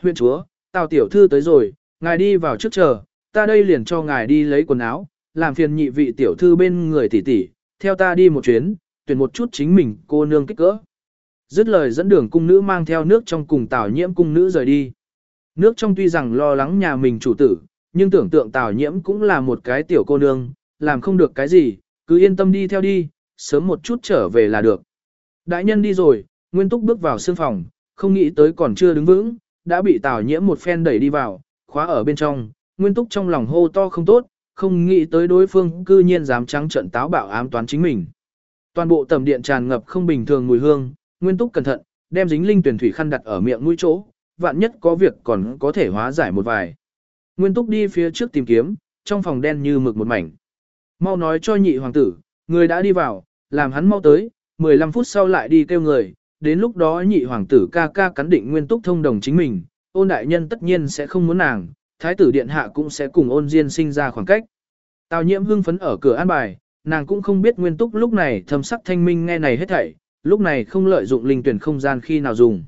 Huyện chúa, Tào tiểu thư tới rồi, Ngài đi vào trước chờ, ta đây liền cho ngài đi lấy quần áo, làm phiền nhị vị tiểu thư bên người tỷ tỷ, theo ta đi một chuyến, tuyển một chút chính mình cô nương kích cỡ. Dứt lời dẫn đường cung nữ mang theo nước trong cùng tảo nhiễm cung nữ rời đi. Nước trong tuy rằng lo lắng nhà mình chủ tử, nhưng tưởng tượng tào nhiễm cũng là một cái tiểu cô nương, làm không được cái gì, cứ yên tâm đi theo đi, sớm một chút trở về là được. Đại nhân đi rồi, Nguyên Túc bước vào sương phòng, không nghĩ tới còn chưa đứng vững, đã bị tào nhiễm một phen đẩy đi vào, khóa ở bên trong, Nguyên Túc trong lòng hô to không tốt, không nghĩ tới đối phương cư nhiên dám trắng trận táo bạo ám toán chính mình. Toàn bộ tầm điện tràn ngập không bình thường mùi hương, Nguyên Túc cẩn thận, đem dính linh tuyển thủy khăn đặt ở miệng mũi chỗ, vạn nhất có việc còn có thể hóa giải một vài. Nguyên Túc đi phía trước tìm kiếm, trong phòng đen như mực một mảnh. Mau nói cho nhị hoàng tử, người đã đi vào, làm hắn mau tới, 15 phút sau lại đi kêu người, đến lúc đó nhị hoàng tử ca ca cắn định Nguyên Túc thông đồng chính mình, ôn đại nhân tất nhiên sẽ không muốn nàng, thái tử điện hạ cũng sẽ cùng ôn diên sinh ra khoảng cách. Tào nhiễm hưng phấn ở cửa an bài, nàng cũng không biết nguyên túc lúc này thâm sắc thanh minh nghe này hết thảy, lúc này không lợi dụng linh tuyển không gian khi nào dùng.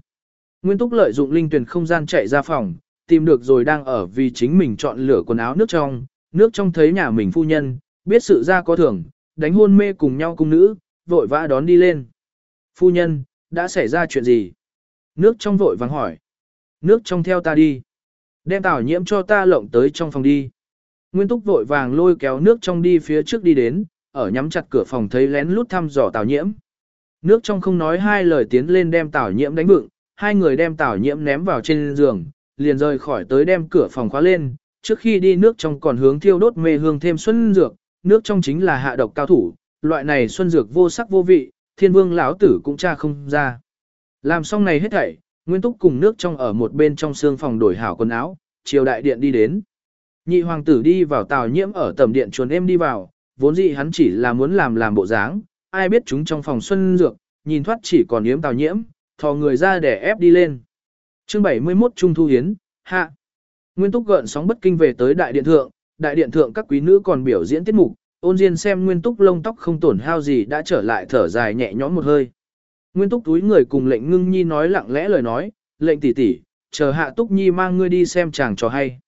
Nguyên túc lợi dụng linh tuyển không gian chạy ra phòng, tìm được rồi đang ở vì chính mình chọn lửa quần áo nước trong, nước trong thấy nhà mình phu nhân, biết sự ra có thưởng, đánh hôn mê cùng nhau cung nữ, vội vã đón đi lên. Phu nhân, đã xảy ra chuyện gì? Nước trong vội vàng hỏi. Nước trong theo ta đi. Đem tảo nhiễm cho ta lộng tới trong phòng đi. Nguyên túc vội vàng lôi kéo nước trong đi phía trước đi đến, ở nhắm chặt cửa phòng thấy lén lút thăm dò tảo nhiễm. Nước trong không nói hai lời tiến lên đem tảo nhiễm đánh vựng, hai người đem tảo nhiễm ném vào trên giường, liền rời khỏi tới đem cửa phòng khóa lên. Trước khi đi nước trong còn hướng thiêu đốt mê hương thêm xuân dược, nước trong chính là hạ độc cao thủ, loại này xuân dược vô sắc vô vị, thiên vương lão tử cũng tra không ra. Làm xong này hết thảy, Nguyên Túc cùng nước trong ở một bên trong xương phòng đổi hảo quần áo, chiều đại điện đi đến. Nhị hoàng tử đi vào tào nhiễm ở tầm điện chuồn em đi vào, vốn dĩ hắn chỉ là muốn làm làm bộ dáng, ai biết chúng trong phòng xuân dược, nhìn thoát chỉ còn yếm tào nhiễm, thò người ra để ép đi lên. chương 71 Trung Thu Hiến, hạ. Nguyên Túc gợn sóng bất kinh về tới đại điện thượng, đại điện thượng các quý nữ còn biểu diễn tiết mục, ôn diên xem Nguyên Túc lông tóc không tổn hao gì đã trở lại thở dài nhẹ nhõm một hơi. Nguyên Túc túi người cùng lệnh ngưng nhi nói lặng lẽ lời nói, lệnh tỷ tỷ, chờ hạ Túc Nhi mang ngươi đi xem chàng trò hay.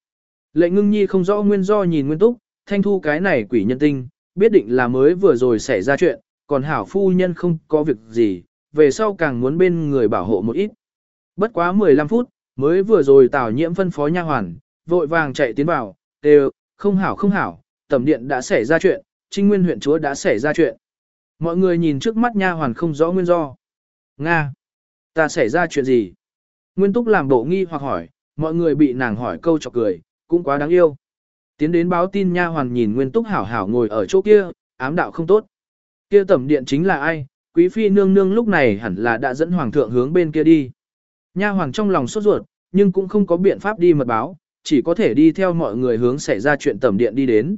Lệnh ngưng nhi không rõ nguyên do nhìn Nguyên Túc, thanh thu cái này quỷ nhân tinh, biết định là mới vừa rồi xảy ra chuyện, còn hảo phu nhân không có việc gì, về sau càng muốn bên người bảo hộ một ít. Bất quá 15 phút, mới vừa rồi tào nhiễm phân phó nha hoàn, vội vàng chạy tiến vào, đều, không hảo không hảo, tẩm điện đã xảy ra chuyện, trinh nguyên huyện chúa đã xảy ra chuyện. Mọi người nhìn trước mắt nha hoàn không rõ nguyên do. Nga! Ta xảy ra chuyện gì? Nguyên túc làm bộ nghi hoặc hỏi, mọi người bị nàng hỏi câu chọc cười, cũng quá đáng yêu. Tiến đến báo tin nha hoàn nhìn Nguyên túc hảo hảo ngồi ở chỗ kia, ám đạo không tốt. Kia tẩm điện chính là ai? Quý phi nương nương lúc này hẳn là đã dẫn hoàng thượng hướng bên kia đi. Nha hoàng trong lòng sốt ruột, nhưng cũng không có biện pháp đi mật báo, chỉ có thể đi theo mọi người hướng xảy ra chuyện tẩm điện đi đến.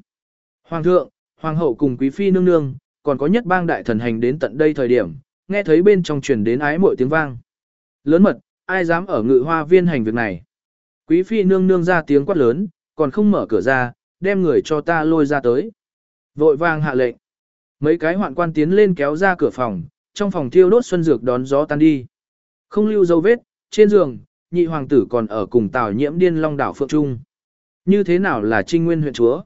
Hoàng thượng, hoàng hậu cùng quý phi nương nương, còn có nhất bang đại thần hành đến tận đây thời điểm, nghe thấy bên trong truyền đến ái mội tiếng vang. Lớn mật, ai dám ở ngự hoa viên hành việc này. Quý phi nương nương ra tiếng quát lớn, còn không mở cửa ra, đem người cho ta lôi ra tới. Vội vàng hạ lệnh. Mấy cái hoạn quan tiến lên kéo ra cửa phòng, trong phòng thiêu đốt xuân dược đón gió tan đi. Không lưu dấu vết, trên giường, nhị hoàng tử còn ở cùng tào nhiễm điên long đảo Phượng Trung. Như thế nào là trinh nguyên huyện chúa?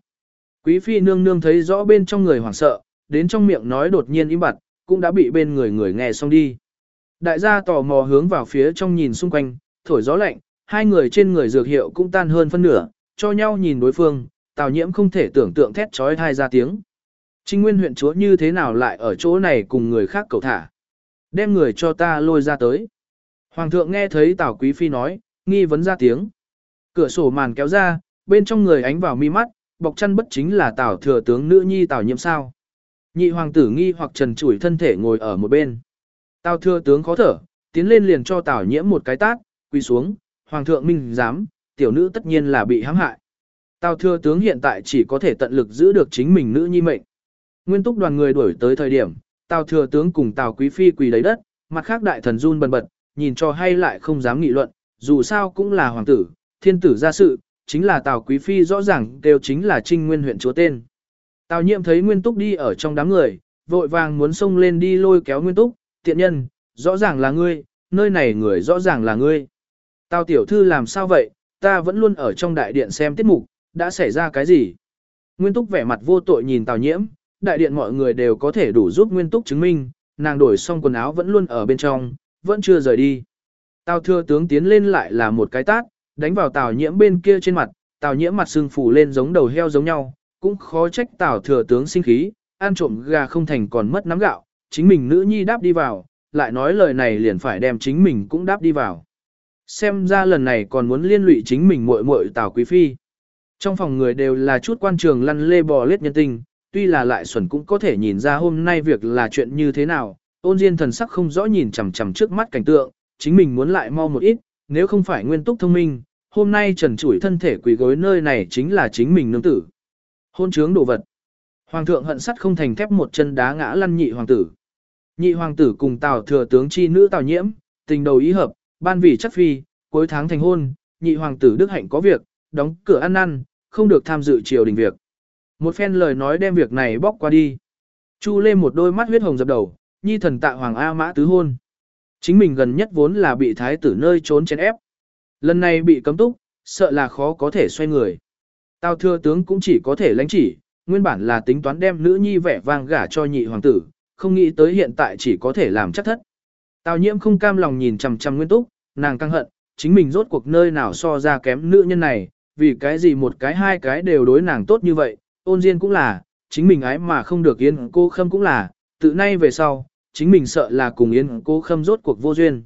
Quý phi nương nương thấy rõ bên trong người hoảng sợ, đến trong miệng nói đột nhiên im bặt, cũng đã bị bên người người nghe xong đi. Đại gia tò mò hướng vào phía trong nhìn xung quanh, thổi gió lạnh, hai người trên người dược hiệu cũng tan hơn phân nửa, cho nhau nhìn đối phương, tào nhiễm không thể tưởng tượng thét trói thai ra tiếng. Trinh nguyên huyện chúa như thế nào lại ở chỗ này cùng người khác cầu thả. Đem người cho ta lôi ra tới. Hoàng thượng nghe thấy tào quý phi nói, nghi vấn ra tiếng. Cửa sổ màn kéo ra, bên trong người ánh vào mi mắt, bọc chăn bất chính là tào thừa tướng nữ nhi tào nhiễm sao. Nhị hoàng tử nghi hoặc trần chủi thân thể ngồi ở một bên. Tào thừa tướng khó thở, tiến lên liền cho tào nhiễm một cái tát, quỳ xuống, hoàng thượng minh dám, tiểu nữ tất nhiên là bị hãm hại. Tào thừa tướng hiện tại chỉ có thể tận lực giữ được chính mình nữ nhi mệnh. Nguyên túc đoàn người đuổi tới thời điểm, Tào thừa tướng cùng Tào quý phi quỳ lấy đất, mặt khác đại thần run bần bật, nhìn cho hay lại không dám nghị luận, dù sao cũng là hoàng tử, thiên tử gia sự, chính là Tào quý phi rõ ràng đều chính là Trinh Nguyên huyện chúa tên. Tào nhiệm thấy Nguyên túc đi ở trong đám người, vội vàng muốn xông lên đi lôi kéo Nguyên túc, tiện nhân, rõ ràng là ngươi, nơi này người rõ ràng là ngươi. Tào tiểu thư làm sao vậy, ta vẫn luôn ở trong đại điện xem tiết mục, đã xảy ra cái gì? Nguyên Túc vẻ mặt vô tội nhìn Tào Nhiễm, đại điện mọi người đều có thể đủ giúp Nguyên Túc chứng minh, nàng đổi xong quần áo vẫn luôn ở bên trong, vẫn chưa rời đi. Tào thừa tướng tiến lên lại là một cái tát, đánh vào Tào Nhiễm bên kia trên mặt, Tào Nhiễm mặt sưng phủ lên giống đầu heo giống nhau, cũng khó trách Tào thừa tướng sinh khí, ăn trộm gà không thành còn mất nắm gạo, chính mình nữ nhi đáp đi vào, lại nói lời này liền phải đem chính mình cũng đáp đi vào. Xem ra lần này còn muốn liên lụy chính mình muội muội Tào Quý Phi. Trong phòng người đều là chút quan trường lăn lê bò lết nhân tình, tuy là lại xuẩn cũng có thể nhìn ra hôm nay việc là chuyện như thế nào, ôn diên thần sắc không rõ nhìn chằm chằm trước mắt cảnh tượng, chính mình muốn lại mau một ít, nếu không phải nguyên túc thông minh, hôm nay trần chủi thân thể quỳ gối nơi này chính là chính mình nương tử. Hôn trướng đồ vật. Hoàng thượng hận sắt không thành thép một chân đá ngã lăn nhị hoàng tử. Nhị hoàng tử cùng Tào thừa tướng chi nữ Tào Nhiễm, tình đầu ý hợp, ban vì chắc phi, cuối tháng thành hôn, nhị hoàng tử Đức Hạnh có việc, đóng cửa ăn năn, không được tham dự triều đình việc. Một phen lời nói đem việc này bóc qua đi. Chu lê một đôi mắt huyết hồng dập đầu, nhi thần tạ hoàng A mã tứ hôn. Chính mình gần nhất vốn là bị thái tử nơi trốn chén ép. Lần này bị cấm túc, sợ là khó có thể xoay người. Tào thừa tướng cũng chỉ có thể lãnh chỉ, nguyên bản là tính toán đem nữ nhi vẻ vang gả cho nhị hoàng tử, không nghĩ tới hiện tại chỉ có thể làm chắc thất. Tào nhiễm không cam lòng nhìn chằm chằm nguyên túc, nàng căng hận, chính mình rốt cuộc nơi nào so ra kém nữ nhân này, vì cái gì một cái hai cái đều đối nàng tốt như vậy, ôn diên cũng là, chính mình ái mà không được yên cô khâm cũng là, tự nay về sau, chính mình sợ là cùng yên, cô khâm rốt cuộc vô duyên.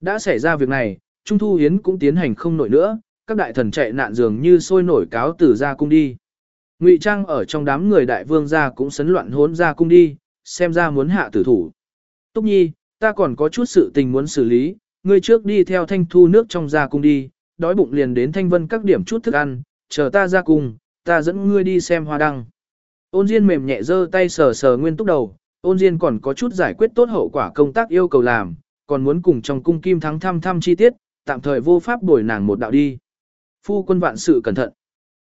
Đã xảy ra việc này, Trung Thu Yến cũng tiến hành không nổi nữa, các đại thần chạy nạn dường như sôi nổi cáo từ ra cung đi. Ngụy Trang ở trong đám người đại vương gia cũng sấn loạn hốn ra cung đi, xem ra muốn hạ tử thủ. Túc Nhi, ta còn có chút sự tình muốn xử lý, ngươi trước đi theo thanh thu nước trong ra cung đi, đói bụng liền đến thanh vân các điểm chút thức ăn, chờ ta ra cung, ta dẫn ngươi đi xem hoa đăng. Ôn Diên mềm nhẹ giơ tay sờ sờ nguyên túc đầu, ôn Diên còn có chút giải quyết tốt hậu quả công tác yêu cầu làm, còn muốn cùng trong cung kim thắng thăm thăm chi tiết, tạm thời vô pháp bồi nàng một đạo đi. Phu quân vạn sự cẩn thận.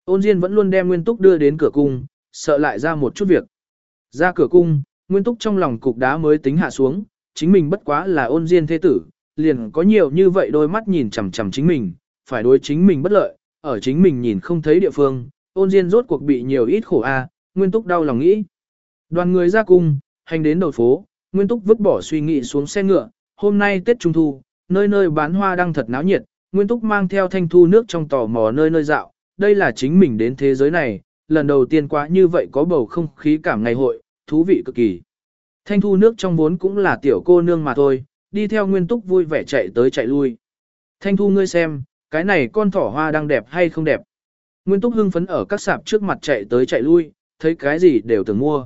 Ôn Diên vẫn luôn đem Nguyên Túc đưa đến cửa cung, sợ lại ra một chút việc. Ra cửa cung, Nguyên Túc trong lòng cục đá mới tính hạ xuống, chính mình bất quá là ôn Diên thế tử, liền có nhiều như vậy đôi mắt nhìn chằm chằm chính mình, phải đối chính mình bất lợi, ở chính mình nhìn không thấy địa phương, ôn Diên rốt cuộc bị nhiều ít khổ a, Nguyên Túc đau lòng nghĩ. Đoàn người ra cung, hành đến đầu phố, Nguyên Túc vứt bỏ suy nghĩ xuống xe ngựa, hôm nay Tết Trung Thu, nơi nơi bán hoa đang thật náo nhiệt, Nguyên Túc mang theo thanh thu nước trong tò mò nơi nơi dạo, đây là chính mình đến thế giới này, lần đầu tiên quá như vậy có bầu không khí cảm ngày hội, thú vị cực kỳ. Thanh thu nước trong vốn cũng là tiểu cô nương mà thôi, đi theo Nguyên Túc vui vẻ chạy tới chạy lui. Thanh thu ngươi xem, cái này con thỏ hoa đang đẹp hay không đẹp. Nguyên Túc hưng phấn ở các sạp trước mặt chạy tới chạy lui, thấy cái gì đều tưởng mua.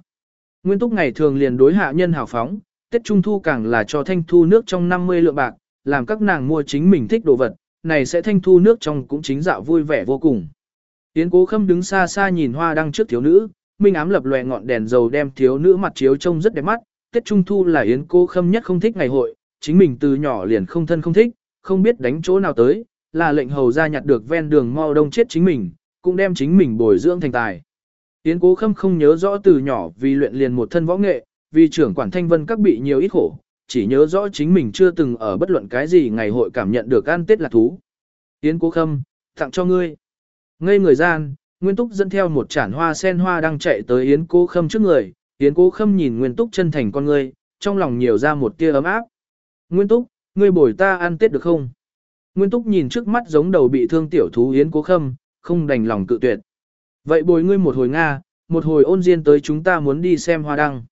Nguyên Túc ngày thường liền đối hạ nhân hào phóng, Tết Trung Thu càng là cho thanh thu nước trong 50 lượng bạc, làm các nàng mua chính mình thích đồ vật, này sẽ thanh thu nước trong cũng chính dạo vui vẻ vô cùng. Yến cố khâm đứng xa xa nhìn hoa đăng trước thiếu nữ, minh ám lập lòe ngọn đèn dầu đem thiếu nữ mặt chiếu trông rất đẹp mắt, Tết Trung Thu là Yến cố khâm nhất không thích ngày hội, chính mình từ nhỏ liền không thân không thích, không biết đánh chỗ nào tới, là lệnh hầu ra nhặt được ven đường mau đông chết chính mình, cũng đem chính mình bồi dưỡng thành tài. Yến cố khâm không nhớ rõ từ nhỏ vì luyện liền một thân võ nghệ, vì trưởng quản thanh vân các bị nhiều ít khổ, chỉ nhớ rõ chính mình chưa từng ở bất luận cái gì ngày hội cảm nhận được ăn tết là thú. Yến cố khâm, tặng cho ngươi. Ngây người gian, Nguyên Túc dẫn theo một chản hoa sen hoa đang chạy tới Yến cố khâm trước người, Yến cố khâm nhìn Nguyên Túc chân thành con ngươi, trong lòng nhiều ra một tia ấm áp. Nguyên Túc, ngươi bồi ta ăn tết được không? Nguyên Túc nhìn trước mắt giống đầu bị thương tiểu thú Yến cố khâm, không đành lòng cự tuyệt. Vậy bồi ngươi một hồi Nga, một hồi ôn diên tới chúng ta muốn đi xem hoa đăng.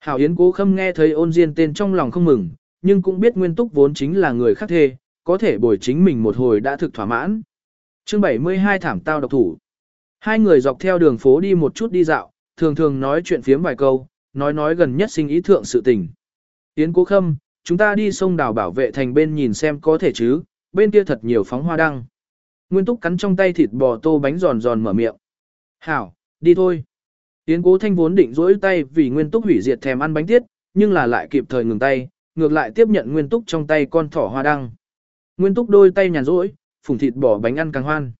Hảo Yến cố khâm nghe thấy ôn diên tên trong lòng không mừng, nhưng cũng biết nguyên túc vốn chính là người khác thê, có thể bồi chính mình một hồi đã thực thỏa mãn. chương 72 thảm tao độc thủ. Hai người dọc theo đường phố đi một chút đi dạo, thường thường nói chuyện phiếm vài câu, nói nói gần nhất sinh ý thượng sự tình. Yến cố khâm, chúng ta đi sông đảo bảo vệ thành bên nhìn xem có thể chứ, bên kia thật nhiều phóng hoa đăng. Nguyên túc cắn trong tay thịt bò tô bánh giòn giòn mở miệng. Hảo, đi thôi. Yến cố thanh vốn định rỗi tay vì nguyên túc hủy diệt thèm ăn bánh tiết, nhưng là lại kịp thời ngừng tay, ngược lại tiếp nhận nguyên túc trong tay con thỏ hoa đăng. Nguyên túc đôi tay nhàn rỗi, phùng thịt bò bánh ăn càng hoan.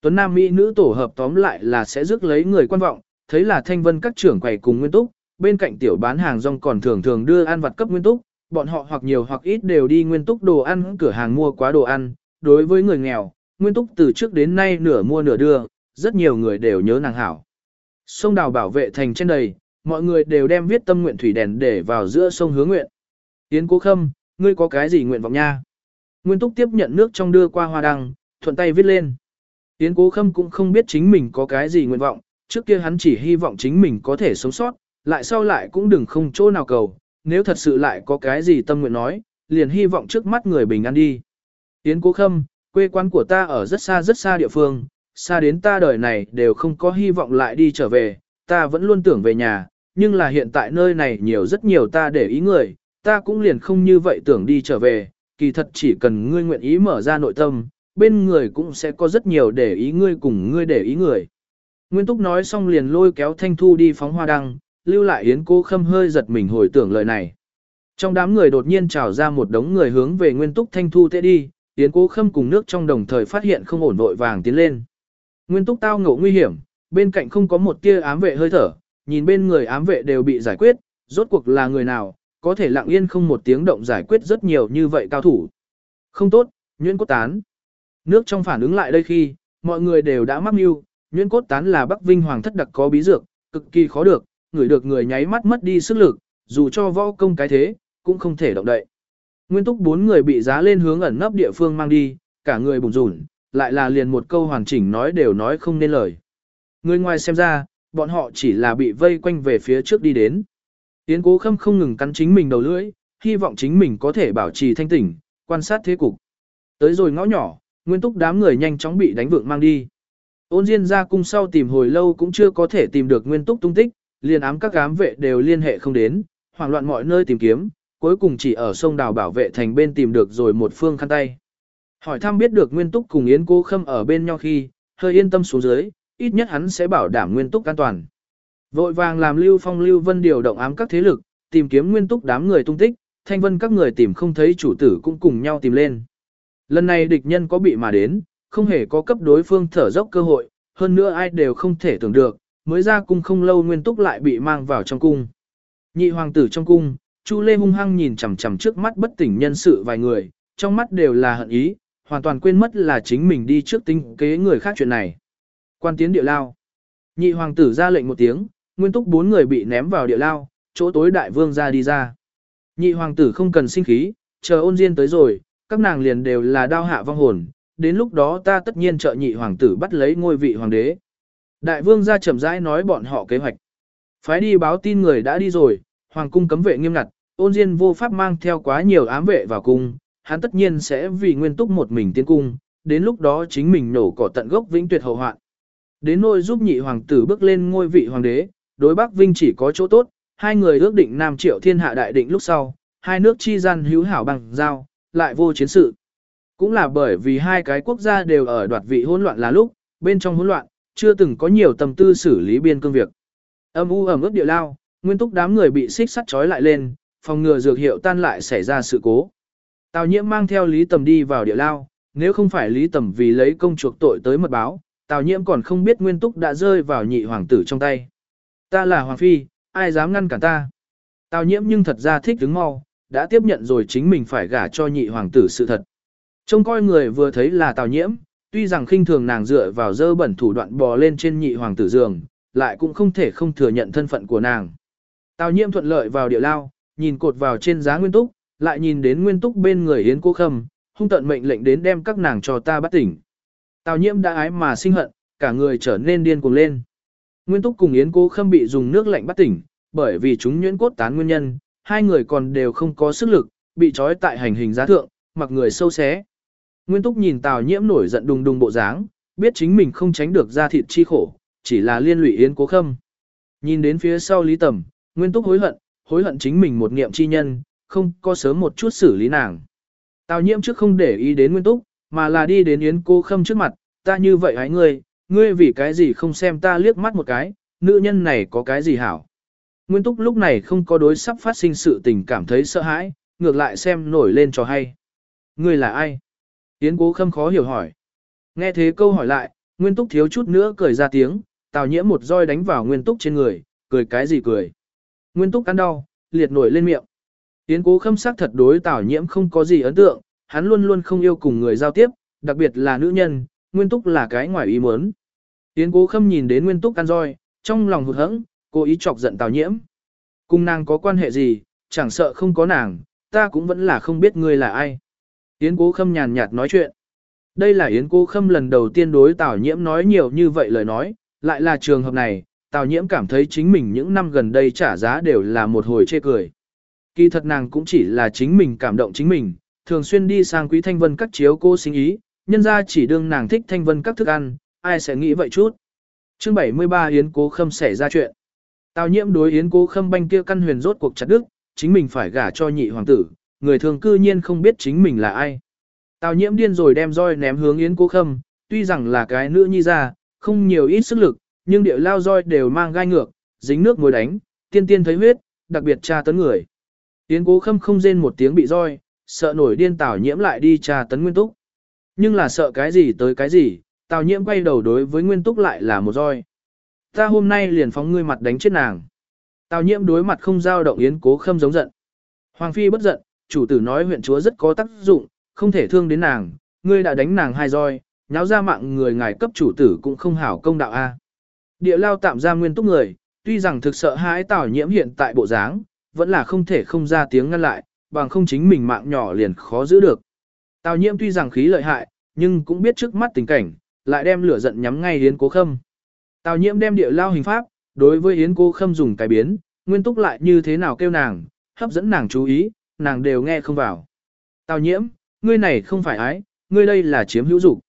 Tuấn Nam Mỹ nữ tổ hợp tóm lại là sẽ rước lấy người quan vọng, thấy là thanh vân các trưởng quầy cùng nguyên túc, bên cạnh tiểu bán hàng rong còn thường thường đưa ăn vặt cấp nguyên túc, bọn họ hoặc nhiều hoặc ít đều đi nguyên túc đồ ăn cửa hàng mua quá đồ ăn, đối với người nghèo, Nguyên Túc từ trước đến nay nửa mua nửa đưa, rất nhiều người đều nhớ nàng hảo. Sông đào bảo vệ thành trên đầy, mọi người đều đem viết tâm nguyện thủy đèn để vào giữa sông hướng nguyện. Yến Cố Khâm, ngươi có cái gì nguyện vọng nha? Nguyên Túc tiếp nhận nước trong đưa qua hoa đăng, thuận tay viết lên. Yến Cố Khâm cũng không biết chính mình có cái gì nguyện vọng, trước kia hắn chỉ hy vọng chính mình có thể sống sót, lại sau lại cũng đừng không chỗ nào cầu, nếu thật sự lại có cái gì tâm nguyện nói, liền hy vọng trước mắt người bình an đi. Yến Cố Khâm, quê quán của ta ở rất xa rất xa địa phương, xa đến ta đời này đều không có hy vọng lại đi trở về, ta vẫn luôn tưởng về nhà, nhưng là hiện tại nơi này nhiều rất nhiều ta để ý người, ta cũng liền không như vậy tưởng đi trở về, kỳ thật chỉ cần ngươi nguyện ý mở ra nội tâm, bên người cũng sẽ có rất nhiều để ý ngươi cùng ngươi để ý người. Nguyên Túc nói xong liền lôi kéo Thanh Thu đi phóng hoa đăng, lưu lại Yến Cô Khâm hơi giật mình hồi tưởng lời này. Trong đám người đột nhiên trào ra một đống người hướng về Nguyên Túc Thanh Thu tệ đi, Yến cố Khâm cùng nước trong đồng thời phát hiện không ổn vội vàng tiến lên. Nguyên Túc tao ngộ nguy hiểm, bên cạnh không có một tia ám vệ hơi thở, nhìn bên người ám vệ đều bị giải quyết, rốt cuộc là người nào, có thể lặng yên không một tiếng động giải quyết rất nhiều như vậy cao thủ. Không tốt, Nguyễn cốt tán. Nước trong phản ứng lại đây khi, mọi người đều đã mắc mưu, Nguyễn cốt tán là Bắc Vinh Hoàng thất đặc có bí dược, cực kỳ khó được, người được người nháy mắt mất đi sức lực, dù cho võ công cái thế, cũng không thể động đậy. Nguyên túc bốn người bị giá lên hướng ẩn nấp địa phương mang đi, cả người bùng rủn, lại là liền một câu hoàn chỉnh nói đều nói không nên lời. Người ngoài xem ra, bọn họ chỉ là bị vây quanh về phía trước đi đến. Yến cố khâm không ngừng cắn chính mình đầu lưỡi, hy vọng chính mình có thể bảo trì thanh tỉnh, quan sát thế cục. Tới rồi ngõ nhỏ, nguyên túc đám người nhanh chóng bị đánh vượng mang đi. Ôn Diên ra cung sau tìm hồi lâu cũng chưa có thể tìm được nguyên túc tung tích, liền ám các ám vệ đều liên hệ không đến, hoảng loạn mọi nơi tìm kiếm, cuối cùng chỉ ở sông đào bảo vệ thành bên tìm được rồi một phương khăn tay. Hỏi thăm biết được nguyên túc cùng Yến cô khâm ở bên nhau khi, hơi yên tâm xuống dưới, ít nhất hắn sẽ bảo đảm nguyên túc an toàn. Vội vàng làm Lưu Phong Lưu Vân điều động ám các thế lực, tìm kiếm nguyên túc đám người tung tích, thanh vân các người tìm không thấy chủ tử cũng cùng nhau tìm lên. Lần này địch nhân có bị mà đến, không hề có cấp đối phương thở dốc cơ hội, hơn nữa ai đều không thể tưởng được, mới ra cung không lâu nguyên túc lại bị mang vào trong cung. Nhị hoàng tử trong cung, Chu Lê hung hăng nhìn chằm chằm trước mắt bất tỉnh nhân sự vài người, trong mắt đều là hận ý, hoàn toàn quên mất là chính mình đi trước tính kế người khác chuyện này. Quan tiến địa lao. Nhị hoàng tử ra lệnh một tiếng, nguyên túc bốn người bị ném vào địa lao, chỗ tối đại vương ra đi ra. Nhị hoàng tử không cần sinh khí, chờ ôn diên tới rồi, các nàng liền đều là đao hạ vong hồn, đến lúc đó ta tất nhiên trợ nhị hoàng tử bắt lấy ngôi vị hoàng đế. Đại vương ra chậm rãi nói bọn họ kế hoạch. Phái đi báo tin người đã đi rồi, hoàng cung cấm vệ nghiêm ngặt, ôn diên vô pháp mang theo quá nhiều ám vệ vào cung, hắn tất nhiên sẽ vì nguyên túc một mình tiến cung, đến lúc đó chính mình nổ cỏ tận gốc vĩnh tuyệt hậu hoạn. Đến nôi giúp nhị hoàng tử bước lên ngôi vị hoàng đế, đối Bắc Vinh chỉ có chỗ tốt, hai người ước định Nam Triệu Thiên Hạ đại định lúc sau, hai nước chi gian hữu hảo bằng giao, lại vô chiến sự. Cũng là bởi vì hai cái quốc gia đều ở đoạt vị hỗn loạn là lúc, bên trong hỗn loạn, chưa từng có nhiều tâm tư xử lý biên cương việc. Âm u ẩm ướt địa lao, nguyên túc đám người bị xích sắt trói lại lên, phòng ngừa dược hiệu tan lại xảy ra sự cố. Tào nhiễm mang theo Lý Tầm đi vào địa lao, nếu không phải Lý Tầm vì lấy công chuộc tội tới mật báo, Tào nhiễm còn không biết nguyên túc đã rơi vào nhị hoàng tử trong tay. Ta là hoàng phi, ai dám ngăn cản ta. Tào nhiễm nhưng thật ra thích đứng mau, đã tiếp nhận rồi chính mình phải gả cho nhị hoàng tử sự thật. Trông coi người vừa thấy là tào nhiễm, tuy rằng khinh thường nàng dựa vào dơ bẩn thủ đoạn bò lên trên nhị hoàng tử giường, lại cũng không thể không thừa nhận thân phận của nàng. Tào nhiễm thuận lợi vào địa lao, nhìn cột vào trên giá nguyên túc, lại nhìn đến nguyên túc bên người Yến Cô Khâm, hung tận mệnh lệnh đến đem các nàng cho ta bắt tỉnh. Tào nhiễm đã ái mà sinh hận, cả người trở nên điên cuồng lên. Nguyên túc cùng Yến Cô Khâm bị dùng nước lạnh bắt tỉnh, bởi vì chúng nhuyễn cốt tán nguyên nhân, hai người còn đều không có sức lực, bị trói tại hành hình giá thượng, mặc người sâu xé. Nguyên túc nhìn Tào nhiễm nổi giận đùng đùng bộ dáng, biết chính mình không tránh được ra thịt chi khổ, chỉ là liên lụy Yến Cố Khâm. Nhìn đến phía sau Lý Tầm, Nguyên túc hối hận, hối hận chính mình một niệm chi nhân, không có sớm một chút xử lý nàng. Tào nhiễm trước không để ý đến Nguyên túc, mà là đi đến Yến Cô Khâm trước mặt, ta như vậy hãy ngươi, ngươi vì cái gì không xem ta liếc mắt một cái, nữ nhân này có cái gì hảo. Nguyên Túc lúc này không có đối sắp phát sinh sự tình cảm thấy sợ hãi, ngược lại xem nổi lên cho hay. Ngươi là ai? Yến Cố Khâm khó hiểu hỏi. Nghe thế câu hỏi lại, Nguyên Túc thiếu chút nữa cười ra tiếng, Tào Nhiễm một roi đánh vào Nguyên Túc trên người, cười cái gì cười. Nguyên Túc ăn đau, liệt nổi lên miệng. Yến Cố Khâm sắc thật đối Tào Nhiễm không có gì ấn tượng, hắn luôn luôn không yêu cùng người giao tiếp, đặc biệt là nữ nhân, nguyên túc là cái ngoài ý muốn. Yến cố khâm nhìn đến nguyên túc ăn roi, trong lòng hụt hẫng, cố ý chọc giận tào nhiễm. Cùng nàng có quan hệ gì, chẳng sợ không có nàng, ta cũng vẫn là không biết ngươi là ai. Yến cố khâm nhàn nhạt nói chuyện. Đây là Yến cố khâm lần đầu tiên đối tào nhiễm nói nhiều như vậy lời nói, lại là trường hợp này, tào nhiễm cảm thấy chính mình những năm gần đây trả giá đều là một hồi chê cười. Kỳ thật nàng cũng chỉ là chính mình cảm động chính mình, thường xuyên đi sang quý thanh vân các chiếu cô sinh ý, nhân ra chỉ đương nàng thích thanh vân các thức ăn, ai sẽ nghĩ vậy chút. chương 73 Yến Cố Khâm xảy ra chuyện. Tào nhiễm đối Yến Cố Khâm banh kia căn huyền rốt cuộc chặt đức, chính mình phải gả cho nhị hoàng tử, người thường cư nhiên không biết chính mình là ai. Tào nhiễm điên rồi đem roi ném hướng Yến Cố Khâm, tuy rằng là cái nữ nhi ra, không nhiều ít sức lực, nhưng địa lao roi đều mang gai ngược, dính nước mối đánh, tiên tiên thấy huyết, đặc biệt tra tấn người. Yến Cố Khâm không rên một tiếng bị roi, sợ nổi điên Tào nhiễm lại đi tra tấn Nguyên Túc. Nhưng là sợ cái gì tới cái gì, Tào nhiễm quay đầu đối với Nguyên Túc lại là một roi. Ta hôm nay liền phóng ngươi mặt đánh chết nàng. Tào nhiễm đối mặt không giao động Yến Cố Khâm giống giận. Hoàng Phi bất giận, chủ tử nói huyện chúa rất có tác dụng, không thể thương đến nàng, ngươi đã đánh nàng hai roi, nháo ra mạng người ngài cấp chủ tử cũng không hảo công đạo a. Địa lao tạm ra nguyên túc người, tuy rằng thực sợ hãi Tào nhiễm hiện tại bộ dáng, vẫn là không thể không ra tiếng ngăn lại, bằng không chính mình mạng nhỏ liền khó giữ được. Tào nhiễm tuy rằng khí lợi hại, nhưng cũng biết trước mắt tình cảnh, lại đem lửa giận nhắm ngay Yến Cố Khâm. Tào nhiễm đem địa lao hình pháp, đối với Yến Cố Khâm dùng cái biến, nguyên túc lại như thế nào kêu nàng, hấp dẫn nàng chú ý, nàng đều nghe không vào. Tào nhiễm, ngươi này không phải ái, ngươi đây là chiếm hữu dục.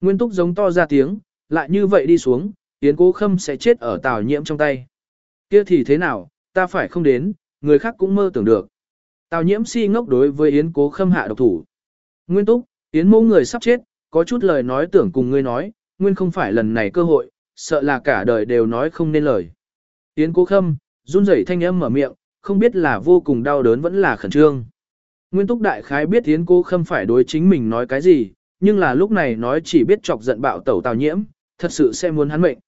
Nguyên túc giống to ra tiếng, lại như vậy đi xuống, Yến Cố Khâm sẽ chết ở Tào nhiễm trong tay. Kia thì thế nào, ta phải không đến, người khác cũng mơ tưởng được. Tào nhiễm si ngốc đối với Yến Cố Khâm hạ độc thủ. Nguyên túc, Yến mô người sắp chết, có chút lời nói tưởng cùng ngươi nói, nguyên không phải lần này cơ hội, sợ là cả đời đều nói không nên lời. Yến Cố Khâm, run rẩy thanh âm mở miệng, không biết là vô cùng đau đớn vẫn là khẩn trương. Nguyên Túc Đại Khái biết Yến Cố Khâm phải đối chính mình nói cái gì, nhưng là lúc này nói chỉ biết chọc giận bạo tẩu tào nhiễm, thật sự sẽ muốn hắn mệnh.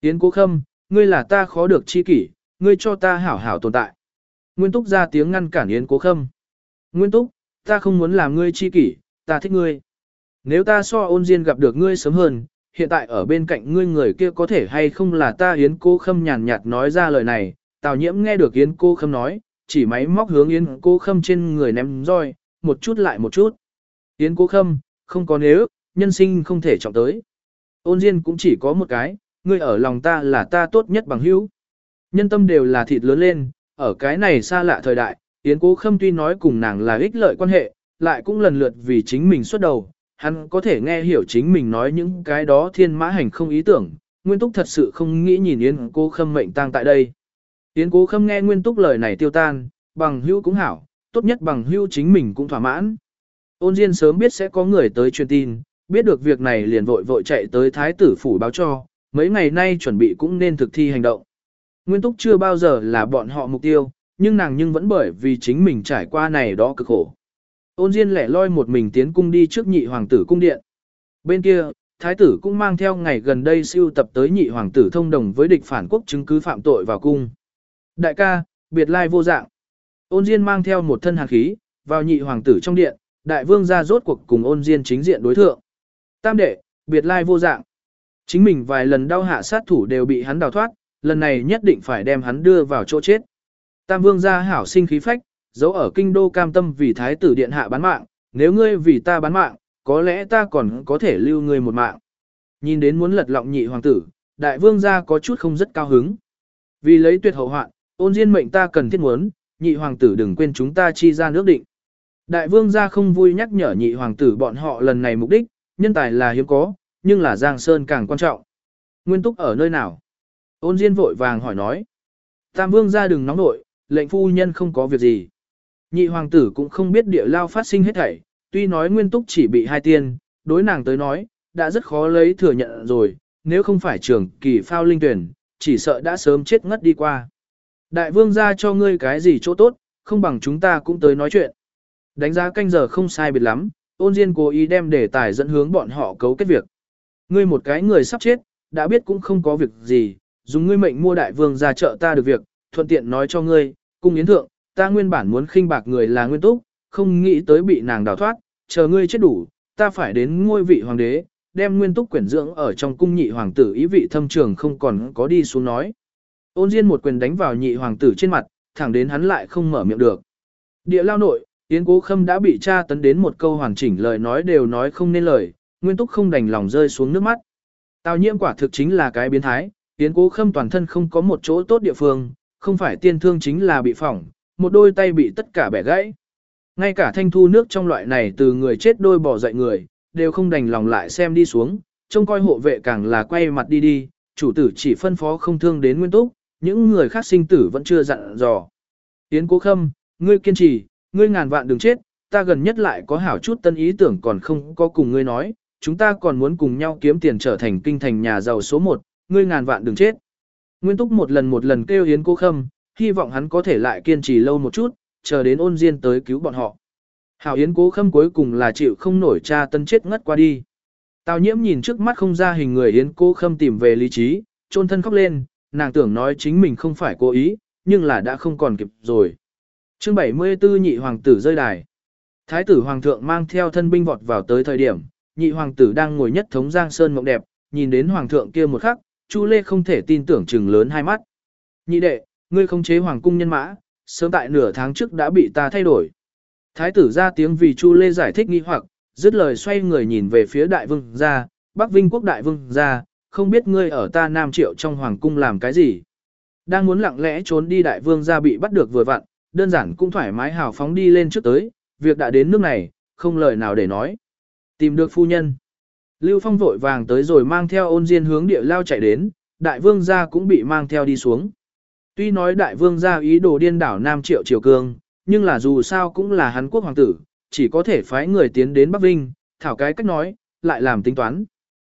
Yến Cố Khâm, ngươi là ta khó được chi kỷ, ngươi cho ta hảo hảo tồn tại. Nguyên Túc ra tiếng ngăn cản Yến Cố Khâm. Nguyên Túc, ta không muốn làm ngươi chi kỷ, ta thích ngươi. Nếu ta so ôn diên gặp được ngươi sớm hơn, hiện tại ở bên cạnh ngươi người kia có thể hay không là ta Yến Cố Khâm nhàn nhạt nói ra lời này, Tào Nhiễm nghe được Yến Cố Khâm nói, chỉ máy móc hướng Yến Cố Khâm trên người ném roi, một chút lại một chút. Yến Cố Khâm, không có nếu, nhân sinh không thể trọng tới. Ôn Diên cũng chỉ có một cái, ngươi ở lòng ta là ta tốt nhất bằng hữu. Nhân tâm đều là thịt lớn lên, ở cái này xa lạ thời đại, Yến Cố Khâm tuy nói cùng nàng là ích lợi quan hệ, lại cũng lần lượt vì chính mình xuất đầu, hắn có thể nghe hiểu chính mình nói những cái đó thiên mã hành không ý tưởng, Nguyên Túc thật sự không nghĩ nhìn Yến Cố Khâm mệnh tang tại đây. Yến Cố Khâm nghe Nguyên Túc lời này tiêu tan, bằng hữu cũng hảo, tốt nhất bằng hữu chính mình cũng thỏa mãn. Ôn Diên sớm biết sẽ có người tới truyền tin, biết được việc này liền vội vội chạy tới Thái tử phủ báo cho, mấy ngày nay chuẩn bị cũng nên thực thi hành động. Nguyên Túc chưa bao giờ là bọn họ mục tiêu, nhưng nàng nhưng vẫn bởi vì chính mình trải qua này đó cực khổ. Ôn Diên lẻ loi một mình tiến cung đi trước nhị hoàng tử cung điện. Bên kia, thái tử cũng mang theo ngày gần đây siêu tập tới nhị hoàng tử thông đồng với địch phản quốc chứng cứ phạm tội vào cung. Đại ca, biệt lai vô dạng. Ôn Diên mang theo một thân hàn khí, vào nhị hoàng tử trong điện, đại vương ra rốt cuộc cùng ôn Diên chính diện đối thượng. Tam đệ, biệt lai vô dạng. Chính mình vài lần đau hạ sát thủ đều bị hắn đào thoát, lần này nhất định phải đem hắn đưa vào chỗ chết. Tam vương gia hảo sinh khí phách, giấu ở kinh đô cam tâm vì thái tử điện hạ bán mạng, nếu ngươi vì ta bán mạng, có lẽ ta còn có thể lưu ngươi một mạng. Nhìn đến muốn lật lọng nhị hoàng tử, đại vương gia có chút không rất cao hứng. Vì lấy tuyệt hậu hoạn, ôn diên mệnh ta cần thiết muốn, nhị hoàng tử đừng quên chúng ta chi ra nước định. Đại vương gia không vui nhắc nhở nhị hoàng tử bọn họ lần này mục đích, nhân tài là hiếm có, nhưng là Giang Sơn càng quan trọng. Nguyên túc ở nơi nào? Ôn diên vội vàng hỏi nói. Tam vương gia đừng nóng nội, lệnh phu nhân không có việc gì. Nhị hoàng tử cũng không biết địa lao phát sinh hết thảy, tuy nói nguyên túc chỉ bị hai tiên, đối nàng tới nói, đã rất khó lấy thừa nhận rồi, nếu không phải trường kỳ phao linh tuyển, chỉ sợ đã sớm chết ngất đi qua. Đại vương ra cho ngươi cái gì chỗ tốt, không bằng chúng ta cũng tới nói chuyện. Đánh giá canh giờ không sai biệt lắm, ôn diên cố ý đem đề tài dẫn hướng bọn họ cấu kết việc. Ngươi một cái người sắp chết, đã biết cũng không có việc gì, dùng ngươi mệnh mua đại vương ra chợ ta được việc, thuận tiện nói cho ngươi, cung yến thượng, ta nguyên bản muốn khinh bạc người là nguyên túc, không nghĩ tới bị nàng đào thoát, chờ ngươi chết đủ, ta phải đến ngôi vị hoàng đế, đem nguyên túc quyển dưỡng ở trong cung nhị hoàng tử ý vị thâm trường không còn có đi xuống nói. Ôn Diên một quyền đánh vào nhị hoàng tử trên mặt, thẳng đến hắn lại không mở miệng được. Địa lao nội, Yến Cố Khâm đã bị tra tấn đến một câu hoàn chỉnh lời nói đều nói không nên lời, Nguyên Túc không đành lòng rơi xuống nước mắt. Tào nhiễm quả thực chính là cái biến thái, tiến Cố Khâm toàn thân không có một chỗ tốt địa phương, không phải tiên thương chính là bị phỏng, một đôi tay bị tất cả bẻ gãy. Ngay cả thanh thu nước trong loại này từ người chết đôi bỏ dậy người, đều không đành lòng lại xem đi xuống, trông coi hộ vệ càng là quay mặt đi đi, chủ tử chỉ phân phó không thương đến Nguyên Túc, những người khác sinh tử vẫn chưa dặn dò. Yến Cố Khâm, ngươi kiên trì, ngươi ngàn vạn đừng chết, ta gần nhất lại có hảo chút tân ý tưởng còn không có cùng ngươi nói, chúng ta còn muốn cùng nhau kiếm tiền trở thành kinh thành nhà giàu số một, ngươi ngàn vạn đừng chết. Nguyên Túc một lần một lần kêu Yến Cố Khâm, hy vọng hắn có thể lại kiên trì lâu một chút, chờ đến ôn diên tới cứu bọn họ. Hảo Yến Cố Khâm cuối cùng là chịu không nổi cha tân chết ngất qua đi. Tào nhiễm nhìn trước mắt không ra hình người Yến Cố Khâm tìm về lý trí, trôn thân khóc lên, nàng tưởng nói chính mình không phải cố ý, nhưng là đã không còn kịp rồi. Chương 74 nhị hoàng tử rơi đài. Thái tử hoàng thượng mang theo thân binh vọt vào tới thời điểm, nhị hoàng tử đang ngồi nhất thống giang sơn mộng đẹp, nhìn đến hoàng thượng kia một khắc, Chu Lê không thể tin tưởng chừng lớn hai mắt. Nhị đệ, ngươi không chế hoàng cung nhân mã, sớm tại nửa tháng trước đã bị ta thay đổi. Thái tử ra tiếng vì Chu Lê giải thích nghi hoặc, dứt lời xoay người nhìn về phía đại vương gia, Bắc Vinh quốc đại vương gia, không biết ngươi ở ta Nam Triệu trong hoàng cung làm cái gì. Đang muốn lặng lẽ trốn đi đại vương gia bị bắt được vừa vặn, đơn giản cũng thoải mái hào phóng đi lên trước tới, việc đã đến nước này, không lời nào để nói. Tìm được phu nhân. Lưu Phong vội vàng tới rồi mang theo ôn diên hướng địa lao chạy đến, đại vương gia cũng bị mang theo đi xuống. Tuy nói đại vương gia ý đồ điên đảo Nam Triệu Triều Cương, nhưng là dù sao cũng là hắn quốc hoàng tử, chỉ có thể phái người tiến đến Bắc Vinh, thảo cái cách nói, lại làm tính toán.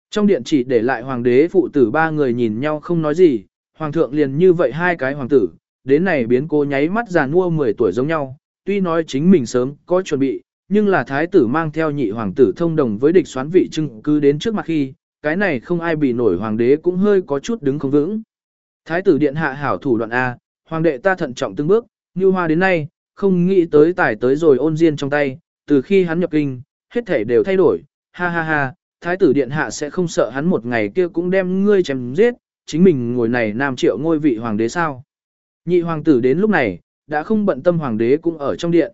Trong điện chỉ để lại hoàng đế phụ tử ba người nhìn nhau không nói gì, hoàng thượng liền như vậy hai cái hoàng tử, đến này biến cô nháy mắt già nua 10 tuổi giống nhau, tuy nói chính mình sớm có chuẩn bị, nhưng là thái tử mang theo nhị hoàng tử thông đồng với địch xoán vị trưng cứ đến trước mặt khi, cái này không ai bị nổi hoàng đế cũng hơi có chút đứng không vững. Thái tử điện hạ hảo thủ đoạn A, hoàng đệ ta thận trọng từng bước, như hoa đến nay, không nghĩ tới tải tới rồi ôn diên trong tay, từ khi hắn nhập kinh, hết thể đều thay đổi, ha ha ha, thái tử điện hạ sẽ không sợ hắn một ngày kia cũng đem ngươi chém giết, chính mình ngồi này nam triệu ngôi vị hoàng đế sao. Nhị hoàng tử đến lúc này, đã không bận tâm hoàng đế cũng ở trong điện.